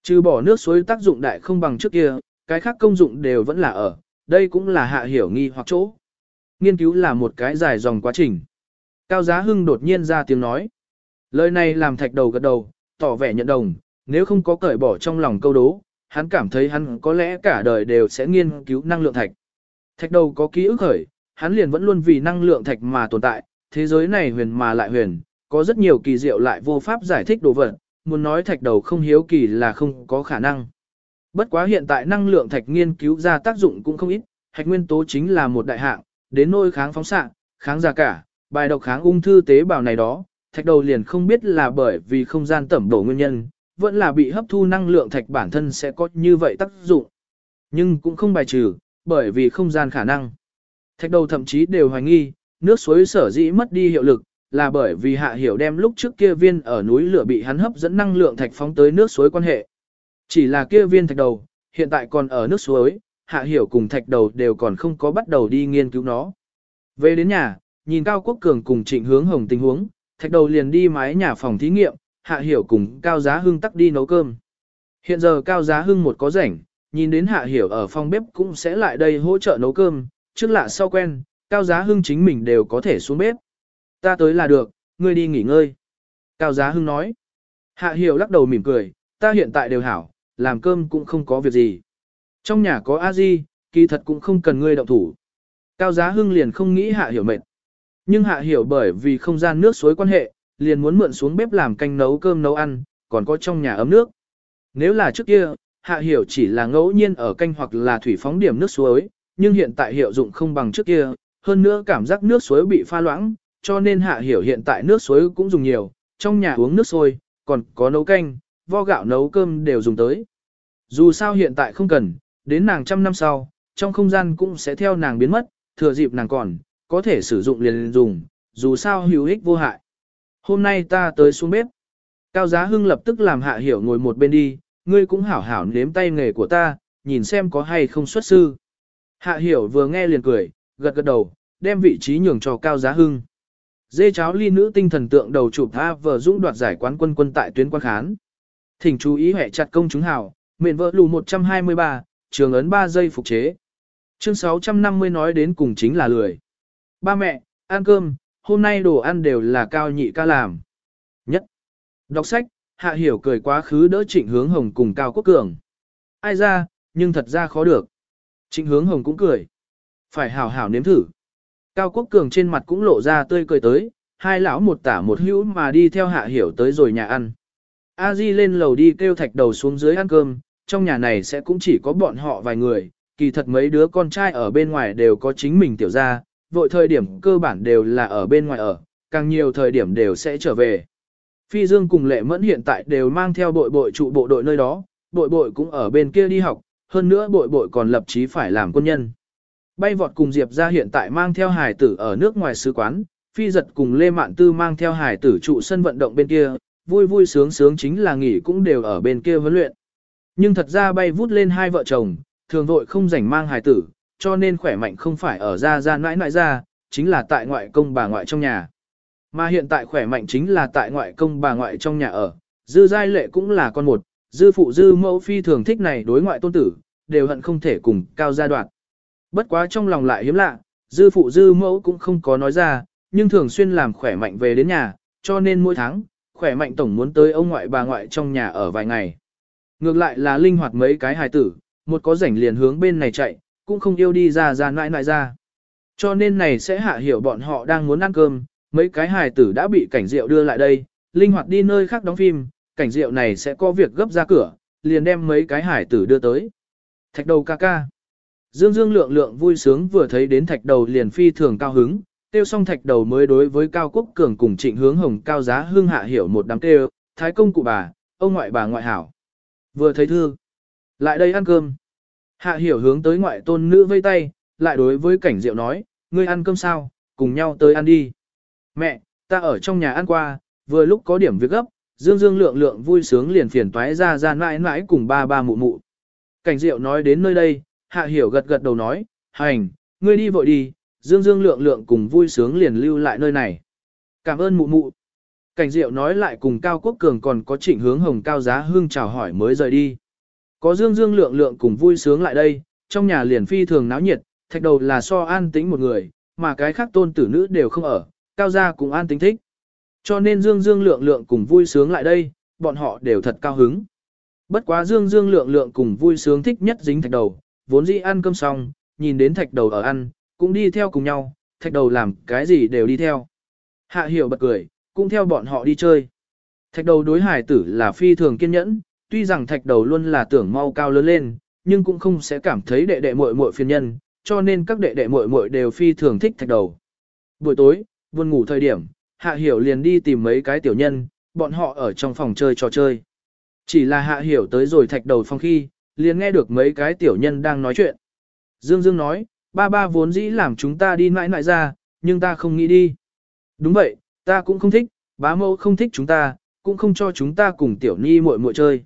[SPEAKER 1] Trừ bỏ nước suối tác dụng đại không bằng trước kia, cái khác công dụng đều vẫn là ở, đây cũng là hạ hiểu nghi hoặc chỗ. Nghiên cứu là một cái dài dòng quá trình. Cao Giá Hưng đột nhiên ra tiếng nói. Lời này làm thạch đầu gật đầu, tỏ vẻ nhận đồng, nếu không có cởi bỏ trong lòng câu đố, hắn cảm thấy hắn có lẽ cả đời đều sẽ nghiên cứu năng lượng thạch. Thạch đầu có ký ức khởi, hắn liền vẫn luôn vì năng lượng thạch mà tồn tại, thế giới này huyền mà lại huyền, có rất nhiều kỳ diệu lại vô pháp giải thích đồ vật, muốn nói thạch đầu không hiếu kỳ là không có khả năng. Bất quá hiện tại năng lượng thạch nghiên cứu ra tác dụng cũng không ít, hạch nguyên tố chính là một đại hạng, đến nôi kháng phóng xạ, kháng già cả, bài độc kháng ung thư tế bào này đó, thạch đầu liền không biết là bởi vì không gian tẩm đổ nguyên nhân, vẫn là bị hấp thu năng lượng thạch bản thân sẽ có như vậy tác dụng. Nhưng cũng không bài trừ, bởi vì không gian khả năng. Thạch đầu thậm chí đều hoài nghi, nước suối sở dĩ mất đi hiệu lực, là bởi vì hạ hiểu đem lúc trước kia viên ở núi lửa bị hắn hấp dẫn năng lượng thạch phóng tới nước suối quan hệ. Chỉ là kia viên thạch đầu, hiện tại còn ở nước suối, hạ hiểu cùng thạch đầu đều còn không có bắt đầu đi nghiên cứu nó. Về đến nhà, nhìn Cao Quốc Cường cùng trịnh hướng hồng tình huống, thạch đầu liền đi mái nhà phòng thí nghiệm, hạ hiểu cùng Cao Giá Hưng tắc đi nấu cơm. Hiện giờ Cao Giá Hưng một có rảnh, nhìn đến hạ hiểu ở phòng bếp cũng sẽ lại đây hỗ trợ nấu cơm, trước lạ sau quen, Cao Giá Hưng chính mình đều có thể xuống bếp. Ta tới là được, ngươi đi nghỉ ngơi. Cao Giá Hưng nói. Hạ hiểu lắc đầu mỉm cười, ta hiện tại đều hảo, làm cơm cũng không có việc gì. Trong nhà có a di, kỳ thật cũng không cần ngươi động thủ. Cao Giá Hưng liền không nghĩ hạ hiểu mệt. Nhưng hạ hiểu bởi vì không gian nước suối quan hệ, liền muốn mượn xuống bếp làm canh nấu cơm nấu ăn, còn có trong nhà ấm nước. Nếu là trước kia, hạ hiểu chỉ là ngẫu nhiên ở canh hoặc là thủy phóng điểm nước suối, nhưng hiện tại hiệu dụng không bằng trước kia, hơn nữa cảm giác nước suối bị pha loãng, cho nên hạ hiểu hiện tại nước suối cũng dùng nhiều, trong nhà uống nước sôi, còn có nấu canh, vo gạo nấu cơm đều dùng tới. Dù sao hiện tại không cần, đến nàng trăm năm sau, trong không gian cũng sẽ theo nàng biến mất, thừa dịp nàng còn, có thể sử dụng liền dùng, dù sao hữu ích vô hại. Hôm nay ta tới xuống bếp. Cao Giá Hưng lập tức làm hạ hiểu ngồi một bên đi, ngươi cũng hảo hảo nếm tay nghề của ta, nhìn xem có hay không xuất sư. Hạ hiểu vừa nghe liền cười, gật gật đầu, đem vị trí nhường cho Cao Giá Hưng. Dê cháo ly nữ tinh thần tượng đầu chụp A vờ dũng đoạt giải quán quân quân tại tuyến quan khán. Thỉnh chú ý hệ chặt công chúng hảo, miệng vợ lù 123, trường ấn 3 giây phục chế. Chương 650 nói đến cùng chính là lười. Ba mẹ, ăn cơm, hôm nay đồ ăn đều là cao nhị ca làm. Nhất. Đọc sách, hạ hiểu cười quá khứ đỡ trịnh hướng hồng cùng cao quốc cường. Ai ra, nhưng thật ra khó được. Trịnh hướng hồng cũng cười. Phải hảo hảo nếm thử. Cao quốc cường trên mặt cũng lộ ra tươi cười tới, hai lão một tả một hữu mà đi theo hạ hiểu tới rồi nhà ăn. A Di lên lầu đi kêu thạch đầu xuống dưới ăn cơm, trong nhà này sẽ cũng chỉ có bọn họ vài người, kỳ thật mấy đứa con trai ở bên ngoài đều có chính mình tiểu gia, vội thời điểm cơ bản đều là ở bên ngoài ở, càng nhiều thời điểm đều sẽ trở về. Phi Dương cùng Lệ Mẫn hiện tại đều mang theo bội bội trụ bộ đội nơi đó, bội bội cũng ở bên kia đi học, hơn nữa bội bội còn lập chí phải làm quân nhân. Bay vọt cùng Diệp ra hiện tại mang theo hải tử ở nước ngoài sứ quán, phi giật cùng Lê Mạn Tư mang theo hải tử trụ sân vận động bên kia, vui vui sướng sướng chính là nghỉ cũng đều ở bên kia huấn luyện. Nhưng thật ra bay vút lên hai vợ chồng, thường vội không rảnh mang hải tử, cho nên khỏe mạnh không phải ở ra ra nãi nãi ra, chính là tại ngoại công bà ngoại trong nhà. Mà hiện tại khỏe mạnh chính là tại ngoại công bà ngoại trong nhà ở, dư giai lệ cũng là con một, dư phụ dư mẫu phi thường thích này đối ngoại tôn tử, đều hận không thể cùng cao gia đoạn. Bất quá trong lòng lại hiếm lạ, dư phụ dư mẫu cũng không có nói ra, nhưng thường xuyên làm khỏe mạnh về đến nhà, cho nên mỗi tháng, khỏe mạnh tổng muốn tới ông ngoại bà ngoại trong nhà ở vài ngày. Ngược lại là linh hoạt mấy cái hài tử, một có rảnh liền hướng bên này chạy, cũng không yêu đi ra ra nãi nãi ra. Cho nên này sẽ hạ hiểu bọn họ đang muốn ăn cơm, mấy cái hài tử đã bị cảnh rượu đưa lại đây, linh hoạt đi nơi khác đóng phim, cảnh rượu này sẽ có việc gấp ra cửa, liền đem mấy cái hải tử đưa tới. Thạch đầu ca ca. Dương Dương lượng lượng vui sướng vừa thấy đến thạch đầu liền phi thường cao hứng, tiêu xong thạch đầu mới đối với Cao Quốc Cường cùng trịnh hướng hồng cao giá hương hạ hiểu một đám tiêu, thái công cụ bà, ông ngoại bà ngoại hảo. Vừa thấy thương, lại đây ăn cơm. Hạ hiểu hướng tới ngoại tôn nữ vây tay, lại đối với cảnh diệu nói, ngươi ăn cơm sao, cùng nhau tới ăn đi. Mẹ, ta ở trong nhà ăn qua, vừa lúc có điểm việc gấp, dương dương lượng lượng vui sướng liền phiền toái ra ra mãi mãi cùng ba ba mụ mụ. Cảnh diệu nói đến nơi đây, hạ hiểu gật gật đầu nói, hành, ngươi đi vội đi, dương dương lượng lượng cùng vui sướng liền lưu lại nơi này. Cảm ơn mụ mụ. Cảnh diệu nói lại cùng Cao Quốc Cường còn có trịnh hướng hồng cao giá hương chào hỏi mới rời đi. Có dương dương lượng lượng cùng vui sướng lại đây, trong nhà liền phi thường náo nhiệt, thạch đầu là so an tĩnh một người, mà cái khác tôn tử nữ đều không ở, cao gia cũng an tĩnh thích. Cho nên Dương Dương lượng lượng cùng vui sướng lại đây, bọn họ đều thật cao hứng. Bất quá Dương Dương lượng lượng cùng vui sướng thích nhất dính thạch đầu, vốn dĩ ăn cơm xong, nhìn đến thạch đầu ở ăn, cũng đi theo cùng nhau, thạch đầu làm cái gì đều đi theo. Hạ hiểu bật cười, cũng theo bọn họ đi chơi. Thạch đầu đối hải tử là phi thường kiên nhẫn, tuy rằng thạch đầu luôn là tưởng mau cao lớn lên, nhưng cũng không sẽ cảm thấy đệ đệ muội muội phiền nhân, cho nên các đệ đệ muội muội đều phi thường thích thạch đầu. Buổi tối, buồn ngủ thời điểm, Hạ Hiểu liền đi tìm mấy cái tiểu nhân, bọn họ ở trong phòng chơi trò chơi. Chỉ là Hạ Hiểu tới rồi thạch đầu phòng khi, liền nghe được mấy cái tiểu nhân đang nói chuyện. Dương Dương nói, ba ba vốn dĩ làm chúng ta đi mãi mãi ra, nhưng ta không nghĩ đi. Đúng vậy, ta cũng không thích, bá mẫu không thích chúng ta, cũng không cho chúng ta cùng tiểu ni muội muội chơi.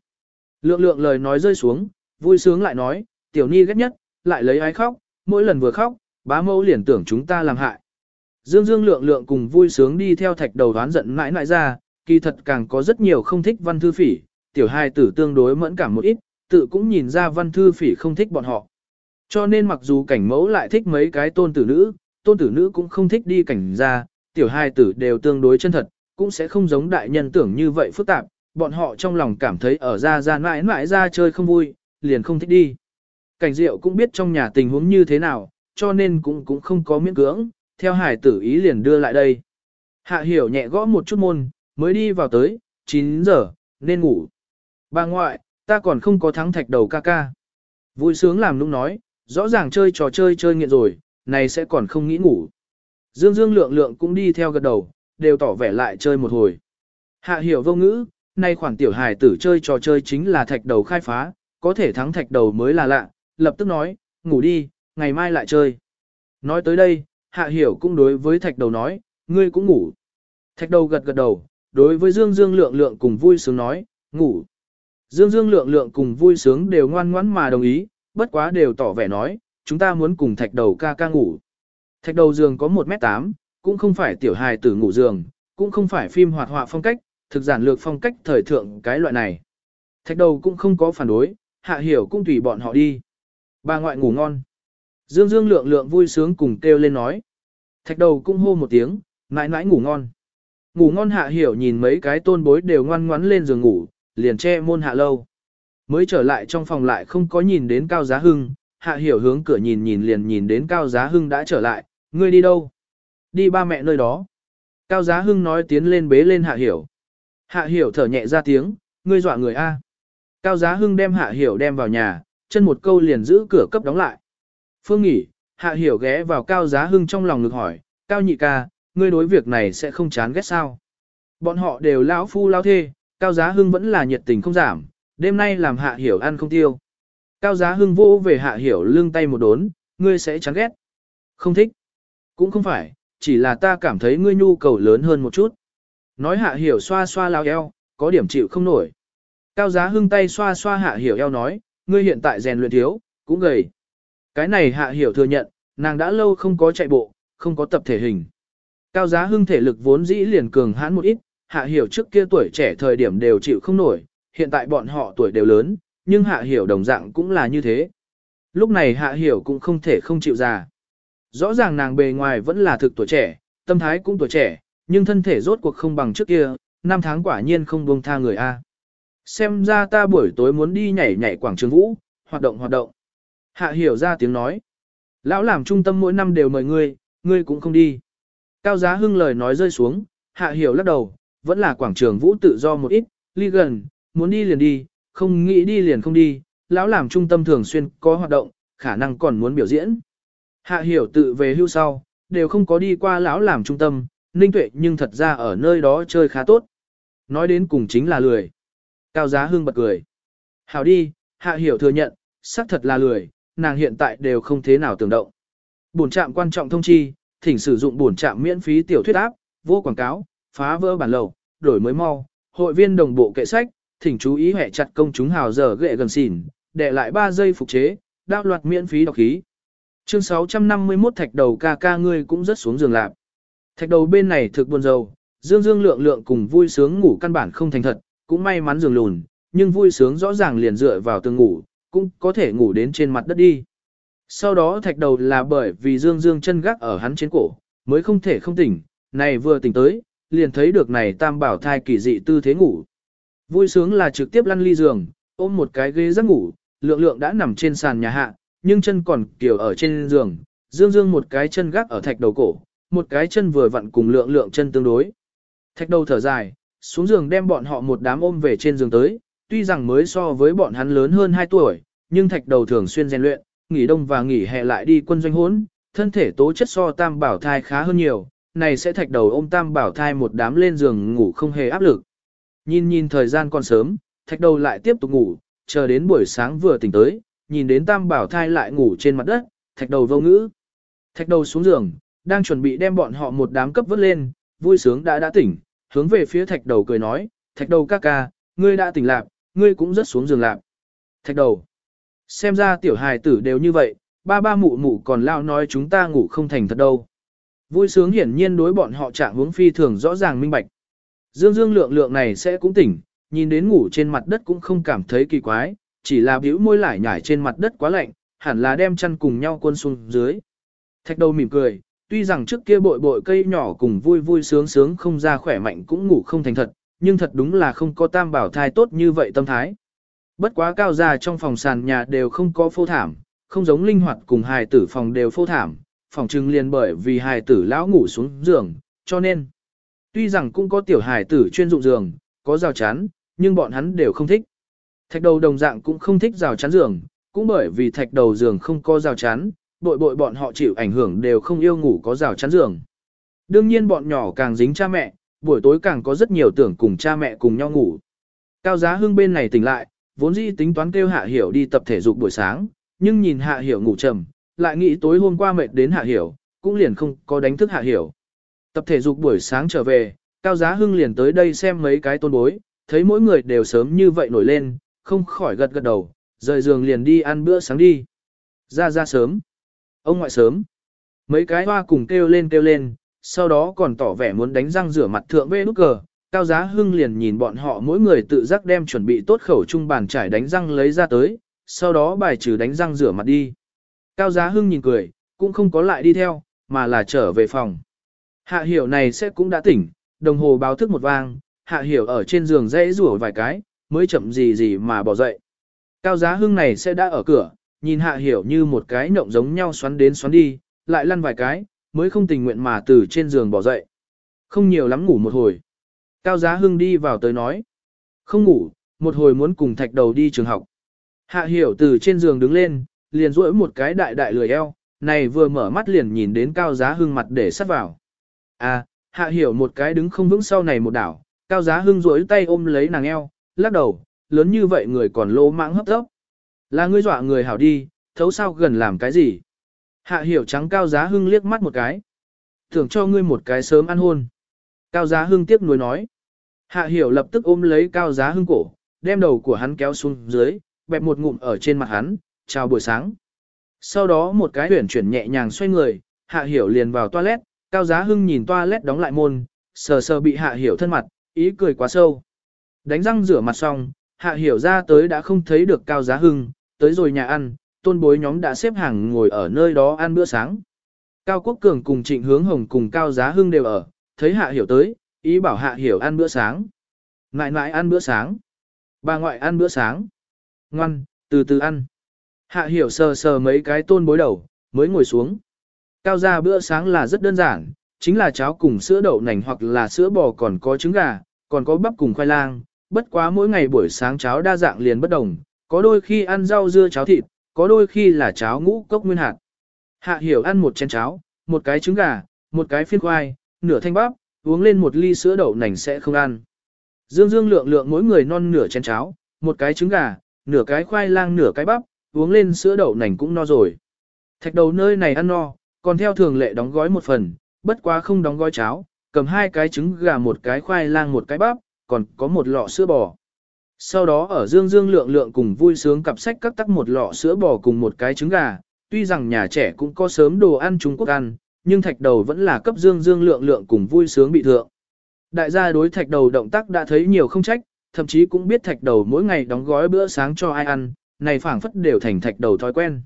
[SPEAKER 1] Lượng lượng lời nói rơi xuống, vui sướng lại nói, tiểu ni ghét nhất, lại lấy ái khóc, mỗi lần vừa khóc, bá mẫu liền tưởng chúng ta làm hại. Dương Dương lượng lượng cùng vui sướng đi theo thạch đầu đoán giận mãi mãi ra, kỳ thật càng có rất nhiều không thích văn thư phỉ, tiểu hai tử tương đối mẫn cảm một ít, tự cũng nhìn ra văn thư phỉ không thích bọn họ. Cho nên mặc dù cảnh mẫu lại thích mấy cái tôn tử nữ, tôn tử nữ cũng không thích đi cảnh ra, tiểu hai tử đều tương đối chân thật, cũng sẽ không giống đại nhân tưởng như vậy phức tạp, bọn họ trong lòng cảm thấy ở ra ra mãi mãi ra chơi không vui, liền không thích đi. Cảnh diệu cũng biết trong nhà tình huống như thế nào, cho nên cũng cũng không có miễn cưỡng, theo hải tử ý liền đưa lại đây. Hạ hiểu nhẹ gõ một chút môn, mới đi vào tới, 9 giờ, nên ngủ. Bà ngoại, ta còn không có thắng thạch đầu ca ca. Vui sướng làm lúc nói, rõ ràng chơi trò chơi chơi nghiện rồi, này sẽ còn không nghĩ ngủ. Dương Dương lượng lượng cũng đi theo gật đầu, đều tỏ vẻ lại chơi một hồi. Hạ hiểu vô ngữ, nay khoản tiểu hài tử chơi trò chơi chính là thạch đầu khai phá, có thể thắng thạch đầu mới là lạ, lập tức nói, ngủ đi, ngày mai lại chơi. Nói tới đây, hạ hiểu cũng đối với thạch đầu nói, ngươi cũng ngủ. Thạch đầu gật gật đầu, đối với Dương Dương lượng lượng cùng vui sướng nói, ngủ. Dương Dương lượng lượng cùng vui sướng đều ngoan ngoãn mà đồng ý, bất quá đều tỏ vẻ nói, chúng ta muốn cùng thạch đầu ca ca ngủ. Thạch đầu giường có 1m8, cũng không phải tiểu hài tử ngủ giường, cũng không phải phim hoạt họa phong cách, thực giản lược phong cách thời thượng cái loại này. Thạch đầu cũng không có phản đối, hạ hiểu cũng tùy bọn họ đi. Bà ngoại ngủ ngon. Dương Dương lượng lượng vui sướng cùng kêu lên nói. Thạch đầu cũng hô một tiếng, mãi mãi ngủ ngon. Ngủ ngon hạ hiểu nhìn mấy cái tôn bối đều ngoan ngoắn lên giường ngủ, liền che môn hạ lâu. Mới trở lại trong phòng lại không có nhìn đến Cao Giá Hưng, hạ hiểu hướng cửa nhìn nhìn liền nhìn đến Cao Giá Hưng đã trở lại, ngươi đi đâu? Đi ba mẹ nơi đó. Cao Giá Hưng nói tiến lên bế lên hạ hiểu. Hạ hiểu thở nhẹ ra tiếng, ngươi dọa người A. Cao Giá Hưng đem hạ hiểu đem vào nhà, chân một câu liền giữ cửa cấp đóng lại. Phương nghỉ, hạ hiểu ghé vào Cao Giá Hưng trong lòng ngực hỏi, Cao nhị ca, ngươi đối việc này sẽ không chán ghét sao? Bọn họ đều lão phu lao thê, Cao Giá Hưng vẫn là nhiệt tình không giảm, đêm nay làm hạ hiểu ăn không tiêu. Cao Giá Hưng vô về hạ hiểu lưng tay một đốn, ngươi sẽ chán ghét. Không thích. Cũng không phải, chỉ là ta cảm thấy ngươi nhu cầu lớn hơn một chút. Nói hạ hiểu xoa xoa lao eo, có điểm chịu không nổi. Cao Giá Hưng tay xoa xoa hạ hiểu eo nói, ngươi hiện tại rèn luyện thiếu, cũng gầy. Cái này hạ hiểu thừa nhận, nàng đã lâu không có chạy bộ, không có tập thể hình. Cao Giá Hưng thể lực vốn dĩ liền cường hãn một ít, hạ hiểu trước kia tuổi trẻ thời điểm đều chịu không nổi, hiện tại bọn họ tuổi đều lớn, nhưng hạ hiểu đồng dạng cũng là như thế. Lúc này hạ hiểu cũng không thể không chịu già. Rõ ràng nàng bề ngoài vẫn là thực tuổi trẻ, tâm thái cũng tuổi trẻ, nhưng thân thể rốt cuộc không bằng trước kia, năm tháng quả nhiên không buông tha người A. Xem ra ta buổi tối muốn đi nhảy nhảy quảng trường vũ, hoạt động hoạt động. Hạ hiểu ra tiếng nói. Lão làm trung tâm mỗi năm đều mời ngươi, ngươi cũng không đi. Cao giá hưng lời nói rơi xuống, hạ hiểu lắc đầu, vẫn là quảng trường vũ tự do một ít, ly gần, muốn đi liền đi, không nghĩ đi liền không đi, lão làm trung tâm thường xuyên có hoạt động, khả năng còn muốn biểu diễn. Hạ hiểu tự về hưu sau, đều không có đi qua lão làm trung tâm, ninh tuệ nhưng thật ra ở nơi đó chơi khá tốt. Nói đến cùng chính là lười. Cao giá hưng bật cười. Hảo đi, hạ hiểu thừa nhận, xác thật là lười, nàng hiện tại đều không thế nào tưởng động. Bổn trạm quan trọng thông chi, thỉnh sử dụng bổn trạm miễn phí tiểu thuyết áp, vô quảng cáo, phá vỡ bản lầu, đổi mới mau, hội viên đồng bộ kệ sách, thỉnh chú ý hệ chặt công chúng hào giờ ghệ gần xỉn, để lại 3 giây phục chế, đao loạt miễn phí đọc khí. Chương 651 thạch đầu ca ca ngươi cũng rất xuống giường lạc. Thạch đầu bên này thực buồn rầu, dương dương lượng lượng cùng vui sướng ngủ căn bản không thành thật, cũng may mắn giường lùn, nhưng vui sướng rõ ràng liền dựa vào tường ngủ, cũng có thể ngủ đến trên mặt đất đi. Sau đó thạch đầu là bởi vì Dương Dương chân gác ở hắn trên cổ, mới không thể không tỉnh, này vừa tỉnh tới, liền thấy được này tam bảo thai kỳ dị tư thế ngủ. Vui sướng là trực tiếp lăn ly giường, ôm một cái ghế giấc ngủ, lượng lượng đã nằm trên sàn nhà hạ, nhưng chân còn kiểu ở trên giường, Dương Dương một cái chân gác ở thạch đầu cổ, một cái chân vừa vặn cùng lượng lượng chân tương đối. Thạch đầu thở dài, xuống giường đem bọn họ một đám ôm về trên giường tới, tuy rằng mới so với bọn hắn lớn hơn 2 tuổi, nhưng thạch đầu thường xuyên rèn luyện, nghỉ đông và nghỉ hè lại đi quân doanh hốn, thân thể tố chất so tam bảo thai khá hơn nhiều, này sẽ thạch đầu ôm tam bảo thai một đám lên giường ngủ không hề áp lực. Nhìn nhìn thời gian còn sớm, thạch đầu lại tiếp tục ngủ, chờ đến buổi sáng vừa tỉnh tới, nhìn đến tam bảo thai lại ngủ trên mặt đất, thạch đầu vô ngữ. Thạch đầu xuống giường, đang chuẩn bị đem bọn họ một đám cấp vớt lên, vui sướng đã đã tỉnh, hướng về phía thạch đầu cười nói, thạch đầu ca ca, ngươi đã tỉnh lạc, ngươi cũng rất xuống giường lạc. Thạch đầu, xem ra tiểu hài tử đều như vậy, ba ba mụ mụ còn lao nói chúng ta ngủ không thành thật đâu. Vui sướng hiển nhiên đối bọn họ trạng hướng phi thường rõ ràng minh bạch. Dương dương lượng lượng này sẽ cũng tỉnh, nhìn đến ngủ trên mặt đất cũng không cảm thấy kỳ quái, chỉ là bĩu môi lại nhải trên mặt đất quá lạnh, hẳn là đem chăn cùng nhau quân xuống dưới. Thạch đầu mỉm cười, tuy rằng trước kia bội bội cây nhỏ cùng vui vui sướng sướng không ra khỏe mạnh cũng ngủ không thành thật, nhưng thật đúng là không có tam bảo thai tốt như vậy tâm thái. Bất quá cao già trong phòng sàn nhà đều không có phô thảm, không giống linh hoạt cùng hài tử phòng đều phô thảm, phòng trưng liền bởi vì hài tử lão ngủ xuống giường, cho nên, tuy rằng cũng có tiểu hài tử chuyên dụng giường, có rào chắn, nhưng bọn hắn đều không thích. Thạch đầu đồng dạng cũng không thích rào chắn giường, cũng bởi vì thạch đầu giường không có rào chắn, bội bội bọn họ chịu ảnh hưởng đều không yêu ngủ có rào chắn giường. Đương nhiên bọn nhỏ càng dính cha mẹ, buổi tối càng có rất nhiều tưởng cùng cha mẹ cùng nhau ngủ. Cao giá hưng bên này tỉnh lại, vốn dĩ tính toán kêu hạ hiểu đi tập thể dục buổi sáng, nhưng nhìn hạ hiểu ngủ trầm, lại nghĩ tối hôm qua mệt đến hạ hiểu, cũng liền không có đánh thức hạ hiểu. Tập thể dục buổi sáng trở về, Cao Giá Hưng liền tới đây xem mấy cái tôn bối, thấy mỗi người đều sớm như vậy nổi lên, không khỏi gật gật đầu, rời giường liền đi ăn bữa sáng đi. Ra ra sớm. Ông ngoại sớm. Mấy cái hoa cùng kêu lên kêu lên, sau đó còn tỏ vẻ muốn đánh răng rửa mặt thượng vê nút cờ. Cao Giá Hưng liền nhìn bọn họ mỗi người tự giác đem chuẩn bị tốt khẩu trung bàn trải đánh răng lấy ra tới, sau đó bài trừ đánh răng rửa mặt đi. Cao Giá Hưng nhìn cười, cũng không có lại đi theo, mà là trở về phòng. Hạ hiểu này sẽ cũng đã tỉnh, đồng hồ báo thức một vang, hạ hiểu ở trên giường dãy rủa vài cái, mới chậm gì gì mà bỏ dậy. Cao Giá Hưng này sẽ đã ở cửa, nhìn hạ hiểu như một cái nhộng giống nhau xoắn đến xoắn đi, lại lăn vài cái, mới không tình nguyện mà từ trên giường bỏ dậy. Không nhiều lắm ngủ một hồi. Cao Giá Hưng đi vào tới nói. Không ngủ, một hồi muốn cùng thạch đầu đi trường học. Hạ hiểu từ trên giường đứng lên, liền duỗi một cái đại đại lười eo, này vừa mở mắt liền nhìn đến Cao Giá Hưng mặt để sắt vào. À, hạ hiểu một cái đứng không vững sau này một đảo, Cao Giá Hưng duỗi tay ôm lấy nàng eo, lắc đầu, lớn như vậy người còn lỗ mãng hấp tốc. Là ngươi dọa người hảo đi, thấu sao gần làm cái gì. Hạ hiểu trắng Cao Giá Hưng liếc mắt một cái. thưởng cho ngươi một cái sớm ăn hôn. Cao Giá Hưng tiếc nuối nói. Hạ hiểu lập tức ôm lấy Cao Giá Hưng cổ, đem đầu của hắn kéo xuống dưới, bẹp một ngụm ở trên mặt hắn, chào buổi sáng. Sau đó một cái huyển chuyển nhẹ nhàng xoay người, hạ hiểu liền vào toilet, cao giá hưng nhìn toilet đóng lại môn, sờ sờ bị hạ hiểu thân mặt, ý cười quá sâu. Đánh răng rửa mặt xong, hạ hiểu ra tới đã không thấy được cao giá hưng, tới rồi nhà ăn, tôn bối nhóm đã xếp hàng ngồi ở nơi đó ăn bữa sáng. Cao Quốc Cường cùng Trịnh Hướng Hồng cùng Cao Giá Hưng đều ở, thấy Hạ Hiểu tới, ý bảo Hạ Hiểu ăn bữa sáng. Ngại ngại ăn bữa sáng. Bà ngoại ăn bữa sáng. Ngoan, từ từ ăn. Hạ Hiểu sờ sờ mấy cái tôn bối đầu, mới ngồi xuống. Cao ra bữa sáng là rất đơn giản, chính là cháo cùng sữa đậu nành hoặc là sữa bò còn có trứng gà, còn có bắp cùng khoai lang. Bất quá mỗi ngày buổi sáng cháo đa dạng liền bất đồng, có đôi khi ăn rau dưa cháo thịt, có đôi khi là cháo ngũ cốc nguyên hạt. Hạ hiểu ăn một chén cháo, một cái trứng gà, một cái phiên khoai, nửa thanh bắp, uống lên một ly sữa đậu nành sẽ không ăn. Dương dương lượng lượng mỗi người non nửa chén cháo, một cái trứng gà, nửa cái khoai lang nửa cái bắp, uống lên sữa đậu nành cũng no rồi. Thạch đầu nơi này ăn no, còn theo thường lệ đóng gói một phần, bất quá không đóng gói cháo, cầm hai cái trứng gà một cái khoai lang một cái bắp, còn có một lọ sữa bò. Sau đó ở Dương Dương lượng lượng cùng vui sướng cặp sách các tắc một lọ sữa bò cùng một cái trứng gà, tuy rằng nhà trẻ cũng có sớm đồ ăn Trung Quốc ăn, nhưng thạch đầu vẫn là cấp Dương Dương lượng lượng cùng vui sướng bị thượng. Đại gia đối thạch đầu động tác đã thấy nhiều không trách, thậm chí cũng biết thạch đầu mỗi ngày đóng gói bữa sáng cho ai ăn, này phảng phất đều thành thạch đầu thói quen.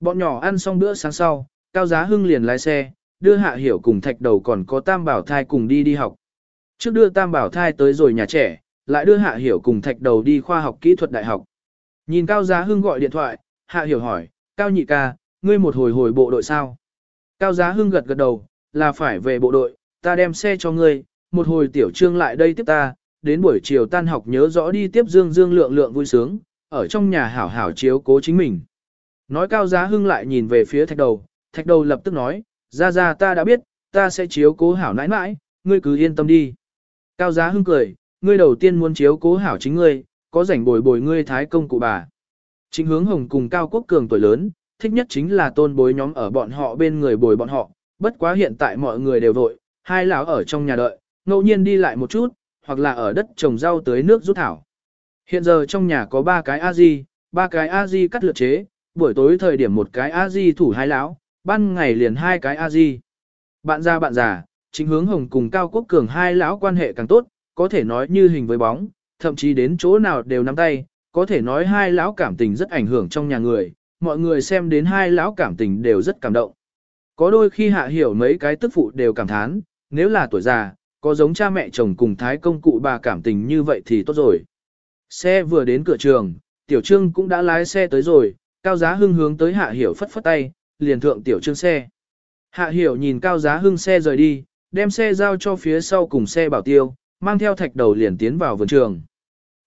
[SPEAKER 1] Bọn nhỏ ăn xong bữa sáng sau, Cao Giá Hưng liền lái xe, đưa Hạ Hiểu cùng Thạch Đầu còn có Tam Bảo Thai cùng đi đi học. Trước đưa Tam Bảo Thai tới rồi nhà trẻ, lại đưa Hạ Hiểu cùng Thạch Đầu đi khoa học kỹ thuật đại học. Nhìn Cao Giá Hưng gọi điện thoại, Hạ Hiểu hỏi, Cao Nhị ca, ngươi một hồi hồi bộ đội sao? Cao Giá Hưng gật gật đầu, là phải về bộ đội, ta đem xe cho ngươi, một hồi tiểu trương lại đây tiếp ta, đến buổi chiều tan học nhớ rõ đi tiếp Dương Dương lượng lượng vui sướng, ở trong nhà hảo hảo chiếu cố chính mình. Nói Cao Giá Hưng lại nhìn về phía thạch đầu, thạch đầu lập tức nói, ra ra ta đã biết, ta sẽ chiếu cố hảo nãi nãi, ngươi cứ yên tâm đi. Cao Giá Hưng cười, ngươi đầu tiên muốn chiếu cố hảo chính ngươi, có rảnh bồi bồi ngươi thái công cụ bà. Chính hướng hồng cùng Cao Quốc Cường tuổi lớn, thích nhất chính là tôn bối nhóm ở bọn họ bên người bồi bọn họ, bất quá hiện tại mọi người đều vội, hai lão ở trong nhà đợi, ngẫu nhiên đi lại một chút, hoặc là ở đất trồng rau tới nước rút thảo. Hiện giờ trong nhà có ba cái a-di, ba cái a-di cắt lượt chế, buổi tối thời điểm một cái a-di thủ hai lão, ban ngày liền hai cái a-di. Bạn già bạn già, chính hướng hồng cùng Cao Quốc Cường hai lão quan hệ càng tốt, có thể nói như hình với bóng, thậm chí đến chỗ nào đều nắm tay, có thể nói hai lão cảm tình rất ảnh hưởng trong nhà người, mọi người xem đến hai lão cảm tình đều rất cảm động. Có đôi khi hạ hiểu mấy cái tức phụ đều cảm thán, nếu là tuổi già, có giống cha mẹ chồng cùng thái công cụ bà cảm tình như vậy thì tốt rồi. Xe vừa đến cửa trường, tiểu trương cũng đã lái xe tới rồi, cao giá hưng hướng tới hạ hiểu phất phất tay, liền thượng tiểu trương xe. Hạ hiểu nhìn cao giá hưng xe rời đi, đem xe giao cho phía sau cùng xe bảo tiêu, mang theo thạch đầu liền tiến vào vườn trường.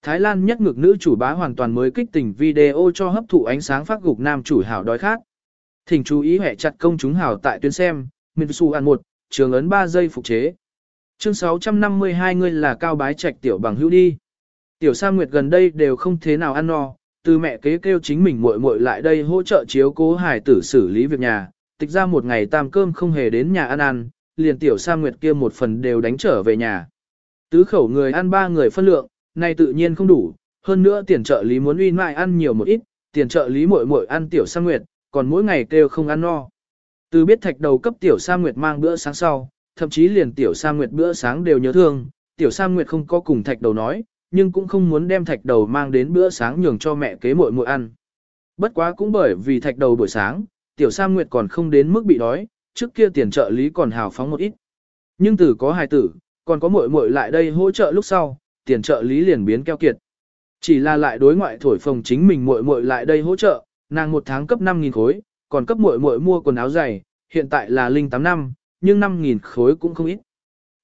[SPEAKER 1] Thái Lan nhất ngực nữ chủ bá hoàn toàn mới kích tình video cho hấp thụ ánh sáng phát gục nam chủ hảo đói khác. Thỉnh chú ý hệ chặt công chúng hảo tại tuyến xem, Minh Su ăn một, trường ấn 3 giây phục chế. Chương 652 ngươi là cao bái trạch tiểu bằng hữu đi. Tiểu Sa Nguyệt gần đây đều không thế nào ăn no, từ mẹ kế kêu chính mình muội muội lại đây hỗ trợ chiếu cố hải tử xử lý việc nhà, tịch ra một ngày tam cơm không hề đến nhà ăn ăn, liền tiểu Sa Nguyệt kia một phần đều đánh trở về nhà. Tứ khẩu người ăn ba người phân lượng, này tự nhiên không đủ, hơn nữa tiền trợ lý muốn uy mại ăn nhiều một ít, tiền trợ lý mỗi mỗi ăn tiểu Sa Nguyệt, còn mỗi ngày kêu không ăn no. Từ biết thạch đầu cấp tiểu Sa Nguyệt mang bữa sáng sau, thậm chí liền tiểu Sa Nguyệt bữa sáng đều nhớ thương, tiểu Sa Nguyệt không có cùng thạch đầu nói, nhưng cũng không muốn đem thạch đầu mang đến bữa sáng nhường cho mẹ kế muội muội ăn. Bất quá cũng bởi vì thạch đầu buổi sáng, tiểu Sa Nguyệt còn không đến mức bị đói, trước kia tiền trợ lý còn hào phóng một ít. Nhưng từ có hài tử, còn có muội muội lại đây hỗ trợ lúc sau, tiền trợ lý liền biến keo kiệt. Chỉ là lại đối ngoại thổi phồng chính mình muội muội lại đây hỗ trợ, nàng một tháng cấp 5.000 khối, còn cấp muội muội mua quần áo dày, hiện tại là linh 8 năm, nhưng 5.000 khối cũng không ít.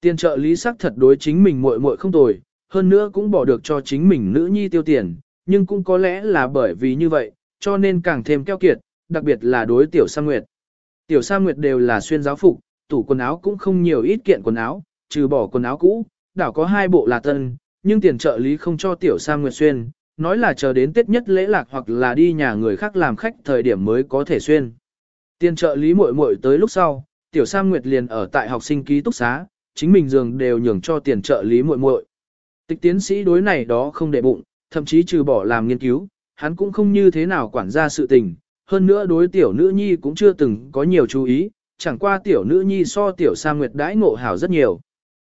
[SPEAKER 1] Tiền trợ lý sắc thật đối chính mình muội muội không tồi, hơn nữa cũng bỏ được cho chính mình nữ nhi tiêu tiền, nhưng cũng có lẽ là bởi vì như vậy, cho nên càng thêm keo kiệt, đặc biệt là đối tiểu Sa Nguyệt. Tiểu Sa Nguyệt đều là xuyên giáo phục, tủ quần áo cũng không nhiều ít kiện quần áo, trừ bỏ quần áo cũ, đảo có hai bộ là tân, nhưng tiền trợ lý không cho tiểu sang Nguyệt xuyên, nói là chờ đến Tết nhất lễ lạc hoặc là đi nhà người khác làm khách thời điểm mới có thể xuyên. Tiền trợ lý muội muội tới lúc sau, tiểu sang Nguyệt liền ở tại học sinh ký túc xá, chính mình giường đều nhường cho tiền trợ lý muội muội. Tịch tiến sĩ đối này đó không để bụng, thậm chí trừ bỏ làm nghiên cứu, hắn cũng không như thế nào quản gia sự tình, hơn nữa đối tiểu nữ nhi cũng chưa từng có nhiều chú ý, chẳng qua tiểu nữ nhi so tiểu Sa Nguyệt đãi ngộ hảo rất nhiều.